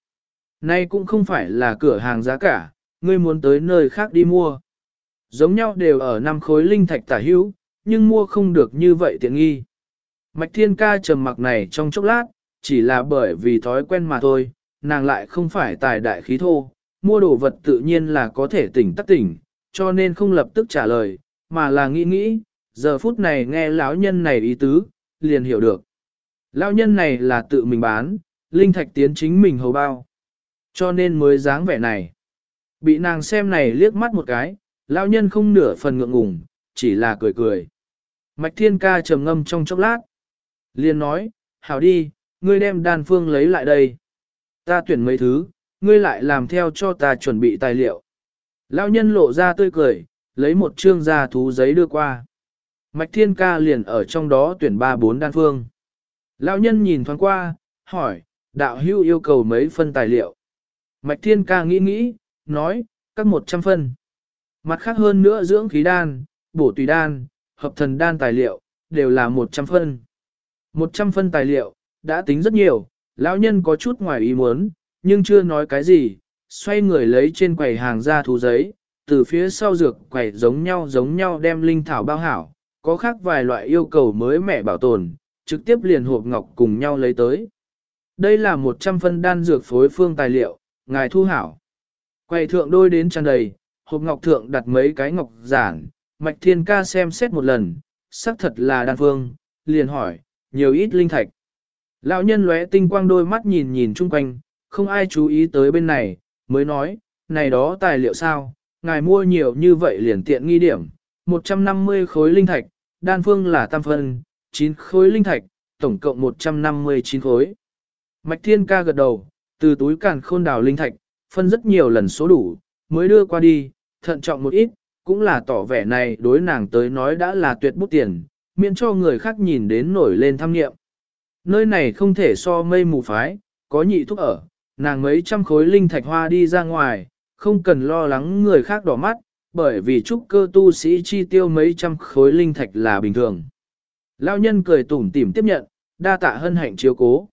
Nay cũng không phải là cửa hàng giá cả, ngươi muốn tới nơi khác đi mua. Giống nhau đều ở năm khối linh thạch tả hữu, nhưng mua không được như vậy tiện nghi. Mạch thiên ca trầm mặc này trong chốc lát, chỉ là bởi vì thói quen mà thôi, nàng lại không phải tài đại khí thô, mua đồ vật tự nhiên là có thể tỉnh tắc tỉnh, cho nên không lập tức trả lời, mà là nghĩ nghĩ, giờ phút này nghe lão nhân này ý tứ, liền hiểu được. Lão nhân này là tự mình bán, linh thạch tiến chính mình hầu bao. Cho nên mới dáng vẻ này. Bị nàng xem này liếc mắt một cái, lão nhân không nửa phần ngượng ngùng, chỉ là cười cười. Mạch thiên ca trầm ngâm trong chốc lát. liền nói, hảo đi, ngươi đem đan phương lấy lại đây. Ta tuyển mấy thứ, ngươi lại làm theo cho ta chuẩn bị tài liệu. Lão nhân lộ ra tươi cười, lấy một trương gia thú giấy đưa qua. Mạch thiên ca liền ở trong đó tuyển ba bốn đan phương. Lão nhân nhìn thoáng qua, hỏi, đạo hưu yêu cầu mấy phân tài liệu. Mạch thiên ca nghĩ nghĩ, nói, các một trăm phân. Mặt khác hơn nữa dưỡng khí đan, bổ tùy đan, hợp thần đan tài liệu, đều là một trăm phân. Một trăm phân tài liệu, đã tính rất nhiều, lão nhân có chút ngoài ý muốn, nhưng chưa nói cái gì, xoay người lấy trên quầy hàng ra thú giấy, từ phía sau dược quầy giống nhau giống nhau đem linh thảo bao hảo, có khác vài loại yêu cầu mới mẻ bảo tồn, trực tiếp liền hộp ngọc cùng nhau lấy tới. Đây là 100 phân đan dược phối phương tài liệu, ngài thu hảo. Quầy thượng đôi đến tràn đầy, hộp ngọc thượng đặt mấy cái ngọc giản, mạch thiên ca xem xét một lần, xác thật là đan phương, liền hỏi, nhiều ít linh thạch. Lão nhân lóe tinh quang đôi mắt nhìn nhìn chung quanh, không ai chú ý tới bên này, mới nói, này đó tài liệu sao, ngài mua nhiều như vậy liền tiện nghi điểm, 150 khối linh thạch, đan phương là tam phân, 9 khối linh thạch, tổng cộng 159 khối. Mạch thiên ca gật đầu, từ túi càn khôn đào linh thạch, phân rất nhiều lần số đủ, mới đưa qua đi, thận trọng một ít, cũng là tỏ vẻ này đối nàng tới nói đã là tuyệt bút tiền, miễn cho người khác nhìn đến nổi lên tham nghiệm. Nơi này không thể so mây mù phái, có nhị thúc ở, nàng mấy trăm khối linh thạch hoa đi ra ngoài, không cần lo lắng người khác đỏ mắt, bởi vì trúc cơ tu sĩ chi tiêu mấy trăm khối linh thạch là bình thường. Lão nhân cười tủm tỉm tiếp nhận, đa tạ hân hạnh chiếu cố.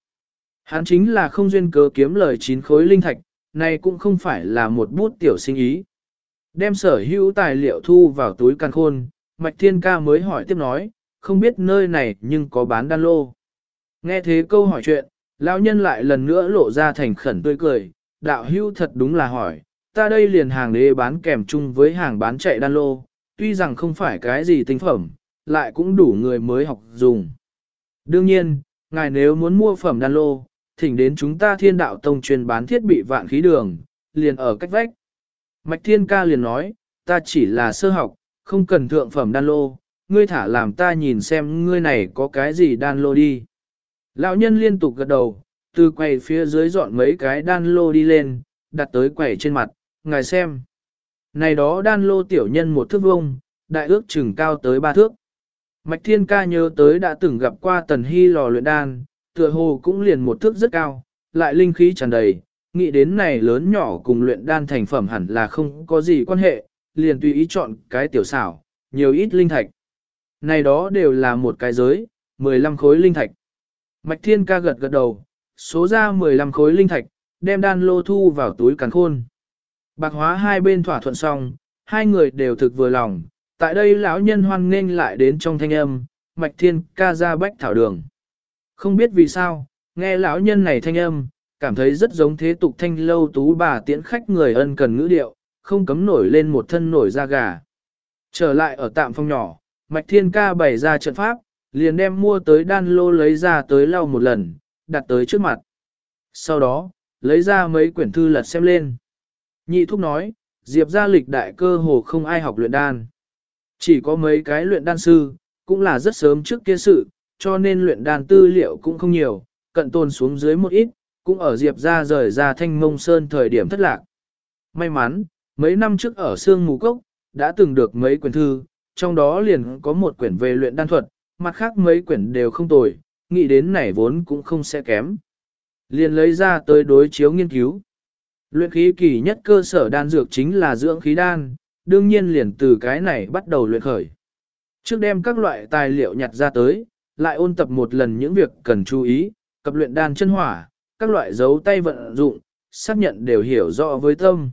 Hắn chính là không duyên cớ kiếm lời chín khối linh thạch, này cũng không phải là một bút tiểu sinh ý. Đem sở hữu tài liệu thu vào túi căn khôn, Mạch Thiên Ca mới hỏi tiếp nói, không biết nơi này nhưng có bán đan lô. Nghe thế câu hỏi chuyện, lão nhân lại lần nữa lộ ra thành khẩn tươi cười, đạo hữu thật đúng là hỏi, ta đây liền hàng đế bán kèm chung với hàng bán chạy đan lô, tuy rằng không phải cái gì tinh phẩm, lại cũng đủ người mới học dùng. Đương nhiên, ngài nếu muốn mua phẩm đan lô, thỉnh đến chúng ta thiên đạo tông truyền bán thiết bị vạn khí đường, liền ở cách vách. Mạch thiên ca liền nói, ta chỉ là sơ học, không cần thượng phẩm đan lô, ngươi thả làm ta nhìn xem ngươi này có cái gì đan lô đi. Lão nhân liên tục gật đầu, từ quầy phía dưới dọn mấy cái đan lô đi lên, đặt tới quầy trên mặt, ngài xem. Này đó đan lô tiểu nhân một thước vông, đại ước chừng cao tới ba thước. Mạch Thiên Ca nhớ tới đã từng gặp qua Tần Hy lò luyện đan, tựa hồ cũng liền một thước rất cao, lại linh khí tràn đầy, nghĩ đến này lớn nhỏ cùng luyện đan thành phẩm hẳn là không có gì quan hệ, liền tùy ý chọn cái tiểu xảo, nhiều ít linh thạch. Này đó đều là một cái giới, 15 khối linh thạch. Mạch Thiên Ca gật gật đầu, số ra 15 khối linh thạch, đem đan lô thu vào túi càn khôn. Bạc hóa hai bên thỏa thuận xong, hai người đều thực vừa lòng, tại đây lão nhân hoan nghênh lại đến trong thanh âm, Mạch Thiên Ca ra bách thảo đường. Không biết vì sao, nghe lão nhân này thanh âm, cảm thấy rất giống thế tục thanh lâu tú bà tiễn khách người ân cần ngữ điệu, không cấm nổi lên một thân nổi da gà. Trở lại ở tạm phòng nhỏ, Mạch Thiên Ca bày ra trận pháp, liền đem mua tới đan lô lấy ra tới lau một lần, đặt tới trước mặt. Sau đó, lấy ra mấy quyển thư lật xem lên. Nhị thúc nói, Diệp gia lịch đại cơ hồ không ai học luyện đan. Chỉ có mấy cái luyện đan sư, cũng là rất sớm trước kia sự, cho nên luyện đan tư liệu cũng không nhiều, cận tồn xuống dưới một ít, cũng ở Diệp ra rời ra thanh mông sơn thời điểm thất lạc. May mắn, mấy năm trước ở Sương Mù Cốc, đã từng được mấy quyển thư, trong đó liền có một quyển về luyện đan thuật, mặt khác mấy quyển đều không tồi, nghĩ đến này vốn cũng không sẽ kém. Liền lấy ra tới đối chiếu nghiên cứu. Luyện khí kỳ nhất cơ sở đan dược chính là dưỡng khí đan, đương nhiên liền từ cái này bắt đầu luyện khởi. Trước đem các loại tài liệu nhặt ra tới, lại ôn tập một lần những việc cần chú ý, cập luyện đan chân hỏa, các loại dấu tay vận dụng, xác nhận đều hiểu rõ với tâm.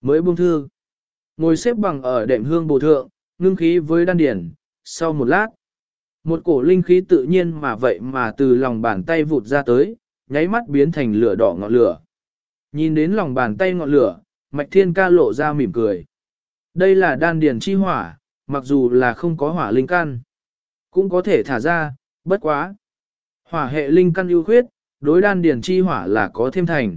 Mới buông thư, ngồi xếp bằng ở đệm hương bồ thượng, ngưng khí với đan điển, sau một lát, một cổ linh khí tự nhiên mà vậy mà từ lòng bàn tay vụt ra tới, nháy mắt biến thành lửa đỏ ngọn lửa. Nhìn đến lòng bàn tay ngọn lửa, Mạch Thiên ca lộ ra mỉm cười. Đây là đan điển chi hỏa, mặc dù là không có hỏa linh căn, cũng có thể thả ra, bất quá. Hỏa hệ linh căn ưu khuyết, đối đan điển chi hỏa là có thêm thành.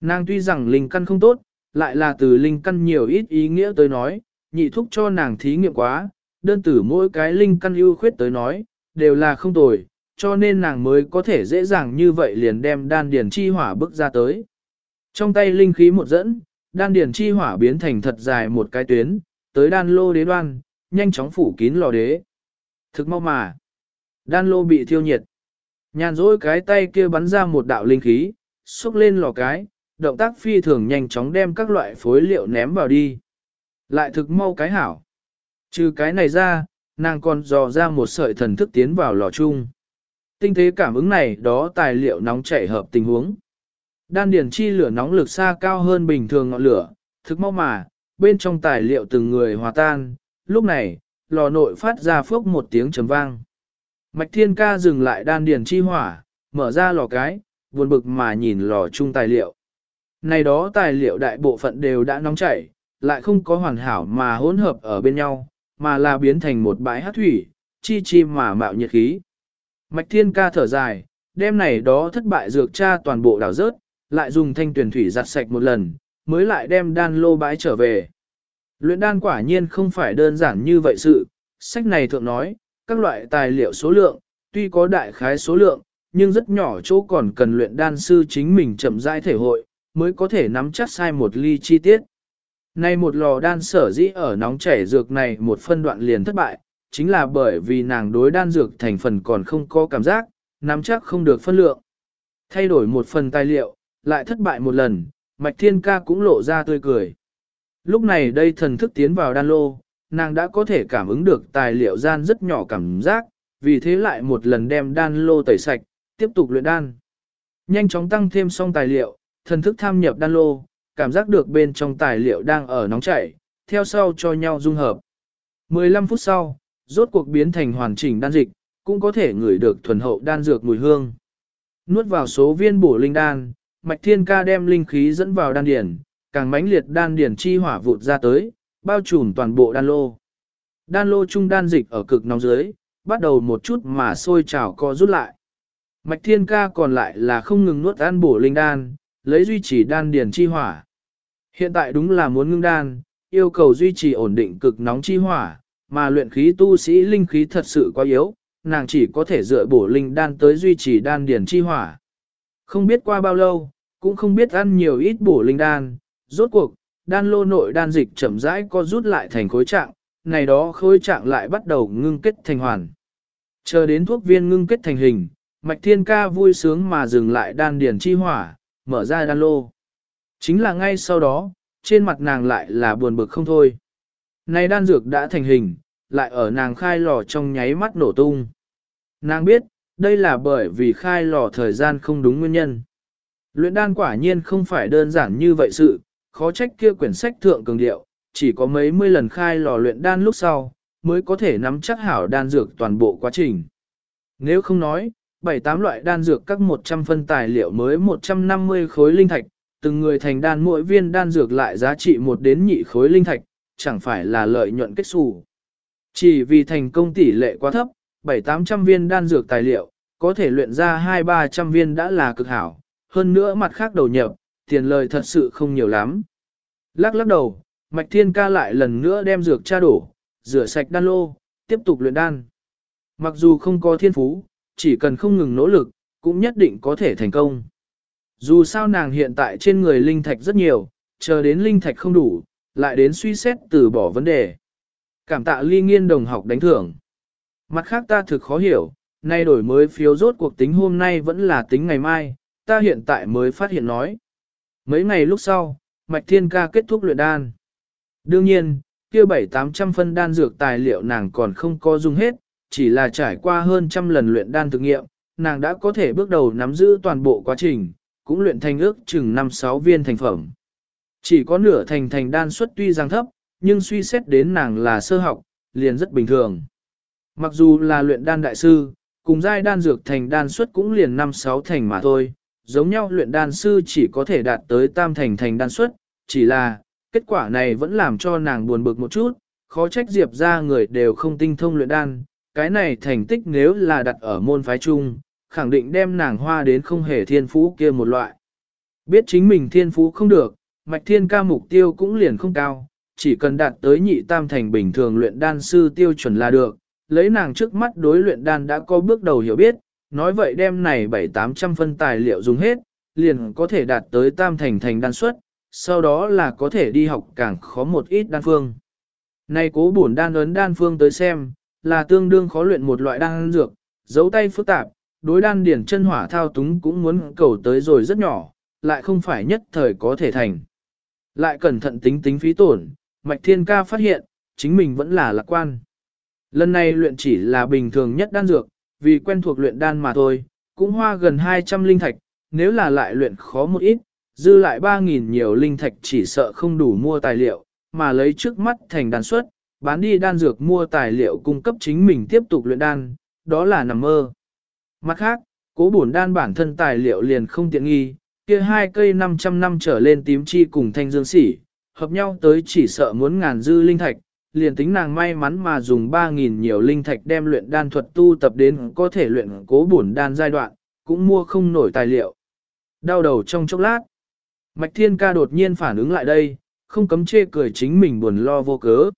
Nàng tuy rằng linh căn không tốt, lại là từ linh căn nhiều ít ý nghĩa tới nói, nhị thúc cho nàng thí nghiệm quá, đơn tử mỗi cái linh căn ưu khuyết tới nói, đều là không tồi, cho nên nàng mới có thể dễ dàng như vậy liền đem đan điển chi hỏa bước ra tới. Trong tay linh khí một dẫn, đan điển chi hỏa biến thành thật dài một cái tuyến, tới đan lô đế đoan, nhanh chóng phủ kín lò đế. Thực mau mà, đan lô bị thiêu nhiệt. Nhàn rỗi cái tay kia bắn ra một đạo linh khí, xúc lên lò cái, động tác phi thường nhanh chóng đem các loại phối liệu ném vào đi. Lại thực mau cái hảo. Trừ cái này ra, nàng còn dò ra một sợi thần thức tiến vào lò chung. Tinh tế cảm ứng này đó tài liệu nóng chảy hợp tình huống. Đan điển chi lửa nóng lực xa cao hơn bình thường ngọn lửa, thực mau mà, bên trong tài liệu từng người hòa tan, lúc này, lò nội phát ra phước một tiếng trầm vang. Mạch thiên ca dừng lại đan điền chi hỏa, mở ra lò cái, buồn bực mà nhìn lò chung tài liệu. Này đó tài liệu đại bộ phận đều đã nóng chảy, lại không có hoàn hảo mà hỗn hợp ở bên nhau, mà là biến thành một bãi hát thủy, chi chi mà mạo nhiệt khí. Mạch thiên ca thở dài, đêm này đó thất bại dược cha toàn bộ đảo rớt, lại dùng thanh tuyển thủy giặt sạch một lần, mới lại đem đan lô bãi trở về. Luyện đan quả nhiên không phải đơn giản như vậy sự, sách này thượng nói, các loại tài liệu số lượng, tuy có đại khái số lượng, nhưng rất nhỏ chỗ còn cần luyện đan sư chính mình chậm rãi thể hội, mới có thể nắm chắc sai một ly chi tiết. Nay một lò đan sở dĩ ở nóng chảy dược này một phân đoạn liền thất bại, chính là bởi vì nàng đối đan dược thành phần còn không có cảm giác, nắm chắc không được phân lượng. Thay đổi một phần tài liệu, lại thất bại một lần, Mạch Thiên Ca cũng lộ ra tươi cười. Lúc này đây thần thức tiến vào đan lô, nàng đã có thể cảm ứng được tài liệu gian rất nhỏ cảm giác, vì thế lại một lần đem đan lô tẩy sạch, tiếp tục luyện đan. Nhanh chóng tăng thêm xong tài liệu, thần thức tham nhập đan lô, cảm giác được bên trong tài liệu đang ở nóng chảy, theo sau cho nhau dung hợp. 15 phút sau, rốt cuộc biến thành hoàn chỉnh đan dịch, cũng có thể ngửi được thuần hậu đan dược mùi hương. Nuốt vào số viên bổ linh đan, Mạch Thiên Ca đem linh khí dẫn vào đan điển, càng mãnh liệt đan điển chi hỏa vụt ra tới, bao trùm toàn bộ đan lô. Đan lô trung đan dịch ở cực nóng dưới, bắt đầu một chút mà sôi trào co rút lại. Mạch Thiên Ca còn lại là không ngừng nuốt ăn bổ linh đan, lấy duy trì đan điển chi hỏa. Hiện tại đúng là muốn ngưng đan, yêu cầu duy trì ổn định cực nóng chi hỏa, mà luyện khí tu sĩ linh khí thật sự quá yếu, nàng chỉ có thể dựa bổ linh đan tới duy trì đan điển chi hỏa. Không biết qua bao lâu, cũng không biết ăn nhiều ít bổ linh đan, rốt cuộc, đan lô nội đan dịch chậm rãi co rút lại thành khối trạng, này đó khối trạng lại bắt đầu ngưng kết thành hoàn. Chờ đến thuốc viên ngưng kết thành hình, Mạch Thiên Ca vui sướng mà dừng lại đan điển chi hỏa, mở ra đan lô. Chính là ngay sau đó, trên mặt nàng lại là buồn bực không thôi. Này đan dược đã thành hình, lại ở nàng khai lò trong nháy mắt nổ tung. Nàng biết, đây là bởi vì khai lò thời gian không đúng nguyên nhân. Luyện đan quả nhiên không phải đơn giản như vậy sự, khó trách kia quyển sách thượng cường điệu, chỉ có mấy mươi lần khai lò luyện đan lúc sau, mới có thể nắm chắc hảo đan dược toàn bộ quá trình. Nếu không nói, bảy tám loại đan dược các 100 phân tài liệu mới 150 khối linh thạch, từng người thành đan mỗi viên đan dược lại giá trị một đến nhị khối linh thạch, chẳng phải là lợi nhuận kết xù. Chỉ vì thành công tỷ lệ quá thấp, 7-800 viên đan dược tài liệu, có thể luyện ra 2-300 viên đã là cực hảo, hơn nữa mặt khác đầu nhập, tiền lời thật sự không nhiều lắm. Lắc lắc đầu, Mạch Thiên ca lại lần nữa đem dược tra đổ, rửa sạch đan lô, tiếp tục luyện đan. Mặc dù không có thiên phú, chỉ cần không ngừng nỗ lực, cũng nhất định có thể thành công. Dù sao nàng hiện tại trên người linh thạch rất nhiều, chờ đến linh thạch không đủ, lại đến suy xét từ bỏ vấn đề. Cảm tạ ly nghiên đồng học đánh thưởng. Mặt khác ta thực khó hiểu, nay đổi mới phiếu rốt cuộc tính hôm nay vẫn là tính ngày mai, ta hiện tại mới phát hiện nói. Mấy ngày lúc sau, Mạch Thiên Ca kết thúc luyện đan. Đương nhiên, kia bảy tám trăm phân đan dược tài liệu nàng còn không có dùng hết, chỉ là trải qua hơn trăm lần luyện đan thực nghiệm, nàng đã có thể bước đầu nắm giữ toàn bộ quá trình, cũng luyện thành ước chừng 5-6 viên thành phẩm. Chỉ có nửa thành thành đan suất tuy rằng thấp, nhưng suy xét đến nàng là sơ học, liền rất bình thường. Mặc dù là luyện đan đại sư, cùng giai đan dược thành đan suất cũng liền 5-6 thành mà thôi, giống nhau luyện đan sư chỉ có thể đạt tới tam thành thành đan suất, chỉ là, kết quả này vẫn làm cho nàng buồn bực một chút, khó trách diệp ra người đều không tinh thông luyện đan, cái này thành tích nếu là đặt ở môn phái chung, khẳng định đem nàng hoa đến không hề thiên phú kia một loại. Biết chính mình thiên phú không được, mạch thiên ca mục tiêu cũng liền không cao, chỉ cần đạt tới nhị tam thành bình thường luyện đan sư tiêu chuẩn là được, lấy nàng trước mắt đối luyện đan đã có bước đầu hiểu biết, nói vậy đem này 7-800 phân tài liệu dùng hết, liền có thể đạt tới tam thành thành đan suất, sau đó là có thể đi học càng khó một ít đan phương. Này cố bổn đan ấn đan phương tới xem, là tương đương khó luyện một loại đan dược, dấu tay phức tạp, đối đan điển chân hỏa thao túng cũng muốn cầu tới rồi rất nhỏ, lại không phải nhất thời có thể thành. Lại cẩn thận tính tính phí tổn, Mạch Thiên Ca phát hiện, chính mình vẫn là lạc quan. Lần này luyện chỉ là bình thường nhất đan dược, vì quen thuộc luyện đan mà thôi, cũng hoa gần 200 linh thạch, nếu là lại luyện khó một ít, dư lại 3.000 nhiều linh thạch chỉ sợ không đủ mua tài liệu, mà lấy trước mắt thành đan suất, bán đi đan dược mua tài liệu cung cấp chính mình tiếp tục luyện đan, đó là nằm mơ. Mặt khác, cố bổn đan bản thân tài liệu liền không tiện nghi, kia hai cây 500 năm trở lên tím chi cùng thanh dương sỉ, hợp nhau tới chỉ sợ muốn ngàn dư linh thạch, liền tính nàng may mắn mà dùng 3.000 nhiều linh thạch đem luyện đan thuật tu tập đến có thể luyện cố bổn đan giai đoạn, cũng mua không nổi tài liệu. Đau đầu trong chốc lát, Mạch Thiên Ca đột nhiên phản ứng lại đây, không cấm chê cười chính mình buồn lo vô cớ.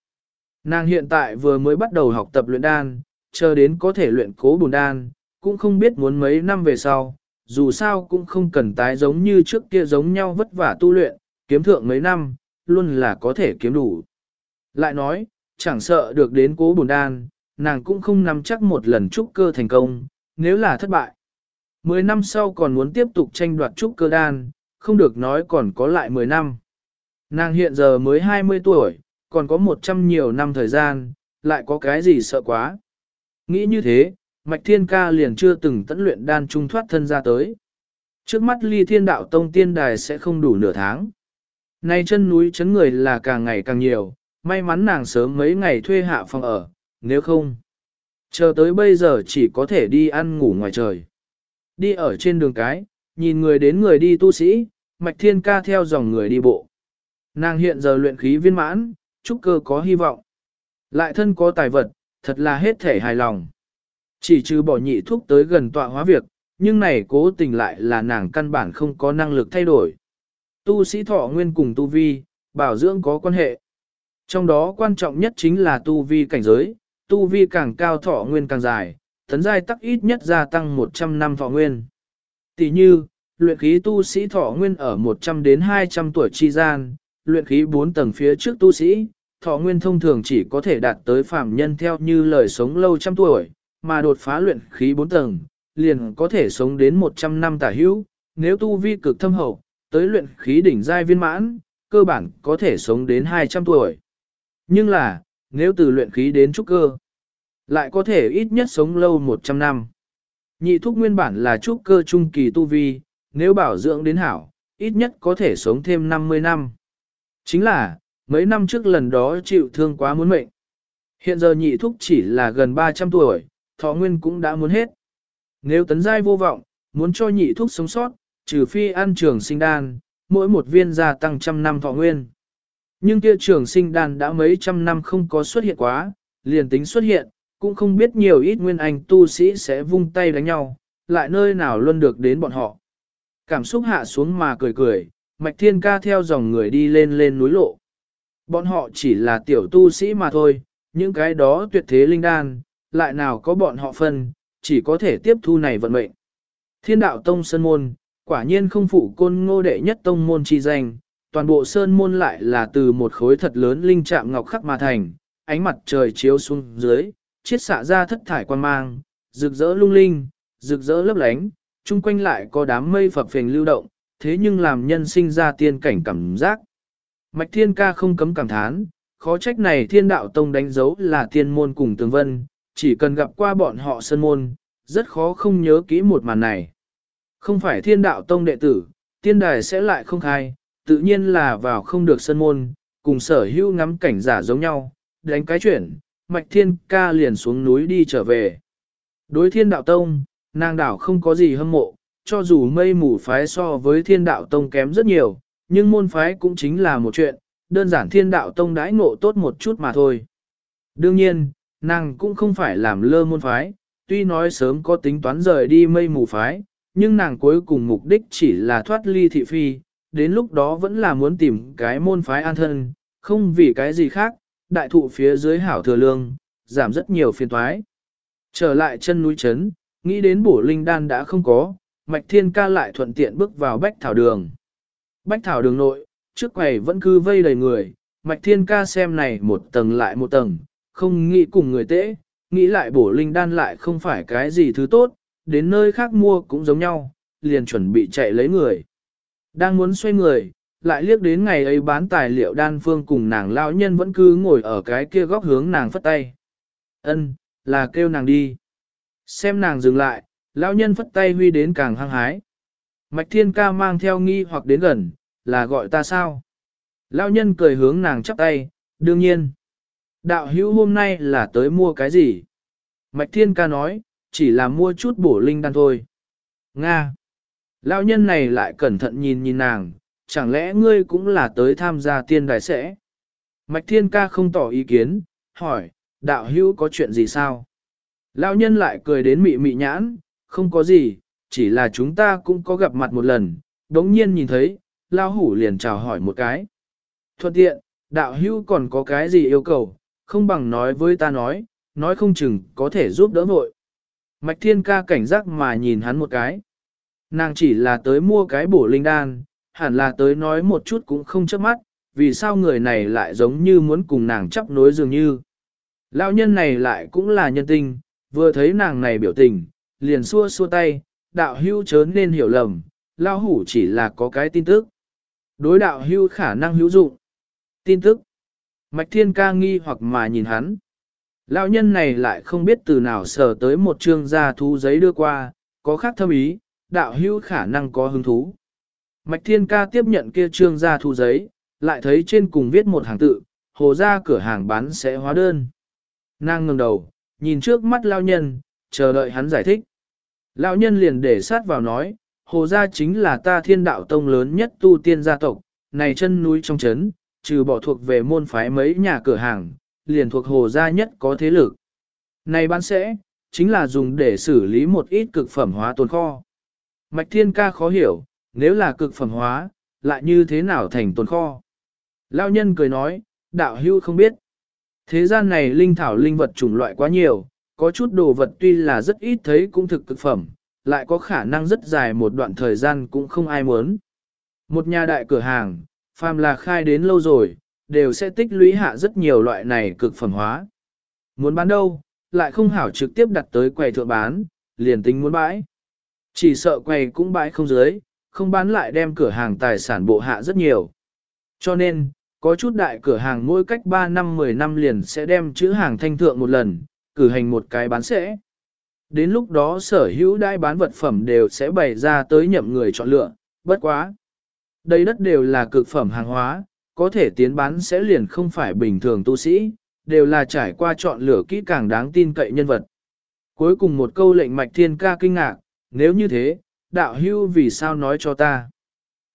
Nàng hiện tại vừa mới bắt đầu học tập luyện đan, chờ đến có thể luyện cố bổn đan, cũng không biết muốn mấy năm về sau, dù sao cũng không cần tái giống như trước kia giống nhau vất vả tu luyện, kiếm thượng mấy năm, luôn là có thể kiếm đủ. Lại nói, chẳng sợ được đến cố bùn đan, nàng cũng không nắm chắc một lần trúc cơ thành công, nếu là thất bại. Mười năm sau còn muốn tiếp tục tranh đoạt trúc cơ đan, không được nói còn có lại mười năm. Nàng hiện giờ mới 20 tuổi, còn có 100 nhiều năm thời gian, lại có cái gì sợ quá. Nghĩ như thế, Mạch Thiên Ca liền chưa từng tẫn luyện đan trung thoát thân ra tới. Trước mắt ly thiên đạo tông tiên đài sẽ không đủ nửa tháng. Nay chân núi chấn người là càng ngày càng nhiều, may mắn nàng sớm mấy ngày thuê hạ phòng ở, nếu không. Chờ tới bây giờ chỉ có thể đi ăn ngủ ngoài trời. Đi ở trên đường cái, nhìn người đến người đi tu sĩ, Mạch Thiên Ca theo dòng người đi bộ. Nàng hiện giờ luyện khí viên mãn, trúc cơ có hy vọng. Lại thân có tài vật, thật là hết thể hài lòng. Chỉ trừ bỏ nhị thuốc tới gần tọa hóa việc, nhưng này cố tình lại là nàng căn bản không có năng lực thay đổi. Tu sĩ thọ nguyên cùng tu vi, bảo dưỡng có quan hệ. Trong đó quan trọng nhất chính là tu vi cảnh giới, tu vi càng cao thọ nguyên càng dài, tấn giai tắc ít nhất gia tăng 100 năm thọ nguyên. Tỷ như, luyện khí tu sĩ thọ nguyên ở 100 đến 200 tuổi chi gian, luyện khí 4 tầng phía trước tu sĩ, thọ nguyên thông thường chỉ có thể đạt tới phàm nhân theo như lời sống lâu trăm tuổi, mà đột phá luyện khí 4 tầng, liền có thể sống đến 100 năm tả hữu, nếu tu vi cực thâm hậu, tới luyện khí đỉnh giai viên mãn, cơ bản có thể sống đến 200 tuổi. Nhưng là, nếu từ luyện khí đến trúc cơ, lại có thể ít nhất sống lâu 100 năm. Nhị thúc nguyên bản là trúc cơ trung kỳ tu vi, nếu bảo dưỡng đến hảo, ít nhất có thể sống thêm 50 năm. Chính là, mấy năm trước lần đó chịu thương quá muốn mệnh. Hiện giờ nhị thúc chỉ là gần 300 tuổi, thọ nguyên cũng đã muốn hết. Nếu tấn giai vô vọng, muốn cho nhị thúc sống sót, trừ phi ăn trường sinh đan, mỗi một viên gia tăng trăm năm thọ nguyên. Nhưng kia trường sinh đan đã mấy trăm năm không có xuất hiện quá, liền tính xuất hiện, cũng không biết nhiều ít nguyên anh tu sĩ sẽ vung tay đánh nhau, lại nơi nào luôn được đến bọn họ. Cảm xúc hạ xuống mà cười cười, Mạch Thiên Ca theo dòng người đi lên lên núi lộ. Bọn họ chỉ là tiểu tu sĩ mà thôi, những cái đó tuyệt thế linh đan, lại nào có bọn họ phân, chỉ có thể tiếp thu này vận mệnh. Thiên đạo tông sơn môn, quả nhiên không phụ côn ngô đệ nhất tông môn chi danh, toàn bộ sơn môn lại là từ một khối thật lớn linh trạm ngọc khắc mà thành, ánh mặt trời chiếu xuống dưới, chiết xạ ra thất thải quan mang, rực rỡ lung linh, rực rỡ lấp lánh, chung quanh lại có đám mây phập phình lưu động, thế nhưng làm nhân sinh ra tiên cảnh cảm giác. Mạch Thiên Ca không cấm cảm thán, khó trách này thiên đạo tông đánh dấu là tiên môn cùng tường vân, chỉ cần gặp qua bọn họ sơn môn, rất khó không nhớ kỹ một màn này. Không phải thiên đạo tông đệ tử, tiên đài sẽ lại không khai, tự nhiên là vào không được sân môn, cùng sở hữu ngắm cảnh giả giống nhau, đánh cái chuyển, mạch thiên ca liền xuống núi đi trở về. Đối thiên đạo tông, nàng đảo không có gì hâm mộ, cho dù mây mù phái so với thiên đạo tông kém rất nhiều, nhưng môn phái cũng chính là một chuyện, đơn giản thiên đạo tông đãi ngộ tốt một chút mà thôi. Đương nhiên, nàng cũng không phải làm lơ môn phái, tuy nói sớm có tính toán rời đi mây mù phái, nhưng nàng cuối cùng mục đích chỉ là thoát ly thị phi, đến lúc đó vẫn là muốn tìm cái môn phái an thân, không vì cái gì khác, đại thụ phía dưới hảo thừa lương, giảm rất nhiều phiền toái. Trở lại chân núi chấn, nghĩ đến bổ linh đan đã không có, Mạch Thiên Ca lại thuận tiện bước vào bách thảo đường. Bách thảo đường nội, trước quầy vẫn cứ vây đầy người, Mạch Thiên Ca xem này một tầng lại một tầng, không nghĩ cùng người tễ, nghĩ lại bổ linh đan lại không phải cái gì thứ tốt, đến nơi khác mua cũng giống nhau, liền chuẩn bị chạy lấy người. Đang muốn xoay người, lại liếc đến ngày ấy bán tài liệu đan phương cùng nàng lão nhân vẫn cứ ngồi ở cái kia góc hướng nàng phất tay. Ân, là kêu nàng đi. Xem nàng dừng lại, lão nhân phất tay huy đến càng hăng hái. Mạch thiên ca mang theo nghi hoặc đến gần, là gọi ta sao? Lão nhân cười hướng nàng chắp tay, đương nhiên. Đạo hữu hôm nay là tới mua cái gì? Mạch Thiên Ca nói, chỉ là mua chút bổ linh đan thôi. Nga. Lão nhân này lại cẩn thận nhìn nhìn nàng, chẳng lẽ ngươi cũng là tới tham gia tiên đài sẽ? Mạch Thiên Ca không tỏ ý kiến, hỏi, đạo hữu có chuyện gì sao? Lão nhân lại cười đến mị mị nhãn, không có gì, chỉ là chúng ta cũng có gặp mặt một lần, đống nhiên nhìn thấy, Lão hủ liền chào hỏi một cái. Thuận tiện, đạo hữu còn có cái gì yêu cầu, không bằng nói với ta nói, nói không chừng có thể giúp đỡ vội. Mạch Thiên Ca cảnh giác mà nhìn hắn một cái. Nàng chỉ là tới mua cái bổ linh đan, hẳn là tới nói một chút cũng không chớp mắt, vì sao người này lại giống như muốn cùng nàng chấp nối dường như. Lão nhân này lại cũng là nhân tình, vừa thấy nàng này biểu tình, liền xua xua tay, đạo hưu chớ nên hiểu lầm, lão hủ chỉ là có cái tin tức. Đối đạo hưu khả năng hữu dụng. Tin tức. Mạch thiên ca nghi hoặc mà nhìn hắn. Lão nhân này lại không biết từ nào sở tới một chương gia thú giấy đưa qua, có khác thâm ý, đạo hữu khả năng có hứng thú. Mạch thiên ca tiếp nhận kia trương ra thu giấy, lại thấy trên cùng viết một hàng tự, hồ ra cửa hàng bán sẽ hóa đơn. Nàng ngừng đầu, nhìn trước mắt lao nhân, chờ đợi hắn giải thích. Lão nhân liền để sát vào nói, hồ gia chính là ta thiên đạo tông lớn nhất tu tiên gia tộc, này chân núi trong chấn, trừ bỏ thuộc về môn phái mấy nhà cửa hàng, liền thuộc hồ gia nhất có thế lực. Này bán sẽ, chính là dùng để xử lý một ít cực phẩm hóa tồn kho. Mạch thiên ca khó hiểu, nếu là cực phẩm hóa, lại như thế nào thành tồn kho? Lao nhân cười nói, đạo hưu không biết. Thế gian này linh thảo linh vật chủng loại quá nhiều, có chút đồ vật tuy là rất ít thấy cũng thực cực phẩm, lại có khả năng rất dài một đoạn thời gian cũng không ai muốn. Một nhà đại cửa hàng, phàm là khai đến lâu rồi, đều sẽ tích lũy hạ rất nhiều loại này cực phẩm hóa. Muốn bán đâu, lại không hảo trực tiếp đặt tới quầy thượng bán, liền tính muốn bãi. Chỉ sợ quầy cũng bãi không dưới, không bán lại đem cửa hàng tài sản bộ hạ rất nhiều. Cho nên, có chút đại cửa hàng mỗi cách 3 năm 10 năm liền sẽ đem chữ hàng thanh thượng một lần, cử hành một cái bán sẽ. Đến lúc đó sở hữu đai bán vật phẩm đều sẽ bày ra tới nhậm người chọn lựa, bất quá. Đây đất đều là cực phẩm hàng hóa, có thể tiến bán sẽ liền không phải bình thường tu sĩ, đều là trải qua chọn lựa kỹ càng đáng tin cậy nhân vật. Cuối cùng một câu lệnh mạch thiên ca kinh ngạc, nếu như thế, đạo hưu vì sao nói cho ta.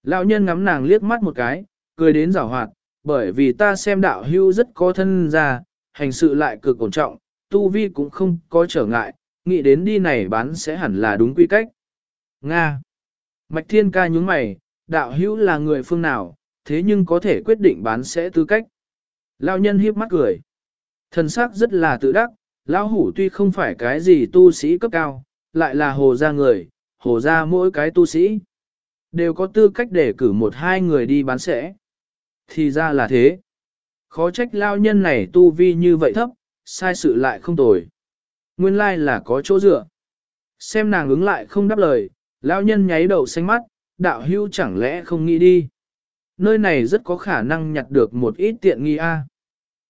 Lão nhân ngắm nàng liếc mắt một cái, cười đến rảo hoạt, bởi vì ta xem đạo hưu rất có thân ra, hành sự lại cực ổn trọng, tu vi cũng không có trở ngại, nghĩ đến đi này bán sẽ hẳn là đúng quy cách. Nga. Mạch thiên ca nhúng mày, đạo hữu là người phương nào, thế nhưng có thể quyết định bán sẽ tư cách. Lão nhân hiếp mắt cười. Thần sắc rất là tự đắc, lão hủ tuy không phải cái gì tu sĩ cấp cao, lại là hồ gia người, hồ gia mỗi cái tu sĩ. Đều có tư cách để cử một hai người đi bán sẽ. Thì ra là thế. Khó trách lao nhân này tu vi như vậy thấp, sai sự lại không tồi. Nguyên lai là có chỗ dựa. Xem nàng ứng lại không đáp lời, lao nhân nháy đầu xanh mắt, đạo hưu chẳng lẽ không nghĩ đi. Nơi này rất có khả năng nhặt được một ít tiện nghi a.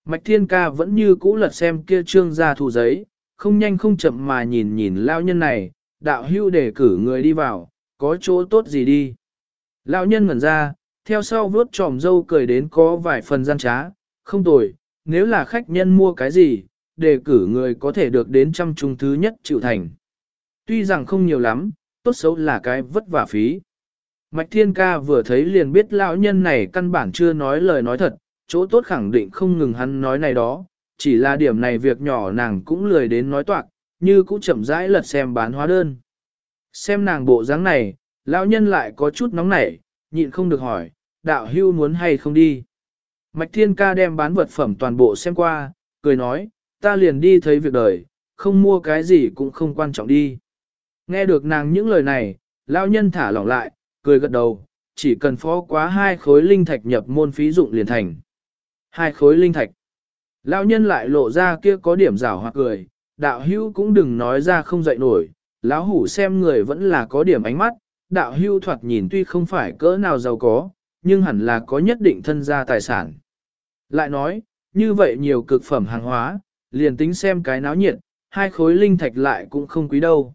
Mạch Thiên Ca vẫn như cũ lật xem kia trương ra thủ giấy, không nhanh không chậm mà nhìn nhìn lao nhân này, đạo hưu để cử người đi vào, có chỗ tốt gì đi. Lão nhân ngẩn ra, theo sau vớt tròm dâu cười đến có vài phần gian trá, không tồi, nếu là khách nhân mua cái gì, đề cử người có thể được đến trăm trung thứ nhất chịu thành. Tuy rằng không nhiều lắm, tốt xấu là cái vất vả phí. Mạch Thiên Ca vừa thấy liền biết lão nhân này căn bản chưa nói lời nói thật, chỗ tốt khẳng định không ngừng hắn nói này đó, chỉ là điểm này việc nhỏ nàng cũng lười đến nói toạc, như cũng chậm rãi lật xem bán hóa đơn. Xem nàng bộ dáng này, lão nhân lại có chút nóng nảy, nhịn không được hỏi, đạo hưu muốn hay không đi. Mạch Thiên Ca đem bán vật phẩm toàn bộ xem qua, cười nói, ta liền đi thấy việc đời, không mua cái gì cũng không quan trọng đi. Nghe được nàng những lời này, lão nhân thả lỏng lại, cười gật đầu, chỉ cần phó quá hai khối linh thạch nhập môn phí dụng liền thành. Hai khối linh thạch. Lão nhân lại lộ ra kia có điểm rảo hoặc cười, đạo hưu cũng đừng nói ra không dậy nổi, lão hủ xem người vẫn là có điểm ánh mắt, đạo hưu thoạt nhìn tuy không phải cỡ nào giàu có, nhưng hẳn là có nhất định thân gia tài sản. Lại nói, như vậy nhiều cực phẩm hàng hóa, liền tính xem cái náo nhiệt, hai khối linh thạch lại cũng không quý đâu.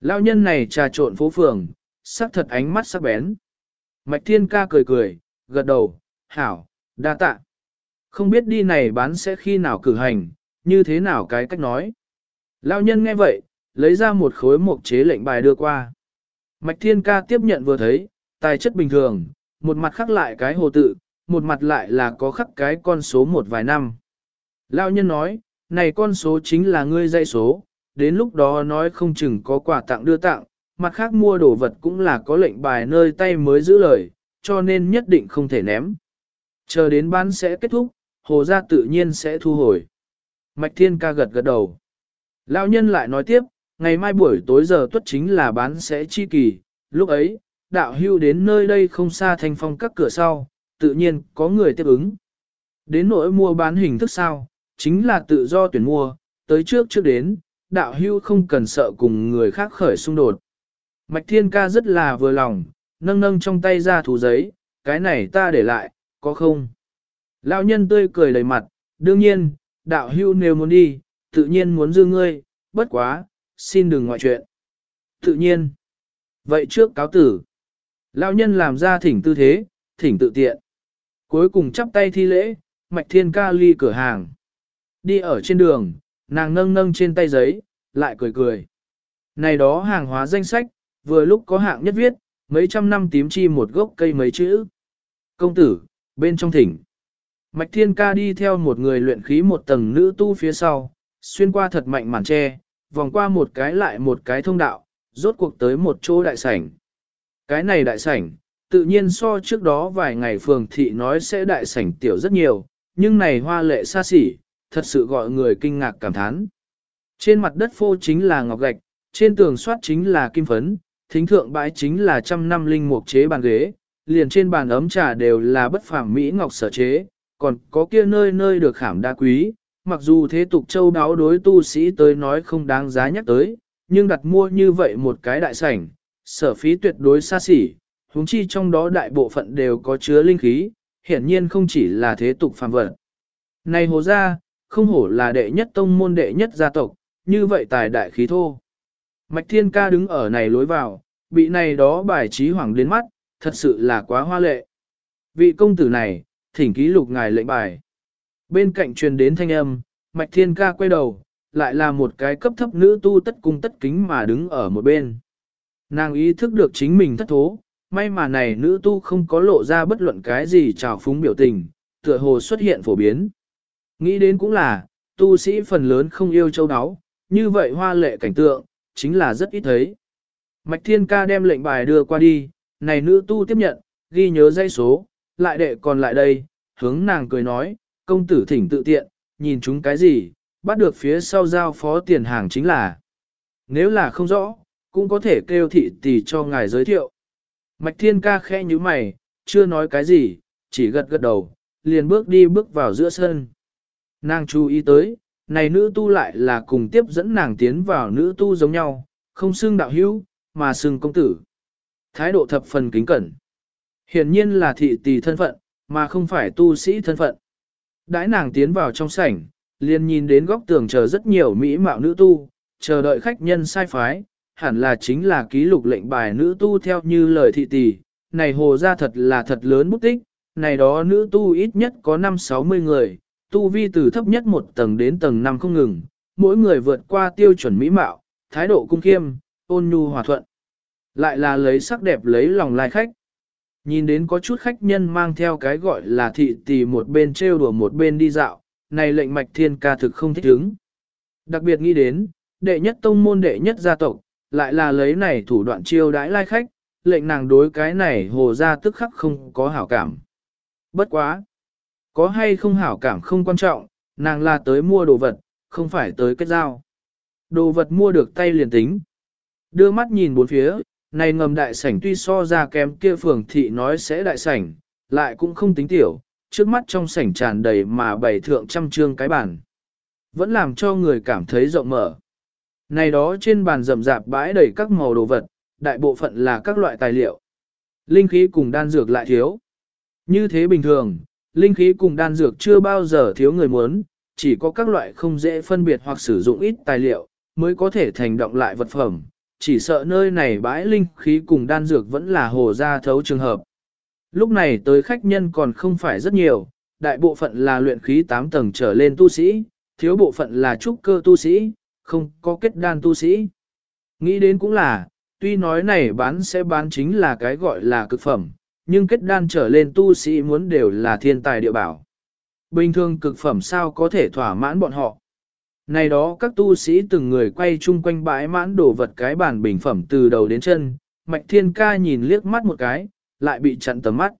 Lão nhân này trà trộn phố phường, sắc thật ánh mắt sắc bén. Mạch thiên ca cười cười, gật đầu, hảo, đa tạ. Không biết đi này bán sẽ khi nào cử hành, như thế nào cái cách nói. lao nhân nghe vậy, lấy ra một khối mộc chế lệnh bài đưa qua. Mạch Thiên Ca tiếp nhận vừa thấy, tài chất bình thường, một mặt khắc lại cái hồ tự, một mặt lại là có khắc cái con số một vài năm. lao nhân nói, này con số chính là ngươi dây số, đến lúc đó nói không chừng có quà tặng đưa tặng, mặt khác mua đồ vật cũng là có lệnh bài nơi tay mới giữ lời, cho nên nhất định không thể ném. Chờ đến bán sẽ kết thúc, hồ gia tự nhiên sẽ thu hồi. Mạch Thiên ca gật gật đầu. Lão nhân lại nói tiếp, ngày mai buổi tối giờ tuất chính là bán sẽ chi kỳ, lúc ấy, đạo hưu đến nơi đây không xa thành phong các cửa sau, tự nhiên có người tiếp ứng. Đến nỗi mua bán hình thức sao, chính là tự do tuyển mua, tới trước trước đến, đạo hưu không cần sợ cùng người khác khởi xung đột. Mạch Thiên ca rất là vừa lòng, nâng nâng trong tay ra thủ giấy, cái này ta để lại, có không? Lão nhân tươi cười đầy mặt, đương nhiên, đạo hưu nếu muốn đi, tự nhiên muốn dư ngươi, bất quá, xin đừng ngoại chuyện. Tự nhiên. Vậy trước cáo tử. Lão nhân làm ra thỉnh tư thế, thỉnh tự tiện. Cuối cùng chắp tay thi lễ, mạch thiên ca ly cửa hàng. Đi ở trên đường, nàng nâng nâng trên tay giấy, lại cười cười. Này đó hàng hóa danh sách, vừa lúc có hạng nhất viết, mấy trăm năm tím chi một gốc cây mấy chữ. Công tử, bên trong thỉnh. Mạch Thiên Ca đi theo một người luyện khí một tầng nữ tu phía sau, xuyên qua thật mạnh màn tre, vòng qua một cái lại một cái thông đạo, rốt cuộc tới một chỗ đại sảnh. Cái này đại sảnh, tự nhiên so trước đó vài ngày phường thị nói sẽ đại sảnh tiểu rất nhiều, nhưng này hoa lệ xa xỉ, thật sự gọi người kinh ngạc cảm thán. Trên mặt đất phô chính là ngọc gạch, trên tường soát chính là kim phấn, thính thượng bãi chính là trăm năm linh mục chế bàn ghế, liền trên bàn ấm trà đều là bất phàm mỹ ngọc sở chế, còn có kia nơi nơi được khảm đa quý, mặc dù thế tục châu đáo đối tu sĩ tới nói không đáng giá nhắc tới, nhưng đặt mua như vậy một cái đại sảnh, sở phí tuyệt đối xa xỉ, huống chi trong đó đại bộ phận đều có chứa linh khí, hiển nhiên không chỉ là thế tục phàm vật. Này hồ gia, không hổ là đệ nhất tông môn đệ nhất gia tộc, như vậy tài đại khí thô. Mạch Thiên Ca đứng ở này lối vào, bị này đó bài trí hoảng đến mắt, thật sự là quá hoa lệ. Vị công tử này, thỉnh ký lục ngài lệnh bài. Bên cạnh truyền đến thanh âm, Mạch Thiên Ca quay đầu, lại là một cái cấp thấp nữ tu tất cung tất kính mà đứng ở một bên. Nàng ý thức được chính mình thất thố, may mà này nữ tu không có lộ ra bất luận cái gì trào phúng biểu tình, tựa hồ xuất hiện phổ biến. Nghĩ đến cũng là, tu sĩ phần lớn không yêu châu áo, như vậy hoa lệ cảnh tượng, chính là rất ít thấy. Mạch Thiên Ca đem lệnh bài đưa qua đi, này nữ tu tiếp nhận, ghi nhớ dây số, lại đệ còn lại đây, hướng nàng cười nói, công tử thỉnh tự tiện, nhìn chúng cái gì, bắt được phía sau giao phó tiền hàng chính là. Nếu là không rõ, cũng có thể kêu thị tỷ cho ngài giới thiệu. Mạch Thiên Ca khẽ như mày, chưa nói cái gì, chỉ gật gật đầu, liền bước đi bước vào giữa sân. Nàng chú ý tới, này nữ tu lại là cùng tiếp dẫn nàng tiến vào nữ tu giống nhau, không xưng đạo hữu, mà xưng công tử. Thái độ thập phần kính cẩn. Hiển nhiên là thị tỷ thân phận, mà không phải tu sĩ thân phận. Đãi nàng tiến vào trong sảnh, liền nhìn đến góc tường chờ rất nhiều mỹ mạo nữ tu, chờ đợi khách nhân sai phái, hẳn là chính là ký lục lệnh bài nữ tu theo như lời thị tỷ. Này hồ ra thật là thật lớn bút tích, này đó nữ tu ít nhất có 5-60 người, tu vi từ thấp nhất một tầng đến tầng 5 không ngừng, mỗi người vượt qua tiêu chuẩn mỹ mạo, thái độ cung khiêm, ôn nhu hòa thuận. Lại là lấy sắc đẹp lấy lòng lai khách. Nhìn đến có chút khách nhân mang theo cái gọi là thị tỷ một bên trêu đùa một bên đi dạo, này lệnh mạch thiên ca thực không thích ứng. Đặc biệt nghĩ đến, đệ nhất tông môn đệ nhất gia tộc, lại là lấy này thủ đoạn chiêu đãi lai khách, lệnh nàng đối cái này hồ ra tức khắc không có hảo cảm. Bất quá! Có hay không hảo cảm không quan trọng, nàng là tới mua đồ vật, không phải tới kết giao. Đồ vật mua được tay liền tính. Đưa mắt nhìn bốn phía, này ngầm đại sảnh tuy so ra kém kia phường thị nói sẽ đại sảnh, lại cũng không tính tiểu, trước mắt trong sảnh tràn đầy mà bày thượng trăm trương cái bàn. Vẫn làm cho người cảm thấy rộng mở. Này đó trên bàn rậm rạp bãi đầy các màu đồ vật, đại bộ phận là các loại tài liệu. Linh khí cùng đan dược lại thiếu. Như thế bình thường, linh khí cùng đan dược chưa bao giờ thiếu người muốn, chỉ có các loại không dễ phân biệt hoặc sử dụng ít tài liệu, mới có thể thành động lại vật phẩm, chỉ sợ nơi này bãi linh khí cùng đan dược vẫn là hồ ra thấu trường hợp. Lúc này tới khách nhân còn không phải rất nhiều, đại bộ phận là luyện khí 8 tầng trở lên tu sĩ, thiếu bộ phận là trúc cơ tu sĩ, không có kết đan tu sĩ. Nghĩ đến cũng là, tuy nói này bán sẽ bán chính là cái gọi là cực phẩm, nhưng kết đan trở lên tu sĩ muốn đều là thiên tài địa bảo. Bình thường cực phẩm sao có thể thỏa mãn bọn họ. Này đó các tu sĩ từng người quay chung quanh bãi mãn đổ vật cái bản bình phẩm từ đầu đến chân, Mạch Thiên Ca nhìn liếc mắt một cái, lại bị chặn tầm mắt.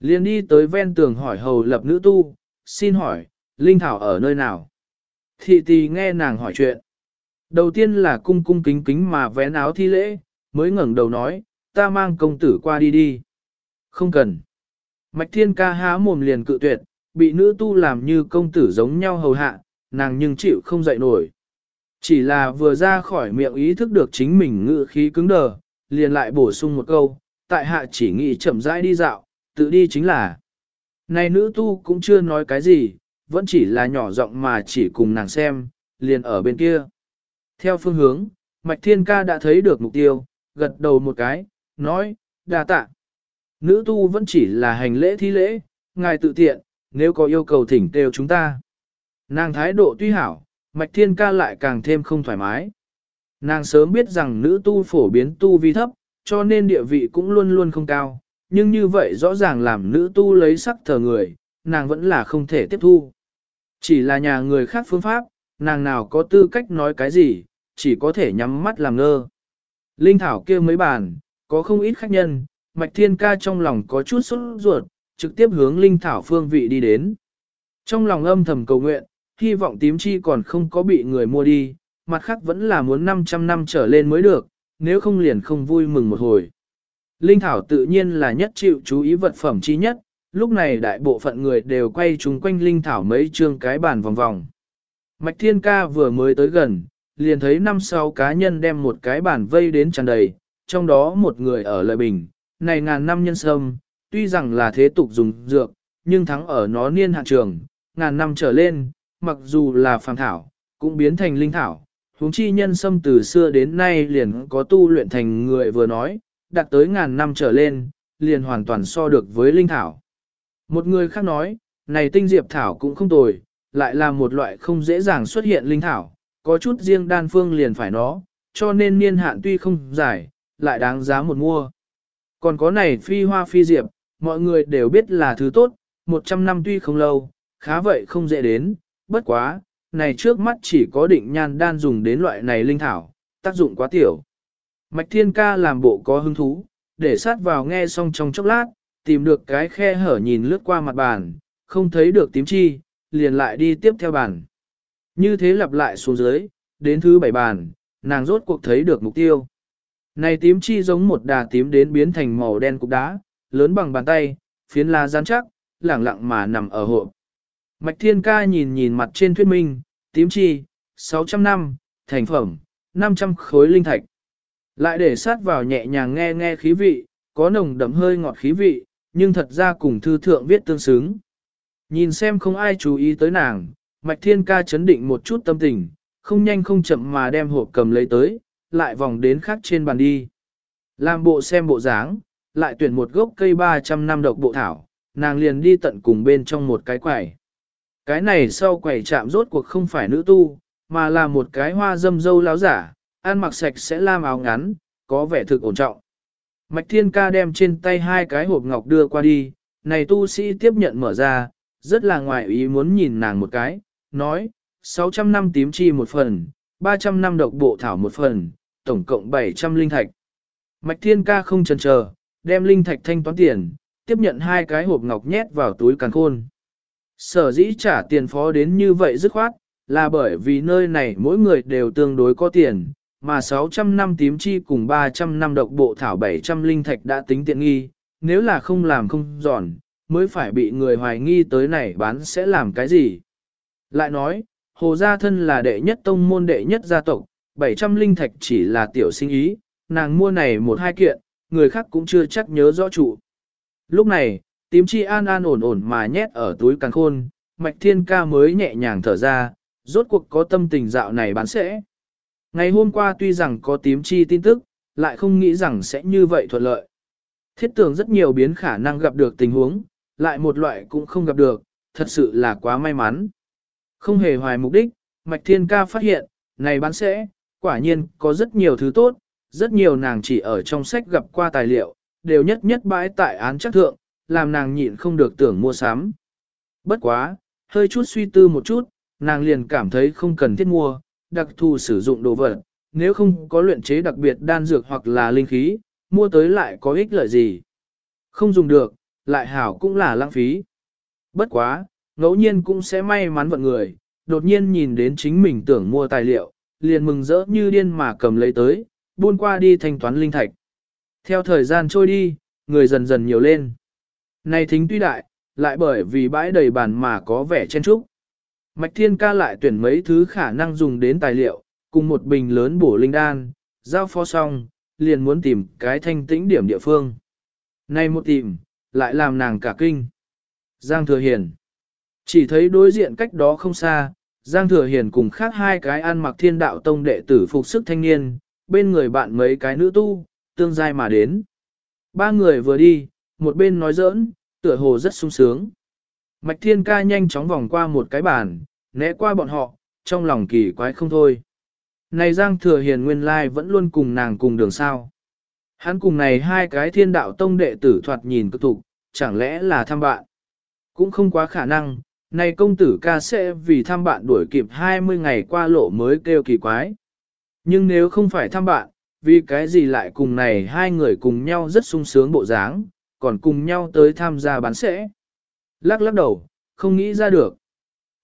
Liên đi tới ven tường hỏi hầu lập nữ tu, xin hỏi, Linh Thảo ở nơi nào? Thị tì nghe nàng hỏi chuyện. Đầu tiên là cung cung kính kính mà vén áo thi lễ, mới ngẩng đầu nói, ta mang công tử qua đi đi. Không cần. Mạch Thiên Ca há mồm liền cự tuyệt, bị nữ tu làm như công tử giống nhau hầu hạ, nàng nhưng chịu không dậy nổi. Chỉ là vừa ra khỏi miệng ý thức được chính mình ngự khí cứng đờ, liền lại bổ sung một câu, tại hạ chỉ nghĩ chậm rãi đi dạo, tự đi chính là. Này nữ tu cũng chưa nói cái gì, vẫn chỉ là nhỏ giọng mà chỉ cùng nàng xem, liền ở bên kia. Theo phương hướng, Mạch Thiên Ca đã thấy được mục tiêu, gật đầu một cái, nói, đa tạ. Nữ tu vẫn chỉ là hành lễ thi lễ, ngài tự tiện, nếu có yêu cầu thỉnh đều chúng ta. Nàng thái độ tuy hảo, Mạch Thiên Ca lại càng thêm không thoải mái. Nàng sớm biết rằng nữ tu phổ biến tu vi thấp, cho nên địa vị cũng luôn luôn không cao, nhưng như vậy rõ ràng làm nữ tu lấy sắc thờ người, nàng vẫn là không thể tiếp thu. Chỉ là nhà người khác phương pháp, nàng nào có tư cách nói cái gì, chỉ có thể nhắm mắt làm ngơ. Linh Thảo kia mấy bàn, có không ít khách nhân, Mạch Thiên Ca trong lòng có chút sốt ruột, trực tiếp hướng Linh Thảo phương vị đi đến. Trong lòng âm thầm cầu nguyện, hy vọng tím chi còn không có bị người mua đi, mặt khác vẫn là muốn 500 năm trở lên mới được, nếu không liền không vui mừng một hồi. Linh Thảo tự nhiên là nhất chịu chú ý vật phẩm chi nhất, lúc này đại bộ phận người đều quay chung quanh Linh Thảo mấy chương cái bàn vòng vòng. Mạch Thiên Ca vừa mới tới gần, liền thấy năm sau cá nhân đem một cái bàn vây đến tràn đầy, trong đó một người ở lợi bình, này ngàn năm nhân sâm, tuy rằng là thế tục dùng dược, nhưng thắng ở nó niên hạn trường, ngàn năm trở lên, mặc dù là phàm thảo, cũng biến thành linh thảo. Huống chi nhân sâm từ xưa đến nay liền có tu luyện thành người vừa nói, đạt tới ngàn năm trở lên, liền hoàn toàn so được với linh thảo. Một người khác nói, này tinh diệp thảo cũng không tồi, lại là một loại không dễ dàng xuất hiện linh thảo, có chút riêng đan phương liền phải nó, cho nên niên hạn tuy không dài, lại đáng giá một mua. Còn có này phi hoa phi diệp, mọi người đều biết là thứ tốt, 100 năm tuy không lâu, khá vậy không dễ đến, bất quá, này trước mắt chỉ có định nhan đan dùng đến loại này linh thảo, tác dụng quá tiểu. Mạch Thiên Ca làm bộ có hứng thú, để sát vào nghe xong trong chốc lát, tìm được cái khe hở nhìn lướt qua mặt bàn, không thấy được tím chi, liền lại đi tiếp theo bàn. Như thế lặp lại xuống dưới, đến thứ bảy bàn, nàng rốt cuộc thấy được mục tiêu. Này tím chi giống một đà tím đến biến thành màu đen cục đá, lớn bằng bàn tay, phiến lá rắn chắc, lẳng lặng mà nằm ở hộp. Mạch Thiên Ca nhìn nhìn mặt trên thuyết minh, tím chi, 600 năm, thành phẩm, 500 khối linh thạch. Lại để sát vào nhẹ nhàng nghe nghe khí vị, có nồng đậm hơi ngọt khí vị, nhưng thật ra cùng thư thượng viết tương xứng. Nhìn xem không ai chú ý tới nàng, Mạch Thiên Ca chấn định một chút tâm tình, không nhanh không chậm mà đem hộp cầm lấy tới, lại vòng đến khác trên bàn đi. Làm bộ xem bộ dáng, lại tuyển một gốc cây 300 năm độc bộ thảo, nàng liền đi tận cùng bên trong một cái quải. Cái này sau quầy chạm rốt cuộc không phải nữ tu, mà là một cái hoa dâm dâu láo giả, ăn mặc sạch sẽ lam áo ngắn, có vẻ thực ổn trọng. Mạch Thiên Ca đem trên tay hai cái hộp ngọc đưa qua đi, này tu sĩ tiếp nhận mở ra, rất là ngoài ý muốn nhìn nàng một cái, nói, 600 năm tím chi một phần, 300 năm độc bộ thảo một phần, tổng cộng 700 linh thạch. Mạch Thiên Ca không chần chờ, đem linh thạch thanh toán tiền, tiếp nhận hai cái hộp ngọc nhét vào túi càn khôn. Sở dĩ trả tiền phó đến như vậy dứt khoát, là bởi vì nơi này mỗi người đều tương đối có tiền, mà 600 năm tím chi cùng 300 năm độc bộ thảo 700 linh thạch đã tính tiện nghi, nếu là không làm không giòn, mới phải bị người hoài nghi tới này bán sẽ làm cái gì. Lại nói, Hồ Gia Thân là đệ nhất tông môn đệ nhất gia tộc, 700 linh thạch chỉ là tiểu sinh ý, nàng mua này một hai kiện, người khác cũng chưa chắc nhớ rõ chủ. Lúc này, tím chi an an ổn ổn mà nhét ở túi càng khôn, mạch thiên ca mới nhẹ nhàng thở ra, rốt cuộc có tâm tình dạo này bán sẽ. Ngày hôm qua tuy rằng có tím chi tin tức, lại không nghĩ rằng sẽ như vậy thuận lợi. Thiết tưởng rất nhiều biến khả năng gặp được tình huống, lại một loại cũng không gặp được, thật sự là quá may mắn. Không hề hoài mục đích, Mạch Thiên Ca phát hiện, này bán sẽ, quả nhiên có rất nhiều thứ tốt, rất nhiều nàng chỉ ở trong sách gặp qua tài liệu, đều nhất nhất bãi tại án chắc thượng, làm nàng nhịn không được tưởng mua sắm. Bất quá, hơi chút suy tư một chút, nàng liền cảm thấy không cần thiết mua, đặc thù sử dụng đồ vật, nếu không có luyện chế đặc biệt đan dược hoặc là linh khí, mua tới lại có ích lợi gì. Không dùng được, lại hảo cũng là lãng phí. Bất quá, ngẫu nhiên cũng sẽ may mắn vận người, đột nhiên nhìn đến chính mình tưởng mua tài liệu, liền mừng rỡ như điên mà cầm lấy tới, buôn qua đi thanh toán linh thạch. Theo thời gian trôi đi, người dần dần nhiều lên. Này thính tuy đại, lại bởi vì bãi đầy bàn mà có vẻ chen trúc. Mạch Thiên Ca lại tuyển mấy thứ khả năng dùng đến tài liệu, cùng một bình lớn bổ linh đan, giao phó xong, liền muốn tìm cái thanh tĩnh điểm địa phương. Này một tìm, lại làm nàng cả kinh. Giang Thừa Hiền. Chỉ thấy đối diện cách đó không xa, Giang Thừa Hiền cùng khác hai cái ăn mặc thiên đạo tông đệ tử phục sức thanh niên, bên người bạn mấy cái nữ tu, tương giai mà đến. Ba người vừa đi, một bên nói giỡn, tựa hồ rất sung sướng. Mạch Thiên Ca nhanh chóng vòng qua một cái bàn, né qua bọn họ, trong lòng kỳ quái không thôi. Này Giang Thừa Hiền nguyên lai vẫn luôn cùng nàng cùng đường sao. Hắn cùng này hai cái thiên đạo tông đệ tử thoạt nhìn cực thục, chẳng lẽ là thăm bạn. Cũng không quá khả năng, này công tử ca sẽ vì thăm bạn đuổi kịp 20 ngày qua lộ mới kêu kỳ quái. Nhưng nếu không phải thăm bạn, vì cái gì lại cùng này hai người cùng nhau rất sung sướng bộ dáng, còn cùng nhau tới tham gia bán sẽ. Lắc lắc đầu, không nghĩ ra được.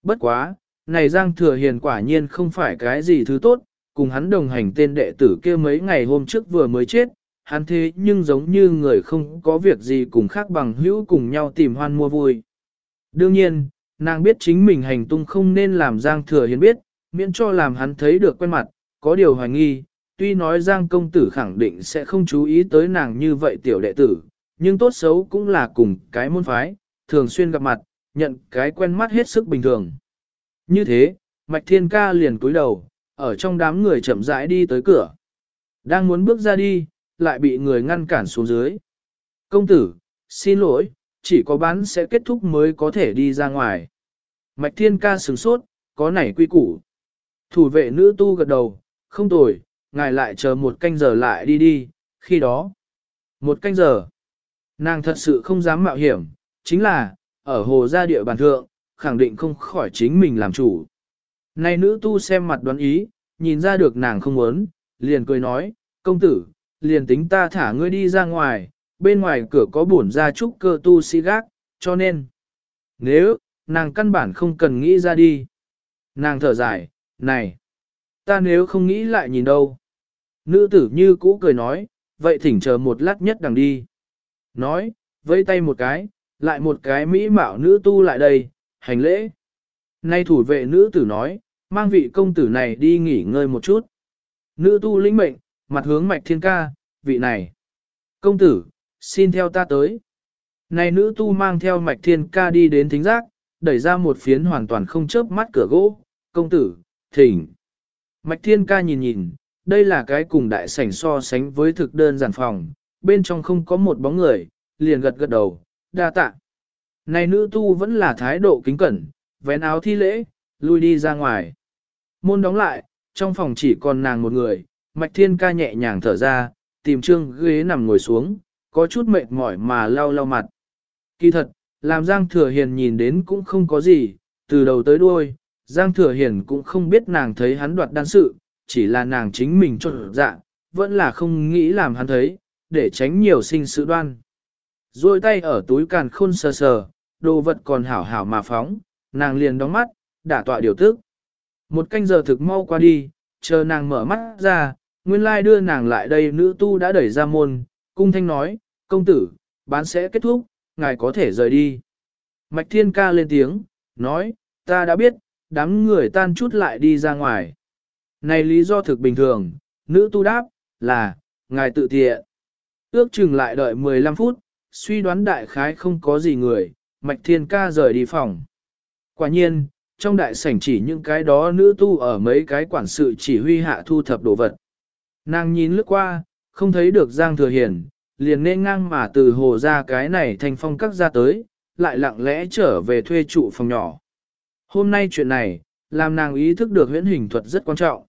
Bất quá, này Giang Thừa Hiền quả nhiên không phải cái gì thứ tốt, cùng hắn đồng hành tên đệ tử kia mấy ngày hôm trước vừa mới chết, hắn thế nhưng giống như người không có việc gì cùng khác bằng hữu cùng nhau tìm hoan mua vui. Đương nhiên, nàng biết chính mình hành tung không nên làm Giang Thừa Hiền biết, miễn cho làm hắn thấy được quen mặt, có điều hoài nghi, tuy nói Giang công tử khẳng định sẽ không chú ý tới nàng như vậy tiểu đệ tử, nhưng tốt xấu cũng là cùng cái môn phái, thường xuyên gặp mặt, nhận cái quen mắt hết sức bình thường. Như thế, Mạch Thiên Ca liền cúi đầu, ở trong đám người chậm rãi đi tới cửa. Đang muốn bước ra đi, lại bị người ngăn cản xuống dưới. Công tử, xin lỗi, chỉ có bán sẽ kết thúc mới có thể đi ra ngoài. Mạch Thiên Ca sửng sốt, có nảy quy củ. Thủ vệ nữ tu gật đầu, không tồi, ngài lại chờ một canh giờ lại đi đi, khi đó. Một canh giờ. Nàng thật sự không dám mạo hiểm, chính là, ở hồ gia địa bàn thượng, khẳng định không khỏi chính mình làm chủ. Này nữ tu xem mặt đoán ý, nhìn ra được nàng không muốn, liền cười nói, công tử, liền tính ta thả ngươi đi ra ngoài, bên ngoài cửa có bổn ra trúc cơ tu si gác, cho nên, nếu, nàng căn bản không cần nghĩ ra đi. Nàng thở dài, này, ta nếu không nghĩ lại nhìn đâu. Nữ tử như cũ cười nói, vậy thỉnh chờ một lát nhất đằng đi. Nói, vẫy tay một cái, lại một cái mỹ mạo nữ tu lại đây, hành lễ. Nay thủ vệ nữ tử nói, mang vị công tử này đi nghỉ ngơi một chút. Nữ tu lĩnh mệnh, mặt hướng mạch thiên ca, vị này. Công tử, xin theo ta tới. Này nữ tu mang theo mạch thiên ca đi đến thính giác, đẩy ra một phiến hoàn toàn không chớp mắt cửa gỗ. Công tử, thỉnh. Mạch thiên ca nhìn nhìn, đây là cái cùng đại sảnh so sánh với thực đơn giản phòng, bên trong không có một bóng người, liền gật gật đầu, đa tạ. Này nữ tu vẫn là thái độ kính cẩn, vén áo thi lễ, lui đi ra ngoài. Môn đóng lại, trong phòng chỉ còn nàng một người, mạch thiên ca nhẹ nhàng thở ra, tìm trương ghế nằm ngồi xuống, có chút mệt mỏi mà lau lau mặt. Kỳ thật, làm Giang Thừa Hiền nhìn đến cũng không có gì, từ đầu tới đuôi, Giang Thừa Hiền cũng không biết nàng thấy hắn đoạt đan sự, chỉ là nàng chính mình cho dạ, vẫn là không nghĩ làm hắn thấy, để tránh nhiều sinh sự đoan. Rồi tay ở túi càn khôn sờ sờ, đồ vật còn hảo hảo mà phóng, nàng liền đóng mắt, đả tọa điều tức. Một canh giờ thực mau qua đi, chờ nàng mở mắt ra, nguyên lai đưa nàng lại đây nữ tu đã đẩy ra môn, cung thanh nói, công tử, bán sẽ kết thúc, ngài có thể rời đi. Mạch thiên ca lên tiếng, nói, ta đã biết, đám người tan chút lại đi ra ngoài. Này lý do thực bình thường, nữ tu đáp, là, ngài tự thiện. Ước chừng lại đợi 15 phút, suy đoán đại khái không có gì người, mạch thiên ca rời đi phòng. Quả nhiên, trong đại sảnh chỉ những cái đó nữ tu ở mấy cái quản sự chỉ huy hạ thu thập đồ vật. Nàng nhìn lướt qua, không thấy được Giang Thừa Hiền, liền nên ngang mà từ hồ ra cái này thành phong các ra tới, lại lặng lẽ trở về thuê trụ phòng nhỏ. Hôm nay chuyện này, làm nàng ý thức được huyễn hình thuật rất quan trọng.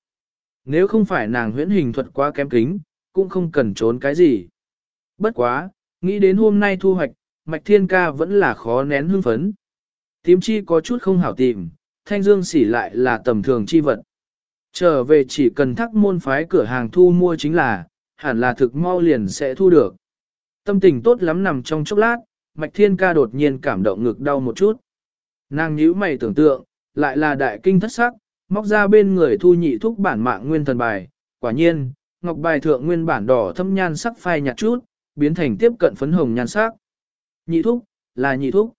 Nếu không phải nàng huyễn hình thuật quá kém kính, cũng không cần trốn cái gì. Bất quá, nghĩ đến hôm nay thu hoạch, Mạch Thiên Ca vẫn là khó nén hưng phấn. Tím chi có chút không hảo tìm, thanh dương xỉ lại là tầm thường chi vật. Trở về chỉ cần thắc môn phái cửa hàng thu mua chính là, hẳn là thực mau liền sẽ thu được. Tâm tình tốt lắm nằm trong chốc lát, Mạch Thiên Ca đột nhiên cảm động ngực đau một chút. Nàng nhíu mày tưởng tượng, lại là đại kinh thất sắc, móc ra bên người thu nhị thúc bản mạng nguyên thần bài. Quả nhiên, ngọc bài thượng nguyên bản đỏ thâm nhan sắc phai nhạt chút, biến thành tiếp cận phấn hồng nhan sắc. Nhị thúc, là nhị thúc.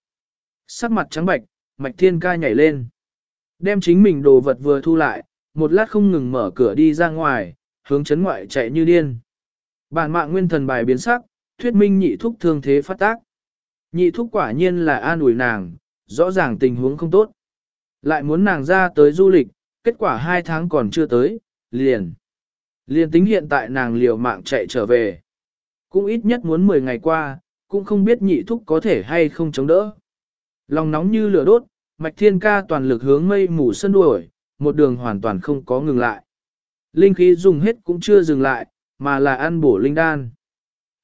Sắc mặt trắng bạch, Mạch Thiên Ca nhảy lên. Đem chính mình đồ vật vừa thu lại, một lát không ngừng mở cửa đi ra ngoài, hướng chấn ngoại chạy như điên. Bản mạng nguyên thần bài biến sắc, thuyết minh nhị thúc thương thế phát tác. Nhị thúc quả nhiên là an ủi nàng, rõ ràng tình huống không tốt. Lại muốn nàng ra tới du lịch, kết quả hai tháng còn chưa tới, liền. Liền tính hiện tại nàng liều mạng chạy trở về. Cũng ít nhất muốn 10 ngày qua, cũng không biết nhị thúc có thể hay không chống đỡ. Lòng nóng như lửa đốt, mạch thiên ca toàn lực hướng mây mù sân đuổi, một đường hoàn toàn không có ngừng lại. Linh khí dùng hết cũng chưa dừng lại, mà là ăn bổ linh đan.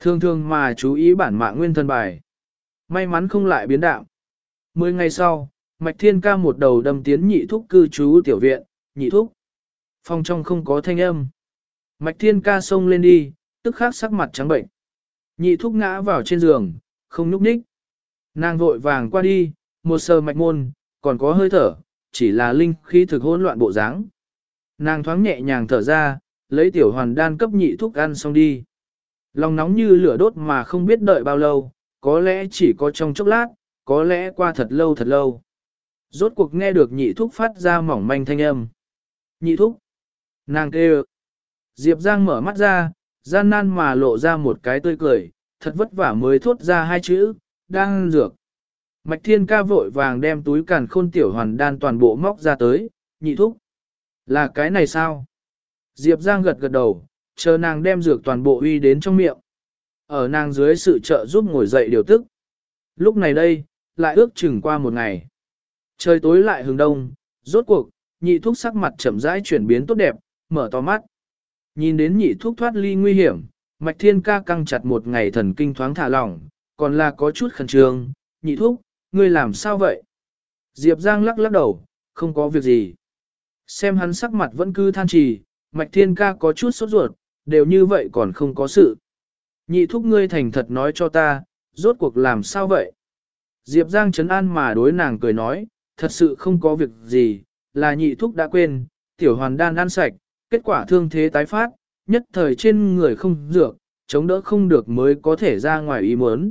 Thường thường mà chú ý bản mạng nguyên thân bài. May mắn không lại biến đạo. Mười ngày sau, Mạch Thiên ca một đầu đâm tiến nhị thúc cư trú tiểu viện, nhị thúc. Phòng trong không có thanh âm. Mạch Thiên ca xông lên đi, tức khắc sắc mặt trắng bệnh. Nhị thúc ngã vào trên giường, không núp ních. Nàng vội vàng qua đi, một sờ mạch môn, còn có hơi thở, chỉ là linh khí thực hỗn loạn bộ dáng. Nàng thoáng nhẹ nhàng thở ra, lấy tiểu hoàn đan cấp nhị thúc ăn xong đi. Lòng nóng như lửa đốt mà không biết đợi bao lâu, có lẽ chỉ có trong chốc lát, có lẽ qua thật lâu thật lâu. Rốt cuộc nghe được nhị thúc phát ra mỏng manh thanh âm. Nhị thúc. Nàng kêu. Diệp Giang mở mắt ra, gian nan mà lộ ra một cái tươi cười, thật vất vả mới thốt ra hai chữ, đang dược. Mạch Thiên ca vội vàng đem túi càn khôn tiểu hoàn đan toàn bộ móc ra tới, nhị thúc. Là cái này sao? Diệp Giang gật gật đầu, chờ nàng đem dược toàn bộ uy đến trong miệng. Ở nàng dưới sự trợ giúp ngồi dậy điều tức. Lúc này đây, lại ước chừng qua một ngày. Trời tối lại hướng đông, rốt cuộc, nhị thuốc sắc mặt chậm rãi chuyển biến tốt đẹp, mở to mắt. Nhìn đến nhị thuốc thoát ly nguy hiểm, mạch thiên ca căng chặt một ngày thần kinh thoáng thả lỏng, còn là có chút khẩn trương, nhị thuốc, ngươi làm sao vậy? Diệp Giang lắc lắc đầu, không có việc gì. Xem hắn sắc mặt vẫn cứ than trì, mạch thiên ca có chút sốt ruột, đều như vậy còn không có sự. Nhị thúc ngươi thành thật nói cho ta, rốt cuộc làm sao vậy? Diệp Giang chấn an mà đối nàng cười nói, thật sự không có việc gì, là nhị thúc đã quên, tiểu hoàn đan ăn sạch, kết quả thương thế tái phát, nhất thời trên người không dược, chống đỡ không được mới có thể ra ngoài ý muốn.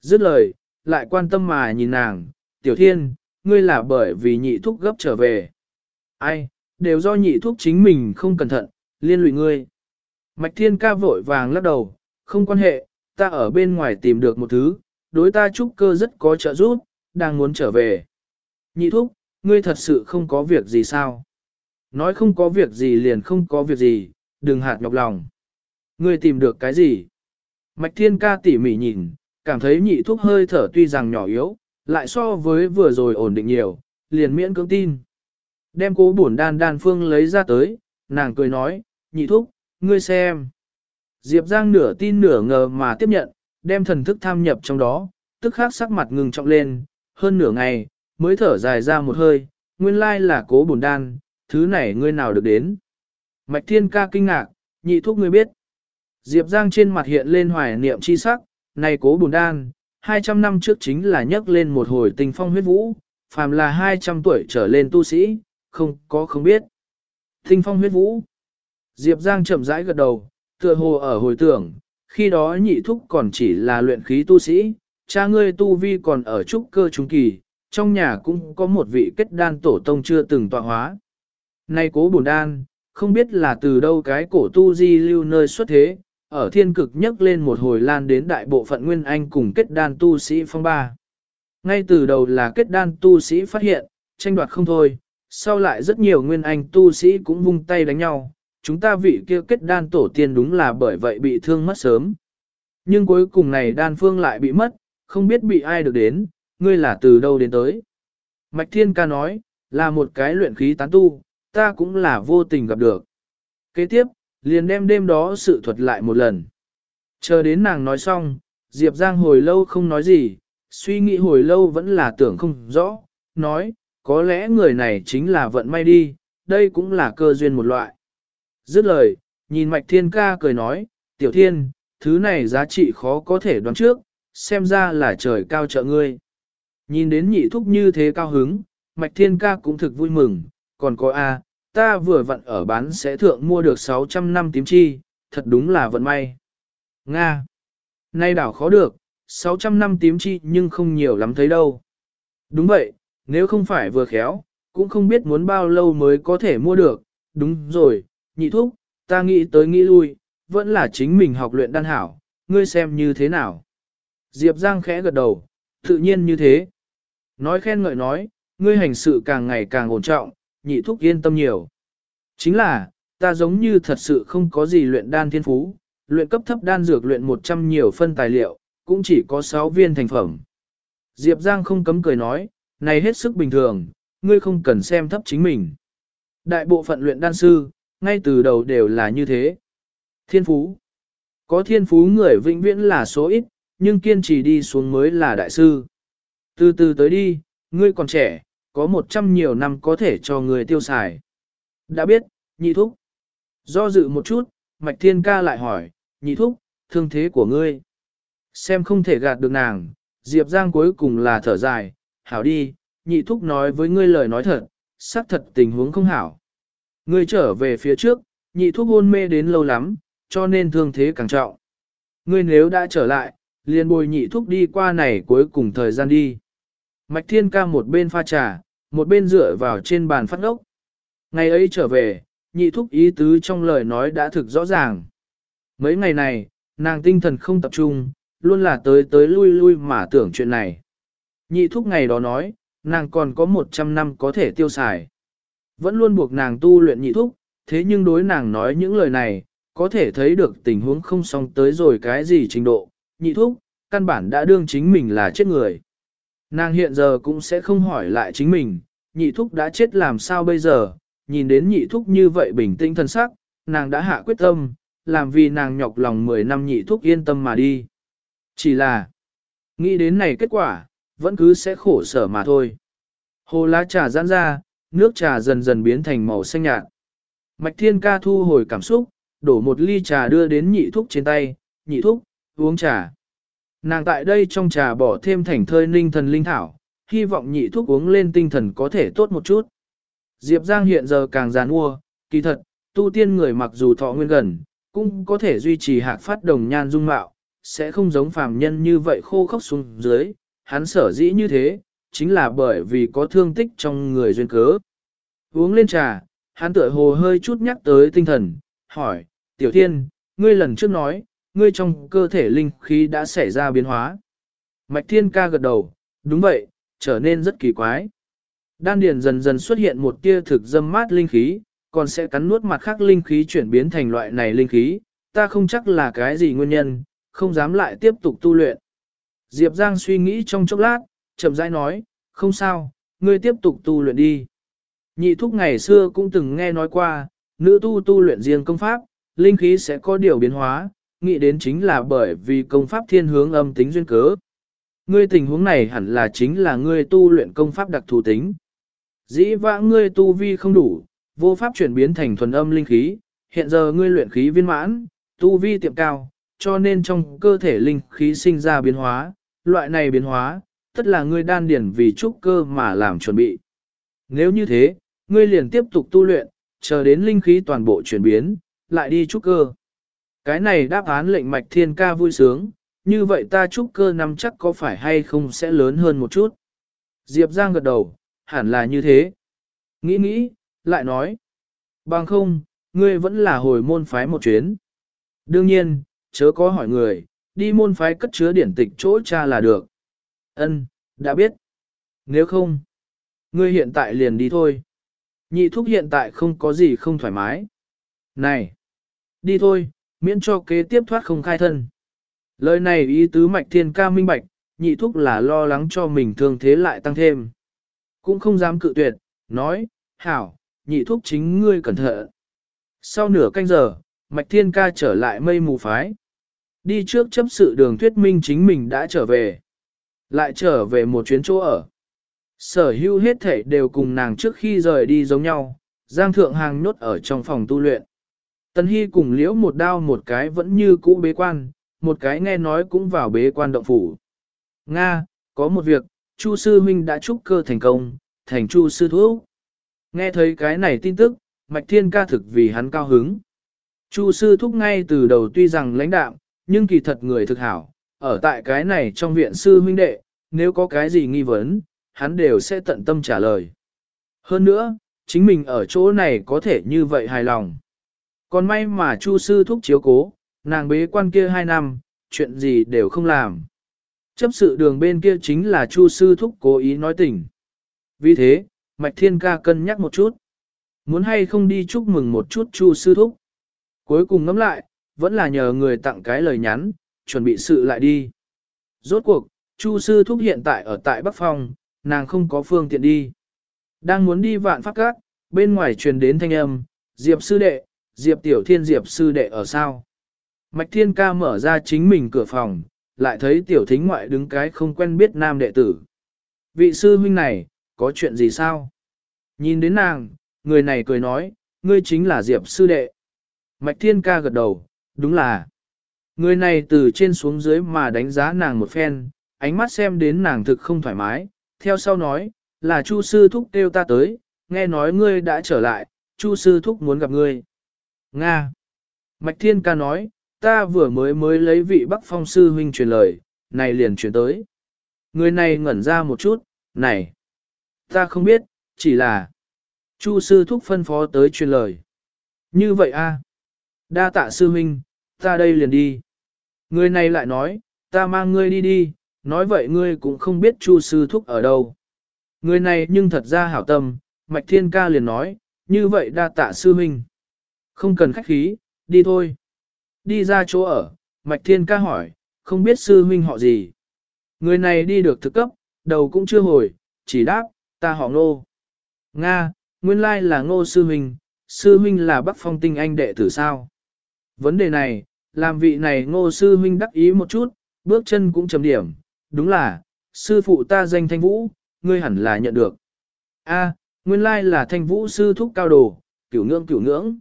Dứt lời, lại quan tâm mà nhìn nàng, tiểu thiên, ngươi là bởi vì nhị thúc gấp trở về. Ai, đều do nhị thúc chính mình không cẩn thận, liên lụy ngươi. Mạch thiên ca vội vàng lắc đầu, không quan hệ, ta ở bên ngoài tìm được một thứ, đối ta trúc cơ rất có trợ giúp, đang muốn trở về. Nhị thúc, ngươi thật sự không có việc gì sao? Nói không có việc gì liền không có việc gì, đừng hạt nhọc lòng. Ngươi tìm được cái gì? Mạch thiên ca tỉ mỉ nhìn, cảm thấy nhị thuốc hơi thở tuy rằng nhỏ yếu, lại so với vừa rồi ổn định nhiều, liền miễn cưỡng tin. Đem cố bổn đan đan phương lấy ra tới, nàng cười nói, nhị thuốc, ngươi xem. Diệp Giang nửa tin nửa ngờ mà tiếp nhận, đem thần thức tham nhập trong đó, tức khắc sắc mặt ngừng trọng lên, hơn nửa ngày, mới thở dài ra một hơi, nguyên lai là cố bổn đan, thứ này ngươi nào được đến. Mạch Thiên ca kinh ngạc, nhị thúc ngươi biết. Diệp Giang trên mặt hiện lên hoài niệm chi sắc, này cố bùn đan, 200 năm trước chính là nhấc lên một hồi tình phong huyết vũ, phàm là 200 tuổi trở lên tu sĩ, không có không biết. Tinh phong huyết vũ. Diệp Giang chậm rãi gật đầu, tựa hồ ở hồi tưởng, khi đó nhị thúc còn chỉ là luyện khí tu sĩ, cha ngươi tu vi còn ở trúc cơ trung kỳ, trong nhà cũng có một vị kết đan tổ tông chưa từng tọa hóa. Nay cố bổn đan, không biết là từ đâu cái cổ tu di lưu nơi xuất thế, ở thiên cực nhấc lên một hồi lan đến đại bộ phận nguyên anh cùng kết đan tu sĩ phong ba. Ngay từ đầu là kết đan tu sĩ phát hiện, tranh đoạt không thôi, sau lại rất nhiều nguyên anh tu sĩ cũng vung tay đánh nhau, chúng ta vị kia kết đan tổ tiên đúng là bởi vậy bị thương mất sớm. Nhưng cuối cùng này đan phương lại bị mất, không biết bị ai được đến, ngươi là từ đâu đến tới? Mạch Thiên ca nói, là một cái luyện khí tán tu, ta cũng là vô tình gặp được. Kế tiếp, liền đem đêm đó sự thuật lại một lần. Chờ đến nàng nói xong, Diệp Giang hồi lâu không nói gì, suy nghĩ hồi lâu vẫn là tưởng không rõ, nói, có lẽ người này chính là vận may đi, đây cũng là cơ duyên một loại. Dứt lời, nhìn Mạch Thiên ca cười nói, Tiểu Thiên, thứ này giá trị khó có thể đoán trước, xem ra là trời cao trợ ngươi. Nhìn đến nhị thúc như thế cao hứng, Mạch Thiên ca cũng thực vui mừng, còn có A, ta vừa vặn ở bán sẽ thượng mua được 600 năm tím chi, thật đúng là vận may. Nga. Nay đảo khó được, 600 năm tím chi nhưng không nhiều lắm thấy đâu. Đúng vậy, nếu không phải vừa khéo, cũng không biết muốn bao lâu mới có thể mua được. Đúng rồi, nhị thúc, ta nghĩ tới nghĩ lui, vẫn là chính mình học luyện đan hảo, ngươi xem như thế nào. Diệp Giang khẽ gật đầu, tự nhiên như thế. Nói khen ngợi nói, ngươi hành sự càng ngày càng ổn trọng, nhị thúc yên tâm nhiều. Chính là, ta giống như thật sự không có gì luyện đan thiên phú, luyện cấp thấp đan dược luyện 100 nhiều phân tài liệu, cũng chỉ có 6 viên thành phẩm. Diệp Giang không cấm cười nói, này hết sức bình thường, ngươi không cần xem thấp chính mình. Đại bộ phận luyện đan sư, ngay từ đầu đều là như thế. Thiên phú. Có thiên phú người vĩnh viễn là số ít, nhưng kiên trì đi xuống mới là đại sư. Từ từ tới đi, ngươi còn trẻ, có một trăm nhiều năm có thể cho người tiêu xài. Đã biết, nhị thúc. Do dự một chút, Mạch Thiên Ca lại hỏi, nhị thúc, thương thế của ngươi. Xem không thể gạt được nàng, Diệp Giang cuối cùng là thở dài, hảo đi, nhị thúc nói với ngươi lời nói thật, xác thật tình huống không hảo. Ngươi trở về phía trước, nhị thúc hôn mê đến lâu lắm, cho nên thương thế càng trọng. Ngươi nếu đã trở lại, liền bồi nhị thúc đi qua này cuối cùng thời gian đi. Mạch Thiên ca một bên pha trà, một bên dựa vào trên bàn phát ốc. Ngày ấy trở về, nhị thúc ý tứ trong lời nói đã thực rõ ràng. Mấy ngày này, nàng tinh thần không tập trung, luôn là tới tới lui lui mà tưởng chuyện này. Nhị thúc ngày đó nói, nàng còn có 100 năm có thể tiêu xài. Vẫn luôn buộc nàng tu luyện nhị thúc, thế nhưng đối nàng nói những lời này, có thể thấy được tình huống không xong tới rồi cái gì trình độ. Nhị thúc, căn bản đã đương chính mình là chết người. Nàng hiện giờ cũng sẽ không hỏi lại chính mình, nhị thúc đã chết làm sao bây giờ, nhìn đến nhị thúc như vậy bình tĩnh thân sắc, nàng đã hạ quyết tâm, làm vì nàng nhọc lòng 10 năm nhị thúc yên tâm mà đi. Chỉ là, nghĩ đến này kết quả, vẫn cứ sẽ khổ sở mà thôi. Hồ lá trà giãn ra, nước trà dần dần biến thành màu xanh nhạt. Mạch thiên ca thu hồi cảm xúc, đổ một ly trà đưa đến nhị thúc trên tay, nhị thúc, uống trà. Nàng tại đây trong trà bỏ thêm thành thơi ninh thần linh thảo, hy vọng nhị thuốc uống lên tinh thần có thể tốt một chút. Diệp Giang hiện giờ càng giàn ua, kỳ thật, tu tiên người mặc dù thọ nguyên gần, cũng có thể duy trì hạc phát đồng nhan dung mạo, sẽ không giống phàm nhân như vậy khô khốc xuống dưới, hắn sở dĩ như thế, chính là bởi vì có thương tích trong người duyên cớ. Uống lên trà, hắn tựa hồ hơi chút nhắc tới tinh thần, hỏi, tiểu thiên, ngươi lần trước nói, ngươi trong cơ thể linh khí đã xảy ra biến hóa. Mạch thiên ca gật đầu, đúng vậy, trở nên rất kỳ quái. Đan điền dần dần xuất hiện một tia thực dâm mát linh khí, còn sẽ cắn nuốt mặt khác linh khí chuyển biến thành loại này linh khí, ta không chắc là cái gì nguyên nhân, không dám lại tiếp tục tu luyện. Diệp Giang suy nghĩ trong chốc lát, chậm rãi nói, không sao, ngươi tiếp tục tu luyện đi. Nhị thúc ngày xưa cũng từng nghe nói qua, nữ tu tu luyện riêng công pháp, linh khí sẽ có điều biến hóa, nghĩ đến chính là bởi vì công pháp thiên hướng âm tính duyên cớ. Ngươi tình huống này hẳn là chính là ngươi tu luyện công pháp đặc thù tính. Dĩ vãng ngươi tu vi không đủ, vô pháp chuyển biến thành thuần âm linh khí, hiện giờ ngươi luyện khí viên mãn, tu vi tiệm cao, cho nên trong cơ thể linh khí sinh ra biến hóa, loại này biến hóa, tất là ngươi đan điển vì trúc cơ mà làm chuẩn bị. Nếu như thế, ngươi liền tiếp tục tu luyện, chờ đến linh khí toàn bộ chuyển biến, lại đi trúc cơ. Cái này đáp án lệnh mạch thiên ca vui sướng, như vậy ta chúc cơ năm chắc có phải hay không sẽ lớn hơn một chút. Diệp Giang gật đầu, hẳn là như thế. Nghĩ nghĩ, lại nói. Bằng không, ngươi vẫn là hồi môn phái một chuyến. Đương nhiên, chớ có hỏi người, đi môn phái cất chứa điển tịch chỗ cha là được. Ân, đã biết. Nếu không, ngươi hiện tại liền đi thôi. Nhị thúc hiện tại không có gì không thoải mái. Này, đi thôi, miễn cho kế tiếp thoát không khai thân. Lời này ý tứ mạch thiên ca minh bạch, nhị thúc là lo lắng cho mình thương thế lại tăng thêm. Cũng không dám cự tuyệt, nói, hảo, nhị thúc chính ngươi cẩn thận. Sau nửa canh giờ, Mạch Thiên Ca trở lại mây mù phái. Đi trước chấp sự đường thuyết minh chính mình đã trở về. Lại trở về một chuyến chỗ ở. Sở hữu hết thể đều cùng nàng trước khi rời đi giống nhau, Giang Thượng Hàng nhốt ở trong phòng tu luyện. Tần Hy cùng liễu một đao một cái vẫn như cũ bế quan, một cái nghe nói cũng vào bế quan động phủ. Nga, có một việc, Chu Sư Minh đã trúc cơ thành công, thành Chu Sư Thuốc. Nghe thấy cái này tin tức, Mạch Thiên ca thực vì hắn cao hứng. Chu Sư Thúc ngay từ đầu tuy rằng lãnh đạm, nhưng kỳ thật người thực hảo, ở tại cái này trong viện sư huynh đệ, nếu có cái gì nghi vấn, hắn đều sẽ tận tâm trả lời. Hơn nữa, chính mình ở chỗ này có thể như vậy hài lòng. Còn may mà Chu sư thúc chiếu cố, nàng bế quan kia hai năm, chuyện gì đều không làm. Chấp sự đường bên kia chính là Chu sư thúc cố ý nói tình. Vì thế, Mạch Thiên ca cân nhắc một chút. Muốn hay không đi chúc mừng một chút Chu sư thúc. Cuối cùng ngẫm lại, vẫn là nhờ người tặng cái lời nhắn, chuẩn bị sự lại đi. Rốt cuộc, Chu sư thúc hiện tại ở tại Bắc Phong, nàng không có phương tiện đi. Đang muốn đi vạn pháp cát, bên ngoài truyền đến thanh âm, Diệp sư đệ, Diệp tiểu thiên Diệp sư đệ ở sao. Mạch thiên ca mở ra chính mình cửa phòng, lại thấy tiểu thính ngoại đứng cái không quen biết nam đệ tử. Vị sư huynh này, có chuyện gì sao? Nhìn đến nàng, người này cười nói, ngươi chính là Diệp sư đệ. Mạch thiên ca gật đầu, đúng là. Người này từ trên xuống dưới mà đánh giá nàng một phen, ánh mắt xem đến nàng thực không thoải mái, theo sau nói, là Chu sư thúc kêu ta tới, nghe nói ngươi đã trở lại, Chu sư thúc muốn gặp ngươi. Nga. Mạch Thiên ca nói, ta vừa mới mới lấy vị Bắc Phong sư huynh truyền lời, này liền truyền tới. Người này ngẩn ra một chút, này. Ta không biết, chỉ là. Chu sư thúc phân phó tới truyền lời. Như vậy a Đa tạ sư huynh, ta đây liền đi. Người này lại nói, ta mang ngươi đi đi, nói vậy ngươi cũng không biết Chu sư thúc ở đâu. Người này nhưng thật ra hảo tâm, Mạch Thiên Ca liền nói, như vậy đa tạ sư huynh. Không cần khách khí, đi thôi. Đi ra chỗ ở, Mạch Thiên Ca hỏi, không biết sư huynh họ gì. Người này đi được thực cấp, đầu cũng chưa hồi, chỉ đáp, ta họ ngô. Nga, nguyên lai là ngô sư huynh, sư huynh là bắc phong tinh anh đệ tử sao. Vấn đề này, làm vị này ngô sư huynh đắc ý một chút, bước chân cũng chấm điểm, đúng là, sư phụ ta danh thanh vũ, ngươi hẳn là nhận được. A, nguyên lai là thanh vũ sư thúc cao đồ, cửu ngưỡng cửu ngưỡng.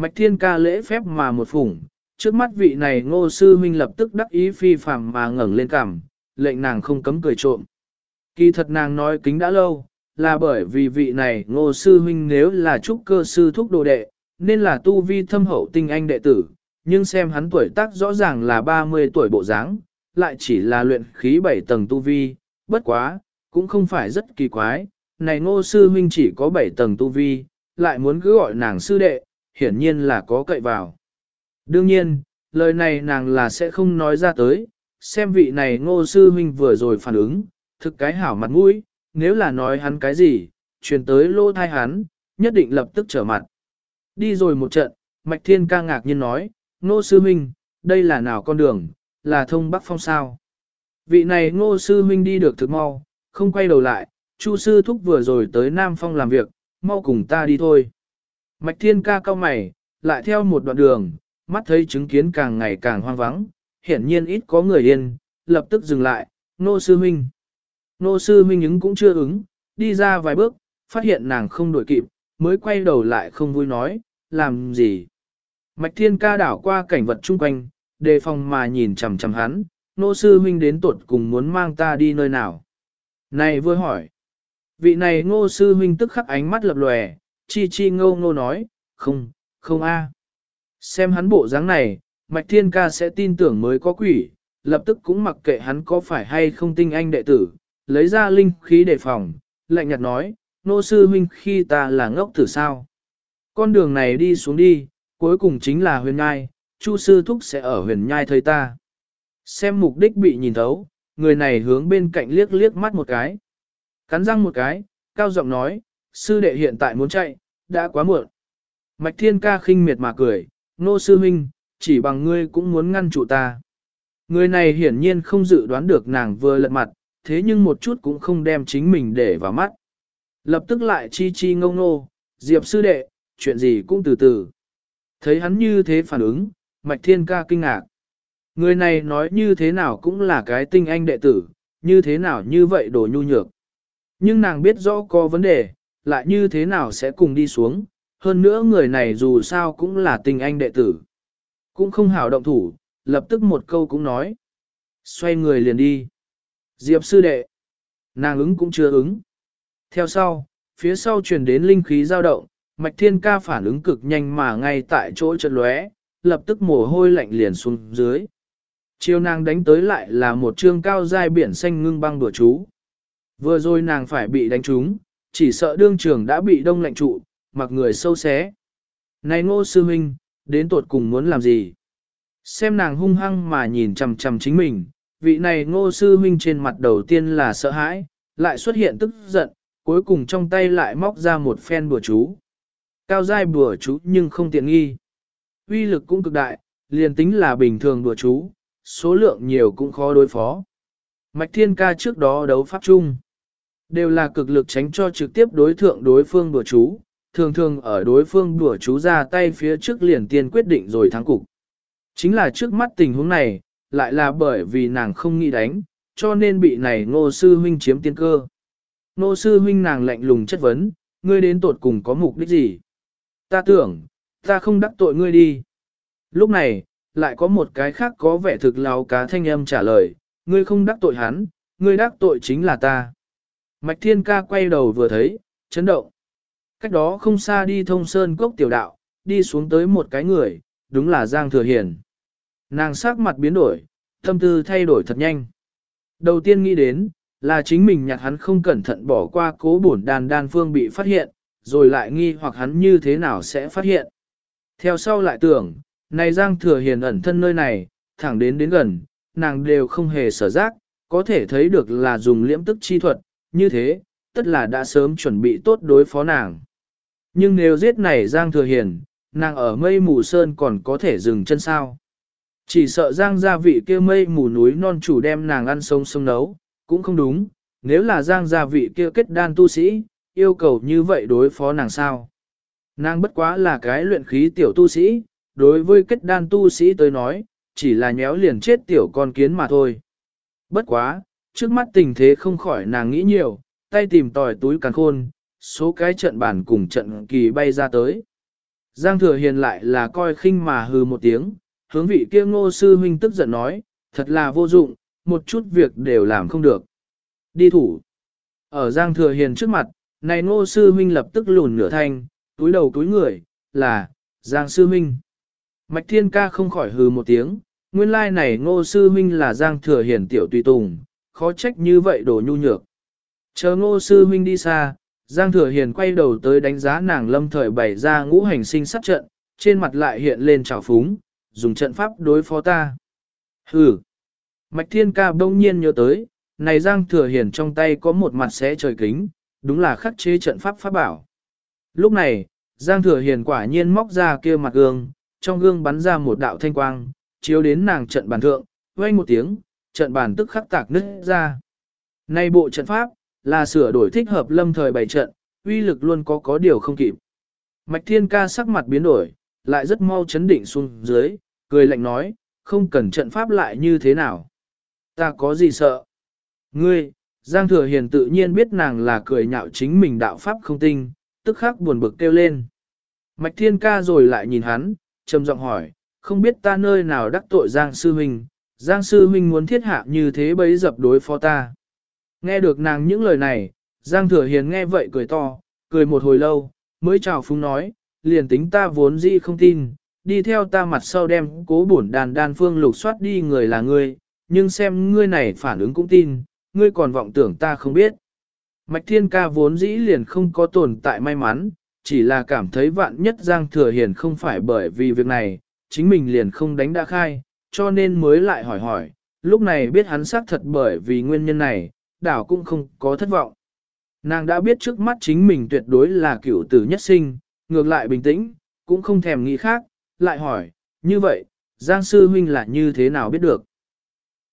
Mạch thiên ca lễ phép mà một phủng, trước mắt vị này ngô sư huynh lập tức đắc ý phi phàm mà ngẩng lên cằm, lệnh nàng không cấm cười trộm. Kỳ thật nàng nói kính đã lâu, là bởi vì vị này ngô sư huynh nếu là trúc cơ sư thúc đồ đệ, nên là tu vi thâm hậu tinh anh đệ tử, nhưng xem hắn tuổi tác rõ ràng là 30 tuổi bộ dáng, lại chỉ là luyện khí 7 tầng tu vi, bất quá, cũng không phải rất kỳ quái, này ngô sư huynh chỉ có 7 tầng tu vi, lại muốn cứ gọi nàng sư đệ, hiển nhiên là có cậy vào. Đương nhiên, lời này nàng là sẽ không nói ra tới, xem vị này ngô sư huynh vừa rồi phản ứng, thực cái hảo mặt mũi, nếu là nói hắn cái gì, truyền tới lô thai hắn, nhất định lập tức trở mặt. Đi rồi một trận, Mạch Thiên ca ngạc nhiên nói, ngô sư huynh, đây là nào con đường, là thông bắc phong sao. Vị này ngô sư huynh đi được thực mau, không quay đầu lại, Chu sư thúc vừa rồi tới Nam Phong làm việc, mau cùng ta đi thôi. Mạch thiên ca cao mày, lại theo một đoạn đường, mắt thấy chứng kiến càng ngày càng hoang vắng, hiển nhiên ít có người yên, lập tức dừng lại, nô sư huynh. Nô sư huynh ứng cũng chưa ứng, đi ra vài bước, phát hiện nàng không đổi kịp, mới quay đầu lại không vui nói, làm gì. Mạch thiên ca đảo qua cảnh vật chung quanh, đề phòng mà nhìn chằm chằm hắn, nô sư huynh đến tuột cùng muốn mang ta đi nơi nào. Này vui hỏi. Vị này ngô sư huynh tức khắc ánh mắt lập lòe, chi chi ngô ngô nói, không, không a. Xem hắn bộ dáng này, Mạch Thiên Ca sẽ tin tưởng mới có quỷ, lập tức cũng mặc kệ hắn có phải hay không tinh anh đệ tử, lấy ra linh khí đề phòng, lạnh nhạt nói, nô sư huynh khi ta là ngốc tử sao. Con đường này đi xuống đi, cuối cùng chính là huyền nhai, chu sư thúc sẽ ở huyền nhai thấy ta. Xem mục đích bị nhìn thấu, người này hướng bên cạnh liếc liếc mắt một cái. Cắn răng một cái, cao giọng nói, sư đệ hiện tại muốn chạy, đã quá muộn. Mạch thiên ca khinh miệt mà cười, nô sư huynh, chỉ bằng ngươi cũng muốn ngăn trụ ta. Người này hiển nhiên không dự đoán được nàng vừa lật mặt, thế nhưng một chút cũng không đem chính mình để vào mắt. Lập tức lại chi chi ngông nô, Diệp sư đệ, chuyện gì cũng từ từ. Thấy hắn như thế phản ứng, Mạch Thiên ca kinh ngạc. Người này nói như thế nào cũng là cái tinh anh đệ tử, như thế nào như vậy đồ nhu nhược. Nhưng nàng biết rõ có vấn đề, lại như thế nào sẽ cùng đi xuống, hơn nữa người này dù sao cũng là tình anh đệ tử. Cũng không hảo động thủ, lập tức một câu cũng nói. Xoay người liền đi. Diệp sư đệ. Nàng ứng cũng chưa ứng. Theo sau, phía sau truyền đến linh khí dao động, Mạch Thiên Ca phản ứng cực nhanh mà ngay tại chỗ chật lóe, lập tức mồ hôi lạnh liền xuống dưới. Chiêu nàng đánh tới lại là một trương cao dai biển xanh ngưng băng đùa chú. Vừa rồi nàng phải bị đánh trúng, chỉ sợ đương trường đã bị đông lạnh trụ, mặc người sâu xé. Này ngô sư huynh, đến tuột cùng muốn làm gì? Xem nàng hung hăng mà nhìn chằm chằm chính mình, vị này ngô sư huynh trên mặt đầu tiên là sợ hãi, lại xuất hiện tức giận, cuối cùng trong tay lại móc ra một phen bùa chú. Cao dai bùa chú nhưng không tiện nghi. uy lực cũng cực đại, liền tính là bình thường bùa chú, số lượng nhiều cũng khó đối phó. Mạch Thiên Ca trước đó đấu pháp chung, đều là cực lực tránh cho trực tiếp đối thượng đối phương bùa chú, thường thường ở đối phương bùa chú ra tay phía trước liền tiên quyết định rồi thắng cục. Chính là trước mắt tình huống này, lại là bởi vì nàng không nghĩ đánh, cho nên bị này ngô sư huynh chiếm tiên cơ. Ngô sư huynh nàng lạnh lùng chất vấn, ngươi đến tột cùng có mục đích gì? Ta tưởng, ta không đắc tội ngươi đi. Lúc này, lại có một cái khác có vẻ thực láo cá thanh âm trả lời, ngươi không đắc tội hắn, ngươi đắc tội chính là ta. Mạch Thiên Ca quay đầu vừa thấy, chấn động. Cách đó không xa đi thông sơn cốc tiểu đạo, đi xuống tới một cái người, đúng là Giang Thừa Hiền. Nàng sắc mặt biến đổi, tâm tư thay đổi thật nhanh. Đầu tiên nghĩ đến, là chính mình nhặt hắn không cẩn thận bỏ qua cố bổn đàn đan phương bị phát hiện, rồi lại nghi hoặc hắn như thế nào sẽ phát hiện. Theo sau lại tưởng, này Giang Thừa Hiền ẩn thân nơi này, thẳng đến đến gần, nàng đều không hề sở giác, có thể thấy được là dùng liễm tức chi thuật, như thế, tất là đã sớm chuẩn bị tốt đối phó nàng. Nhưng nếu giết này Giang Thừa Hiền, nàng ở mây mù sơn còn có thể dừng chân sao. Chỉ sợ Giang gia vị kia mây mù núi non chủ đem nàng ăn sống sống nấu, cũng không đúng, nếu là Giang gia vị kia kết đan tu sĩ, yêu cầu như vậy đối phó nàng sao. Nàng bất quá là cái luyện khí tiểu tu sĩ, đối với kết đan tu sĩ tới nói, chỉ là nhéo liền chết tiểu con kiến mà thôi. Bất quá, trước mắt tình thế không khỏi nàng nghĩ nhiều, tay tìm tòi túi càng khôn, số cái trận bản cùng trận kỳ bay ra tới. Giang thừa hiền lại là coi khinh mà hừ một tiếng, hướng vị kia ngô sư huynh tức giận nói, thật là vô dụng, một chút việc đều làm không được. Đi thủ. Ở Giang thừa hiền trước mặt, này ngô sư huynh lập tức lùn nửa thanh, túi đầu túi người, là, Giang sư huynh. Mạch thiên ca không khỏi hừ một tiếng, nguyên lai này ngô sư huynh là Giang thừa hiền tiểu tùy tùng, khó trách như vậy đồ nhu nhược. Chờ ngô sư huynh đi xa, Giang Thừa Hiền quay đầu tới đánh giá nàng lâm thời bày ra ngũ hành sinh sát trận, trên mặt lại hiện lên trào phúng, dùng trận pháp đối phó ta. Hừ! Mạch Thiên Ca bỗng nhiên nhớ tới, này Giang Thừa Hiền trong tay có một mặt xé trời kính, đúng là khắc chế trận pháp pháp bảo. Lúc này, Giang Thừa Hiền quả nhiên móc ra kia mặt gương, trong gương bắn ra một đạo thanh quang, chiếu đến nàng trận bàn thượng, vang một tiếng, trận bàn tức khắc tạc nứt ra. Nay bộ trận pháp, là sửa đổi thích hợp lâm thời bày trận, uy lực luôn có có điều không kịp. Mạch Thiên Ca sắc mặt biến đổi, lại rất mau chấn định xuống dưới, cười lạnh nói, không cần trận pháp lại như thế nào. Ta có gì sợ? Ngươi, Giang Thừa Hiền tự nhiên biết nàng là cười nhạo chính mình đạo pháp không tinh, tức khắc buồn bực kêu lên. Mạch Thiên Ca rồi lại nhìn hắn, trầm giọng hỏi, không biết ta nơi nào đắc tội Giang Sư Huynh, Giang Sư Huynh muốn thiết hạ như thế bấy dập đối phó ta. Nghe được nàng những lời này, Giang Thừa Hiền nghe vậy cười to, cười một hồi lâu, mới chào phúng nói, liền tính ta vốn dĩ không tin, đi theo ta mặt sau đem cố bổn đàn đan phương lục soát đi người là ngươi, nhưng xem ngươi này phản ứng cũng tin, ngươi còn vọng tưởng ta không biết. Mạch Thiên Ca vốn dĩ liền không có tồn tại may mắn, chỉ là cảm thấy vạn nhất Giang Thừa Hiền không phải bởi vì việc này, chính mình liền không đánh đã khai, cho nên mới lại hỏi hỏi, lúc này biết hắn xác thật bởi vì nguyên nhân này, đảo cũng không có thất vọng. Nàng đã biết trước mắt chính mình tuyệt đối là cựu tử nhất sinh, ngược lại bình tĩnh, cũng không thèm nghĩ khác, lại hỏi, như vậy, Giang Sư Huynh là như thế nào biết được?